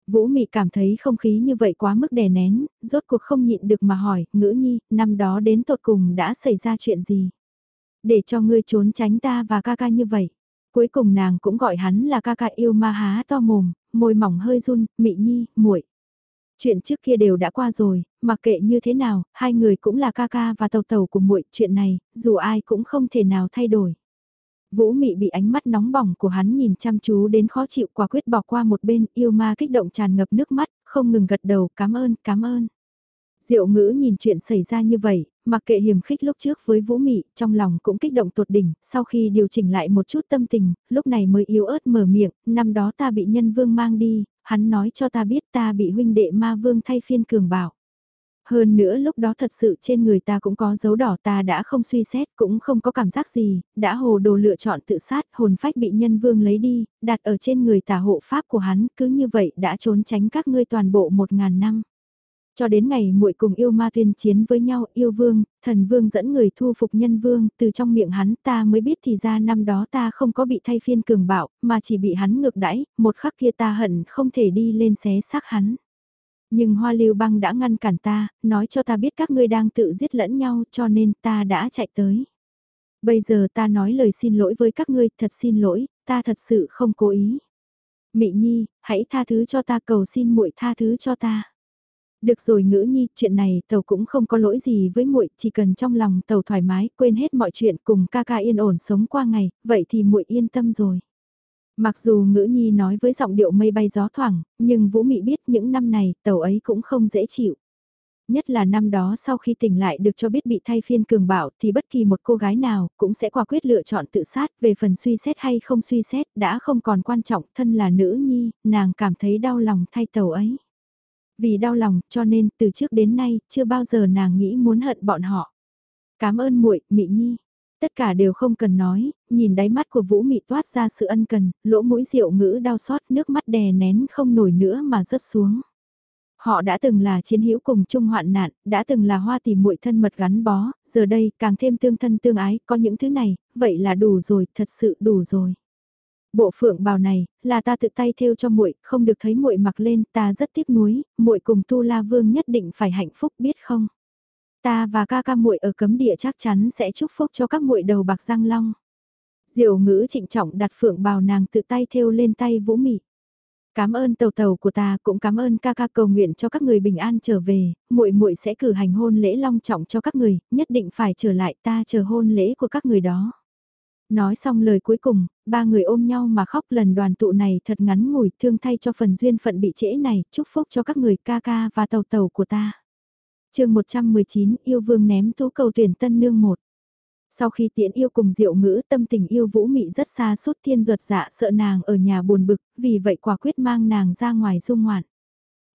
Vũ Mị cảm thấy không khí như vậy quá mức đè nén, rốt cuộc không nhịn được mà hỏi, ngữ nhi, năm đó đến tột cùng đã xảy ra chuyện gì? Để cho ngươi trốn tránh ta và ca ca như vậy. Cuối cùng nàng cũng gọi hắn là ca ca yêu ma há to mồm, môi mỏng hơi run, mị nhi, muội Chuyện trước kia đều đã qua rồi, mặc kệ như thế nào, hai người cũng là ca ca và tàu tàu của muội, chuyện này, dù ai cũng không thể nào thay đổi. Vũ Mị bị ánh mắt nóng bỏng của hắn nhìn chăm chú đến khó chịu quả quyết bỏ qua một bên, yêu ma kích động tràn ngập nước mắt, không ngừng gật đầu, cảm ơn, cảm ơn. Diệu ngữ nhìn chuyện xảy ra như vậy, mặc kệ hiểm khích lúc trước với Vũ Mị, trong lòng cũng kích động tột đỉnh, sau khi điều chỉnh lại một chút tâm tình, lúc này mới yếu ớt mở miệng, năm đó ta bị nhân vương mang đi, hắn nói cho ta biết ta bị huynh đệ ma vương thay phiên cường bảo. Hơn nữa lúc đó thật sự trên người ta cũng có dấu đỏ ta đã không suy xét cũng không có cảm giác gì, đã hồ đồ lựa chọn tự sát hồn phách bị nhân vương lấy đi, đặt ở trên người tà hộ pháp của hắn cứ như vậy đã trốn tránh các ngươi toàn bộ một ngàn năm. Cho đến ngày muội cùng yêu ma tuyên chiến với nhau, yêu vương, thần vương dẫn người thu phục nhân vương, từ trong miệng hắn ta mới biết thì ra năm đó ta không có bị thay phiên cường bạo, mà chỉ bị hắn ngược đãi, một khắc kia ta hận không thể đi lên xé xác hắn. Nhưng hoa lưu băng đã ngăn cản ta, nói cho ta biết các ngươi đang tự giết lẫn nhau cho nên ta đã chạy tới. Bây giờ ta nói lời xin lỗi với các ngươi, thật xin lỗi, ta thật sự không cố ý. Mị Nhi, hãy tha thứ cho ta cầu xin muội tha thứ cho ta. Được rồi ngữ nhi, chuyện này tàu cũng không có lỗi gì với muội, chỉ cần trong lòng tàu thoải mái, quên hết mọi chuyện cùng ca ca yên ổn sống qua ngày, vậy thì muội yên tâm rồi. Mặc dù ngữ nhi nói với giọng điệu mây bay gió thoảng, nhưng Vũ Mị biết những năm này tàu ấy cũng không dễ chịu. Nhất là năm đó sau khi tỉnh lại được cho biết bị thay phiên cường bạo thì bất kỳ một cô gái nào cũng sẽ quả quyết lựa chọn tự sát về phần suy xét hay không suy xét đã không còn quan trọng thân là nữ nhi, nàng cảm thấy đau lòng thay tàu ấy. Vì đau lòng cho nên từ trước đến nay chưa bao giờ nàng nghĩ muốn hận bọn họ. Cảm ơn muội Mị Nhi. Tất cả đều không cần nói, nhìn đáy mắt của Vũ Mị toát ra sự ân cần, lỗ mũi rượu ngữ đau xót nước mắt đè nén không nổi nữa mà rớt xuống. Họ đã từng là chiến hữu cùng chung hoạn nạn, đã từng là hoa tìm muội thân mật gắn bó, giờ đây càng thêm tương thân tương ái, có những thứ này, vậy là đủ rồi, thật sự đủ rồi. Bộ phượng bào này, là ta tự tay thêu cho muội, không được thấy muội mặc lên, ta rất tiếc nuối, muội cùng Tu La Vương nhất định phải hạnh phúc biết không? Ta và ca ca muội ở cấm địa chắc chắn sẽ chúc phúc cho các muội đầu bạc răng long. Diệu ngữ trịnh trọng đặt phượng bào nàng tự tay thêu lên tay Vũ Mị. Cảm ơn tàu tàu của ta, cũng cảm ơn ca ca cầu nguyện cho các người bình an trở về, muội muội sẽ cử hành hôn lễ long trọng cho các người, nhất định phải trở lại ta chờ hôn lễ của các người đó. Nói xong lời cuối cùng, ba người ôm nhau mà khóc lần đoàn tụ này thật ngắn ngủi thương thay cho phần duyên phận bị trễ này, chúc phúc cho các người ca ca và tàu tàu của ta. chương 119 yêu vương ném thú cầu tuyển tân nương một. Sau khi tiễn yêu cùng diệu ngữ tâm tình yêu vũ mị rất xa suốt thiên ruột dạ sợ nàng ở nhà buồn bực, vì vậy quả quyết mang nàng ra ngoài dung ngoạn.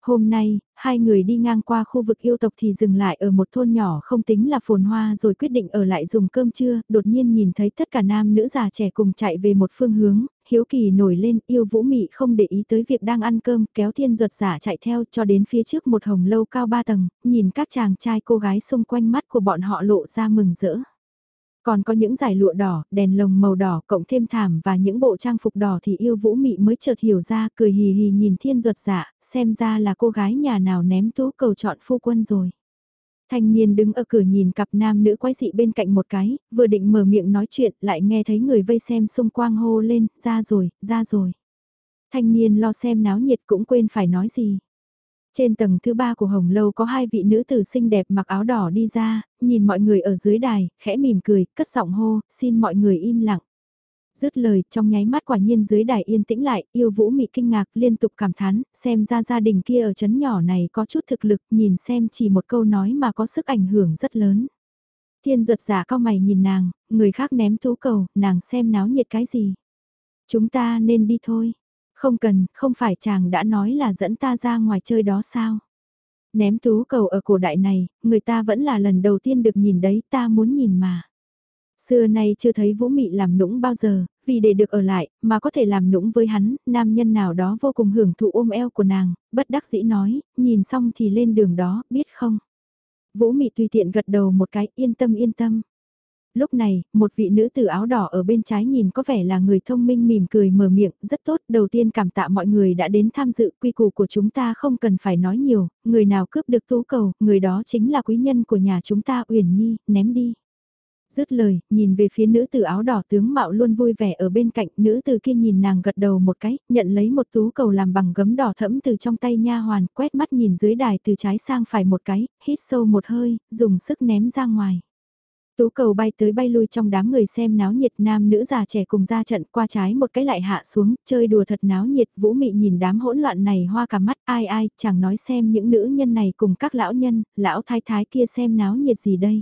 Hôm nay, hai người đi ngang qua khu vực yêu tộc thì dừng lại ở một thôn nhỏ không tính là phồn hoa rồi quyết định ở lại dùng cơm trưa, đột nhiên nhìn thấy tất cả nam nữ già trẻ cùng chạy về một phương hướng, hiếu kỳ nổi lên yêu vũ mị không để ý tới việc đang ăn cơm kéo thiên ruột giả chạy theo cho đến phía trước một hồng lâu cao ba tầng, nhìn các chàng trai cô gái xung quanh mắt của bọn họ lộ ra mừng rỡ. Còn có những giải lụa đỏ, đèn lồng màu đỏ, cộng thêm thảm và những bộ trang phục đỏ thì yêu vũ mị mới chợt hiểu ra, cười hì hì nhìn thiên ruột dạ, xem ra là cô gái nhà nào ném tú cầu chọn phu quân rồi. Thanh niên đứng ở cửa nhìn cặp nam nữ quái dị bên cạnh một cái, vừa định mở miệng nói chuyện lại nghe thấy người vây xem xung quanh hô lên, ra rồi, ra rồi. Thanh niên lo xem náo nhiệt cũng quên phải nói gì. Trên tầng thứ ba của Hồng Lâu có hai vị nữ tử xinh đẹp mặc áo đỏ đi ra, nhìn mọi người ở dưới đài, khẽ mỉm cười, cất giọng hô, xin mọi người im lặng. Dứt lời, trong nháy mắt quả nhiên dưới đài yên tĩnh lại, yêu vũ mị kinh ngạc liên tục cảm thán, xem ra gia đình kia ở chấn nhỏ này có chút thực lực, nhìn xem chỉ một câu nói mà có sức ảnh hưởng rất lớn. Thiên ruột giả cao mày nhìn nàng, người khác ném tú cầu, nàng xem náo nhiệt cái gì. Chúng ta nên đi thôi. Không cần, không phải chàng đã nói là dẫn ta ra ngoài chơi đó sao? Ném tú cầu ở cổ đại này, người ta vẫn là lần đầu tiên được nhìn đấy, ta muốn nhìn mà. Xưa nay chưa thấy Vũ Mị làm nũng bao giờ, vì để được ở lại, mà có thể làm nũng với hắn, nam nhân nào đó vô cùng hưởng thụ ôm eo của nàng, bất đắc dĩ nói, nhìn xong thì lên đường đó, biết không? Vũ Mị tùy tiện gật đầu một cái, yên tâm yên tâm lúc này, một vị nữ tử áo đỏ ở bên trái nhìn có vẻ là người thông minh mỉm cười mở miệng, rất tốt, đầu tiên cảm tạ mọi người đã đến tham dự, quy củ của chúng ta không cần phải nói nhiều, người nào cướp được tú cầu, người đó chính là quý nhân của nhà chúng ta Uyển Nhi, ném đi. Dứt lời, nhìn về phía nữ tử áo đỏ tướng mạo luôn vui vẻ ở bên cạnh, nữ tử kia nhìn nàng gật đầu một cái, nhận lấy một tú cầu làm bằng gấm đỏ thẫm từ trong tay nha hoàn, quét mắt nhìn dưới đài từ trái sang phải một cái, hít sâu một hơi, dùng sức ném ra ngoài. Tú cầu bay tới bay lui trong đám người xem náo nhiệt nam nữ già trẻ cùng ra trận qua trái một cái lại hạ xuống, chơi đùa thật náo nhiệt, vũ mị nhìn đám hỗn loạn này hoa cả mắt, ai ai, chẳng nói xem những nữ nhân này cùng các lão nhân, lão thái thái kia xem náo nhiệt gì đây.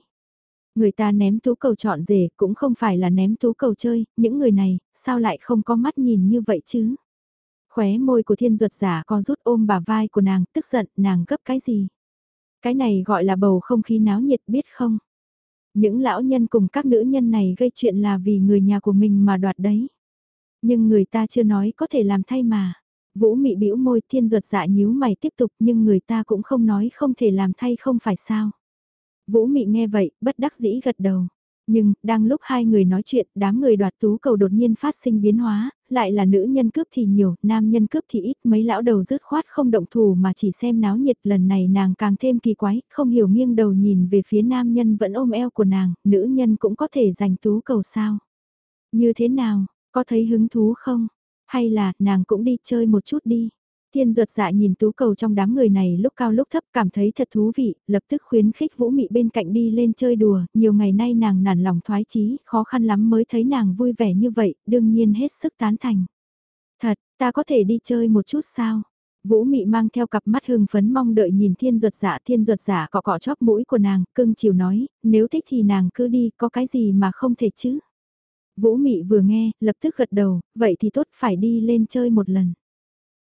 Người ta ném tú cầu chọn rể cũng không phải là ném tú cầu chơi, những người này, sao lại không có mắt nhìn như vậy chứ? Khóe môi của thiên ruột giả co rút ôm bà vai của nàng, tức giận, nàng gấp cái gì? Cái này gọi là bầu không khí náo nhiệt biết không? Những lão nhân cùng các nữ nhân này gây chuyện là vì người nhà của mình mà đoạt đấy. Nhưng người ta chưa nói có thể làm thay mà. Vũ mị bĩu môi thiên ruột dạ nhíu mày tiếp tục nhưng người ta cũng không nói không thể làm thay không phải sao. Vũ mị nghe vậy, bất đắc dĩ gật đầu. Nhưng, đang lúc hai người nói chuyện, đám người đoạt tú cầu đột nhiên phát sinh biến hóa, lại là nữ nhân cướp thì nhiều, nam nhân cướp thì ít, mấy lão đầu rứt khoát không động thủ mà chỉ xem náo nhiệt lần này nàng càng thêm kỳ quái, không hiểu nghiêng đầu nhìn về phía nam nhân vẫn ôm eo của nàng, nữ nhân cũng có thể giành tú cầu sao. Như thế nào, có thấy hứng thú không? Hay là, nàng cũng đi chơi một chút đi. Thiên ruột dạ nhìn tú cầu trong đám người này lúc cao lúc thấp cảm thấy thật thú vị, lập tức khuyến khích Vũ Mị bên cạnh đi lên chơi đùa, nhiều ngày nay nàng nản lòng thoái chí, khó khăn lắm mới thấy nàng vui vẻ như vậy, đương nhiên hết sức tán thành. Thật, ta có thể đi chơi một chút sao? Vũ Mị mang theo cặp mắt hưng phấn mong đợi nhìn thiên ruột giả dạ, thiên ruột giả dạ cọ cọ chóp mũi của nàng, cưng chiều nói, nếu thích thì nàng cứ đi, có cái gì mà không thể chứ? Vũ Mị vừa nghe, lập tức gật đầu, vậy thì tốt phải đi lên chơi một lần.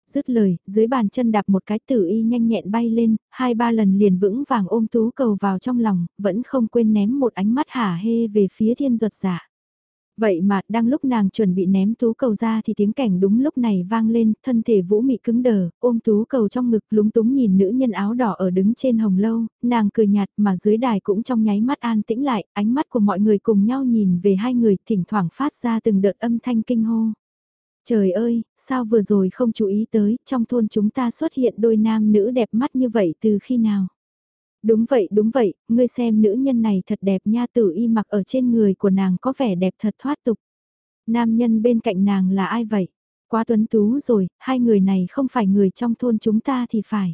Dứt lời, dưới bàn chân đạp một cái tử y nhanh nhẹn bay lên, hai ba lần liền vững vàng ôm tú cầu vào trong lòng, vẫn không quên ném một ánh mắt hả hê về phía thiên ruột giả. Vậy mà, đang lúc nàng chuẩn bị ném tú cầu ra thì tiếng cảnh đúng lúc này vang lên, thân thể vũ mị cứng đờ, ôm tú cầu trong ngực lúng túng nhìn nữ nhân áo đỏ ở đứng trên hồng lâu, nàng cười nhạt mà dưới đài cũng trong nháy mắt an tĩnh lại, ánh mắt của mọi người cùng nhau nhìn về hai người thỉnh thoảng phát ra từng đợt âm thanh kinh hô. Trời ơi, sao vừa rồi không chú ý tới, trong thôn chúng ta xuất hiện đôi nam nữ đẹp mắt như vậy từ khi nào? Đúng vậy, đúng vậy, ngươi xem nữ nhân này thật đẹp nha tử y mặc ở trên người của nàng có vẻ đẹp thật thoát tục. Nam nhân bên cạnh nàng là ai vậy? Quá tuấn tú rồi, hai người này không phải người trong thôn chúng ta thì phải.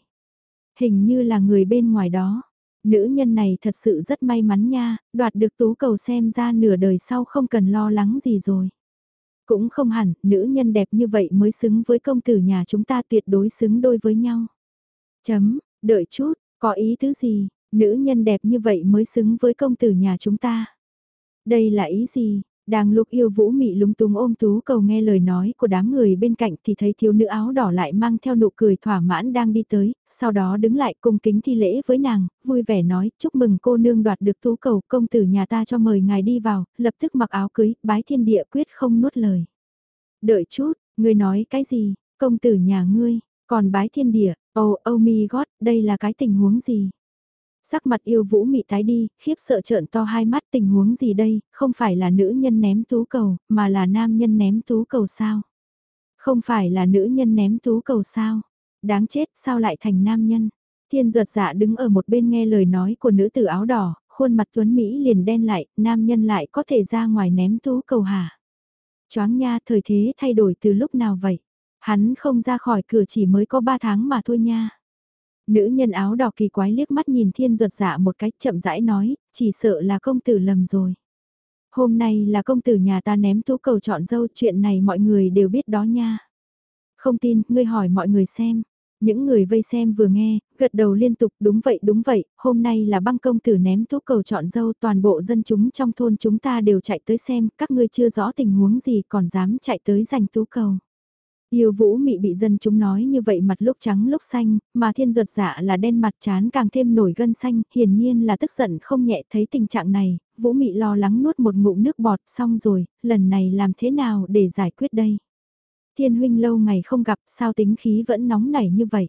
Hình như là người bên ngoài đó. Nữ nhân này thật sự rất may mắn nha, đoạt được tú cầu xem ra nửa đời sau không cần lo lắng gì rồi. Cũng không hẳn, nữ nhân đẹp như vậy mới xứng với công tử nhà chúng ta tuyệt đối xứng đôi với nhau. Chấm, đợi chút, có ý tứ gì, nữ nhân đẹp như vậy mới xứng với công tử nhà chúng ta. Đây là ý gì, đang lúc yêu vũ mị lúng túng ôm tú cầu nghe lời nói của đám người bên cạnh thì thấy thiếu nữ áo đỏ lại mang theo nụ cười thỏa mãn đang đi tới, sau đó đứng lại cung kính thi lễ với nàng, vui vẻ nói chúc mừng cô nương đoạt được tú cầu công tử nhà ta cho mời ngài đi vào, lập tức mặc áo cưới, bái thiên địa quyết không nuốt lời. Đợi chút, ngươi nói cái gì, công tử nhà ngươi, còn bái thiên địa, oh oh my god, đây là cái tình huống gì? Sắc mặt yêu vũ mị tái đi, khiếp sợ trợn to hai mắt tình huống gì đây, không phải là nữ nhân ném tú cầu, mà là nam nhân ném tú cầu sao? Không phải là nữ nhân ném tú cầu sao? Đáng chết sao lại thành nam nhân? Thiên ruột dạ đứng ở một bên nghe lời nói của nữ tử áo đỏ, khuôn mặt tuấn Mỹ liền đen lại, nam nhân lại có thể ra ngoài ném tú cầu hả? Choáng nha thời thế thay đổi từ lúc nào vậy? Hắn không ra khỏi cửa chỉ mới có ba tháng mà thôi nha. Nữ nhân áo đỏ kỳ quái liếc mắt nhìn thiên ruột dạ một cách chậm rãi nói, chỉ sợ là công tử lầm rồi. Hôm nay là công tử nhà ta ném tú cầu chọn dâu chuyện này mọi người đều biết đó nha. Không tin, ngươi hỏi mọi người xem. Những người vây xem vừa nghe, gật đầu liên tục đúng vậy đúng vậy, hôm nay là băng công tử ném tú cầu chọn dâu toàn bộ dân chúng trong thôn chúng ta đều chạy tới xem, các ngươi chưa rõ tình huống gì còn dám chạy tới giành tú cầu. Yêu vũ mị bị dân chúng nói như vậy mặt lúc trắng lúc xanh, mà thiên ruột dạ là đen mặt chán càng thêm nổi gân xanh, hiển nhiên là tức giận không nhẹ thấy tình trạng này, vũ mị lo lắng nuốt một ngụm nước bọt xong rồi, lần này làm thế nào để giải quyết đây? Thiên huynh lâu ngày không gặp sao tính khí vẫn nóng nảy như vậy?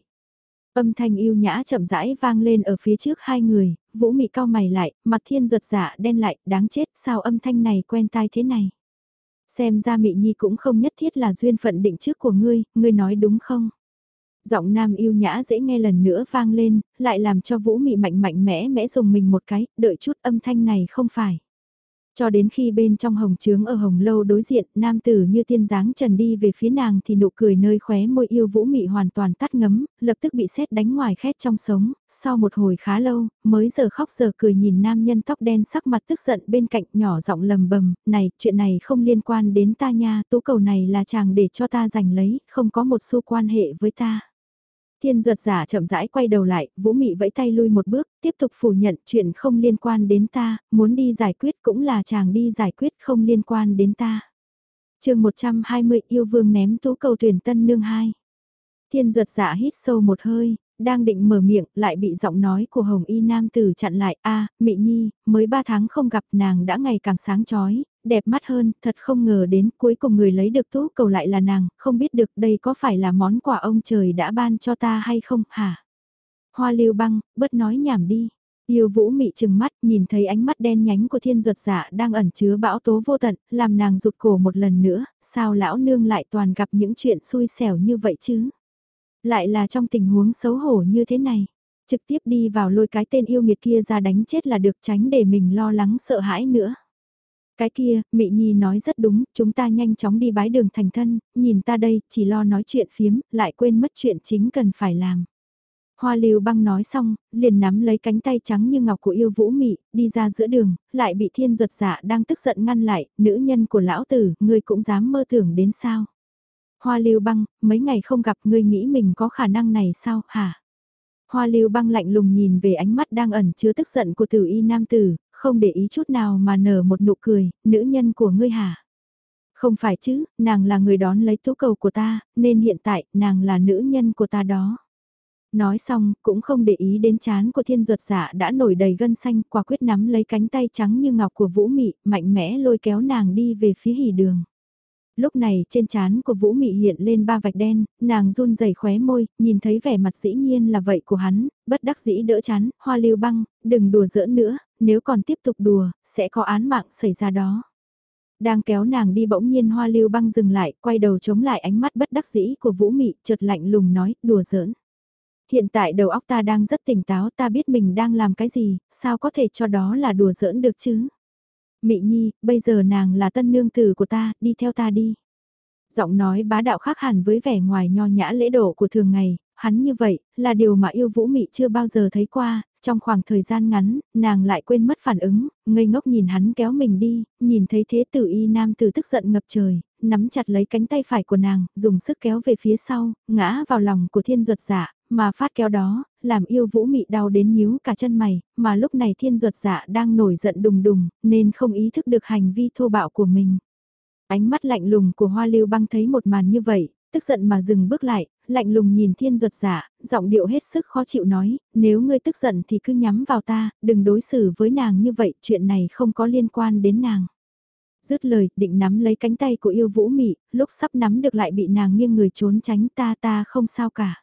Âm thanh yêu nhã chậm rãi vang lên ở phía trước hai người, vũ mị cao mày lại, mặt thiên ruột dạ đen lại, đáng chết sao âm thanh này quen tai thế này? Xem ra Mị Nhi cũng không nhất thiết là duyên phận định trước của ngươi, ngươi nói đúng không? Giọng nam yêu nhã dễ nghe lần nữa vang lên, lại làm cho Vũ Mị mạnh mạnh mẽ mẽ dùng mình một cái, đợi chút âm thanh này không phải. Cho đến khi bên trong hồng trướng ở hồng lâu đối diện, nam tử như tiên dáng trần đi về phía nàng thì nụ cười nơi khóe môi yêu vũ mị hoàn toàn tắt ngấm, lập tức bị xét đánh ngoài khét trong sống, sau một hồi khá lâu, mới giờ khóc giờ cười nhìn nam nhân tóc đen sắc mặt tức giận bên cạnh nhỏ giọng lầm bầm, này, chuyện này không liên quan đến ta nha, tú cầu này là chàng để cho ta giành lấy, không có một xu quan hệ với ta. Thiên ruột giả chậm rãi quay đầu lại, Vũ Mị vẫy tay lui một bước, tiếp tục phủ nhận chuyện không liên quan đến ta, muốn đi giải quyết cũng là chàng đi giải quyết không liên quan đến ta. chương 120 yêu vương ném tú cầu tuyển tân nương 2. Thiên ruột giả hít sâu một hơi, đang định mở miệng lại bị giọng nói của Hồng Y Nam Tử chặn lại, a Mị Nhi, mới 3 tháng không gặp nàng đã ngày càng sáng chói đẹp mắt hơn, thật không ngờ đến cuối cùng người lấy được tú cầu lại là nàng, không biết được đây có phải là món quà ông trời đã ban cho ta hay không, hả? Hoa lưu băng, bớt nói nhảm đi. Yêu vũ mị chừng mắt, nhìn thấy ánh mắt đen nhánh của thiên ruột dạ đang ẩn chứa bão tố vô tận, làm nàng rụt cổ một lần nữa, sao lão nương lại toàn gặp những chuyện xui xẻo như vậy chứ? Lại là trong tình huống xấu hổ như thế này, trực tiếp đi vào lôi cái tên yêu nghiệt kia ra đánh chết là được tránh để mình lo lắng sợ hãi nữa. Cái kia, Mị Nhi nói rất đúng, chúng ta nhanh chóng đi bái đường thành thân, nhìn ta đây, chỉ lo nói chuyện phiếm, lại quên mất chuyện chính cần phải làm. Hoa lưu băng nói xong, liền nắm lấy cánh tay trắng như ngọc của yêu vũ mị, đi ra giữa đường, lại bị thiên ruột dạ đang tức giận ngăn lại, nữ nhân của lão tử, ngươi cũng dám mơ tưởng đến sao. Hoa lưu băng, mấy ngày không gặp ngươi nghĩ mình có khả năng này sao, hả? Hoa lưu băng lạnh lùng nhìn về ánh mắt đang ẩn chứa tức giận của tử y nam tử, không để ý chút nào mà nở một nụ cười, nữ nhân của ngươi hả? Không phải chứ, nàng là người đón lấy tú cầu của ta, nên hiện tại nàng là nữ nhân của ta đó. Nói xong, cũng không để ý đến chán của thiên ruột dạ đã nổi đầy gân xanh, quả quyết nắm lấy cánh tay trắng như ngọc của Vũ Mị, mạnh mẽ lôi kéo nàng đi về phía hỉ đường. Lúc này trên trán của Vũ Mị hiện lên ba vạch đen, nàng run rẩy khóe môi, nhìn thấy vẻ mặt dĩ nhiên là vậy của hắn, bất đắc dĩ đỡ chán, hoa lưu băng, đừng đùa giỡn nữa, nếu còn tiếp tục đùa, sẽ có án mạng xảy ra đó. Đang kéo nàng đi bỗng nhiên hoa lưu băng dừng lại, quay đầu chống lại ánh mắt bất đắc dĩ của Vũ Mị, chợt lạnh lùng nói, đùa giỡn. Hiện tại đầu óc ta đang rất tỉnh táo, ta biết mình đang làm cái gì, sao có thể cho đó là đùa giỡn được chứ? Mị Nhi, bây giờ nàng là tân nương tử của ta, đi theo ta đi. Giọng nói bá đạo khác hẳn với vẻ ngoài nho nhã lễ độ của thường ngày, hắn như vậy, là điều mà yêu vũ mị chưa bao giờ thấy qua, trong khoảng thời gian ngắn, nàng lại quên mất phản ứng, ngây ngốc nhìn hắn kéo mình đi, nhìn thấy thế tử y nam tử tức giận ngập trời, nắm chặt lấy cánh tay phải của nàng, dùng sức kéo về phía sau, ngã vào lòng của thiên ruột giả, mà phát kéo đó, làm yêu vũ mị đau đến nhíu cả chân mày, mà lúc này thiên ruột dạ đang nổi giận đùng đùng, nên không ý thức được hành vi thô bạo của mình. Ánh mắt lạnh lùng của hoa lưu băng thấy một màn như vậy, tức giận mà dừng bước lại, lạnh lùng nhìn thiên ruột dạ, giọng điệu hết sức khó chịu nói, nếu ngươi tức giận thì cứ nhắm vào ta, đừng đối xử với nàng như vậy, chuyện này không có liên quan đến nàng. Dứt lời, định nắm lấy cánh tay của yêu vũ mị, lúc sắp nắm được lại bị nàng nghiêng người trốn tránh ta ta không sao cả.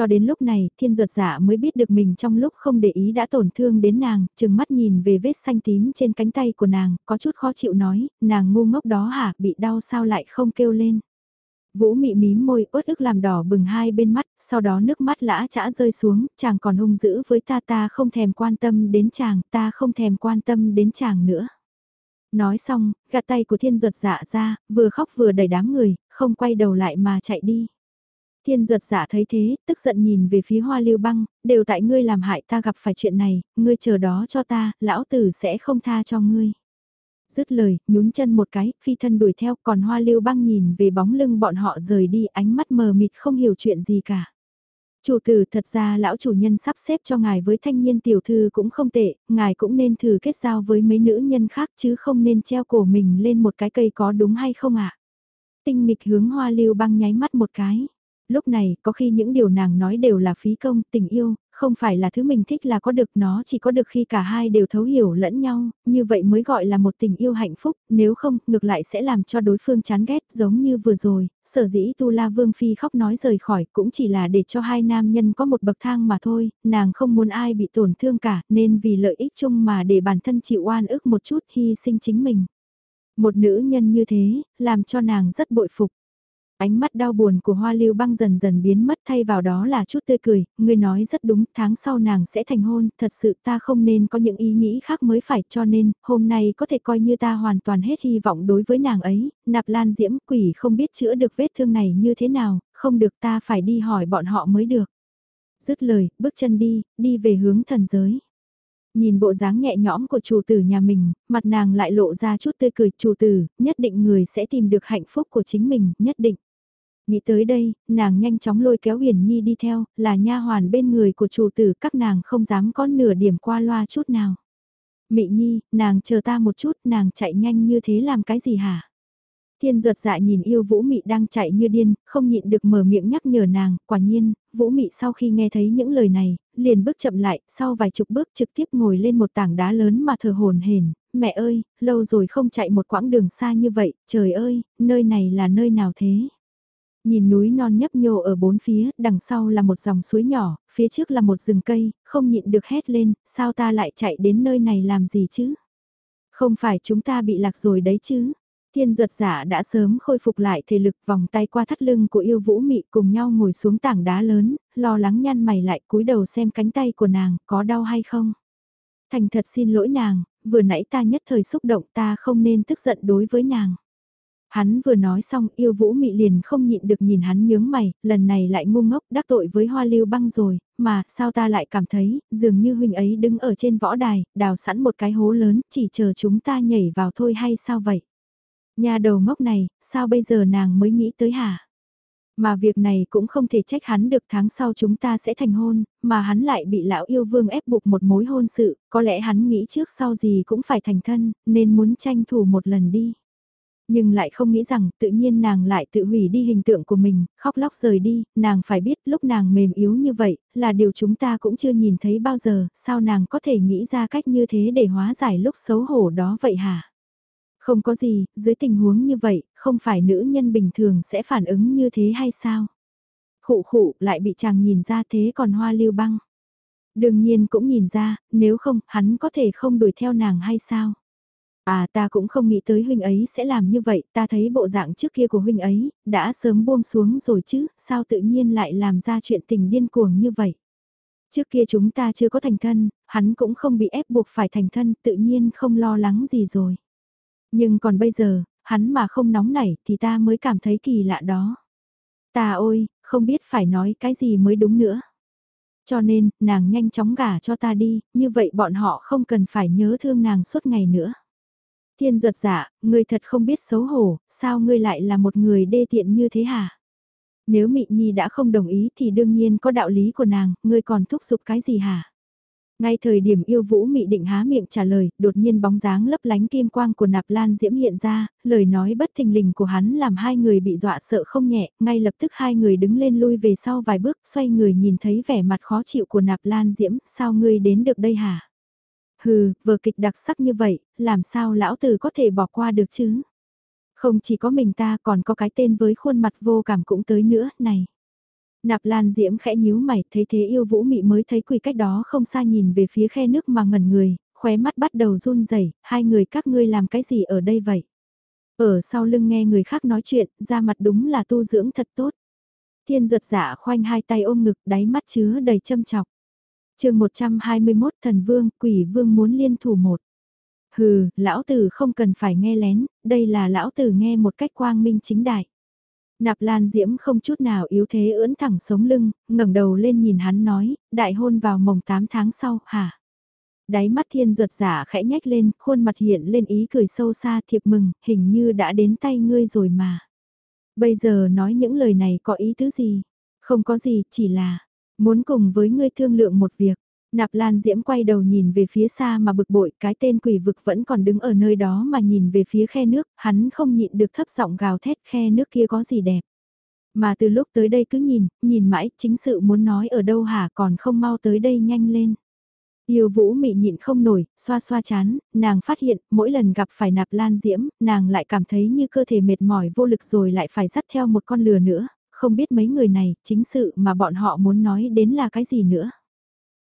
Cho đến lúc này, thiên ruột giả mới biết được mình trong lúc không để ý đã tổn thương đến nàng, chừng mắt nhìn về vết xanh tím trên cánh tay của nàng, có chút khó chịu nói, nàng ngu ngốc đó hả, bị đau sao lại không kêu lên. Vũ mị mím môi uất ức làm đỏ bừng hai bên mắt, sau đó nước mắt lã chã rơi xuống, chàng còn hung dữ với ta ta không thèm quan tâm đến chàng, ta không thèm quan tâm đến chàng nữa. Nói xong, gạt tay của thiên ruột dạ ra, vừa khóc vừa đẩy đám người, không quay đầu lại mà chạy đi. Thiên ruột giả dạ thấy thế, tức giận nhìn về phía hoa lưu băng, đều tại ngươi làm hại ta gặp phải chuyện này, ngươi chờ đó cho ta, lão tử sẽ không tha cho ngươi. Dứt lời, nhún chân một cái, phi thân đuổi theo, còn hoa lưu băng nhìn về bóng lưng bọn họ rời đi ánh mắt mờ mịt không hiểu chuyện gì cả. Chủ tử thật ra lão chủ nhân sắp xếp cho ngài với thanh niên tiểu thư cũng không tệ, ngài cũng nên thử kết giao với mấy nữ nhân khác chứ không nên treo cổ mình lên một cái cây có đúng hay không ạ? Tinh nghịch hướng hoa lưu băng nháy mắt một cái. Lúc này, có khi những điều nàng nói đều là phí công, tình yêu, không phải là thứ mình thích là có được nó chỉ có được khi cả hai đều thấu hiểu lẫn nhau, như vậy mới gọi là một tình yêu hạnh phúc, nếu không, ngược lại sẽ làm cho đối phương chán ghét giống như vừa rồi, sở dĩ Tu La Vương Phi khóc nói rời khỏi cũng chỉ là để cho hai nam nhân có một bậc thang mà thôi, nàng không muốn ai bị tổn thương cả nên vì lợi ích chung mà để bản thân chịu oan ức một chút hy sinh chính mình. Một nữ nhân như thế, làm cho nàng rất bội phục. Ánh mắt đau buồn của hoa lưu băng dần dần biến mất thay vào đó là chút tươi cười, ngươi nói rất đúng, tháng sau nàng sẽ thành hôn, thật sự ta không nên có những ý nghĩ khác mới phải cho nên, hôm nay có thể coi như ta hoàn toàn hết hy vọng đối với nàng ấy, nạp lan diễm quỷ không biết chữa được vết thương này như thế nào, không được ta phải đi hỏi bọn họ mới được. Dứt lời, bước chân đi, đi về hướng thần giới. Nhìn bộ dáng nhẹ nhõm của chủ tử nhà mình, mặt nàng lại lộ ra chút tươi cười chủ tử, nhất định người sẽ tìm được hạnh phúc của chính mình, nhất định. Nghĩ tới đây, nàng nhanh chóng lôi kéo Huyền Nhi đi theo, là nha hoàn bên người của chủ tử các nàng không dám có nửa điểm qua loa chút nào. Mị Nhi, nàng chờ ta một chút, nàng chạy nhanh như thế làm cái gì hả? Thiên ruột dạ nhìn yêu Vũ Mị đang chạy như điên, không nhịn được mở miệng nhắc nhở nàng, quả nhiên, Vũ Mị sau khi nghe thấy những lời này, liền bước chậm lại, sau vài chục bước trực tiếp ngồi lên một tảng đá lớn mà thở hồn hển. mẹ ơi, lâu rồi không chạy một quãng đường xa như vậy, trời ơi, nơi này là nơi nào thế? Nhìn núi non nhấp nhô ở bốn phía, đằng sau là một dòng suối nhỏ, phía trước là một rừng cây, không nhịn được hét lên, sao ta lại chạy đến nơi này làm gì chứ? Không phải chúng ta bị lạc rồi đấy chứ? Thiên duật giả đã sớm khôi phục lại thể lực vòng tay qua thắt lưng của yêu vũ mị cùng nhau ngồi xuống tảng đá lớn, lo lắng nhăn mày lại cúi đầu xem cánh tay của nàng có đau hay không. Thành thật xin lỗi nàng, vừa nãy ta nhất thời xúc động ta không nên tức giận đối với nàng. Hắn vừa nói xong yêu vũ mị liền không nhịn được nhìn hắn nhướng mày, lần này lại ngu ngốc đắc tội với hoa lưu băng rồi, mà sao ta lại cảm thấy, dường như huynh ấy đứng ở trên võ đài, đào sẵn một cái hố lớn, chỉ chờ chúng ta nhảy vào thôi hay sao vậy? Nhà đầu ngốc này, sao bây giờ nàng mới nghĩ tới hả? Mà việc này cũng không thể trách hắn được tháng sau chúng ta sẽ thành hôn, mà hắn lại bị lão yêu vương ép buộc một mối hôn sự, có lẽ hắn nghĩ trước sau gì cũng phải thành thân, nên muốn tranh thủ một lần đi. Nhưng lại không nghĩ rằng tự nhiên nàng lại tự hủy đi hình tượng của mình, khóc lóc rời đi, nàng phải biết lúc nàng mềm yếu như vậy, là điều chúng ta cũng chưa nhìn thấy bao giờ, sao nàng có thể nghĩ ra cách như thế để hóa giải lúc xấu hổ đó vậy hả? Không có gì, dưới tình huống như vậy, không phải nữ nhân bình thường sẽ phản ứng như thế hay sao? Khụ khụ lại bị chàng nhìn ra thế còn hoa lưu băng. Đương nhiên cũng nhìn ra, nếu không, hắn có thể không đuổi theo nàng hay sao? À ta cũng không nghĩ tới huynh ấy sẽ làm như vậy, ta thấy bộ dạng trước kia của huynh ấy, đã sớm buông xuống rồi chứ, sao tự nhiên lại làm ra chuyện tình điên cuồng như vậy. Trước kia chúng ta chưa có thành thân, hắn cũng không bị ép buộc phải thành thân, tự nhiên không lo lắng gì rồi. Nhưng còn bây giờ, hắn mà không nóng nảy thì ta mới cảm thấy kỳ lạ đó. Ta ôi, không biết phải nói cái gì mới đúng nữa. Cho nên, nàng nhanh chóng gả cho ta đi, như vậy bọn họ không cần phải nhớ thương nàng suốt ngày nữa. Thiên ruột dạ, ngươi thật không biết xấu hổ, sao ngươi lại là một người đê tiện như thế hả? Nếu Mị Nhi đã không đồng ý thì đương nhiên có đạo lý của nàng, ngươi còn thúc giục cái gì hả? Ngay thời điểm yêu vũ mị định há miệng trả lời, đột nhiên bóng dáng lấp lánh kim quang của nạp lan diễm hiện ra, lời nói bất thình lình của hắn làm hai người bị dọa sợ không nhẹ, ngay lập tức hai người đứng lên lui về sau vài bước, xoay người nhìn thấy vẻ mặt khó chịu của nạp lan diễm, sao ngươi đến được đây hả? Hừ, vở kịch đặc sắc như vậy, làm sao lão tử có thể bỏ qua được chứ? Không chỉ có mình ta còn có cái tên với khuôn mặt vô cảm cũng tới nữa, này. Nạp Lan Diễm khẽ nhíu mày, thấy thế yêu vũ mị mới thấy quỳ cách đó không xa nhìn về phía khe nước mà ngẩn người, khóe mắt bắt đầu run rẩy, hai người các ngươi làm cái gì ở đây vậy? Ở sau lưng nghe người khác nói chuyện, ra mặt đúng là tu dưỡng thật tốt. Thiên ruột giả dạ khoanh hai tay ôm ngực, đáy mắt chứa đầy châm chọc chương 121 thần vương, quỷ vương muốn liên thủ một. Hừ, lão tử không cần phải nghe lén, đây là lão tử nghe một cách quang minh chính đại. Nạp Lan Diễm không chút nào yếu thế ưỡn thẳng sống lưng, ngẩng đầu lên nhìn hắn nói, đại hôn vào mồng 8 tháng sau, hả? Đáy mắt thiên ruột giả khẽ nhách lên, khuôn mặt hiện lên ý cười sâu xa thiệp mừng, hình như đã đến tay ngươi rồi mà. Bây giờ nói những lời này có ý tứ gì? Không có gì, chỉ là, muốn cùng với ngươi thương lượng một việc. Nạp Lan Diễm quay đầu nhìn về phía xa mà bực bội, cái tên quỷ vực vẫn còn đứng ở nơi đó mà nhìn về phía khe nước, hắn không nhịn được thấp giọng gào thét khe nước kia có gì đẹp. Mà từ lúc tới đây cứ nhìn, nhìn mãi, chính sự muốn nói ở đâu hả còn không mau tới đây nhanh lên. Yêu vũ mị nhịn không nổi, xoa xoa chán, nàng phát hiện, mỗi lần gặp phải nạp lan diễm, nàng lại cảm thấy như cơ thể mệt mỏi vô lực rồi lại phải dắt theo một con lừa nữa, không biết mấy người này, chính sự mà bọn họ muốn nói đến là cái gì nữa.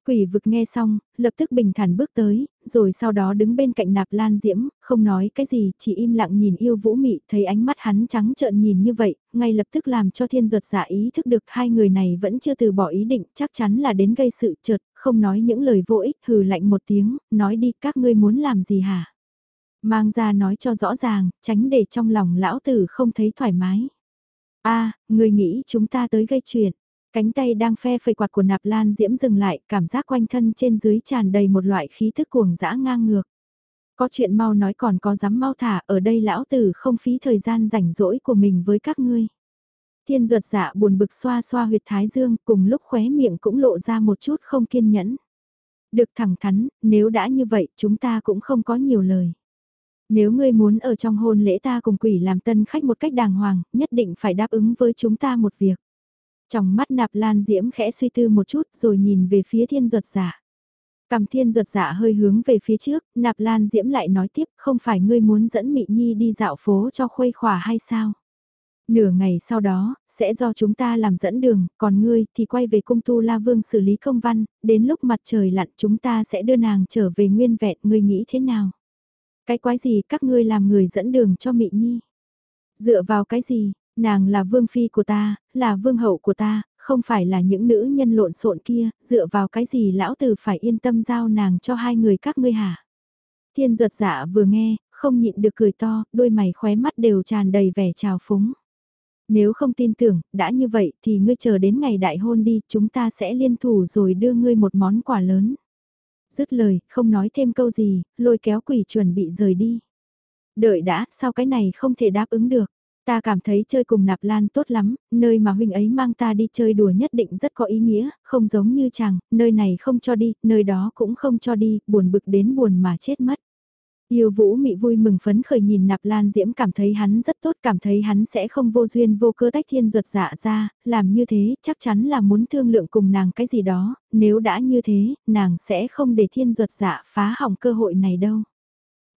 Quỷ vực nghe xong, lập tức bình thản bước tới, rồi sau đó đứng bên cạnh nạp lan diễm, không nói cái gì, chỉ im lặng nhìn yêu vũ mị, thấy ánh mắt hắn trắng trợn nhìn như vậy, ngay lập tức làm cho thiên ruột giả ý thức được hai người này vẫn chưa từ bỏ ý định, chắc chắn là đến gây sự chợt, không nói những lời vô ích, hừ lạnh một tiếng, nói đi các ngươi muốn làm gì hả? Mang ra nói cho rõ ràng, tránh để trong lòng lão tử không thấy thoải mái a người nghĩ chúng ta tới gây chuyện. Cánh tay đang phe phẩy quạt của nạp lan diễm dừng lại, cảm giác quanh thân trên dưới tràn đầy một loại khí thức cuồng dã ngang ngược. Có chuyện mau nói còn có dám mau thả, ở đây lão tử không phí thời gian rảnh rỗi của mình với các ngươi. Thiên ruột dạ buồn bực xoa xoa huyệt thái dương, cùng lúc khóe miệng cũng lộ ra một chút không kiên nhẫn. Được thẳng thắn, nếu đã như vậy chúng ta cũng không có nhiều lời. Nếu ngươi muốn ở trong hôn lễ ta cùng quỷ làm tân khách một cách đàng hoàng, nhất định phải đáp ứng với chúng ta một việc. Trong mắt nạp lan diễm khẽ suy tư một chút rồi nhìn về phía thiên ruột giả. Dạ. Cầm thiên ruột giả dạ hơi hướng về phía trước, nạp lan diễm lại nói tiếp không phải ngươi muốn dẫn Mị Nhi đi dạo phố cho khuây khỏa hay sao? Nửa ngày sau đó, sẽ do chúng ta làm dẫn đường, còn ngươi thì quay về cung tu la vương xử lý công văn, đến lúc mặt trời lặn chúng ta sẽ đưa nàng trở về nguyên vẹn, ngươi nghĩ thế nào? Cái quái gì các ngươi làm người dẫn đường cho Mị Nhi? Dựa vào cái gì, Nàng là vương phi của ta, là vương hậu của ta, không phải là những nữ nhân lộn xộn kia, dựa vào cái gì lão tử phải yên tâm giao nàng cho hai người các ngươi hả? Thiên ruột dạ vừa nghe, không nhịn được cười to, đôi mày khóe mắt đều tràn đầy vẻ trào phúng. Nếu không tin tưởng, đã như vậy thì ngươi chờ đến ngày đại hôn đi, chúng ta sẽ liên thủ rồi đưa ngươi một món quà lớn. Dứt lời, không nói thêm câu gì, lôi kéo quỷ chuẩn bị rời đi. Đợi đã, sao cái này không thể đáp ứng được. Ta cảm thấy chơi cùng nạp lan tốt lắm, nơi mà huynh ấy mang ta đi chơi đùa nhất định rất có ý nghĩa, không giống như chàng, nơi này không cho đi, nơi đó cũng không cho đi, buồn bực đến buồn mà chết mất. Yêu vũ mị vui mừng phấn khởi nhìn nạp lan diễm cảm thấy hắn rất tốt cảm thấy hắn sẽ không vô duyên vô cơ tách thiên ruột dạ ra, làm như thế chắc chắn là muốn thương lượng cùng nàng cái gì đó, nếu đã như thế, nàng sẽ không để thiên ruột dạ phá hỏng cơ hội này đâu.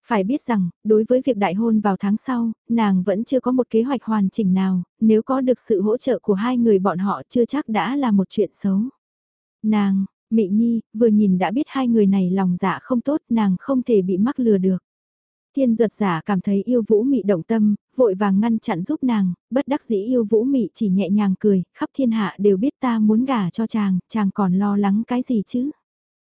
Phải biết rằng, đối với việc đại hôn vào tháng sau, nàng vẫn chưa có một kế hoạch hoàn chỉnh nào, nếu có được sự hỗ trợ của hai người bọn họ chưa chắc đã là một chuyện xấu. Nàng, Mị Nhi, vừa nhìn đã biết hai người này lòng dạ không tốt, nàng không thể bị mắc lừa được. Thiên duật giả cảm thấy yêu vũ mị động tâm, vội vàng ngăn chặn giúp nàng, bất đắc dĩ yêu vũ mị chỉ nhẹ nhàng cười, khắp thiên hạ đều biết ta muốn gả cho chàng, chàng còn lo lắng cái gì chứ.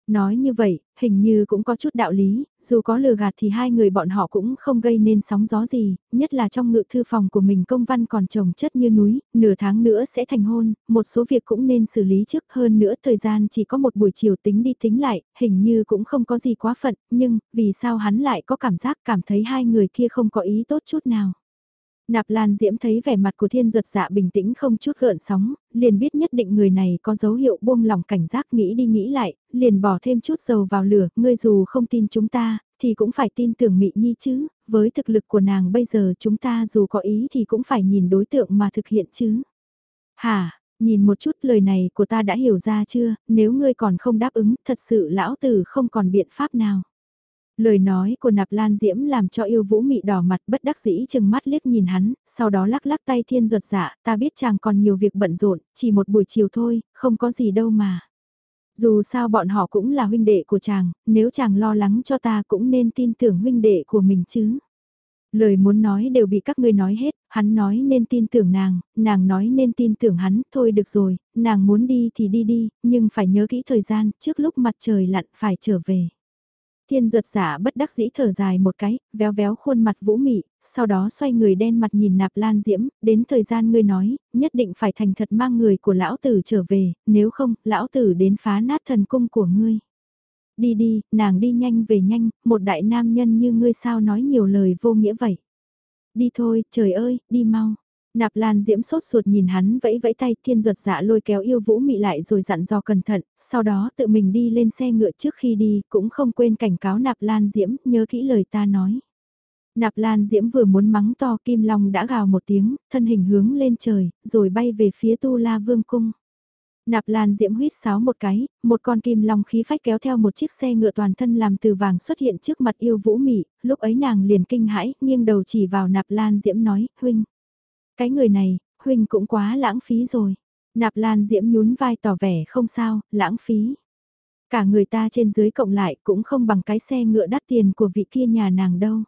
Nói như vậy, hình như cũng có chút đạo lý, dù có lừa gạt thì hai người bọn họ cũng không gây nên sóng gió gì, nhất là trong ngự thư phòng của mình công văn còn trồng chất như núi, nửa tháng nữa sẽ thành hôn, một số việc cũng nên xử lý trước hơn nữa thời gian chỉ có một buổi chiều tính đi tính lại, hình như cũng không có gì quá phận, nhưng vì sao hắn lại có cảm giác cảm thấy hai người kia không có ý tốt chút nào. Nạp Lan Diễm thấy vẻ mặt của thiên duật dạ bình tĩnh không chút gợn sóng, liền biết nhất định người này có dấu hiệu buông lỏng cảnh giác nghĩ đi nghĩ lại, liền bỏ thêm chút dầu vào lửa, ngươi dù không tin chúng ta, thì cũng phải tin tưởng Mị Nhi chứ, với thực lực của nàng bây giờ chúng ta dù có ý thì cũng phải nhìn đối tượng mà thực hiện chứ. Hả, nhìn một chút lời này của ta đã hiểu ra chưa, nếu ngươi còn không đáp ứng, thật sự lão tử không còn biện pháp nào. Lời nói của nạp lan diễm làm cho yêu vũ mị đỏ mặt bất đắc dĩ chừng mắt liếc nhìn hắn, sau đó lắc lắc tay thiên ruột dạ, ta biết chàng còn nhiều việc bận rộn, chỉ một buổi chiều thôi, không có gì đâu mà. Dù sao bọn họ cũng là huynh đệ của chàng, nếu chàng lo lắng cho ta cũng nên tin tưởng huynh đệ của mình chứ. Lời muốn nói đều bị các ngươi nói hết, hắn nói nên tin tưởng nàng, nàng nói nên tin tưởng hắn, thôi được rồi, nàng muốn đi thì đi đi, nhưng phải nhớ kỹ thời gian, trước lúc mặt trời lặn phải trở về. Thiên ruột giả bất đắc dĩ thở dài một cái, véo véo khuôn mặt vũ mị, sau đó xoay người đen mặt nhìn nạp lan diễm, đến thời gian ngươi nói, nhất định phải thành thật mang người của lão tử trở về, nếu không, lão tử đến phá nát thần cung của ngươi. Đi đi, nàng đi nhanh về nhanh, một đại nam nhân như ngươi sao nói nhiều lời vô nghĩa vậy. Đi thôi, trời ơi, đi mau. Nạp Lan Diễm sốt ruột nhìn hắn vẫy vẫy tay thiên ruột dạ lôi kéo yêu vũ mị lại rồi dặn dò cẩn thận, sau đó tự mình đi lên xe ngựa trước khi đi, cũng không quên cảnh cáo Nạp Lan Diễm, nhớ kỹ lời ta nói. Nạp Lan Diễm vừa muốn mắng to Kim Long đã gào một tiếng, thân hình hướng lên trời, rồi bay về phía Tu La Vương Cung. Nạp Lan Diễm huyết sáo một cái, một con kim long khí phách kéo theo một chiếc xe ngựa toàn thân làm từ vàng xuất hiện trước mặt yêu vũ mị, lúc ấy nàng liền kinh hãi, nghiêng đầu chỉ vào Nạp Lan Diễm nói, huynh. Cái người này, huynh cũng quá lãng phí rồi. Nạp Lan Diễm nhún vai tỏ vẻ không sao, lãng phí. Cả người ta trên dưới cộng lại cũng không bằng cái xe ngựa đắt tiền của vị kia nhà nàng đâu.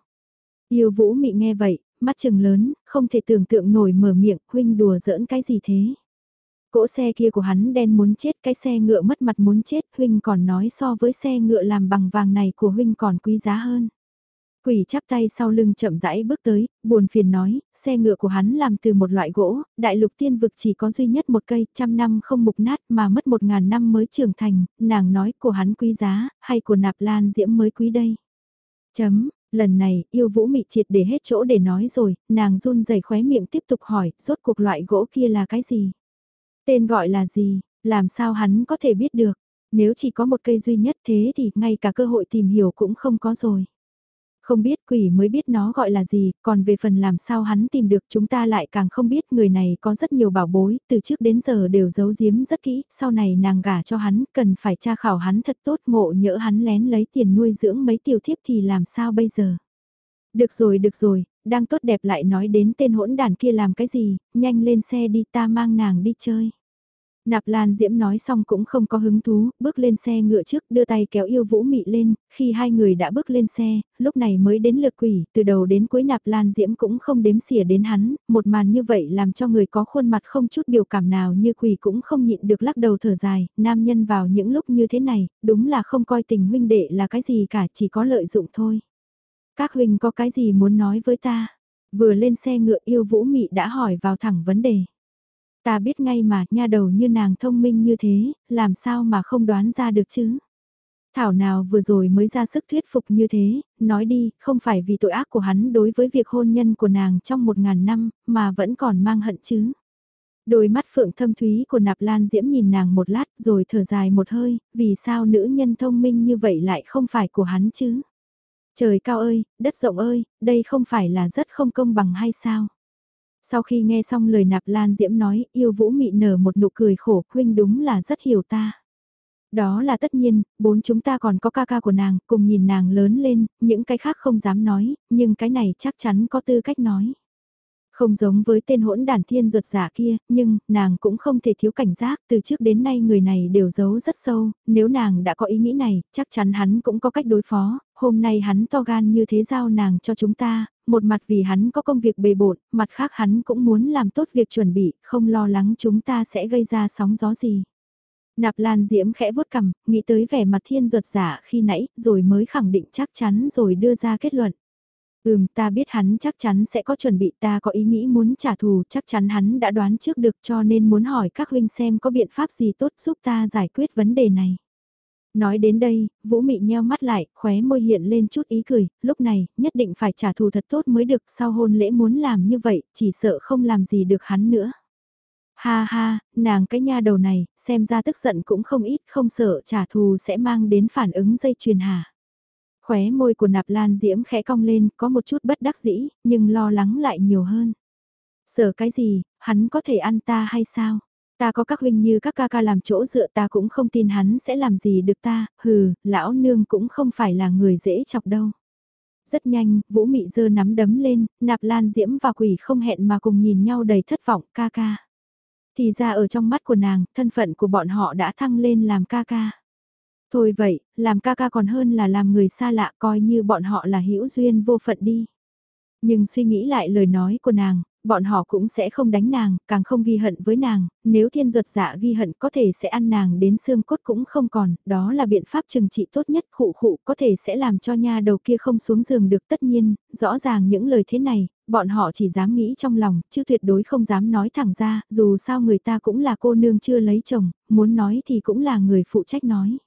Yêu vũ mị nghe vậy, mắt chừng lớn, không thể tưởng tượng nổi mở miệng, huynh đùa giỡn cái gì thế. Cỗ xe kia của hắn đen muốn chết, cái xe ngựa mất mặt muốn chết, huynh còn nói so với xe ngựa làm bằng vàng này của huynh còn quý giá hơn. Quỷ chắp tay sau lưng chậm rãi bước tới, buồn phiền nói, xe ngựa của hắn làm từ một loại gỗ, đại lục tiên vực chỉ có duy nhất một cây, trăm năm không mục nát mà mất một ngàn năm mới trưởng thành, nàng nói của hắn quý giá, hay của nạp lan diễm mới quý đây. Chấm, lần này, yêu vũ mị triệt để hết chỗ để nói rồi, nàng run rẩy khóe miệng tiếp tục hỏi, rốt cuộc loại gỗ kia là cái gì? Tên gọi là gì, làm sao hắn có thể biết được? Nếu chỉ có một cây duy nhất thế thì ngay cả cơ hội tìm hiểu cũng không có rồi. Không biết quỷ mới biết nó gọi là gì, còn về phần làm sao hắn tìm được chúng ta lại càng không biết người này có rất nhiều bảo bối, từ trước đến giờ đều giấu giếm rất kỹ, sau này nàng gả cho hắn, cần phải tra khảo hắn thật tốt ngộ nhỡ hắn lén lấy tiền nuôi dưỡng mấy tiểu thiếp thì làm sao bây giờ. Được rồi được rồi, đang tốt đẹp lại nói đến tên hỗn đàn kia làm cái gì, nhanh lên xe đi ta mang nàng đi chơi. Nạp Lan Diễm nói xong cũng không có hứng thú, bước lên xe ngựa trước đưa tay kéo yêu vũ mị lên, khi hai người đã bước lên xe, lúc này mới đến lượt quỷ, từ đầu đến cuối Nạp Lan Diễm cũng không đếm xỉa đến hắn, một màn như vậy làm cho người có khuôn mặt không chút biểu cảm nào như quỷ cũng không nhịn được lắc đầu thở dài, nam nhân vào những lúc như thế này, đúng là không coi tình huynh đệ là cái gì cả, chỉ có lợi dụng thôi. Các huynh có cái gì muốn nói với ta? Vừa lên xe ngựa yêu vũ mị đã hỏi vào thẳng vấn đề. Ta biết ngay mà, nha đầu như nàng thông minh như thế, làm sao mà không đoán ra được chứ? Thảo nào vừa rồi mới ra sức thuyết phục như thế, nói đi, không phải vì tội ác của hắn đối với việc hôn nhân của nàng trong một ngàn năm, mà vẫn còn mang hận chứ. Đôi mắt phượng thâm thúy của nạp lan diễm nhìn nàng một lát rồi thở dài một hơi, vì sao nữ nhân thông minh như vậy lại không phải của hắn chứ? Trời cao ơi, đất rộng ơi, đây không phải là rất không công bằng hay sao? Sau khi nghe xong lời nạp lan diễm nói, yêu vũ mị nở một nụ cười khổ, huynh đúng là rất hiểu ta. Đó là tất nhiên, bốn chúng ta còn có ca ca của nàng, cùng nhìn nàng lớn lên, những cái khác không dám nói, nhưng cái này chắc chắn có tư cách nói. Không giống với tên hỗn đàn thiên ruột giả kia, nhưng nàng cũng không thể thiếu cảnh giác, từ trước đến nay người này đều giấu rất sâu, nếu nàng đã có ý nghĩ này, chắc chắn hắn cũng có cách đối phó, hôm nay hắn to gan như thế giao nàng cho chúng ta, một mặt vì hắn có công việc bề bộn, mặt khác hắn cũng muốn làm tốt việc chuẩn bị, không lo lắng chúng ta sẽ gây ra sóng gió gì. Nạp Lan Diễm khẽ vuốt cằm, nghĩ tới vẻ mặt thiên ruột giả khi nãy, rồi mới khẳng định chắc chắn rồi đưa ra kết luận. Ừm, ta biết hắn chắc chắn sẽ có chuẩn bị ta có ý nghĩ muốn trả thù, chắc chắn hắn đã đoán trước được cho nên muốn hỏi các huynh xem có biện pháp gì tốt giúp ta giải quyết vấn đề này. Nói đến đây, Vũ Mị nheo mắt lại, khóe môi hiện lên chút ý cười, lúc này, nhất định phải trả thù thật tốt mới được, sau hôn lễ muốn làm như vậy, chỉ sợ không làm gì được hắn nữa. Ha ha, nàng cái nha đầu này, xem ra tức giận cũng không ít, không sợ trả thù sẽ mang đến phản ứng dây chuyền hả. Khóe môi của nạp lan diễm khẽ cong lên, có một chút bất đắc dĩ, nhưng lo lắng lại nhiều hơn. Sợ cái gì, hắn có thể ăn ta hay sao? Ta có các huynh như các ca ca làm chỗ dựa ta cũng không tin hắn sẽ làm gì được ta, hừ, lão nương cũng không phải là người dễ chọc đâu. Rất nhanh, Vũ Mị dơ nắm đấm lên, nạp lan diễm và quỷ không hẹn mà cùng nhìn nhau đầy thất vọng ca ca. Thì ra ở trong mắt của nàng, thân phận của bọn họ đã thăng lên làm ca ca. Thôi vậy, làm ca ca còn hơn là làm người xa lạ coi như bọn họ là hữu duyên vô phận đi. Nhưng suy nghĩ lại lời nói của nàng, bọn họ cũng sẽ không đánh nàng, càng không ghi hận với nàng, nếu thiên ruột dạ ghi hận có thể sẽ ăn nàng đến xương cốt cũng không còn, đó là biện pháp trừng trị tốt nhất khụ khụ có thể sẽ làm cho nha đầu kia không xuống giường được tất nhiên, rõ ràng những lời thế này, bọn họ chỉ dám nghĩ trong lòng, chứ tuyệt đối không dám nói thẳng ra, dù sao người ta cũng là cô nương chưa lấy chồng, muốn nói thì cũng là người phụ trách nói.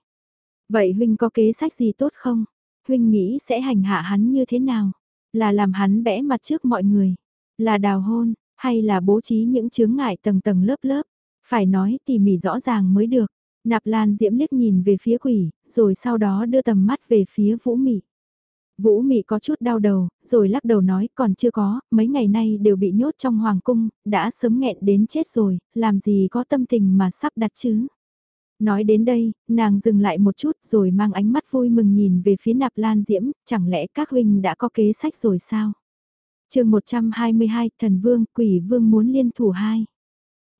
Vậy huynh có kế sách gì tốt không? Huynh nghĩ sẽ hành hạ hắn như thế nào? Là làm hắn bẽ mặt trước mọi người? Là đào hôn, hay là bố trí những chướng ngại tầng tầng lớp lớp? Phải nói tỉ mỉ rõ ràng mới được. Nạp Lan Diễm liếc nhìn về phía quỷ, rồi sau đó đưa tầm mắt về phía Vũ Mị. Vũ Mị có chút đau đầu, rồi lắc đầu nói còn chưa có, mấy ngày nay đều bị nhốt trong hoàng cung, đã sớm nghẹn đến chết rồi, làm gì có tâm tình mà sắp đặt chứ. Nói đến đây, nàng dừng lại một chút rồi mang ánh mắt vui mừng nhìn về phía nạp lan diễm, chẳng lẽ các huynh đã có kế sách rồi sao? Chương 122, thần vương, quỷ vương muốn liên thủ hai.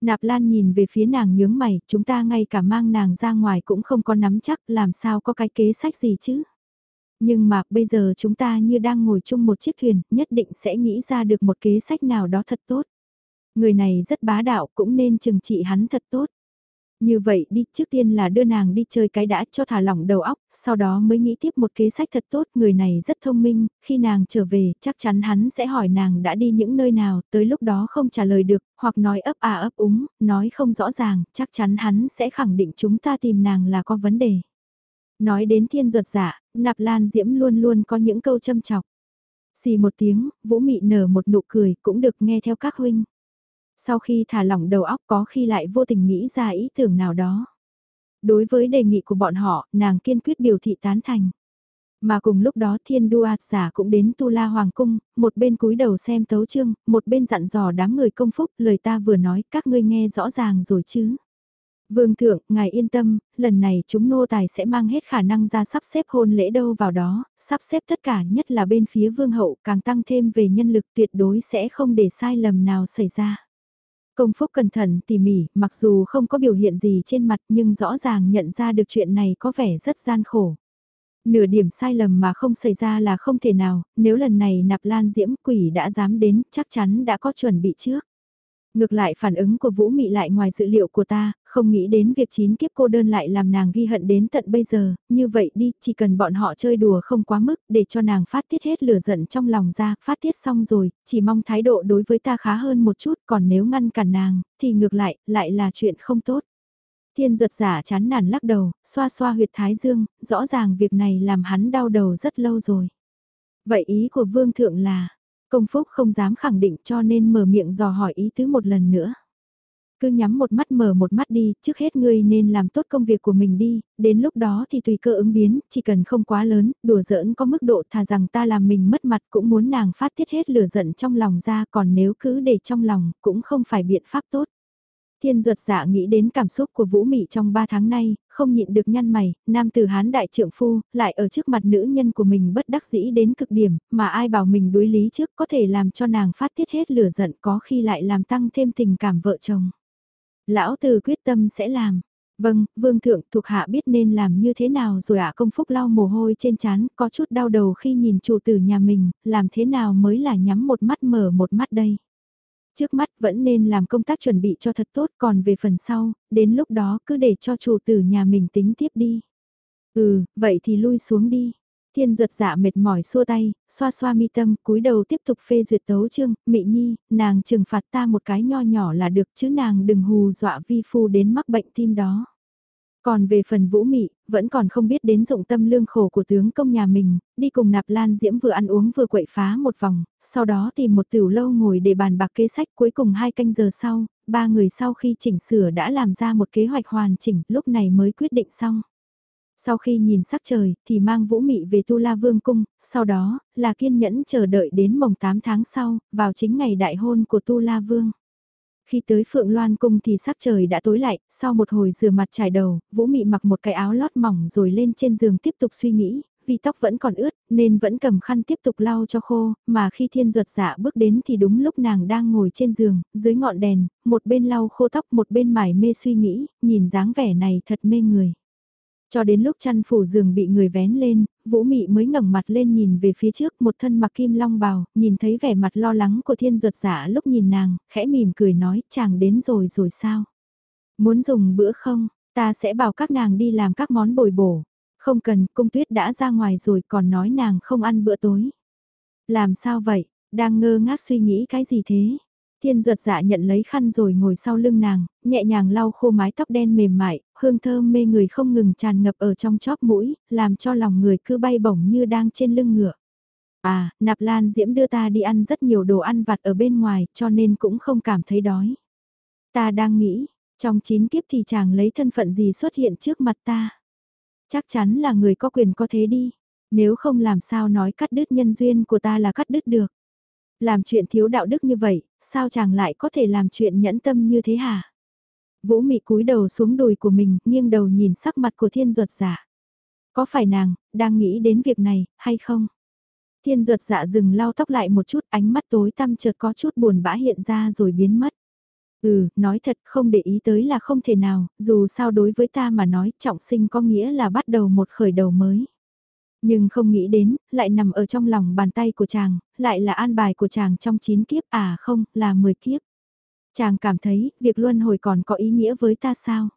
Nạp Lan nhìn về phía nàng nhướng mày, chúng ta ngay cả mang nàng ra ngoài cũng không có nắm chắc, làm sao có cái kế sách gì chứ. Nhưng mà bây giờ chúng ta như đang ngồi chung một chiếc thuyền, nhất định sẽ nghĩ ra được một kế sách nào đó thật tốt. Người này rất bá đạo cũng nên trừng trị hắn thật tốt. Như vậy đi, trước tiên là đưa nàng đi chơi cái đã cho thả lỏng đầu óc, sau đó mới nghĩ tiếp một kế sách thật tốt, người này rất thông minh, khi nàng trở về, chắc chắn hắn sẽ hỏi nàng đã đi những nơi nào, tới lúc đó không trả lời được, hoặc nói ấp à ấp úng, nói không rõ ràng, chắc chắn hắn sẽ khẳng định chúng ta tìm nàng là có vấn đề. Nói đến thiên ruột giả, nạp lan diễm luôn luôn có những câu châm chọc. Xì một tiếng, vũ mị nở một nụ cười cũng được nghe theo các huynh. Sau khi thả lỏng đầu óc có khi lại vô tình nghĩ ra ý tưởng nào đó. Đối với đề nghị của bọn họ, nàng kiên quyết biểu thị tán thành. Mà cùng lúc đó thiên đua giả cũng đến Tu La Hoàng Cung, một bên cúi đầu xem tấu chương, một bên dặn dò đám người công phúc, lời ta vừa nói các ngươi nghe rõ ràng rồi chứ. Vương thượng, ngài yên tâm, lần này chúng nô tài sẽ mang hết khả năng ra sắp xếp hôn lễ đâu vào đó, sắp xếp tất cả nhất là bên phía vương hậu càng tăng thêm về nhân lực tuyệt đối sẽ không để sai lầm nào xảy ra. Công Phúc cẩn thận tỉ mỉ, mặc dù không có biểu hiện gì trên mặt nhưng rõ ràng nhận ra được chuyện này có vẻ rất gian khổ. Nửa điểm sai lầm mà không xảy ra là không thể nào, nếu lần này nạp lan diễm quỷ đã dám đến chắc chắn đã có chuẩn bị trước. Ngược lại phản ứng của Vũ Mị lại ngoài dự liệu của ta, không nghĩ đến việc chín kiếp cô đơn lại làm nàng ghi hận đến tận bây giờ, như vậy đi, chỉ cần bọn họ chơi đùa không quá mức để cho nàng phát tiết hết lửa giận trong lòng ra, phát tiết xong rồi, chỉ mong thái độ đối với ta khá hơn một chút, còn nếu ngăn cản nàng, thì ngược lại, lại là chuyện không tốt. Thiên ruột giả chán nản lắc đầu, xoa xoa huyệt thái dương, rõ ràng việc này làm hắn đau đầu rất lâu rồi. Vậy ý của vương thượng là, Công Phúc không dám khẳng định cho nên mở miệng dò hỏi ý tứ một lần nữa. Cứ nhắm một mắt mở một mắt đi, trước hết ngươi nên làm tốt công việc của mình đi, đến lúc đó thì tùy cơ ứng biến, chỉ cần không quá lớn, đùa giỡn có mức độ thà rằng ta làm mình mất mặt cũng muốn nàng phát tiết hết lửa giận trong lòng ra còn nếu cứ để trong lòng cũng không phải biện pháp tốt. Thiên ruột dạ nghĩ đến cảm xúc của Vũ Mị trong 3 tháng nay, không nhịn được nhăn mày, nam tử hán đại trượng phu, lại ở trước mặt nữ nhân của mình bất đắc dĩ đến cực điểm, mà ai bảo mình đối lý trước có thể làm cho nàng phát tiết hết lửa giận có khi lại làm tăng thêm tình cảm vợ chồng. Lão từ quyết tâm sẽ làm. Vâng, vương thượng thuộc hạ biết nên làm như thế nào rồi ạ công phúc lau mồ hôi trên chán, có chút đau đầu khi nhìn chủ tử nhà mình, làm thế nào mới là nhắm một mắt mở một mắt đây. Trước mắt vẫn nên làm công tác chuẩn bị cho thật tốt còn về phần sau, đến lúc đó cứ để cho chủ tử nhà mình tính tiếp đi. Ừ, vậy thì lui xuống đi. Thiên ruột dạ mệt mỏi xua tay, xoa xoa mi tâm, cúi đầu tiếp tục phê duyệt tấu chương, mị nhi, nàng trừng phạt ta một cái nho nhỏ là được chứ nàng đừng hù dọa vi phu đến mắc bệnh tim đó. Còn về phần vũ mị, vẫn còn không biết đến dụng tâm lương khổ của tướng công nhà mình, đi cùng nạp lan diễm vừa ăn uống vừa quậy phá một vòng, sau đó tìm một tiểu lâu ngồi để bàn bạc kế sách cuối cùng hai canh giờ sau, ba người sau khi chỉnh sửa đã làm ra một kế hoạch hoàn chỉnh, lúc này mới quyết định xong. Sau khi nhìn sắc trời, thì mang Vũ Mị về Tu La Vương Cung, sau đó, là kiên nhẫn chờ đợi đến mồng 8 tháng sau, vào chính ngày đại hôn của Tu La Vương. Khi tới Phượng Loan Cung thì sắc trời đã tối lại, sau một hồi rửa mặt trải đầu, Vũ Mị mặc một cái áo lót mỏng rồi lên trên giường tiếp tục suy nghĩ, vì tóc vẫn còn ướt, nên vẫn cầm khăn tiếp tục lau cho khô, mà khi thiên ruột dạ bước đến thì đúng lúc nàng đang ngồi trên giường, dưới ngọn đèn, một bên lau khô tóc một bên mải mê suy nghĩ, nhìn dáng vẻ này thật mê người. Cho đến lúc chăn phủ giường bị người vén lên, Vũ Mị mới ngẩng mặt lên nhìn về phía trước một thân mặc kim long bào, nhìn thấy vẻ mặt lo lắng của thiên ruột giả lúc nhìn nàng, khẽ mỉm cười nói chàng đến rồi rồi sao? Muốn dùng bữa không? Ta sẽ bảo các nàng đi làm các món bồi bổ. Không cần, cung tuyết đã ra ngoài rồi còn nói nàng không ăn bữa tối. Làm sao vậy? Đang ngơ ngác suy nghĩ cái gì thế? Thiên ruột dạ nhận lấy khăn rồi ngồi sau lưng nàng, nhẹ nhàng lau khô mái tóc đen mềm mại, hương thơm mê người không ngừng tràn ngập ở trong chóp mũi, làm cho lòng người cứ bay bổng như đang trên lưng ngựa. À, nạp lan diễm đưa ta đi ăn rất nhiều đồ ăn vặt ở bên ngoài cho nên cũng không cảm thấy đói. Ta đang nghĩ, trong chín kiếp thì chàng lấy thân phận gì xuất hiện trước mặt ta. Chắc chắn là người có quyền có thế đi, nếu không làm sao nói cắt đứt nhân duyên của ta là cắt đứt được. Làm chuyện thiếu đạo đức như vậy, sao chàng lại có thể làm chuyện nhẫn tâm như thế hả? Vũ mị cúi đầu xuống đùi của mình, nghiêng đầu nhìn sắc mặt của thiên ruột giả. Dạ. Có phải nàng, đang nghĩ đến việc này, hay không? Thiên ruột dạ dừng lau tóc lại một chút, ánh mắt tối tăm chợt có chút buồn bã hiện ra rồi biến mất. Ừ, nói thật không để ý tới là không thể nào, dù sao đối với ta mà nói trọng sinh có nghĩa là bắt đầu một khởi đầu mới. Nhưng không nghĩ đến, lại nằm ở trong lòng bàn tay của chàng, lại là an bài của chàng trong 9 kiếp à không, là 10 kiếp. Chàng cảm thấy, việc luân hồi còn có ý nghĩa với ta sao?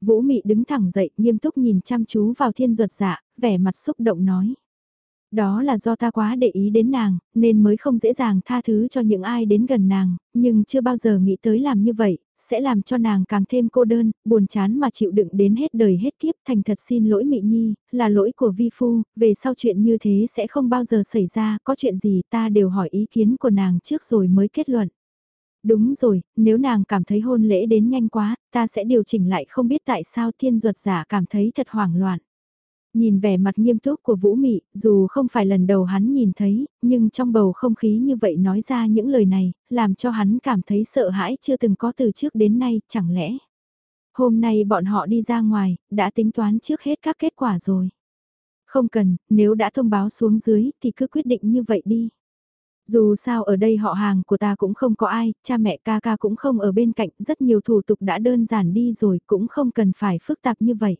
Vũ Mị đứng thẳng dậy, nghiêm túc nhìn chăm chú vào thiên ruột dạ, vẻ mặt xúc động nói. Đó là do ta quá để ý đến nàng, nên mới không dễ dàng tha thứ cho những ai đến gần nàng, nhưng chưa bao giờ nghĩ tới làm như vậy, sẽ làm cho nàng càng thêm cô đơn, buồn chán mà chịu đựng đến hết đời hết kiếp thành thật xin lỗi Mị Nhi, là lỗi của vi phu, về sau chuyện như thế sẽ không bao giờ xảy ra, có chuyện gì ta đều hỏi ý kiến của nàng trước rồi mới kết luận. Đúng rồi, nếu nàng cảm thấy hôn lễ đến nhanh quá, ta sẽ điều chỉnh lại không biết tại sao thiên ruột giả cảm thấy thật hoảng loạn. Nhìn vẻ mặt nghiêm túc của Vũ Mị, dù không phải lần đầu hắn nhìn thấy, nhưng trong bầu không khí như vậy nói ra những lời này, làm cho hắn cảm thấy sợ hãi chưa từng có từ trước đến nay, chẳng lẽ. Hôm nay bọn họ đi ra ngoài, đã tính toán trước hết các kết quả rồi. Không cần, nếu đã thông báo xuống dưới thì cứ quyết định như vậy đi. Dù sao ở đây họ hàng của ta cũng không có ai, cha mẹ ca ca cũng không ở bên cạnh, rất nhiều thủ tục đã đơn giản đi rồi cũng không cần phải phức tạp như vậy.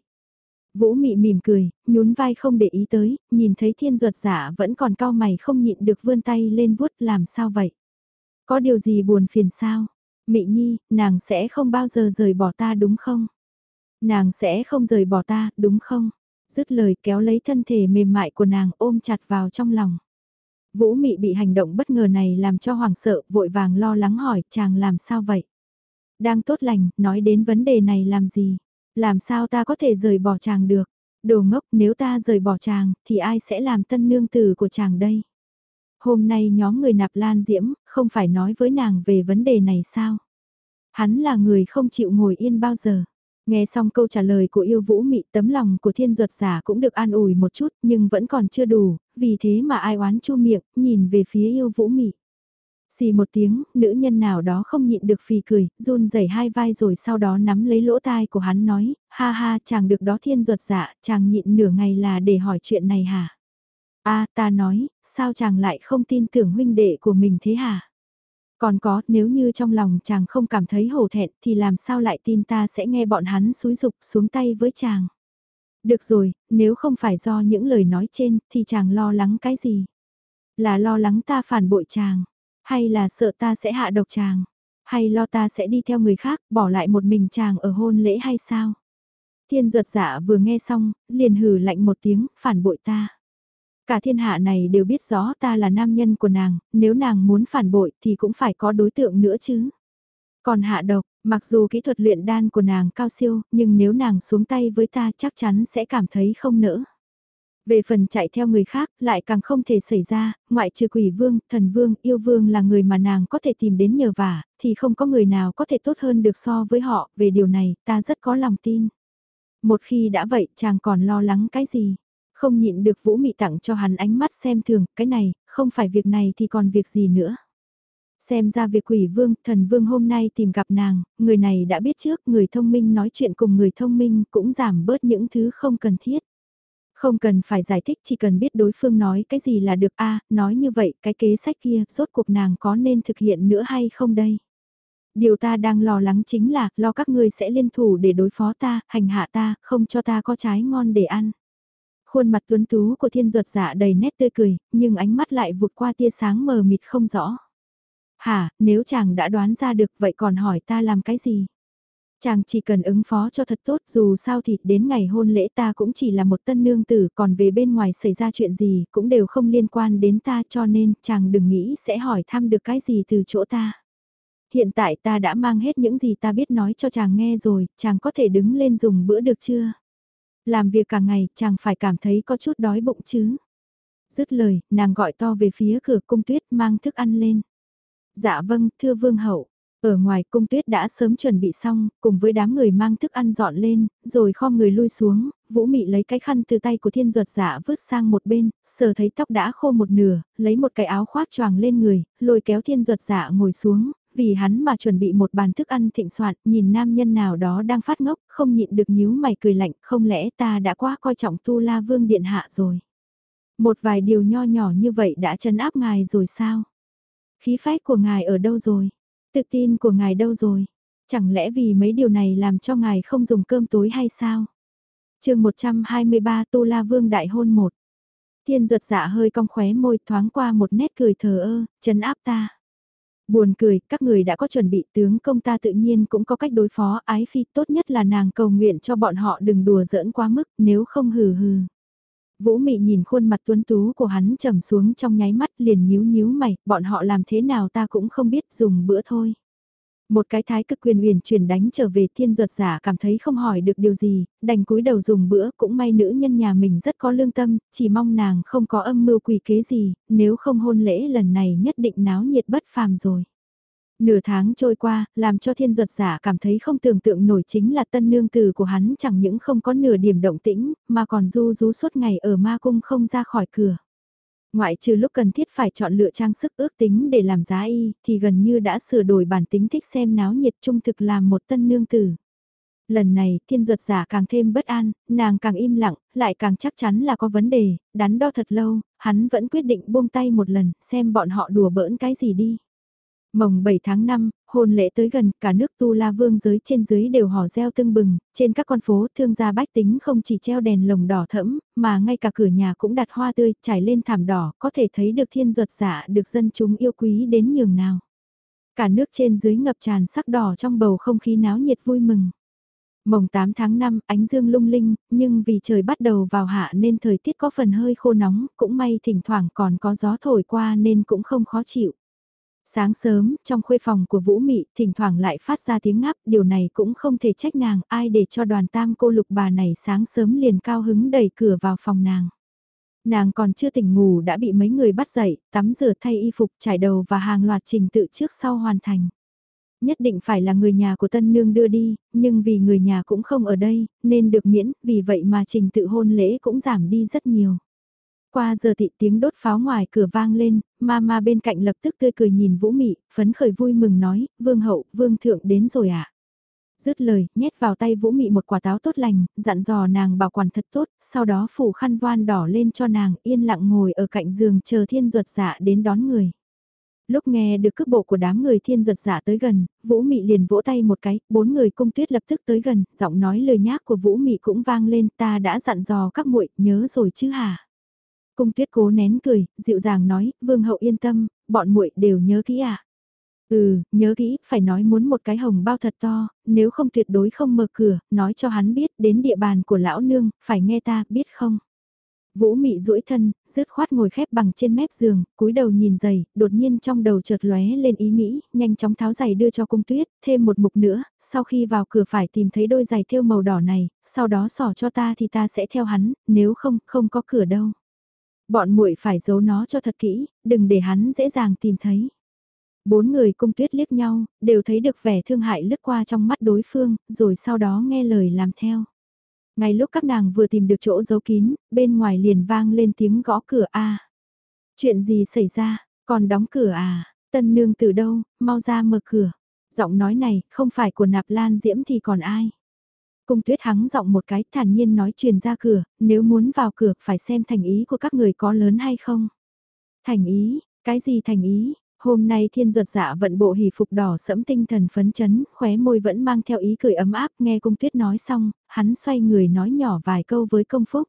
Vũ mị mỉm cười, nhún vai không để ý tới, nhìn thấy thiên ruột giả vẫn còn cao mày không nhịn được vươn tay lên vuốt làm sao vậy. Có điều gì buồn phiền sao? Mị nhi, nàng sẽ không bao giờ rời bỏ ta đúng không? Nàng sẽ không rời bỏ ta, đúng không? Dứt lời kéo lấy thân thể mềm mại của nàng ôm chặt vào trong lòng. Vũ mị bị hành động bất ngờ này làm cho hoảng sợ, vội vàng lo lắng hỏi chàng làm sao vậy? Đang tốt lành, nói đến vấn đề này làm gì? Làm sao ta có thể rời bỏ chàng được? Đồ ngốc nếu ta rời bỏ chàng thì ai sẽ làm tân nương tử của chàng đây? Hôm nay nhóm người nạp lan diễm không phải nói với nàng về vấn đề này sao? Hắn là người không chịu ngồi yên bao giờ. Nghe xong câu trả lời của yêu vũ mị tấm lòng của thiên duật giả cũng được an ủi một chút nhưng vẫn còn chưa đủ, vì thế mà ai oán chu miệng, nhìn về phía yêu vũ mị. Xì một tiếng, nữ nhân nào đó không nhịn được phì cười, run rẩy hai vai rồi sau đó nắm lấy lỗ tai của hắn nói, ha ha chàng được đó thiên ruột dạ, chàng nhịn nửa ngày là để hỏi chuyện này hả? a ta nói, sao chàng lại không tin tưởng huynh đệ của mình thế hả? Còn có, nếu như trong lòng chàng không cảm thấy hổ thẹn thì làm sao lại tin ta sẽ nghe bọn hắn xúi dục xuống tay với chàng? Được rồi, nếu không phải do những lời nói trên thì chàng lo lắng cái gì? Là lo lắng ta phản bội chàng. Hay là sợ ta sẽ hạ độc chàng? Hay lo ta sẽ đi theo người khác, bỏ lại một mình chàng ở hôn lễ hay sao? Thiên ruột dạ vừa nghe xong, liền hừ lạnh một tiếng, phản bội ta. Cả thiên hạ này đều biết rõ ta là nam nhân của nàng, nếu nàng muốn phản bội thì cũng phải có đối tượng nữa chứ. Còn hạ độc, mặc dù kỹ thuật luyện đan của nàng cao siêu, nhưng nếu nàng xuống tay với ta chắc chắn sẽ cảm thấy không nỡ. Về phần chạy theo người khác, lại càng không thể xảy ra, ngoại trừ quỷ vương, thần vương, yêu vương là người mà nàng có thể tìm đến nhờ vả, thì không có người nào có thể tốt hơn được so với họ, về điều này, ta rất có lòng tin. Một khi đã vậy, chàng còn lo lắng cái gì? Không nhịn được Vũ Mị tặng cho hắn ánh mắt xem thường, cái này, không phải việc này thì còn việc gì nữa. Xem ra việc quỷ vương, thần vương hôm nay tìm gặp nàng, người này đã biết trước, người thông minh nói chuyện cùng người thông minh cũng giảm bớt những thứ không cần thiết. Không cần phải giải thích chỉ cần biết đối phương nói cái gì là được a nói như vậy cái kế sách kia rốt cuộc nàng có nên thực hiện nữa hay không đây? Điều ta đang lo lắng chính là lo các ngươi sẽ liên thủ để đối phó ta, hành hạ ta, không cho ta có trái ngon để ăn. Khuôn mặt tuấn tú của thiên ruột dạ đầy nét tươi cười, nhưng ánh mắt lại vụt qua tia sáng mờ mịt không rõ. Hả, nếu chàng đã đoán ra được vậy còn hỏi ta làm cái gì? Chàng chỉ cần ứng phó cho thật tốt dù sao thì đến ngày hôn lễ ta cũng chỉ là một tân nương tử còn về bên ngoài xảy ra chuyện gì cũng đều không liên quan đến ta cho nên chàng đừng nghĩ sẽ hỏi thăm được cái gì từ chỗ ta. Hiện tại ta đã mang hết những gì ta biết nói cho chàng nghe rồi, chàng có thể đứng lên dùng bữa được chưa? Làm việc cả ngày, chàng phải cảm thấy có chút đói bụng chứ. Dứt lời, nàng gọi to về phía cửa cung tuyết mang thức ăn lên. Dạ vâng, thưa vương hậu. Ở ngoài cung tuyết đã sớm chuẩn bị xong, cùng với đám người mang thức ăn dọn lên, rồi kho người lui xuống, vũ mị lấy cái khăn từ tay của thiên ruột dạ vứt sang một bên, sờ thấy tóc đã khô một nửa, lấy một cái áo khoác choàng lên người, lôi kéo thiên ruột dạ ngồi xuống, vì hắn mà chuẩn bị một bàn thức ăn thịnh soạn, nhìn nam nhân nào đó đang phát ngốc, không nhịn được nhíu mày cười lạnh, không lẽ ta đã quá coi trọng tu la vương điện hạ rồi. Một vài điều nho nhỏ như vậy đã chấn áp ngài rồi sao? Khí phách của ngài ở đâu rồi? Tự tin của ngài đâu rồi? Chẳng lẽ vì mấy điều này làm cho ngài không dùng cơm tối hay sao? chương 123 Tu La Vương Đại Hôn 1 Thiên ruột dạ hơi cong khóe môi thoáng qua một nét cười thờ ơ, chấn áp ta. Buồn cười, các người đã có chuẩn bị tướng công ta tự nhiên cũng có cách đối phó ái phi tốt nhất là nàng cầu nguyện cho bọn họ đừng đùa giỡn quá mức nếu không hừ hừ. Vũ Mị nhìn khuôn mặt tuấn tú của hắn trầm xuống trong nháy mắt liền nhíu nhíu mày, bọn họ làm thế nào ta cũng không biết dùng bữa thôi. Một cái thái cực quyền uyển chuyển đánh trở về thiên ruột giả cảm thấy không hỏi được điều gì, đành cúi đầu dùng bữa cũng may nữ nhân nhà mình rất có lương tâm, chỉ mong nàng không có âm mưu quỷ kế gì, nếu không hôn lễ lần này nhất định náo nhiệt bất phàm rồi. Nửa tháng trôi qua, làm cho thiên duật giả cảm thấy không tưởng tượng nổi chính là tân nương tử của hắn chẳng những không có nửa điểm động tĩnh, mà còn du rú suốt ngày ở ma cung không ra khỏi cửa. Ngoại trừ lúc cần thiết phải chọn lựa trang sức ước tính để làm giá y, thì gần như đã sửa đổi bản tính thích xem náo nhiệt trung thực làm một tân nương tử. Lần này, thiên duật giả càng thêm bất an, nàng càng im lặng, lại càng chắc chắn là có vấn đề, đắn đo thật lâu, hắn vẫn quyết định buông tay một lần, xem bọn họ đùa bỡn cái gì đi. Mồng 7 tháng 5, hôn lễ tới gần, cả nước Tu La Vương giới trên dưới đều hò reo tưng bừng, trên các con phố thương gia bách tính không chỉ treo đèn lồng đỏ thẫm, mà ngay cả cửa nhà cũng đặt hoa tươi, trải lên thảm đỏ, có thể thấy được thiên ruột dạ được dân chúng yêu quý đến nhường nào. Cả nước trên dưới ngập tràn sắc đỏ trong bầu không khí náo nhiệt vui mừng. Mồng 8 tháng 5, ánh dương lung linh, nhưng vì trời bắt đầu vào hạ nên thời tiết có phần hơi khô nóng, cũng may thỉnh thoảng còn có gió thổi qua nên cũng không khó chịu. Sáng sớm, trong khuê phòng của Vũ Mị, thỉnh thoảng lại phát ra tiếng ngáp, điều này cũng không thể trách nàng, ai để cho đoàn tam cô lục bà này sáng sớm liền cao hứng đẩy cửa vào phòng nàng. Nàng còn chưa tỉnh ngủ đã bị mấy người bắt dậy, tắm rửa thay y phục, trải đầu và hàng loạt trình tự trước sau hoàn thành. Nhất định phải là người nhà của tân nương đưa đi, nhưng vì người nhà cũng không ở đây, nên được miễn, vì vậy mà trình tự hôn lễ cũng giảm đi rất nhiều. Qua giờ thị tiếng đốt pháo ngoài cửa vang lên, mama bên cạnh lập tức tươi cười nhìn Vũ Mị, phấn khởi vui mừng nói, vương hậu, vương thượng đến rồi ạ. À? Dứt lời, nhét vào tay Vũ Mị một quả táo tốt lành, dặn dò nàng bảo quản thật tốt, sau đó phủ khăn voan đỏ lên cho nàng yên lặng ngồi ở cạnh giường chờ thiên duật dạ đến đón người. Lúc nghe được cước bộ của đám người thiên duật dạ tới gần, Vũ Mị liền vỗ tay một cái, bốn người cung tuyết lập tức tới gần, giọng nói lời nhác của Vũ Mị cũng vang lên ta đã dặn dò các muội nhớ rồi chứ hả? Cung tuyết cố nén cười, dịu dàng nói, vương hậu yên tâm, bọn muội đều nhớ kỹ ạ. À? Ừ, nhớ kỹ, phải nói muốn một cái hồng bao thật to, nếu không tuyệt đối không mở cửa, nói cho hắn biết đến địa bàn của lão nương, phải nghe ta, biết không? Vũ mị duỗi thân, rứt khoát ngồi khép bằng trên mép giường, cúi đầu nhìn giày, đột nhiên trong đầu chợt lóe lên ý nghĩ, nhanh chóng tháo giày đưa cho cung tuyết, thêm một mục nữa, sau khi vào cửa phải tìm thấy đôi giày thêu màu đỏ này, sau đó xỏ cho ta thì ta sẽ theo hắn, nếu không, không có cửa đâu. Bọn muội phải giấu nó cho thật kỹ, đừng để hắn dễ dàng tìm thấy. Bốn người cung tuyết liếc nhau, đều thấy được vẻ thương hại lướt qua trong mắt đối phương, rồi sau đó nghe lời làm theo. Ngay lúc các nàng vừa tìm được chỗ giấu kín, bên ngoài liền vang lên tiếng gõ cửa a. Chuyện gì xảy ra, còn đóng cửa à, tân nương từ đâu, mau ra mở cửa. Giọng nói này, không phải của nạp lan diễm thì còn ai. Cung tuyết hắng giọng một cái thản nhiên nói truyền ra cửa, nếu muốn vào cửa phải xem thành ý của các người có lớn hay không. Thành ý, cái gì thành ý, Hôm nay thiên ruột dạ vận bộ hỷ phục đỏ sẫm tinh thần phấn chấn, khóe môi vẫn mang theo ý cười ấm áp nghe cung tuyết nói xong, hắn xoay người nói nhỏ vài câu với công phúc.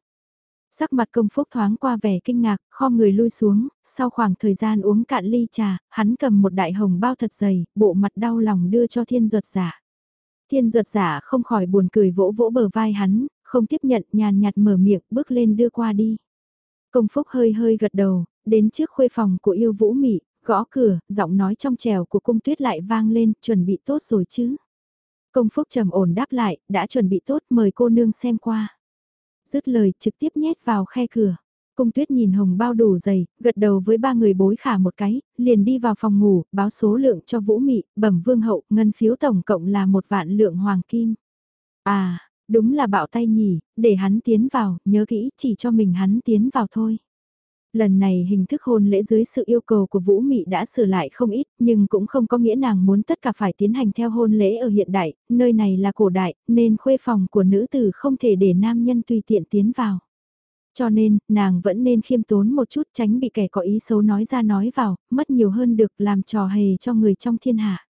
Sắc mặt công phúc thoáng qua vẻ kinh ngạc, kho người lui xuống, sau khoảng thời gian uống cạn ly trà, hắn cầm một đại hồng bao thật dày, bộ mặt đau lòng đưa cho thiên ruột dạ. Thiên ruột giả không khỏi buồn cười vỗ vỗ bờ vai hắn, không tiếp nhận nhàn nhạt mở miệng bước lên đưa qua đi. Công phúc hơi hơi gật đầu, đến trước khuê phòng của yêu vũ mị, Gõ cửa, giọng nói trong trèo của cung tuyết lại vang lên, chuẩn bị tốt rồi chứ. Công phúc trầm ổn đáp lại, đã chuẩn bị tốt mời cô nương xem qua. Dứt lời trực tiếp nhét vào khe cửa. Cung tuyết nhìn hồng bao đủ dày, gật đầu với ba người bối khả một cái, liền đi vào phòng ngủ, báo số lượng cho vũ mị, bẩm vương hậu, ngân phiếu tổng cộng là một vạn lượng hoàng kim. À, đúng là bạo tay nhỉ, để hắn tiến vào, nhớ kỹ, chỉ cho mình hắn tiến vào thôi. Lần này hình thức hôn lễ dưới sự yêu cầu của Vũ Mị đã sửa lại không ít, nhưng cũng không có nghĩa nàng muốn tất cả phải tiến hành theo hôn lễ ở hiện đại, nơi này là cổ đại, nên khuê phòng của nữ tử không thể để nam nhân tùy tiện tiến vào. Cho nên, nàng vẫn nên khiêm tốn một chút tránh bị kẻ có ý xấu nói ra nói vào, mất nhiều hơn được làm trò hề cho người trong thiên hạ.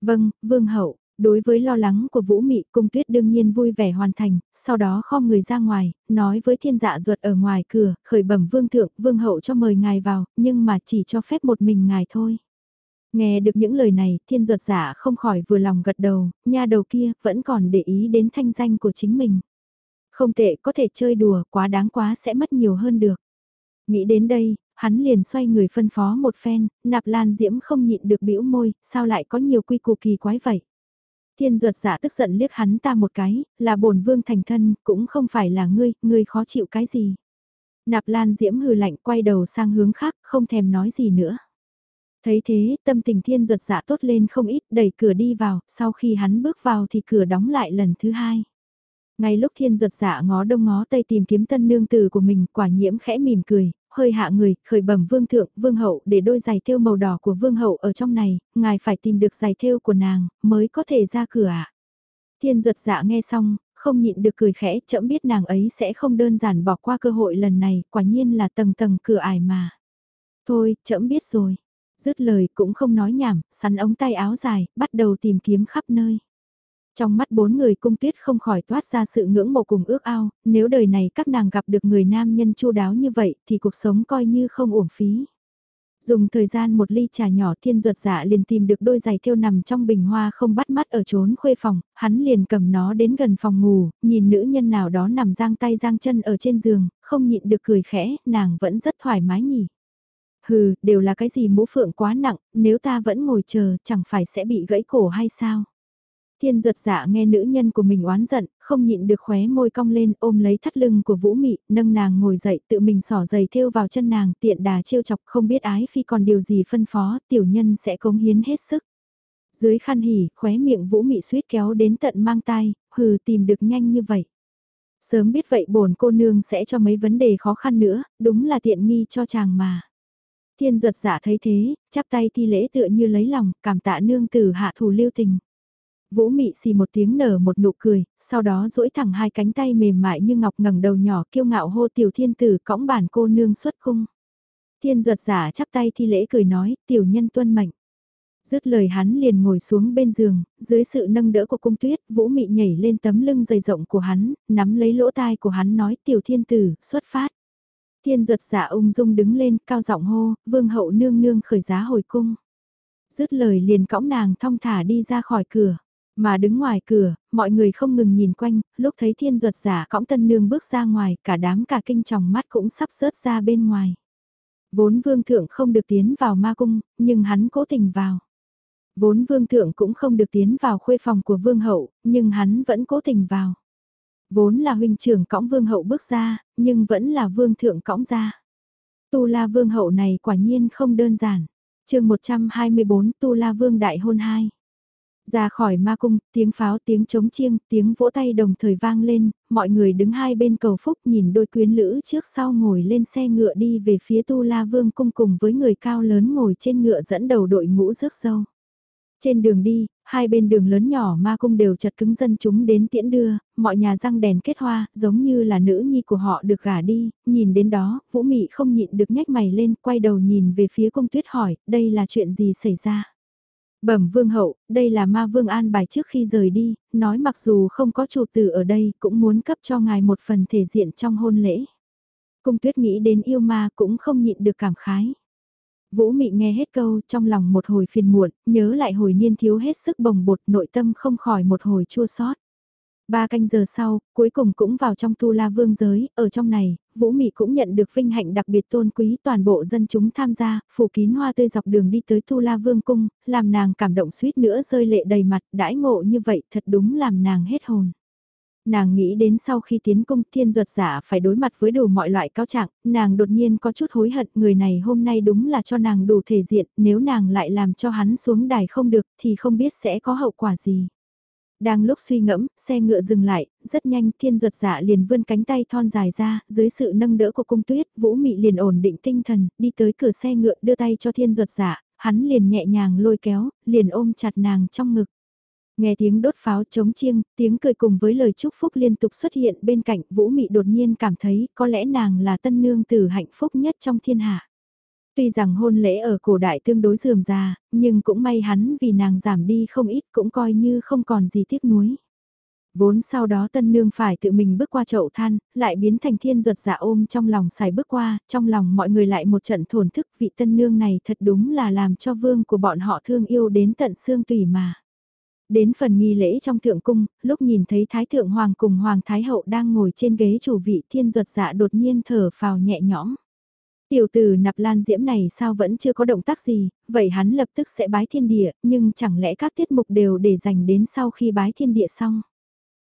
Vâng, vương hậu, Đối với lo lắng của Vũ Mị, cung tuyết đương nhiên vui vẻ hoàn thành, sau đó kho người ra ngoài, nói với thiên dạ ruột ở ngoài cửa, khởi bẩm vương thượng, vương hậu cho mời ngài vào, nhưng mà chỉ cho phép một mình ngài thôi. Nghe được những lời này, thiên ruột giả không khỏi vừa lòng gật đầu, nha đầu kia vẫn còn để ý đến thanh danh của chính mình. Không tệ, có thể chơi đùa, quá đáng quá sẽ mất nhiều hơn được. Nghĩ đến đây, hắn liền xoay người phân phó một phen, nạp lan diễm không nhịn được bĩu môi, sao lại có nhiều quy củ kỳ quái vậy. Thiên ruột giả tức giận liếc hắn ta một cái, là bổn vương thành thân, cũng không phải là ngươi, ngươi khó chịu cái gì. Nạp lan diễm hừ lạnh quay đầu sang hướng khác, không thèm nói gì nữa. Thấy thế, tâm tình thiên ruột dạ tốt lên không ít, đẩy cửa đi vào, sau khi hắn bước vào thì cửa đóng lại lần thứ hai. Ngay lúc thiên ruột dạ ngó đông ngó tây tìm kiếm tân nương tử của mình, quả nhiễm khẽ mỉm cười, hơi hạ người, khởi bẩm vương thượng, vương hậu để đôi giày thêu màu đỏ của vương hậu ở trong này, ngài phải tìm được giày thêu của nàng, mới có thể ra cửa ạ. À. Thiên ruột dạ nghe xong, không nhịn được cười khẽ, chậm biết nàng ấy sẽ không đơn giản bỏ qua cơ hội lần này, quả nhiên là tầng tầng cửa ải mà. Thôi, chậm biết rồi. Dứt lời cũng không nói nhảm, sắn ống tay áo dài, bắt đầu tìm kiếm khắp nơi. Trong mắt bốn người cung tuyết không khỏi toát ra sự ngưỡng mộ cùng ước ao, nếu đời này các nàng gặp được người nam nhân chu đáo như vậy thì cuộc sống coi như không uổng phí. Dùng thời gian một ly trà nhỏ thiên ruột dạ liền tìm được đôi giày thiêu nằm trong bình hoa không bắt mắt ở trốn khuê phòng, hắn liền cầm nó đến gần phòng ngủ, nhìn nữ nhân nào đó nằm giang tay giang chân ở trên giường, không nhịn được cười khẽ, nàng vẫn rất thoải mái nhỉ. Hừ, đều là cái gì mũ phượng quá nặng, nếu ta vẫn ngồi chờ chẳng phải sẽ bị gãy cổ hay sao? Thiên ruột dạ nghe nữ nhân của mình oán giận, không nhịn được khóe môi cong lên ôm lấy thắt lưng của Vũ Mị, nâng nàng ngồi dậy tự mình xỏ giày thêu vào chân nàng tiện đà trêu chọc không biết ái phi còn điều gì phân phó, tiểu nhân sẽ cống hiến hết sức. Dưới khăn hỉ, khóe miệng Vũ Mị suýt kéo đến tận mang tai, hừ tìm được nhanh như vậy. Sớm biết vậy bổn cô nương sẽ cho mấy vấn đề khó khăn nữa, đúng là tiện nghi cho chàng mà. Thiên ruột dạ thấy thế, chắp tay thi lễ tựa như lấy lòng, cảm tạ nương tử hạ thủ lưu tình. Vũ mị xì một tiếng nở một nụ cười, sau đó duỗi thẳng hai cánh tay mềm mại như ngọc ngẩng đầu nhỏ kiêu ngạo hô tiểu thiên tử cõng bản cô nương xuất cung. Thiên ruột giả chắp tay thi lễ cười nói, tiểu nhân tuân mệnh. Dứt lời hắn liền ngồi xuống bên giường, dưới sự nâng đỡ của cung tuyết, vũ mị nhảy lên tấm lưng dày rộng của hắn, nắm lấy lỗ tai của hắn nói tiểu thiên tử, xuất phát. Thiên ruột giả ung dung đứng lên, cao giọng hô, vương hậu nương nương khởi giá hồi cung. Dứt lời liền cõng nàng thong thả đi ra khỏi cửa. Mà đứng ngoài cửa, mọi người không ngừng nhìn quanh, lúc thấy thiên ruột giả cõng tân nương bước ra ngoài, cả đám cả kinh tròng mắt cũng sắp rớt ra bên ngoài. Vốn vương thượng không được tiến vào ma cung, nhưng hắn cố tình vào. Vốn vương thượng cũng không được tiến vào khuê phòng của vương hậu, nhưng hắn vẫn cố tình vào. Vốn là huynh trưởng cõng vương hậu bước ra, nhưng vẫn là vương thượng cõng ra. Tu la vương hậu này quả nhiên không đơn giản. chương 124 Tu la vương đại hôn 2. Ra khỏi ma cung, tiếng pháo, tiếng trống chiêng, tiếng vỗ tay đồng thời vang lên, mọi người đứng hai bên cầu phúc nhìn đôi quyến lữ trước sau ngồi lên xe ngựa đi về phía Tu La Vương cung cùng với người cao lớn ngồi trên ngựa dẫn đầu đội ngũ rước dâu. Trên đường đi, hai bên đường lớn nhỏ ma cung đều chật cứng dân chúng đến tiễn đưa, mọi nhà răng đèn kết hoa, giống như là nữ nhi của họ được gả đi, nhìn đến đó, Vũ Mị không nhịn được nhếch mày lên, quay đầu nhìn về phía cung tuyết hỏi, đây là chuyện gì xảy ra? Bẩm vương hậu, đây là ma vương an bài trước khi rời đi, nói mặc dù không có chủ tử ở đây cũng muốn cấp cho ngài một phần thể diện trong hôn lễ. Cung tuyết nghĩ đến yêu ma cũng không nhịn được cảm khái. Vũ Mị nghe hết câu trong lòng một hồi phiền muộn, nhớ lại hồi niên thiếu hết sức bồng bột nội tâm không khỏi một hồi chua xót. Ba canh giờ sau, cuối cùng cũng vào trong tu la vương giới, ở trong này, Vũ Mị cũng nhận được vinh hạnh đặc biệt tôn quý toàn bộ dân chúng tham gia, phủ kín hoa tươi dọc đường đi tới tu la vương cung, làm nàng cảm động suýt nữa rơi lệ đầy mặt, đãi ngộ như vậy thật đúng làm nàng hết hồn. Nàng nghĩ đến sau khi tiến cung thiên ruột giả phải đối mặt với đủ mọi loại cáo trạng, nàng đột nhiên có chút hối hận người này hôm nay đúng là cho nàng đủ thể diện, nếu nàng lại làm cho hắn xuống đài không được thì không biết sẽ có hậu quả gì. Đang lúc suy ngẫm, xe ngựa dừng lại, rất nhanh thiên ruột dạ liền vươn cánh tay thon dài ra, dưới sự nâng đỡ của cung tuyết, vũ mị liền ổn định tinh thần, đi tới cửa xe ngựa đưa tay cho thiên ruột dạ, hắn liền nhẹ nhàng lôi kéo, liền ôm chặt nàng trong ngực. Nghe tiếng đốt pháo chống chiêng, tiếng cười cùng với lời chúc phúc liên tục xuất hiện bên cạnh Vũ Mị đột nhiên cảm thấy có lẽ nàng là tân nương tử hạnh phúc nhất trong thiên hạ. Tuy rằng hôn lễ ở cổ đại tương đối dườm già, nhưng cũng may hắn vì nàng giảm đi không ít cũng coi như không còn gì tiếc nuối. Vốn sau đó tân nương phải tự mình bước qua chậu than, lại biến thành thiên ruột giả ôm trong lòng xài bước qua, trong lòng mọi người lại một trận thổn thức vị tân nương này thật đúng là làm cho vương của bọn họ thương yêu đến tận xương tùy mà. Đến phần nghi lễ trong thượng cung, lúc nhìn thấy Thái Thượng Hoàng cùng Hoàng Thái Hậu đang ngồi trên ghế chủ vị thiên ruột dạ đột nhiên thở phào nhẹ nhõm. Tiểu tử nạp lan diễm này sao vẫn chưa có động tác gì, vậy hắn lập tức sẽ bái thiên địa, nhưng chẳng lẽ các tiết mục đều để dành đến sau khi bái thiên địa xong.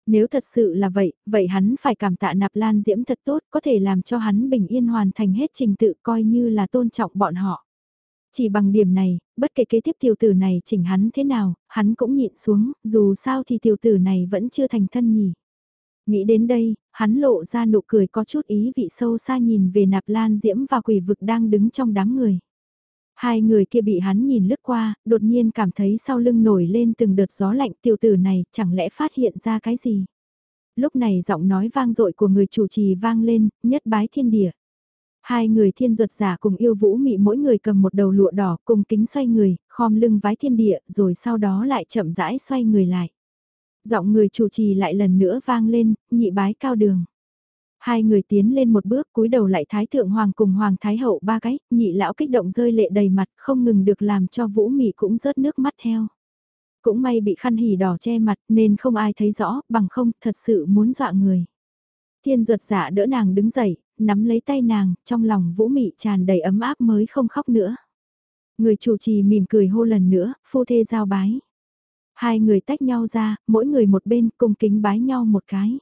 Nếu thật sự là vậy, vậy hắn phải cảm tạ nạp lan diễm thật tốt, có thể làm cho hắn bình yên hoàn thành hết trình tự coi như là tôn trọng bọn họ. Chỉ bằng điểm này, bất kể kế tiếp tiểu tử này chỉnh hắn thế nào, hắn cũng nhịn xuống, dù sao thì tiểu tử này vẫn chưa thành thân nhỉ. Nghĩ đến đây, hắn lộ ra nụ cười có chút ý vị sâu xa nhìn về nạp lan diễm và quỷ vực đang đứng trong đám người. Hai người kia bị hắn nhìn lướt qua, đột nhiên cảm thấy sau lưng nổi lên từng đợt gió lạnh tiểu tử này chẳng lẽ phát hiện ra cái gì. Lúc này giọng nói vang dội của người chủ trì vang lên, nhất bái thiên địa. Hai người thiên duật giả cùng yêu vũ mị mỗi người cầm một đầu lụa đỏ cùng kính xoay người, khom lưng vái thiên địa rồi sau đó lại chậm rãi xoay người lại. Giọng người chủ trì lại lần nữa vang lên, nhị bái cao đường. Hai người tiến lên một bước cúi đầu lại Thái Thượng Hoàng cùng Hoàng Thái Hậu ba cái, nhị lão kích động rơi lệ đầy mặt không ngừng được làm cho Vũ Mị cũng rớt nước mắt theo. Cũng may bị khăn hỉ đỏ che mặt nên không ai thấy rõ, bằng không thật sự muốn dọa người. Thiên ruột giả đỡ nàng đứng dậy, nắm lấy tay nàng, trong lòng Vũ Mị tràn đầy ấm áp mới không khóc nữa. Người chủ trì mỉm cười hô lần nữa, phu thê giao bái. Hai người tách nhau ra, mỗi người một bên cung kính bái nhau một cái.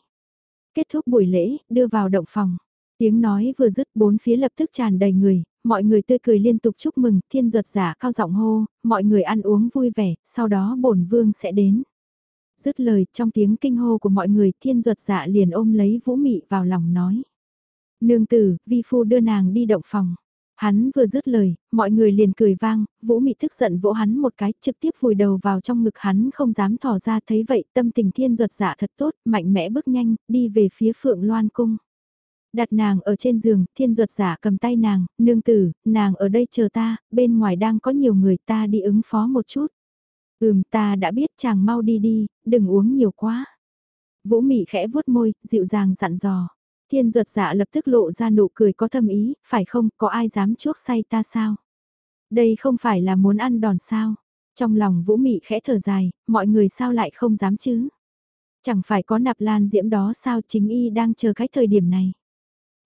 Kết thúc buổi lễ, đưa vào động phòng. Tiếng nói vừa dứt bốn phía lập tức tràn đầy người, mọi người tươi cười liên tục chúc mừng, thiên ruột giả cao giọng hô, mọi người ăn uống vui vẻ, sau đó bổn vương sẽ đến. Dứt lời, trong tiếng kinh hô của mọi người, thiên ruột giả liền ôm lấy vũ mị vào lòng nói. Nương tử, vi phu đưa nàng đi động phòng. Hắn vừa dứt lời, mọi người liền cười vang, Vũ Mị tức giận vỗ hắn một cái, trực tiếp vùi đầu vào trong ngực hắn không dám thò ra thấy vậy, tâm tình thiên ruột dạ thật tốt, mạnh mẽ bước nhanh, đi về phía Phượng Loan Cung. Đặt nàng ở trên giường, thiên ruột giả cầm tay nàng, nương tử, nàng ở đây chờ ta, bên ngoài đang có nhiều người ta đi ứng phó một chút. Ừm ta đã biết chàng mau đi đi, đừng uống nhiều quá. Vũ Mị khẽ vuốt môi, dịu dàng dặn dò. Thiên ruột dạ lập tức lộ ra nụ cười có thâm ý, phải không, có ai dám chuốc say ta sao? Đây không phải là muốn ăn đòn sao? Trong lòng Vũ Mị khẽ thở dài, mọi người sao lại không dám chứ? Chẳng phải có nạp lan diễm đó sao chính y đang chờ cái thời điểm này.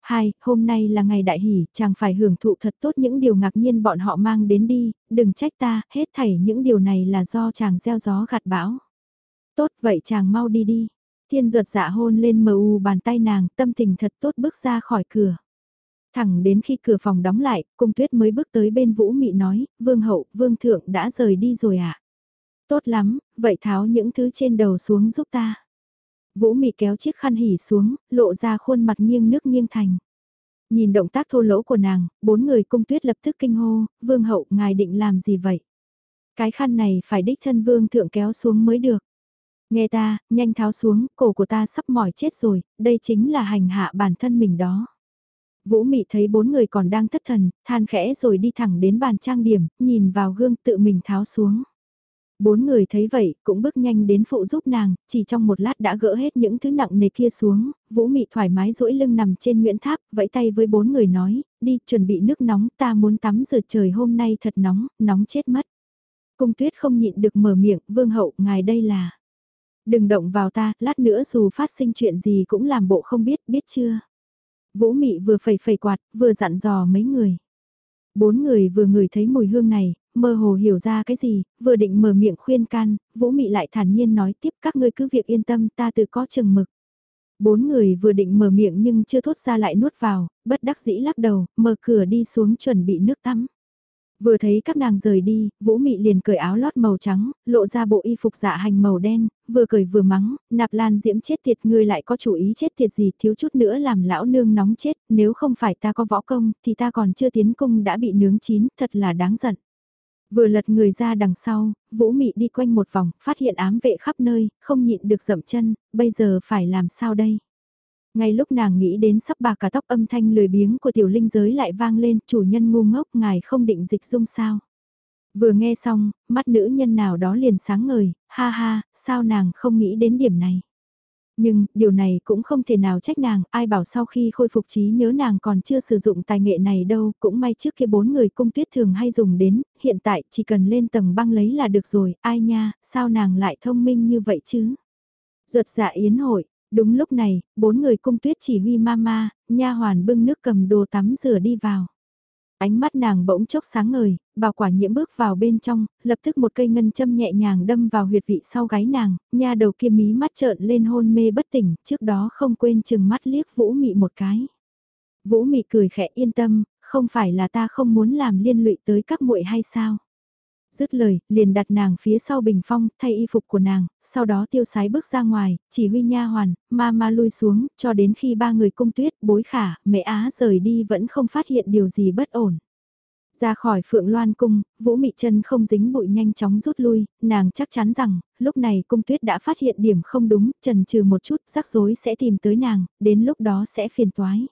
Hai, hôm nay là ngày đại hỷ, chàng phải hưởng thụ thật tốt những điều ngạc nhiên bọn họ mang đến đi, đừng trách ta, hết thảy những điều này là do chàng gieo gió gặt bão. Tốt vậy chàng mau đi đi. Thiên ruột dạ hôn lên mờ u bàn tay nàng, tâm tình thật tốt bước ra khỏi cửa. Thẳng đến khi cửa phòng đóng lại, cung tuyết mới bước tới bên Vũ Mị nói, vương hậu, vương thượng đã rời đi rồi ạ. À? Tốt lắm, vậy tháo những thứ trên đầu xuống giúp ta. Vũ Mị kéo chiếc khăn hỉ xuống, lộ ra khuôn mặt nghiêng nước nghiêng thành. Nhìn động tác thô lỗ của nàng, bốn người cung tuyết lập tức kinh hô, vương hậu, ngài định làm gì vậy? Cái khăn này phải đích thân vương thượng kéo xuống mới được. Nghe ta, nhanh tháo xuống, cổ của ta sắp mỏi chết rồi, đây chính là hành hạ bản thân mình đó. Vũ Mị thấy bốn người còn đang thất thần, than khẽ rồi đi thẳng đến bàn trang điểm, nhìn vào gương tự mình tháo xuống. Bốn người thấy vậy, cũng bước nhanh đến phụ giúp nàng, chỉ trong một lát đã gỡ hết những thứ nặng nề kia xuống, Vũ Mị thoải mái duỗi lưng nằm trên Nguyễn Tháp, vẫy tay với bốn người nói, đi chuẩn bị nước nóng, ta muốn tắm rửa trời hôm nay thật nóng, nóng chết mất. Cung tuyết không nhịn được mở miệng, vương hậu, ngài đây là... Đừng động vào ta, lát nữa dù phát sinh chuyện gì cũng làm bộ không biết, biết chưa? Vũ Mị vừa phẩy phẩy quạt, vừa dặn dò mấy người. Bốn người vừa ngửi thấy mùi hương này, mơ hồ hiểu ra cái gì, vừa định mở miệng khuyên can, Vũ Mị lại thản nhiên nói tiếp các ngươi cứ việc yên tâm ta tự có chừng mực. Bốn người vừa định mở miệng nhưng chưa thốt ra lại nuốt vào, bất đắc dĩ lắc đầu, mở cửa đi xuống chuẩn bị nước tắm. Vừa thấy các nàng rời đi, Vũ Mị liền cởi áo lót màu trắng, lộ ra bộ y phục dạ hành màu đen, vừa cởi vừa mắng, nạp lan diễm chết tiệt ngươi lại có chủ ý chết tiệt gì thiếu chút nữa làm lão nương nóng chết, nếu không phải ta có võ công thì ta còn chưa tiến cung đã bị nướng chín, thật là đáng giận. Vừa lật người ra đằng sau, Vũ Mị đi quanh một vòng, phát hiện ám vệ khắp nơi, không nhịn được dậm chân, bây giờ phải làm sao đây? Ngay lúc nàng nghĩ đến sắp bạc cả tóc âm thanh lười biếng của tiểu linh giới lại vang lên, chủ nhân ngu ngốc ngài không định dịch dung sao. Vừa nghe xong, mắt nữ nhân nào đó liền sáng ngời, ha ha, sao nàng không nghĩ đến điểm này. Nhưng, điều này cũng không thể nào trách nàng, ai bảo sau khi khôi phục trí nhớ nàng còn chưa sử dụng tài nghệ này đâu, cũng may trước kia bốn người cung tuyết thường hay dùng đến, hiện tại chỉ cần lên tầng băng lấy là được rồi, ai nha, sao nàng lại thông minh như vậy chứ? Ruột dạ yến hội, Đúng lúc này, bốn người cung tuyết chỉ huy mama, nha hoàn bưng nước cầm đồ tắm rửa đi vào. Ánh mắt nàng bỗng chốc sáng ngời, bảo quả nhiễm bước vào bên trong, lập tức một cây ngân châm nhẹ nhàng đâm vào huyệt vị sau gáy nàng, nha đầu kia mí mắt trợn lên hôn mê bất tỉnh, trước đó không quên chừng mắt liếc Vũ Mị một cái. Vũ Mị cười khẽ yên tâm, không phải là ta không muốn làm liên lụy tới các muội hay sao? Dứt lời, liền đặt nàng phía sau bình phong, thay y phục của nàng, sau đó tiêu sái bước ra ngoài, chỉ huy nha hoàn, ma ma lui xuống, cho đến khi ba người cung tuyết, bối khả, mẹ á rời đi vẫn không phát hiện điều gì bất ổn. Ra khỏi phượng loan cung, vũ mị chân không dính bụi nhanh chóng rút lui, nàng chắc chắn rằng, lúc này cung tuyết đã phát hiện điểm không đúng, trần trừ một chút, rắc rối sẽ tìm tới nàng, đến lúc đó sẽ phiền toái.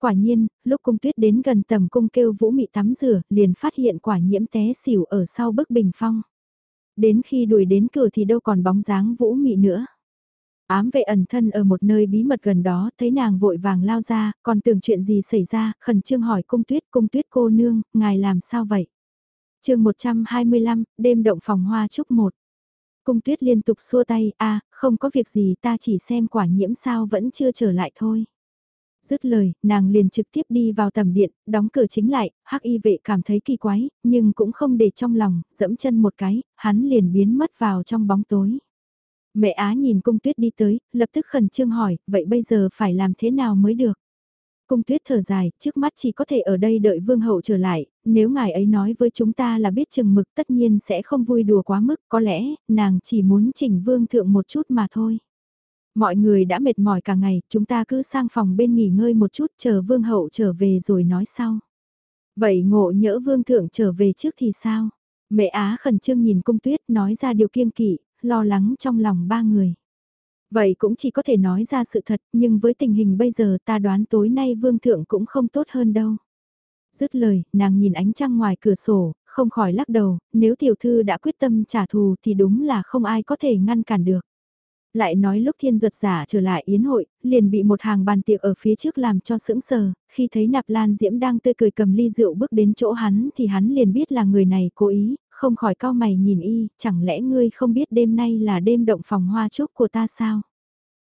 Quả nhiên, lúc cung tuyết đến gần tầm cung kêu vũ mị tắm rửa, liền phát hiện quả nhiễm té xỉu ở sau bức bình phong. Đến khi đuổi đến cửa thì đâu còn bóng dáng vũ mị nữa. Ám vệ ẩn thân ở một nơi bí mật gần đó, thấy nàng vội vàng lao ra, còn tưởng chuyện gì xảy ra, khẩn trương hỏi cung tuyết, cung tuyết cô nương, ngài làm sao vậy? chương 125, đêm động phòng hoa chúc một. Cung tuyết liên tục xua tay, a không có việc gì ta chỉ xem quả nhiễm sao vẫn chưa trở lại thôi. Dứt lời, nàng liền trực tiếp đi vào tầm điện, đóng cửa chính lại, hắc y vệ cảm thấy kỳ quái, nhưng cũng không để trong lòng, dẫm chân một cái, hắn liền biến mất vào trong bóng tối. Mẹ Á nhìn cung tuyết đi tới, lập tức khẩn trương hỏi, vậy bây giờ phải làm thế nào mới được? Cung tuyết thở dài, trước mắt chỉ có thể ở đây đợi vương hậu trở lại, nếu ngài ấy nói với chúng ta là biết chừng mực tất nhiên sẽ không vui đùa quá mức, có lẽ, nàng chỉ muốn chỉnh vương thượng một chút mà thôi. Mọi người đã mệt mỏi cả ngày, chúng ta cứ sang phòng bên nghỉ ngơi một chút chờ vương hậu trở về rồi nói sau. Vậy ngộ nhỡ vương thượng trở về trước thì sao? Mẹ Á khẩn trương nhìn cung tuyết nói ra điều kiêng kỵ, lo lắng trong lòng ba người. Vậy cũng chỉ có thể nói ra sự thật, nhưng với tình hình bây giờ ta đoán tối nay vương thượng cũng không tốt hơn đâu. Dứt lời, nàng nhìn ánh trăng ngoài cửa sổ, không khỏi lắc đầu, nếu tiểu thư đã quyết tâm trả thù thì đúng là không ai có thể ngăn cản được. Lại nói lúc thiên duật giả trở lại yến hội, liền bị một hàng bàn tiệc ở phía trước làm cho sững sờ, khi thấy nạp lan diễm đang tươi cười cầm ly rượu bước đến chỗ hắn thì hắn liền biết là người này cố ý, không khỏi cao mày nhìn y, chẳng lẽ ngươi không biết đêm nay là đêm động phòng hoa trúc của ta sao?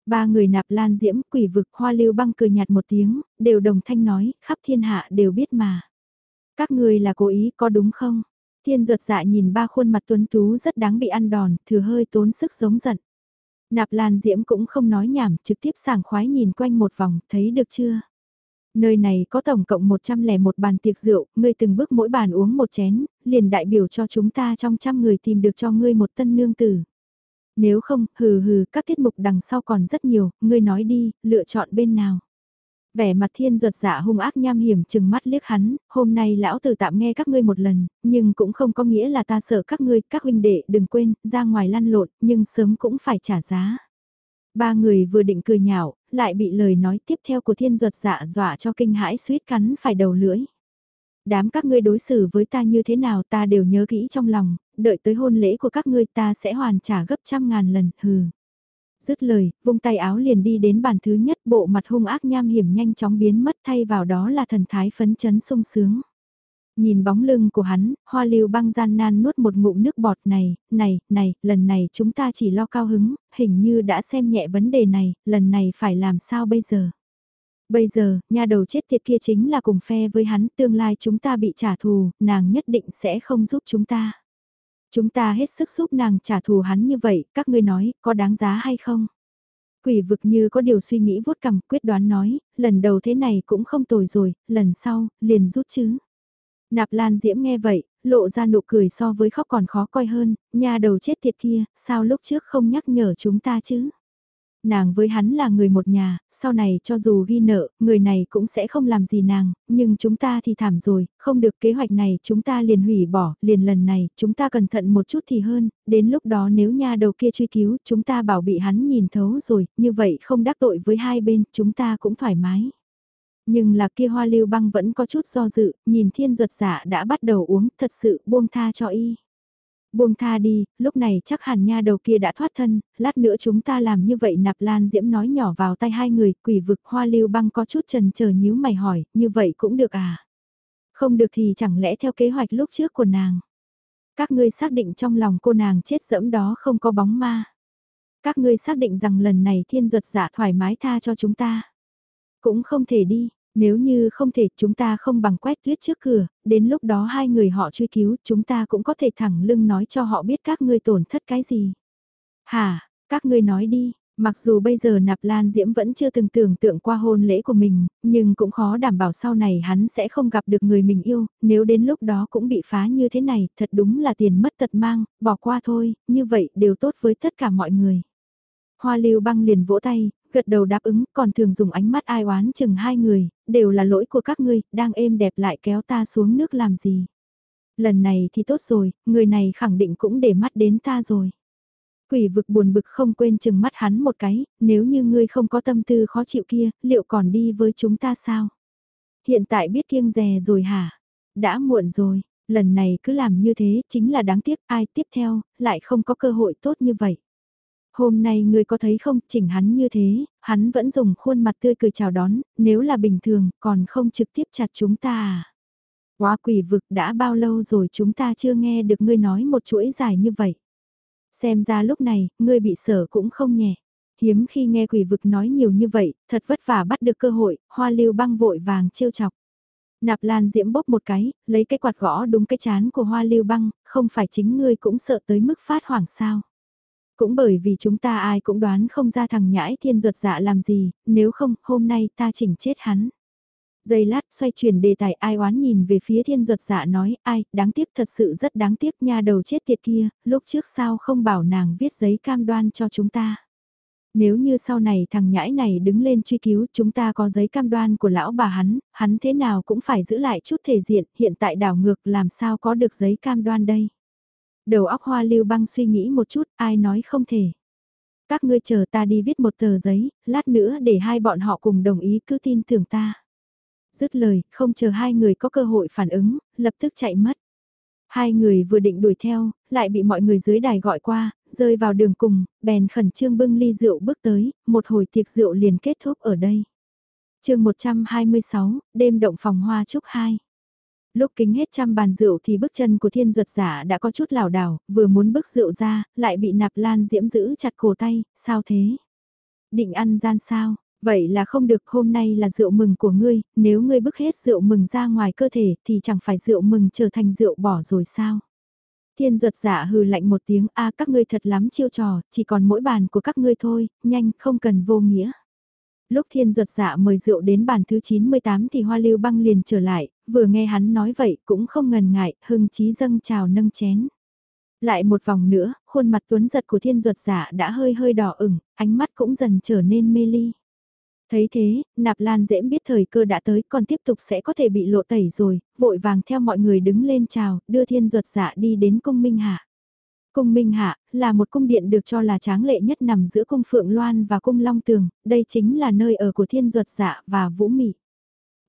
Ba người nạp lan diễm, quỷ vực, hoa lưu băng cười nhạt một tiếng, đều đồng thanh nói, khắp thiên hạ đều biết mà. Các ngươi là cố ý có đúng không? Thiên ruột dạ nhìn ba khuôn mặt tuấn tú rất đáng bị ăn đòn, thừa hơi tốn sức giống giận. Nạp Lan Diễm cũng không nói nhảm, trực tiếp sảng khoái nhìn quanh một vòng, thấy được chưa? Nơi này có tổng cộng 101 bàn tiệc rượu, ngươi từng bước mỗi bàn uống một chén, liền đại biểu cho chúng ta trong trăm người tìm được cho ngươi một tân nương tử. Nếu không, hừ hừ, các tiết mục đằng sau còn rất nhiều, ngươi nói đi, lựa chọn bên nào. Vẻ mặt thiên ruột dạ hung ác nham hiểm chừng mắt liếc hắn, hôm nay lão tử tạm nghe các ngươi một lần, nhưng cũng không có nghĩa là ta sợ các ngươi, các huynh đệ đừng quên, ra ngoài lăn lộn, nhưng sớm cũng phải trả giá. Ba người vừa định cười nhạo, lại bị lời nói tiếp theo của thiên ruột dạ dọa cho kinh hãi suýt cắn phải đầu lưỡi. Đám các ngươi đối xử với ta như thế nào ta đều nhớ kỹ trong lòng, đợi tới hôn lễ của các ngươi ta sẽ hoàn trả gấp trăm ngàn lần, hừ. Dứt lời, vung tay áo liền đi đến bàn thứ nhất bộ mặt hung ác nham hiểm nhanh chóng biến mất thay vào đó là thần thái phấn chấn sung sướng. Nhìn bóng lưng của hắn, hoa lưu băng gian nan nuốt một ngụm nước bọt này, này, này, lần này chúng ta chỉ lo cao hứng, hình như đã xem nhẹ vấn đề này, lần này phải làm sao bây giờ? Bây giờ, nhà đầu chết tiệt kia chính là cùng phe với hắn, tương lai chúng ta bị trả thù, nàng nhất định sẽ không giúp chúng ta. Chúng ta hết sức giúp nàng trả thù hắn như vậy, các ngươi nói, có đáng giá hay không? Quỷ vực như có điều suy nghĩ vuốt cầm quyết đoán nói, lần đầu thế này cũng không tồi rồi, lần sau, liền rút chứ. Nạp Lan Diễm nghe vậy, lộ ra nụ cười so với khóc còn khó coi hơn, nhà đầu chết tiệt kia, sao lúc trước không nhắc nhở chúng ta chứ? Nàng với hắn là người một nhà, sau này cho dù ghi nợ, người này cũng sẽ không làm gì nàng, nhưng chúng ta thì thảm rồi, không được kế hoạch này chúng ta liền hủy bỏ, liền lần này, chúng ta cẩn thận một chút thì hơn, đến lúc đó nếu nhà đầu kia truy cứu, chúng ta bảo bị hắn nhìn thấu rồi, như vậy không đắc tội với hai bên, chúng ta cũng thoải mái. Nhưng là kia hoa lưu băng vẫn có chút do dự, nhìn thiên ruột giả đã bắt đầu uống, thật sự buông tha cho y. Buông tha đi, lúc này chắc hẳn nha đầu kia đã thoát thân, lát nữa chúng ta làm như vậy nạp lan diễm nói nhỏ vào tay hai người, quỷ vực hoa lưu băng có chút trần chờ nhíu mày hỏi, như vậy cũng được à? Không được thì chẳng lẽ theo kế hoạch lúc trước của nàng? Các ngươi xác định trong lòng cô nàng chết dẫm đó không có bóng ma. Các ngươi xác định rằng lần này thiên duật giả thoải mái tha cho chúng ta. Cũng không thể đi, nếu như không thể chúng ta không bằng quét tuyết trước cửa, đến lúc đó hai người họ truy cứu chúng ta cũng có thể thẳng lưng nói cho họ biết các ngươi tổn thất cái gì. Hả, các ngươi nói đi, mặc dù bây giờ Nạp Lan Diễm vẫn chưa từng tưởng tượng qua hôn lễ của mình, nhưng cũng khó đảm bảo sau này hắn sẽ không gặp được người mình yêu, nếu đến lúc đó cũng bị phá như thế này, thật đúng là tiền mất tật mang, bỏ qua thôi, như vậy đều tốt với tất cả mọi người. Hoa lưu băng liền vỗ tay, gật đầu đáp ứng, còn thường dùng ánh mắt ai oán chừng hai người, đều là lỗi của các ngươi, đang êm đẹp lại kéo ta xuống nước làm gì. Lần này thì tốt rồi, người này khẳng định cũng để mắt đến ta rồi. Quỷ vực buồn bực không quên chừng mắt hắn một cái, nếu như ngươi không có tâm tư khó chịu kia, liệu còn đi với chúng ta sao? Hiện tại biết kiêng rè rồi hả? Đã muộn rồi, lần này cứ làm như thế chính là đáng tiếc ai tiếp theo, lại không có cơ hội tốt như vậy. Hôm nay ngươi có thấy không, chỉnh hắn như thế, hắn vẫn dùng khuôn mặt tươi cười chào đón, nếu là bình thường, còn không trực tiếp chặt chúng ta à. Quá quỷ vực đã bao lâu rồi chúng ta chưa nghe được ngươi nói một chuỗi dài như vậy. Xem ra lúc này, ngươi bị sở cũng không nhẹ. Hiếm khi nghe quỷ vực nói nhiều như vậy, thật vất vả bắt được cơ hội, hoa lưu băng vội vàng trêu chọc. Nạp Lan Diễm bóp một cái, lấy cái quạt gõ đúng cái chán của Hoa Lưu Băng, không phải chính ngươi cũng sợ tới mức phát hoảng sao. Cũng bởi vì chúng ta ai cũng đoán không ra thằng nhãi thiên ruột dạ làm gì, nếu không, hôm nay ta chỉnh chết hắn. Giây lát xoay chuyển đề tài ai oán nhìn về phía thiên ruột dạ nói, ai, đáng tiếc thật sự rất đáng tiếc nha đầu chết tiệt kia, lúc trước sao không bảo nàng viết giấy cam đoan cho chúng ta. Nếu như sau này thằng nhãi này đứng lên truy cứu chúng ta có giấy cam đoan của lão bà hắn, hắn thế nào cũng phải giữ lại chút thể diện, hiện tại đảo ngược làm sao có được giấy cam đoan đây. Đầu óc hoa lưu băng suy nghĩ một chút, ai nói không thể. Các ngươi chờ ta đi viết một tờ giấy, lát nữa để hai bọn họ cùng đồng ý cứ tin tưởng ta. Dứt lời, không chờ hai người có cơ hội phản ứng, lập tức chạy mất. Hai người vừa định đuổi theo, lại bị mọi người dưới đài gọi qua, rơi vào đường cùng, bèn khẩn trương bưng ly rượu bước tới, một hồi tiệc rượu liền kết thúc ở đây. chương 126, đêm động phòng hoa chúc 2. Lúc kính hết trăm bàn rượu thì bước chân của thiên duật giả đã có chút lảo đảo, vừa muốn bước rượu ra, lại bị nạp lan diễm giữ chặt cổ tay, sao thế? Định ăn gian sao? Vậy là không được hôm nay là rượu mừng của ngươi, nếu ngươi bức hết rượu mừng ra ngoài cơ thể thì chẳng phải rượu mừng trở thành rượu bỏ rồi sao? Thiên duật giả hừ lạnh một tiếng a các ngươi thật lắm chiêu trò, chỉ còn mỗi bàn của các ngươi thôi, nhanh không cần vô nghĩa. Lúc thiên duật dạ mời rượu đến bàn thứ 98 thì hoa lưu băng liền trở lại, vừa nghe hắn nói vậy cũng không ngần ngại, hưng trí dâng chào nâng chén. Lại một vòng nữa, khuôn mặt tuấn giật của thiên duật giả đã hơi hơi đỏ ửng, ánh mắt cũng dần trở nên mê ly. Thấy thế, nạp lan dễ biết thời cơ đã tới còn tiếp tục sẽ có thể bị lộ tẩy rồi, vội vàng theo mọi người đứng lên chào, đưa thiên duật giả đi đến công minh hạ. Cung Minh Hạ, là một cung điện được cho là tráng lệ nhất nằm giữa cung Phượng Loan và cung Long Tường, đây chính là nơi ở của thiên duật dạ và vũ mị.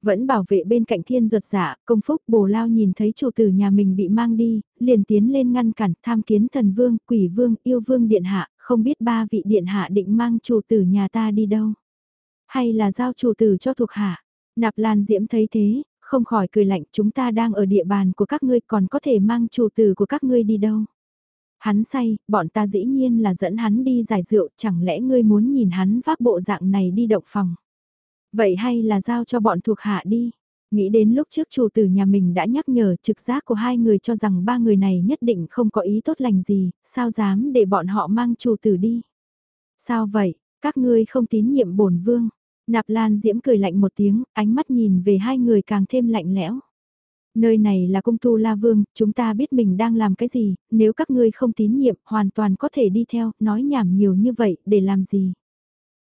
Vẫn bảo vệ bên cạnh thiên duật dạ, công phúc bồ lao nhìn thấy chủ tử nhà mình bị mang đi, liền tiến lên ngăn cản tham kiến thần vương, quỷ vương, yêu vương điện hạ, không biết ba vị điện hạ định mang chủ tử nhà ta đi đâu. Hay là giao chủ tử cho thuộc hạ. Nạp Lan Diễm thấy thế, không khỏi cười lạnh chúng ta đang ở địa bàn của các ngươi còn có thể mang chủ tử của các ngươi đi đâu. Hắn say, bọn ta dĩ nhiên là dẫn hắn đi giải rượu, chẳng lẽ ngươi muốn nhìn hắn vác bộ dạng này đi động phòng. Vậy hay là giao cho bọn thuộc hạ đi. Nghĩ đến lúc trước chủ tử nhà mình đã nhắc nhở trực giác của hai người cho rằng ba người này nhất định không có ý tốt lành gì, sao dám để bọn họ mang chủ tử đi. Sao vậy, các ngươi không tín nhiệm bổn vương. Nạp Lan Diễm cười lạnh một tiếng, ánh mắt nhìn về hai người càng thêm lạnh lẽo. Nơi này là cung tu La Vương, chúng ta biết mình đang làm cái gì, nếu các ngươi không tín nhiệm, hoàn toàn có thể đi theo, nói nhảm nhiều như vậy, để làm gì.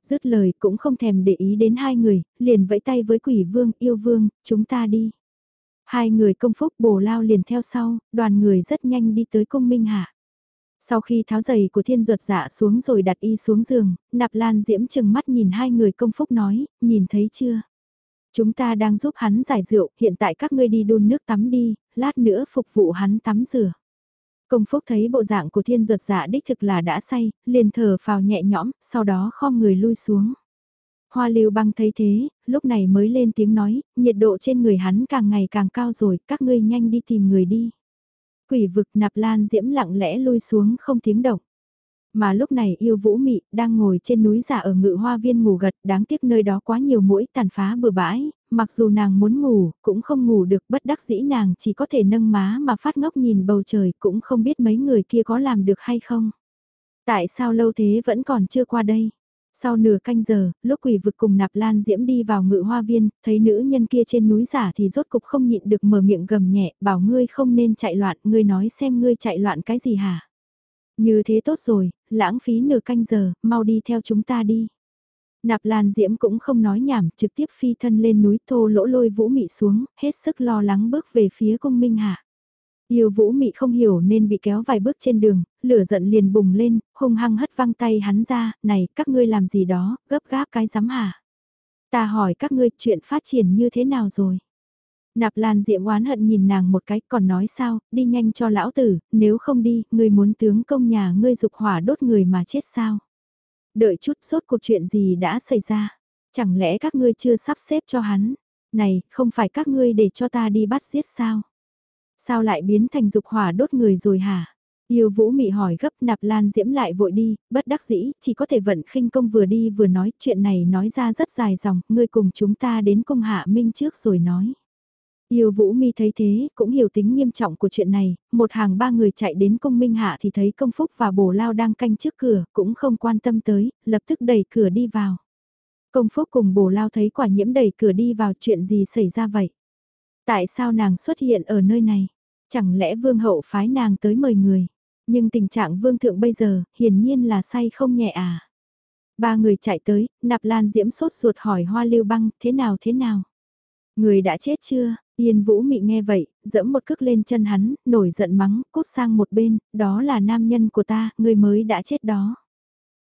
Dứt lời cũng không thèm để ý đến hai người, liền vẫy tay với quỷ vương, yêu vương, chúng ta đi. Hai người công phúc bổ lao liền theo sau, đoàn người rất nhanh đi tới cung minh hạ. Sau khi tháo giày của thiên ruột dạ xuống rồi đặt y xuống giường, nạp lan diễm chừng mắt nhìn hai người công phúc nói, nhìn thấy chưa? Chúng ta đang giúp hắn giải rượu, hiện tại các ngươi đi đun nước tắm đi, lát nữa phục vụ hắn tắm rửa. Công Phúc thấy bộ dạng của thiên ruột dạ đích thực là đã say, liền thở phào nhẹ nhõm, sau đó kho người lui xuống. Hoa lưu băng thấy thế, lúc này mới lên tiếng nói, nhiệt độ trên người hắn càng ngày càng cao rồi, các ngươi nhanh đi tìm người đi. Quỷ vực nạp lan diễm lặng lẽ lui xuống không tiếng động. Mà lúc này yêu vũ mị đang ngồi trên núi giả ở ngự hoa viên ngủ gật đáng tiếc nơi đó quá nhiều mũi tàn phá bừa bãi, mặc dù nàng muốn ngủ cũng không ngủ được bất đắc dĩ nàng chỉ có thể nâng má mà phát ngốc nhìn bầu trời cũng không biết mấy người kia có làm được hay không. Tại sao lâu thế vẫn còn chưa qua đây? Sau nửa canh giờ, lúc quỷ vực cùng nạp lan diễm đi vào ngự hoa viên, thấy nữ nhân kia trên núi giả thì rốt cục không nhịn được mở miệng gầm nhẹ, bảo ngươi không nên chạy loạn, ngươi nói xem ngươi chạy loạn cái gì hả? Như thế tốt rồi, lãng phí nửa canh giờ, mau đi theo chúng ta đi. Nạp Lan Diễm cũng không nói nhảm, trực tiếp phi thân lên núi thô lỗ lôi Vũ Mị xuống, hết sức lo lắng bước về phía cung Minh Hạ. Yêu Vũ Mị không hiểu nên bị kéo vài bước trên đường, lửa giận liền bùng lên, hung hăng hất văng tay hắn ra, này, các ngươi làm gì đó, gấp gáp cái giám hả? Ta hỏi các ngươi chuyện phát triển như thế nào rồi? Nạp Lan Diệm oán hận nhìn nàng một cái còn nói sao, đi nhanh cho lão tử, nếu không đi, ngươi muốn tướng công nhà ngươi dục hỏa đốt người mà chết sao? Đợi chút sốt cuộc chuyện gì đã xảy ra? Chẳng lẽ các ngươi chưa sắp xếp cho hắn? Này, không phải các ngươi để cho ta đi bắt giết sao? Sao lại biến thành dục hỏa đốt người rồi hả? Yêu vũ mị hỏi gấp nạp lan diễm lại vội đi, bất đắc dĩ, chỉ có thể vận khinh công vừa đi vừa nói chuyện này nói ra rất dài dòng, ngươi cùng chúng ta đến công hạ minh trước rồi nói. Yêu Vũ Mi thấy thế, cũng hiểu tính nghiêm trọng của chuyện này, một hàng ba người chạy đến công minh hạ thì thấy công phúc và bổ lao đang canh trước cửa, cũng không quan tâm tới, lập tức đẩy cửa đi vào. Công phúc cùng bổ lao thấy quả nhiễm đẩy cửa đi vào chuyện gì xảy ra vậy? Tại sao nàng xuất hiện ở nơi này? Chẳng lẽ vương hậu phái nàng tới mời người? Nhưng tình trạng vương thượng bây giờ, hiển nhiên là say không nhẹ à? Ba người chạy tới, nạp lan diễm sốt ruột hỏi hoa lưu băng, thế nào thế nào? Người đã chết chưa? Yên Vũ Mị nghe vậy, dẫm một cước lên chân hắn, nổi giận mắng, cút sang một bên, đó là nam nhân của ta, người mới đã chết đó.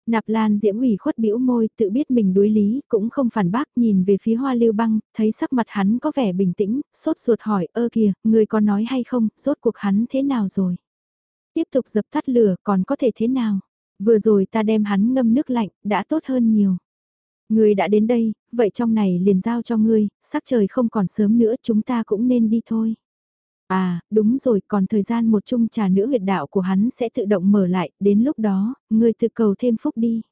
Nạp Lan Diễm ủy khuất bĩu môi, tự biết mình đối lý, cũng không phản bác, nhìn về phía Hoa Lưu Băng, thấy sắc mặt hắn có vẻ bình tĩnh, sốt ruột hỏi, ơ kìa, người có nói hay không, rốt cuộc hắn thế nào rồi? Tiếp tục dập tắt lửa, còn có thể thế nào? Vừa rồi ta đem hắn ngâm nước lạnh, đã tốt hơn nhiều. Ngươi đã đến đây, vậy trong này liền giao cho ngươi, sắc trời không còn sớm nữa chúng ta cũng nên đi thôi. À, đúng rồi, còn thời gian một chung trà nữ huyệt đạo của hắn sẽ tự động mở lại, đến lúc đó, ngươi tự cầu thêm phúc đi.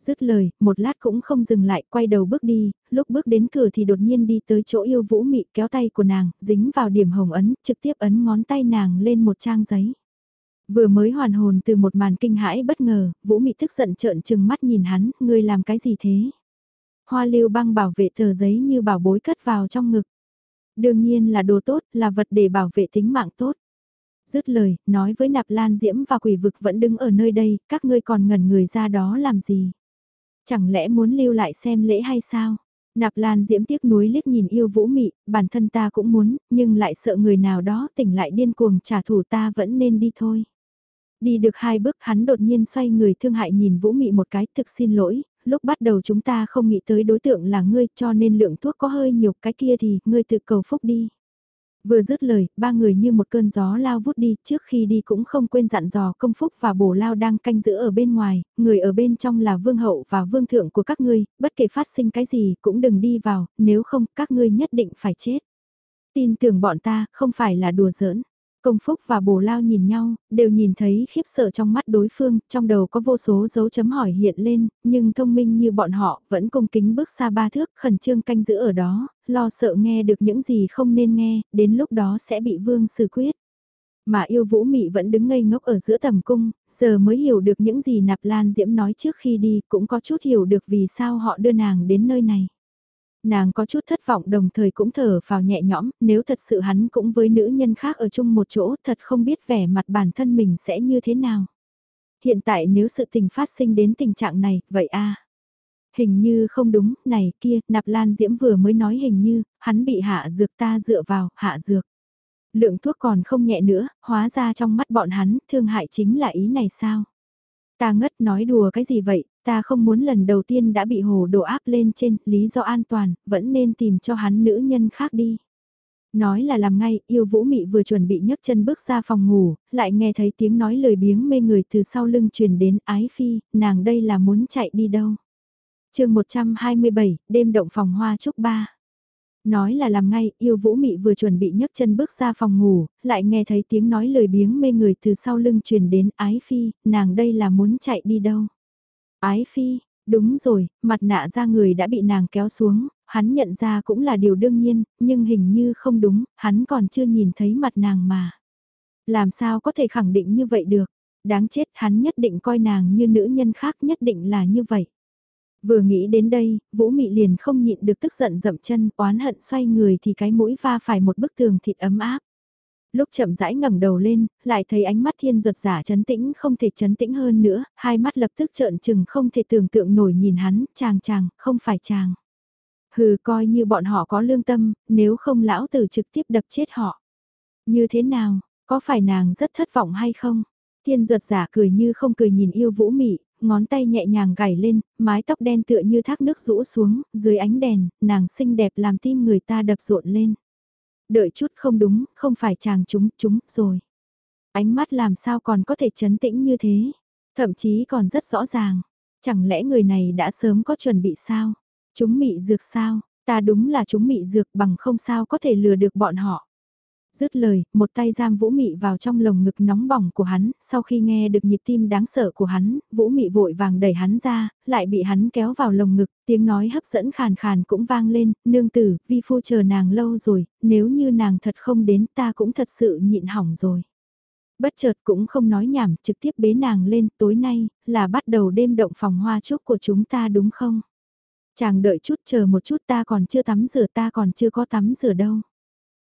Dứt lời, một lát cũng không dừng lại, quay đầu bước đi, lúc bước đến cửa thì đột nhiên đi tới chỗ yêu vũ mị kéo tay của nàng, dính vào điểm hồng ấn, trực tiếp ấn ngón tay nàng lên một trang giấy. Vừa mới hoàn hồn từ một màn kinh hãi bất ngờ, vũ mị tức giận trợn trừng mắt nhìn hắn, ngươi làm cái gì thế? Hoa lưu băng bảo vệ tờ giấy như bảo bối cất vào trong ngực. Đương nhiên là đồ tốt, là vật để bảo vệ tính mạng tốt. Dứt lời, nói với nạp lan diễm và quỷ vực vẫn đứng ở nơi đây, các ngươi còn ngẩn người ra đó làm gì? Chẳng lẽ muốn lưu lại xem lễ hay sao? Nạp Lan Diễm tiếc nuối liếc nhìn yêu vũ mị, bản thân ta cũng muốn, nhưng lại sợ người nào đó tỉnh lại điên cuồng trả thù ta vẫn nên đi thôi. Đi được hai bước hắn đột nhiên xoay người thương hại nhìn vũ mị một cái thực xin lỗi, lúc bắt đầu chúng ta không nghĩ tới đối tượng là ngươi cho nên lượng thuốc có hơi nhiều cái kia thì ngươi tự cầu phúc đi. Vừa dứt lời, ba người như một cơn gió lao vút đi, trước khi đi cũng không quên dặn dò công phúc và bổ lao đang canh giữ ở bên ngoài, người ở bên trong là vương hậu và vương thượng của các ngươi, bất kể phát sinh cái gì cũng đừng đi vào, nếu không các ngươi nhất định phải chết. Tin tưởng bọn ta, không phải là đùa giỡn. Công Phúc và Bồ Lao nhìn nhau, đều nhìn thấy khiếp sợ trong mắt đối phương, trong đầu có vô số dấu chấm hỏi hiện lên, nhưng thông minh như bọn họ vẫn cung kính bước xa ba thước khẩn trương canh giữ ở đó, lo sợ nghe được những gì không nên nghe, đến lúc đó sẽ bị vương xử quyết. Mà yêu vũ mị vẫn đứng ngây ngốc ở giữa tầm cung, giờ mới hiểu được những gì Nạp Lan Diễm nói trước khi đi, cũng có chút hiểu được vì sao họ đưa nàng đến nơi này. Nàng có chút thất vọng đồng thời cũng thở vào nhẹ nhõm, nếu thật sự hắn cũng với nữ nhân khác ở chung một chỗ thật không biết vẻ mặt bản thân mình sẽ như thế nào. Hiện tại nếu sự tình phát sinh đến tình trạng này, vậy a Hình như không đúng, này kia, nạp lan diễm vừa mới nói hình như, hắn bị hạ dược ta dựa vào, hạ dược. Lượng thuốc còn không nhẹ nữa, hóa ra trong mắt bọn hắn, thương hại chính là ý này sao? Ta ngất nói đùa cái gì vậy, ta không muốn lần đầu tiên đã bị hồ đồ áp lên trên, lý do an toàn, vẫn nên tìm cho hắn nữ nhân khác đi. Nói là làm ngay, yêu vũ mị vừa chuẩn bị nhấc chân bước ra phòng ngủ, lại nghe thấy tiếng nói lời biếng mê người từ sau lưng truyền đến ái phi, nàng đây là muốn chạy đi đâu. chương 127, đêm động phòng hoa trúc ba. Nói là làm ngay, yêu vũ mị vừa chuẩn bị nhấc chân bước ra phòng ngủ, lại nghe thấy tiếng nói lời biếng mê người từ sau lưng truyền đến ái phi, nàng đây là muốn chạy đi đâu. Ái phi, đúng rồi, mặt nạ ra người đã bị nàng kéo xuống, hắn nhận ra cũng là điều đương nhiên, nhưng hình như không đúng, hắn còn chưa nhìn thấy mặt nàng mà. Làm sao có thể khẳng định như vậy được, đáng chết hắn nhất định coi nàng như nữ nhân khác nhất định là như vậy. Vừa nghĩ đến đây, Vũ Mị liền không nhịn được tức giận dậm chân, oán hận xoay người thì cái mũi va phải một bức tường thịt ấm áp. Lúc chậm rãi ngẩng đầu lên, lại thấy ánh mắt thiên ruột giả chấn tĩnh không thể chấn tĩnh hơn nữa, hai mắt lập tức trợn trừng không thể tưởng tượng nổi nhìn hắn, chàng chàng, không phải chàng. Hừ coi như bọn họ có lương tâm, nếu không lão tử trực tiếp đập chết họ. Như thế nào, có phải nàng rất thất vọng hay không? Thiên ruột giả cười như không cười nhìn yêu vũ mị, ngón tay nhẹ nhàng gảy lên, mái tóc đen tựa như thác nước rũ xuống, dưới ánh đèn, nàng xinh đẹp làm tim người ta đập rộn lên. Đợi chút không đúng, không phải chàng chúng, chúng, rồi. Ánh mắt làm sao còn có thể chấn tĩnh như thế, thậm chí còn rất rõ ràng. Chẳng lẽ người này đã sớm có chuẩn bị sao? Chúng mị dược sao? Ta đúng là chúng mị dược bằng không sao có thể lừa được bọn họ. Dứt lời, một tay giam Vũ Mị vào trong lồng ngực nóng bỏng của hắn, sau khi nghe được nhịp tim đáng sợ của hắn, Vũ Mị vội vàng đẩy hắn ra, lại bị hắn kéo vào lồng ngực, tiếng nói hấp dẫn khàn khàn cũng vang lên, nương tử, vi phu chờ nàng lâu rồi, nếu như nàng thật không đến ta cũng thật sự nhịn hỏng rồi. Bất chợt cũng không nói nhảm, trực tiếp bế nàng lên, tối nay, là bắt đầu đêm động phòng hoa chúc của chúng ta đúng không? Chàng đợi chút chờ một chút ta còn chưa tắm rửa ta còn chưa có tắm rửa đâu.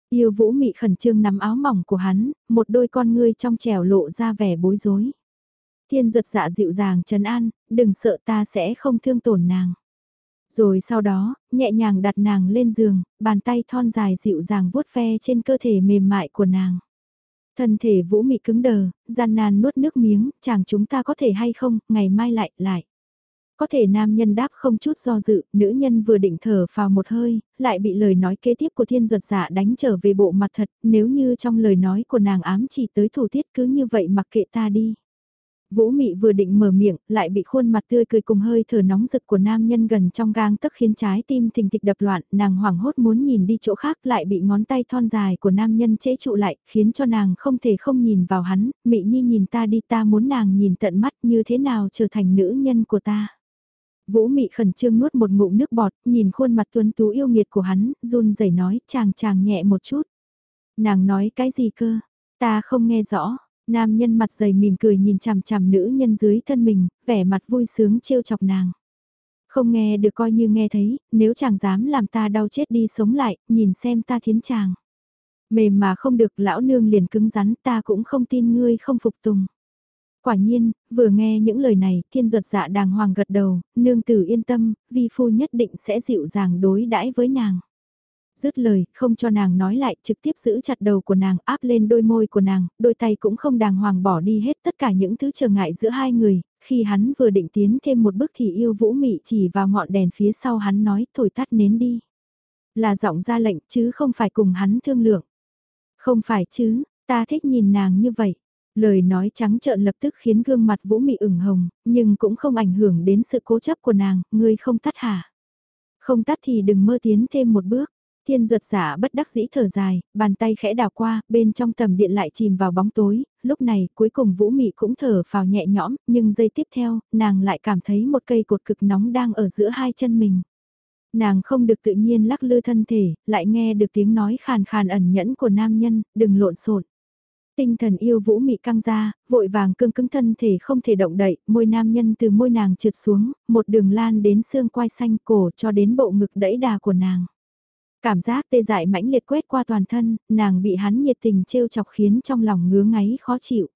Yêu vũ mị khẩn trương nắm áo mỏng của hắn, một đôi con ngươi trong trẻo lộ ra vẻ bối rối. Thiên ruột dạ dịu dàng trấn an, đừng sợ ta sẽ không thương tổn nàng. Rồi sau đó, nhẹ nhàng đặt nàng lên giường, bàn tay thon dài dịu dàng vuốt ve trên cơ thể mềm mại của nàng. Thân thể vũ mị cứng đờ, gian nan nuốt nước miếng, chàng chúng ta có thể hay không, ngày mai lại, lại. Có thể nam nhân đáp không chút do dự, nữ nhân vừa định thở vào một hơi, lại bị lời nói kế tiếp của thiên duật giả đánh trở về bộ mặt thật, nếu như trong lời nói của nàng ám chỉ tới thủ tiết cứ như vậy mặc kệ ta đi. Vũ Mị vừa định mở miệng, lại bị khuôn mặt tươi cười cùng hơi thở nóng rực của nam nhân gần trong gang tấc khiến trái tim thình thịch đập loạn, nàng hoảng hốt muốn nhìn đi chỗ khác lại bị ngón tay thon dài của nam nhân chế trụ lại, khiến cho nàng không thể không nhìn vào hắn, Mị Nhi nhìn ta đi ta muốn nàng nhìn tận mắt như thế nào trở thành nữ nhân của ta. Vũ Mị khẩn trương nuốt một ngụm nước bọt, nhìn khuôn mặt tuấn tú yêu nghiệt của hắn, run rẩy nói, chàng chàng nhẹ một chút. Nàng nói cái gì cơ? Ta không nghe rõ. Nam nhân mặt dày mỉm cười nhìn chằm chằm nữ nhân dưới thân mình, vẻ mặt vui sướng trêu chọc nàng. Không nghe được coi như nghe thấy, nếu chàng dám làm ta đau chết đi sống lại, nhìn xem ta thiến chàng. Mềm mà không được lão nương liền cứng rắn ta cũng không tin ngươi không phục tùng. Quả nhiên, vừa nghe những lời này, thiên duật dạ đàng hoàng gật đầu, nương tử yên tâm, vi phu nhất định sẽ dịu dàng đối đãi với nàng dứt lời, không cho nàng nói lại, trực tiếp giữ chặt đầu của nàng, áp lên đôi môi của nàng, đôi tay cũng không đàng hoàng bỏ đi hết tất cả những thứ trở ngại giữa hai người, khi hắn vừa định tiến thêm một bước thì yêu vũ mị chỉ vào ngọn đèn phía sau hắn nói, thổi tắt nến đi. Là giọng ra lệnh chứ không phải cùng hắn thương lượng. Không phải chứ, ta thích nhìn nàng như vậy. Lời nói trắng trợn lập tức khiến gương mặt vũ mị ửng hồng, nhưng cũng không ảnh hưởng đến sự cố chấp của nàng, ngươi không tắt hả? Không tắt thì đừng mơ tiến thêm một bước. Thiên ruột giả bất đắc dĩ thở dài, bàn tay khẽ đào qua, bên trong tầm điện lại chìm vào bóng tối, lúc này cuối cùng Vũ Mị cũng thở vào nhẹ nhõm, nhưng giây tiếp theo, nàng lại cảm thấy một cây cột cực nóng đang ở giữa hai chân mình. Nàng không được tự nhiên lắc lư thân thể, lại nghe được tiếng nói khàn khàn ẩn nhẫn của nam nhân, đừng lộn xộn tinh thần yêu vũ mị căng ra, vội vàng cương cứng thân thể không thể động đậy, môi nam nhân từ môi nàng trượt xuống, một đường lan đến xương quai xanh cổ cho đến bộ ngực đẫy đà của nàng. Cảm giác tê dại mãnh liệt quét qua toàn thân, nàng bị hắn nhiệt tình trêu chọc khiến trong lòng ngứa ngáy khó chịu.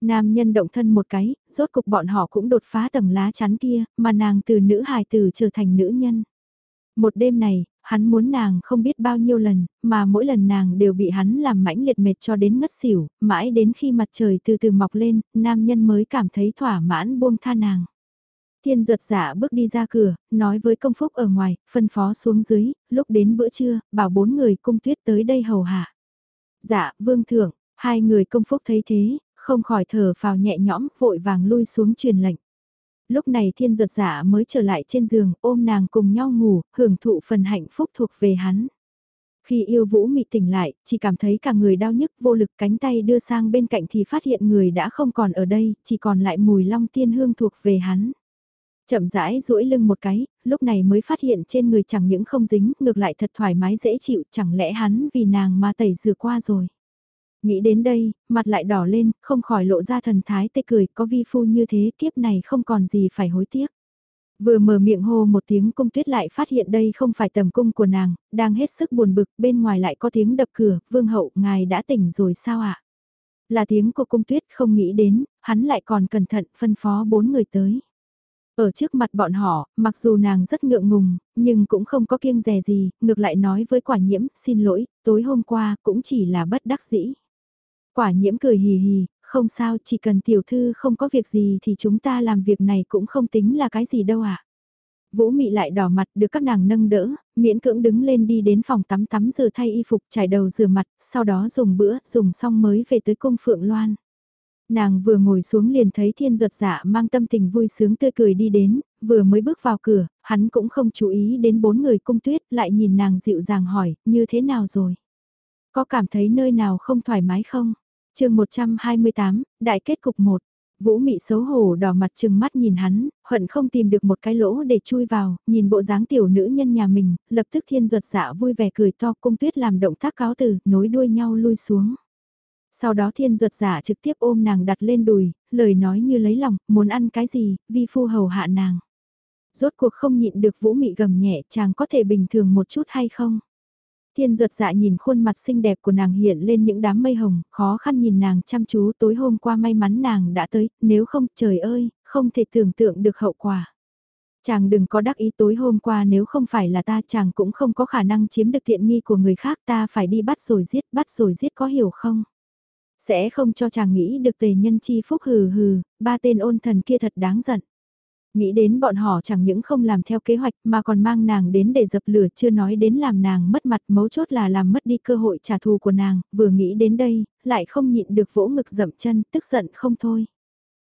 Nam nhân động thân một cái, rốt cục bọn họ cũng đột phá tầng lá chắn kia, mà nàng từ nữ hài tử trở thành nữ nhân. Một đêm này, hắn muốn nàng không biết bao nhiêu lần, mà mỗi lần nàng đều bị hắn làm mãnh liệt mệt cho đến ngất xỉu, mãi đến khi mặt trời từ từ mọc lên, nam nhân mới cảm thấy thỏa mãn buông tha nàng. Thiên ruột giả bước đi ra cửa, nói với công phúc ở ngoài, phân phó xuống dưới, lúc đến bữa trưa, bảo bốn người cung tuyết tới đây hầu hạ. Dạ, vương thượng, hai người công phúc thấy thế, không khỏi thở phào nhẹ nhõm, vội vàng lui xuống truyền lệnh. Lúc này thiên ruột giả mới trở lại trên giường, ôm nàng cùng nhau ngủ, hưởng thụ phần hạnh phúc thuộc về hắn. Khi yêu vũ mị tỉnh lại, chỉ cảm thấy cả người đau nhức vô lực cánh tay đưa sang bên cạnh thì phát hiện người đã không còn ở đây, chỉ còn lại mùi long tiên hương thuộc về hắn. Chậm rãi duỗi lưng một cái, lúc này mới phát hiện trên người chẳng những không dính, ngược lại thật thoải mái dễ chịu, chẳng lẽ hắn vì nàng mà tẩy rửa qua rồi. Nghĩ đến đây, mặt lại đỏ lên, không khỏi lộ ra thần thái tê cười, có vi phu như thế kiếp này không còn gì phải hối tiếc. Vừa mở miệng hô một tiếng cung tuyết lại phát hiện đây không phải tầm cung của nàng, đang hết sức buồn bực, bên ngoài lại có tiếng đập cửa, vương hậu, ngài đã tỉnh rồi sao ạ? Là tiếng của cung tuyết không nghĩ đến, hắn lại còn cẩn thận phân phó bốn người tới. Ở trước mặt bọn họ, mặc dù nàng rất ngượng ngùng, nhưng cũng không có kiêng dè gì, ngược lại nói với quả nhiễm, xin lỗi, tối hôm qua cũng chỉ là bất đắc dĩ. Quả nhiễm cười hì hì, không sao, chỉ cần tiểu thư không có việc gì thì chúng ta làm việc này cũng không tính là cái gì đâu ạ. À. Vũ Mị lại đỏ mặt được các nàng nâng đỡ, miễn cưỡng đứng lên đi đến phòng tắm tắm rửa thay y phục trải đầu rửa mặt, sau đó dùng bữa, dùng xong mới về tới cung Phượng Loan. Nàng vừa ngồi xuống liền thấy thiên ruột dạ mang tâm tình vui sướng tươi cười đi đến, vừa mới bước vào cửa, hắn cũng không chú ý đến bốn người cung tuyết lại nhìn nàng dịu dàng hỏi, như thế nào rồi? Có cảm thấy nơi nào không thoải mái không? Chương 128, Đại kết cục 1. Vũ mị xấu hổ đỏ mặt trừng mắt nhìn hắn, hận không tìm được một cái lỗ để chui vào, nhìn bộ dáng tiểu nữ nhân nhà mình, lập tức thiên ruột dạ vui vẻ cười to cung tuyết làm động tác cáo từ, nối đuôi nhau lui xuống. Sau đó thiên ruột giả trực tiếp ôm nàng đặt lên đùi, lời nói như lấy lòng, muốn ăn cái gì, vi phu hầu hạ nàng. Rốt cuộc không nhịn được vũ mị gầm nhẹ chàng có thể bình thường một chút hay không? Thiên ruột dạ nhìn khuôn mặt xinh đẹp của nàng hiện lên những đám mây hồng, khó khăn nhìn nàng chăm chú tối hôm qua may mắn nàng đã tới, nếu không trời ơi, không thể tưởng tượng được hậu quả. Chàng đừng có đắc ý tối hôm qua nếu không phải là ta chàng cũng không có khả năng chiếm được tiện nghi của người khác ta phải đi bắt rồi giết, bắt rồi giết có hiểu không? Sẽ không cho chàng nghĩ được tề nhân chi phúc hừ hừ, ba tên ôn thần kia thật đáng giận. Nghĩ đến bọn họ chẳng những không làm theo kế hoạch mà còn mang nàng đến để dập lửa chưa nói đến làm nàng mất mặt mấu chốt là làm mất đi cơ hội trả thù của nàng, vừa nghĩ đến đây, lại không nhịn được vỗ ngực dậm chân, tức giận không thôi.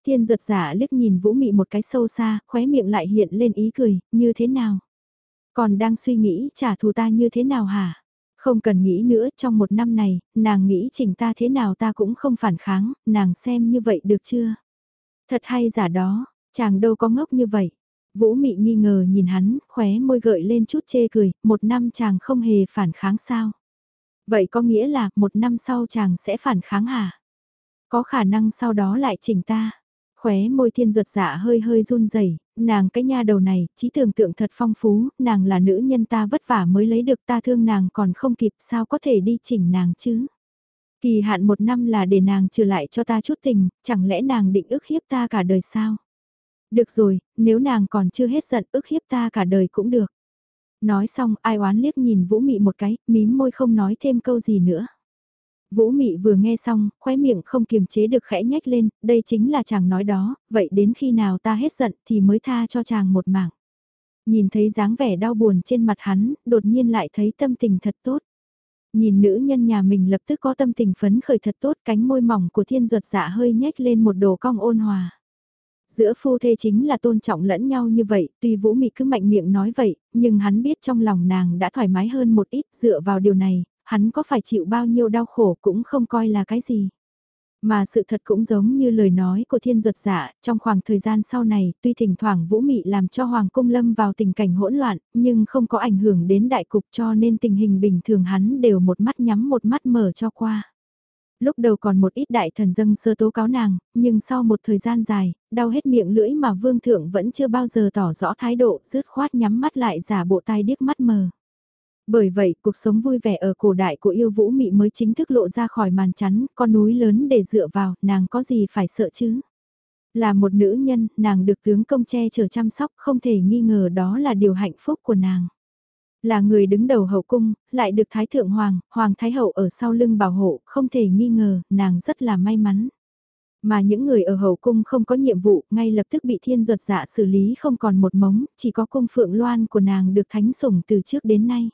Thiên ruột giả liếc nhìn Vũ Mị một cái sâu xa, khóe miệng lại hiện lên ý cười, như thế nào? Còn đang suy nghĩ trả thù ta như thế nào hả? Không cần nghĩ nữa, trong một năm này, nàng nghĩ chỉnh ta thế nào ta cũng không phản kháng, nàng xem như vậy được chưa? Thật hay giả đó, chàng đâu có ngốc như vậy. Vũ Mị nghi ngờ nhìn hắn, khóe môi gợi lên chút chê cười, một năm chàng không hề phản kháng sao? Vậy có nghĩa là một năm sau chàng sẽ phản kháng hả? Có khả năng sau đó lại chỉnh ta. Khóe môi thiên ruột dạ hơi hơi run rẩy nàng cái nha đầu này, trí tưởng tượng thật phong phú, nàng là nữ nhân ta vất vả mới lấy được ta thương nàng còn không kịp sao có thể đi chỉnh nàng chứ. Kỳ hạn một năm là để nàng trừ lại cho ta chút tình, chẳng lẽ nàng định ức hiếp ta cả đời sao? Được rồi, nếu nàng còn chưa hết giận ức hiếp ta cả đời cũng được. Nói xong ai oán liếc nhìn Vũ Mị một cái, mím môi không nói thêm câu gì nữa. Vũ Mị vừa nghe xong, khóe miệng không kiềm chế được khẽ nhếch lên, đây chính là chàng nói đó, vậy đến khi nào ta hết giận thì mới tha cho chàng một mảng. Nhìn thấy dáng vẻ đau buồn trên mặt hắn, đột nhiên lại thấy tâm tình thật tốt. Nhìn nữ nhân nhà mình lập tức có tâm tình phấn khởi thật tốt, cánh môi mỏng của thiên ruột dạ hơi nhếch lên một đồ cong ôn hòa. Giữa phu thê chính là tôn trọng lẫn nhau như vậy, tuy Vũ Mị cứ mạnh miệng nói vậy, nhưng hắn biết trong lòng nàng đã thoải mái hơn một ít dựa vào điều này, hắn có phải chịu bao nhiêu đau khổ cũng không coi là cái gì. Mà sự thật cũng giống như lời nói của thiên duật giả, trong khoảng thời gian sau này, tuy thỉnh thoảng Vũ Mị làm cho Hoàng Cung Lâm vào tình cảnh hỗn loạn, nhưng không có ảnh hưởng đến đại cục cho nên tình hình bình thường hắn đều một mắt nhắm một mắt mở cho qua. Lúc đầu còn một ít đại thần dâng sơ tố cáo nàng, nhưng sau một thời gian dài, đau hết miệng lưỡi mà Vương Thượng vẫn chưa bao giờ tỏ rõ thái độ, rứt khoát nhắm mắt lại giả bộ tai điếc mắt mờ. Bởi vậy, cuộc sống vui vẻ ở cổ đại của yêu vũ mị mới chính thức lộ ra khỏi màn chắn, con núi lớn để dựa vào, nàng có gì phải sợ chứ? Là một nữ nhân, nàng được tướng công che chở chăm sóc, không thể nghi ngờ đó là điều hạnh phúc của nàng. Là người đứng đầu hậu cung, lại được Thái Thượng Hoàng, Hoàng Thái Hậu ở sau lưng bảo hộ, không thể nghi ngờ, nàng rất là may mắn. Mà những người ở hậu cung không có nhiệm vụ, ngay lập tức bị thiên ruột dạ xử lý không còn một mống, chỉ có cung phượng loan của nàng được thánh sủng từ trước đến nay.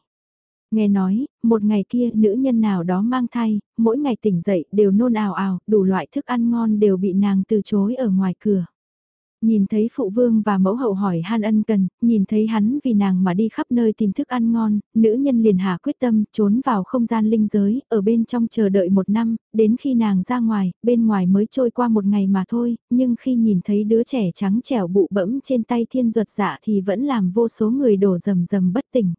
Nghe nói, một ngày kia nữ nhân nào đó mang thai, mỗi ngày tỉnh dậy đều nôn ào ào, đủ loại thức ăn ngon đều bị nàng từ chối ở ngoài cửa. Nhìn thấy phụ vương và mẫu hậu hỏi han ân cần, nhìn thấy hắn vì nàng mà đi khắp nơi tìm thức ăn ngon, nữ nhân liền hạ quyết tâm trốn vào không gian linh giới, ở bên trong chờ đợi một năm, đến khi nàng ra ngoài, bên ngoài mới trôi qua một ngày mà thôi, nhưng khi nhìn thấy đứa trẻ trắng trẻo bụ bẫm trên tay thiên ruột dạ thì vẫn làm vô số người đổ rầm rầm bất tỉnh.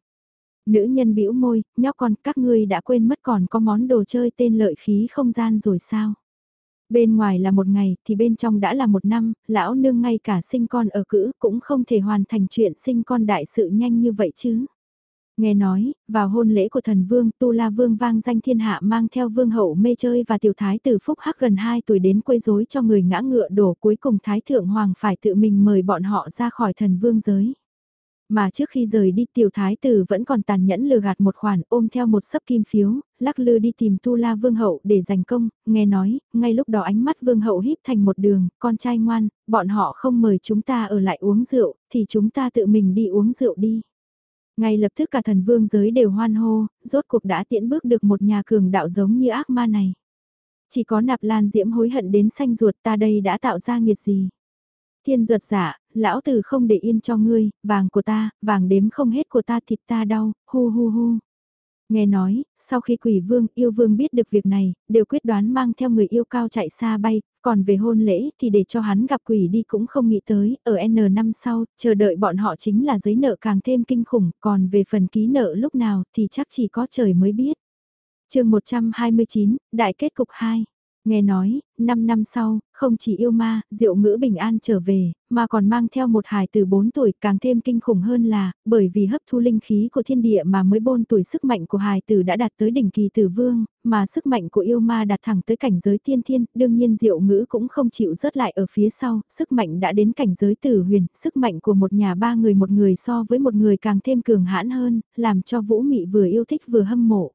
Nữ nhân bĩu môi, nhóc con các ngươi đã quên mất còn có món đồ chơi tên lợi khí không gian rồi sao? Bên ngoài là một ngày thì bên trong đã là một năm, lão nương ngay cả sinh con ở cữ cũng không thể hoàn thành chuyện sinh con đại sự nhanh như vậy chứ. Nghe nói, vào hôn lễ của thần vương, Tu La Vương vang danh thiên hạ mang theo vương hậu mê chơi và tiểu thái tử phúc hắc gần 2 tuổi đến quấy rối cho người ngã ngựa đổ cuối cùng thái thượng hoàng phải tự mình mời bọn họ ra khỏi thần vương giới. Mà trước khi rời đi tiểu thái tử vẫn còn tàn nhẫn lừa gạt một khoản ôm theo một sấp kim phiếu, lắc lư đi tìm tu la vương hậu để giành công, nghe nói, ngay lúc đó ánh mắt vương hậu híp thành một đường, con trai ngoan, bọn họ không mời chúng ta ở lại uống rượu, thì chúng ta tự mình đi uống rượu đi. Ngay lập tức cả thần vương giới đều hoan hô, rốt cuộc đã tiễn bước được một nhà cường đạo giống như ác ma này. Chỉ có nạp lan diễm hối hận đến xanh ruột ta đây đã tạo ra nghiệt gì. Thiên ruột giả, lão tử không để yên cho ngươi, vàng của ta, vàng đếm không hết của ta thịt ta đau, hu hu hu. Nghe nói, sau khi quỷ vương, yêu vương biết được việc này, đều quyết đoán mang theo người yêu cao chạy xa bay, còn về hôn lễ thì để cho hắn gặp quỷ đi cũng không nghĩ tới, ở N năm sau, chờ đợi bọn họ chính là giấy nợ càng thêm kinh khủng, còn về phần ký nợ lúc nào thì chắc chỉ có trời mới biết. chương 129, Đại kết cục 2 Nghe nói, 5 năm sau, không chỉ yêu ma, diệu ngữ bình an trở về, mà còn mang theo một hài từ 4 tuổi càng thêm kinh khủng hơn là, bởi vì hấp thu linh khí của thiên địa mà mới 4 tuổi sức mạnh của hài tử đã đạt tới đỉnh kỳ tử vương, mà sức mạnh của yêu ma đạt thẳng tới cảnh giới tiên thiên, đương nhiên diệu ngữ cũng không chịu rớt lại ở phía sau, sức mạnh đã đến cảnh giới tử huyền, sức mạnh của một nhà ba người một người so với một người càng thêm cường hãn hơn, làm cho vũ mị vừa yêu thích vừa hâm mộ.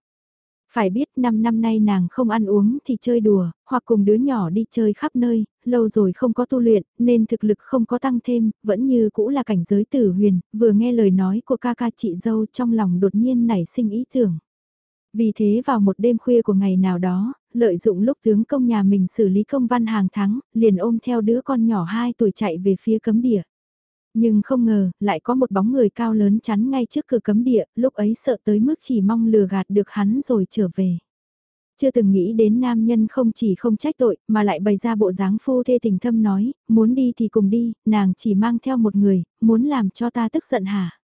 Phải biết năm năm nay nàng không ăn uống thì chơi đùa, hoặc cùng đứa nhỏ đi chơi khắp nơi, lâu rồi không có tu luyện, nên thực lực không có tăng thêm, vẫn như cũ là cảnh giới tử huyền, vừa nghe lời nói của ca ca chị dâu trong lòng đột nhiên nảy sinh ý tưởng. Vì thế vào một đêm khuya của ngày nào đó, lợi dụng lúc tướng công nhà mình xử lý công văn hàng tháng, liền ôm theo đứa con nhỏ 2 tuổi chạy về phía cấm địa. Nhưng không ngờ, lại có một bóng người cao lớn chắn ngay trước cửa cấm địa, lúc ấy sợ tới mức chỉ mong lừa gạt được hắn rồi trở về. Chưa từng nghĩ đến nam nhân không chỉ không trách tội, mà lại bày ra bộ dáng phu thê tình thâm nói, muốn đi thì cùng đi, nàng chỉ mang theo một người, muốn làm cho ta tức giận hả?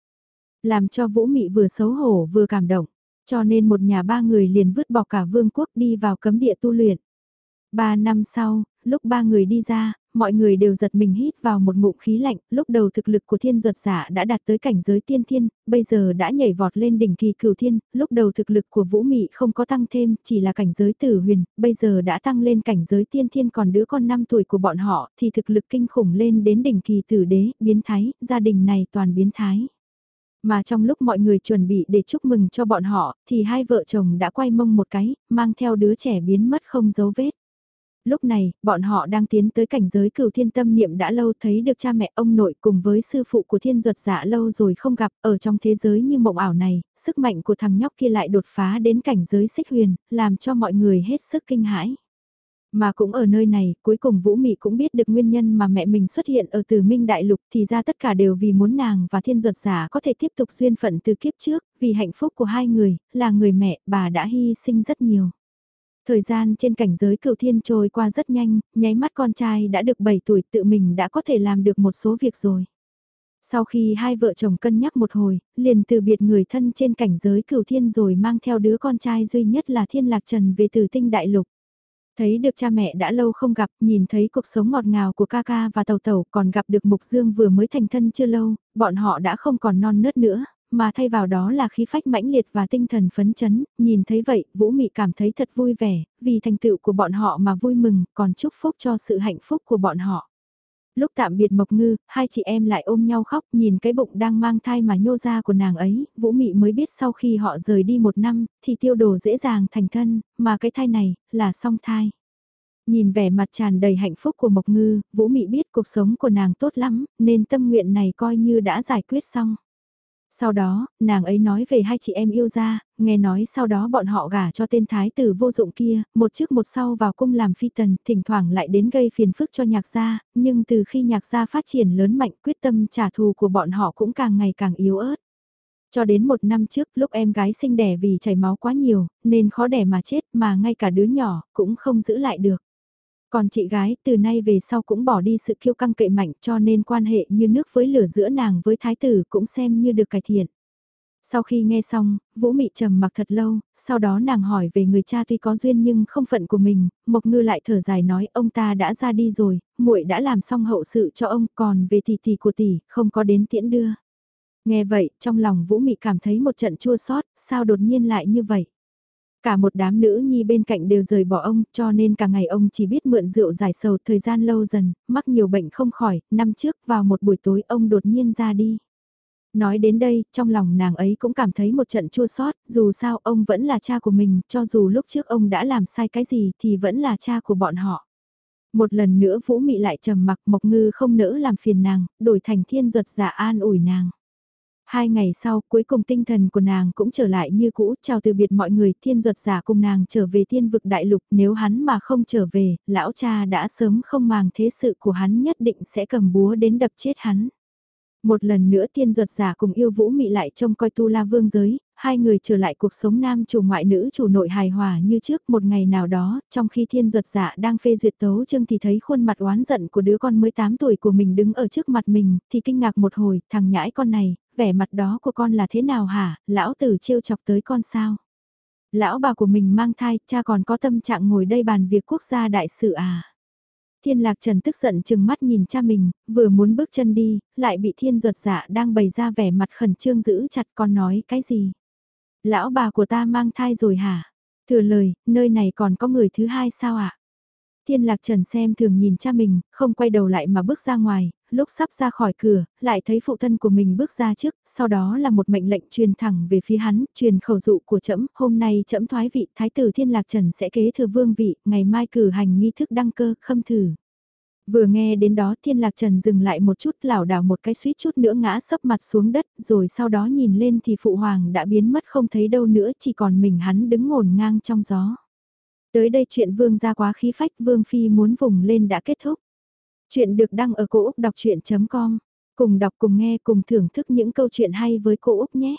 Làm cho Vũ Mị vừa xấu hổ vừa cảm động, cho nên một nhà ba người liền vứt bỏ cả vương quốc đi vào cấm địa tu luyện. Ba năm sau, lúc ba người đi ra, mọi người đều giật mình hít vào một ngụm khí lạnh, lúc đầu thực lực của thiên duật giả đã đạt tới cảnh giới tiên thiên, bây giờ đã nhảy vọt lên đỉnh kỳ cửu thiên, lúc đầu thực lực của vũ mị không có tăng thêm, chỉ là cảnh giới tử huyền, bây giờ đã tăng lên cảnh giới tiên thiên còn đứa con 5 tuổi của bọn họ thì thực lực kinh khủng lên đến đỉnh kỳ tử đế, biến thái, gia đình này toàn biến thái. Mà trong lúc mọi người chuẩn bị để chúc mừng cho bọn họ, thì hai vợ chồng đã quay mông một cái, mang theo đứa trẻ biến mất không dấu vết lúc này, bọn họ đang tiến tới cảnh giới cửu thiên tâm niệm đã lâu thấy được cha mẹ ông nội cùng với sư phụ của thiên duật giả lâu rồi không gặp, ở trong thế giới như mộng ảo này, sức mạnh của thằng nhóc kia lại đột phá đến cảnh giới xích huyền, làm cho mọi người hết sức kinh hãi. Mà cũng ở nơi này, cuối cùng Vũ Mị cũng biết được nguyên nhân mà mẹ mình xuất hiện ở từ Minh Đại Lục thì ra tất cả đều vì muốn nàng và thiên duật giả có thể tiếp tục duyên phận từ kiếp trước, vì hạnh phúc của hai người, là người mẹ, bà đã hy sinh rất nhiều. Thời gian trên cảnh giới cựu thiên trôi qua rất nhanh, nháy mắt con trai đã được 7 tuổi tự mình đã có thể làm được một số việc rồi. Sau khi hai vợ chồng cân nhắc một hồi, liền từ biệt người thân trên cảnh giới cửu thiên rồi mang theo đứa con trai duy nhất là thiên lạc trần về từ tinh đại lục. Thấy được cha mẹ đã lâu không gặp, nhìn thấy cuộc sống ngọt ngào của ca ca và tàu tàu còn gặp được Mục Dương vừa mới thành thân chưa lâu, bọn họ đã không còn non nớt nữa, mà thay vào đó là khí phách mãnh liệt và tinh thần phấn chấn, nhìn thấy vậy, Vũ Mị cảm thấy thật vui vẻ, vì thành tựu của bọn họ mà vui mừng, còn chúc phúc cho sự hạnh phúc của bọn họ. Lúc tạm biệt Mộc Ngư, hai chị em lại ôm nhau khóc, nhìn cái bụng đang mang thai mà nhô ra của nàng ấy, Vũ Mị mới biết sau khi họ rời đi một năm, thì tiêu đồ dễ dàng thành thân, mà cái thai này, là song thai. Nhìn vẻ mặt tràn đầy hạnh phúc của Mộc Ngư, Vũ Mị biết cuộc sống của nàng tốt lắm, nên tâm nguyện này coi như đã giải quyết xong. Sau đó, nàng ấy nói về hai chị em yêu ra, nghe nói sau đó bọn họ gả cho tên thái tử vô dụng kia, một trước một sau vào cung làm phi tần, thỉnh thoảng lại đến gây phiền phức cho nhạc gia, nhưng từ khi nhạc gia phát triển lớn mạnh quyết tâm trả thù của bọn họ cũng càng ngày càng yếu ớt. Cho đến một năm trước lúc em gái sinh đẻ vì chảy máu quá nhiều, nên khó đẻ mà chết mà ngay cả đứa nhỏ cũng không giữ lại được. Còn chị gái từ nay về sau cũng bỏ đi sự kiêu căng cậy mạnh cho nên quan hệ như nước với lửa giữa nàng với thái tử cũng xem như được cải thiện. Sau khi nghe xong, Vũ Mị trầm mặc thật lâu, sau đó nàng hỏi về người cha tuy có duyên nhưng không phận của mình, Mộc Ngư lại thở dài nói ông ta đã ra đi rồi, muội đã làm xong hậu sự cho ông, còn về tỷ tỷ của tỷ, không có đến tiễn đưa. Nghe vậy, trong lòng Vũ Mị cảm thấy một trận chua xót, sao đột nhiên lại như vậy? Cả một đám nữ nhi bên cạnh đều rời bỏ ông, cho nên cả ngày ông chỉ biết mượn rượu giải sầu thời gian lâu dần, mắc nhiều bệnh không khỏi, năm trước vào một buổi tối ông đột nhiên ra đi. Nói đến đây, trong lòng nàng ấy cũng cảm thấy một trận chua xót dù sao ông vẫn là cha của mình, cho dù lúc trước ông đã làm sai cái gì thì vẫn là cha của bọn họ. Một lần nữa Vũ Mị lại trầm mặc Mộc Ngư không nỡ làm phiền nàng, đổi thành thiên duật giả an ủi nàng. Hai ngày sau, cuối cùng tinh thần của nàng cũng trở lại như cũ, chào từ biệt mọi người, thiên duật giả cùng nàng trở về thiên vực đại lục, nếu hắn mà không trở về, lão cha đã sớm không màng thế sự của hắn nhất định sẽ cầm búa đến đập chết hắn. Một lần nữa thiên duật giả cùng yêu vũ mị lại trông coi tu la vương giới, hai người trở lại cuộc sống nam chủ ngoại nữ chủ nội hài hòa như trước một ngày nào đó, trong khi thiên duật giả đang phê duyệt tấu chương thì thấy khuôn mặt oán giận của đứa con mới 8 tuổi của mình đứng ở trước mặt mình, thì kinh ngạc một hồi, thằng nhãi con này, vẻ mặt đó của con là thế nào hả, lão tử trêu chọc tới con sao? Lão bà của mình mang thai, cha còn có tâm trạng ngồi đây bàn việc quốc gia đại sự à? Thiên lạc trần tức giận chừng mắt nhìn cha mình, vừa muốn bước chân đi, lại bị thiên ruột dạ đang bày ra vẻ mặt khẩn trương giữ chặt con nói cái gì? Lão bà của ta mang thai rồi hả? Thừa lời, nơi này còn có người thứ hai sao ạ? À? Thiên lạc trần xem thường nhìn cha mình, không quay đầu lại mà bước ra ngoài, lúc sắp ra khỏi cửa, lại thấy phụ thân của mình bước ra trước, sau đó là một mệnh lệnh truyền thẳng về phía hắn, truyền khẩu dụ của trẫm hôm nay trẫm thoái vị, thái tử thiên lạc trần sẽ kế thừa vương vị, ngày mai cử hành nghi thức đăng cơ, khâm thử. Vừa nghe đến đó thiên lạc trần dừng lại một chút lảo đảo một cái suýt chút nữa ngã sấp mặt xuống đất rồi sau đó nhìn lên thì phụ hoàng đã biến mất không thấy đâu nữa chỉ còn mình hắn đứng ngổn ngang trong gió. Tới đây chuyện vương ra quá khí phách, vương phi muốn vùng lên đã kết thúc. Chuyện được đăng ở cổ Úc đọc chuyện.com. Cùng đọc cùng nghe, cùng thưởng thức những câu chuyện hay với cô Úc nhé.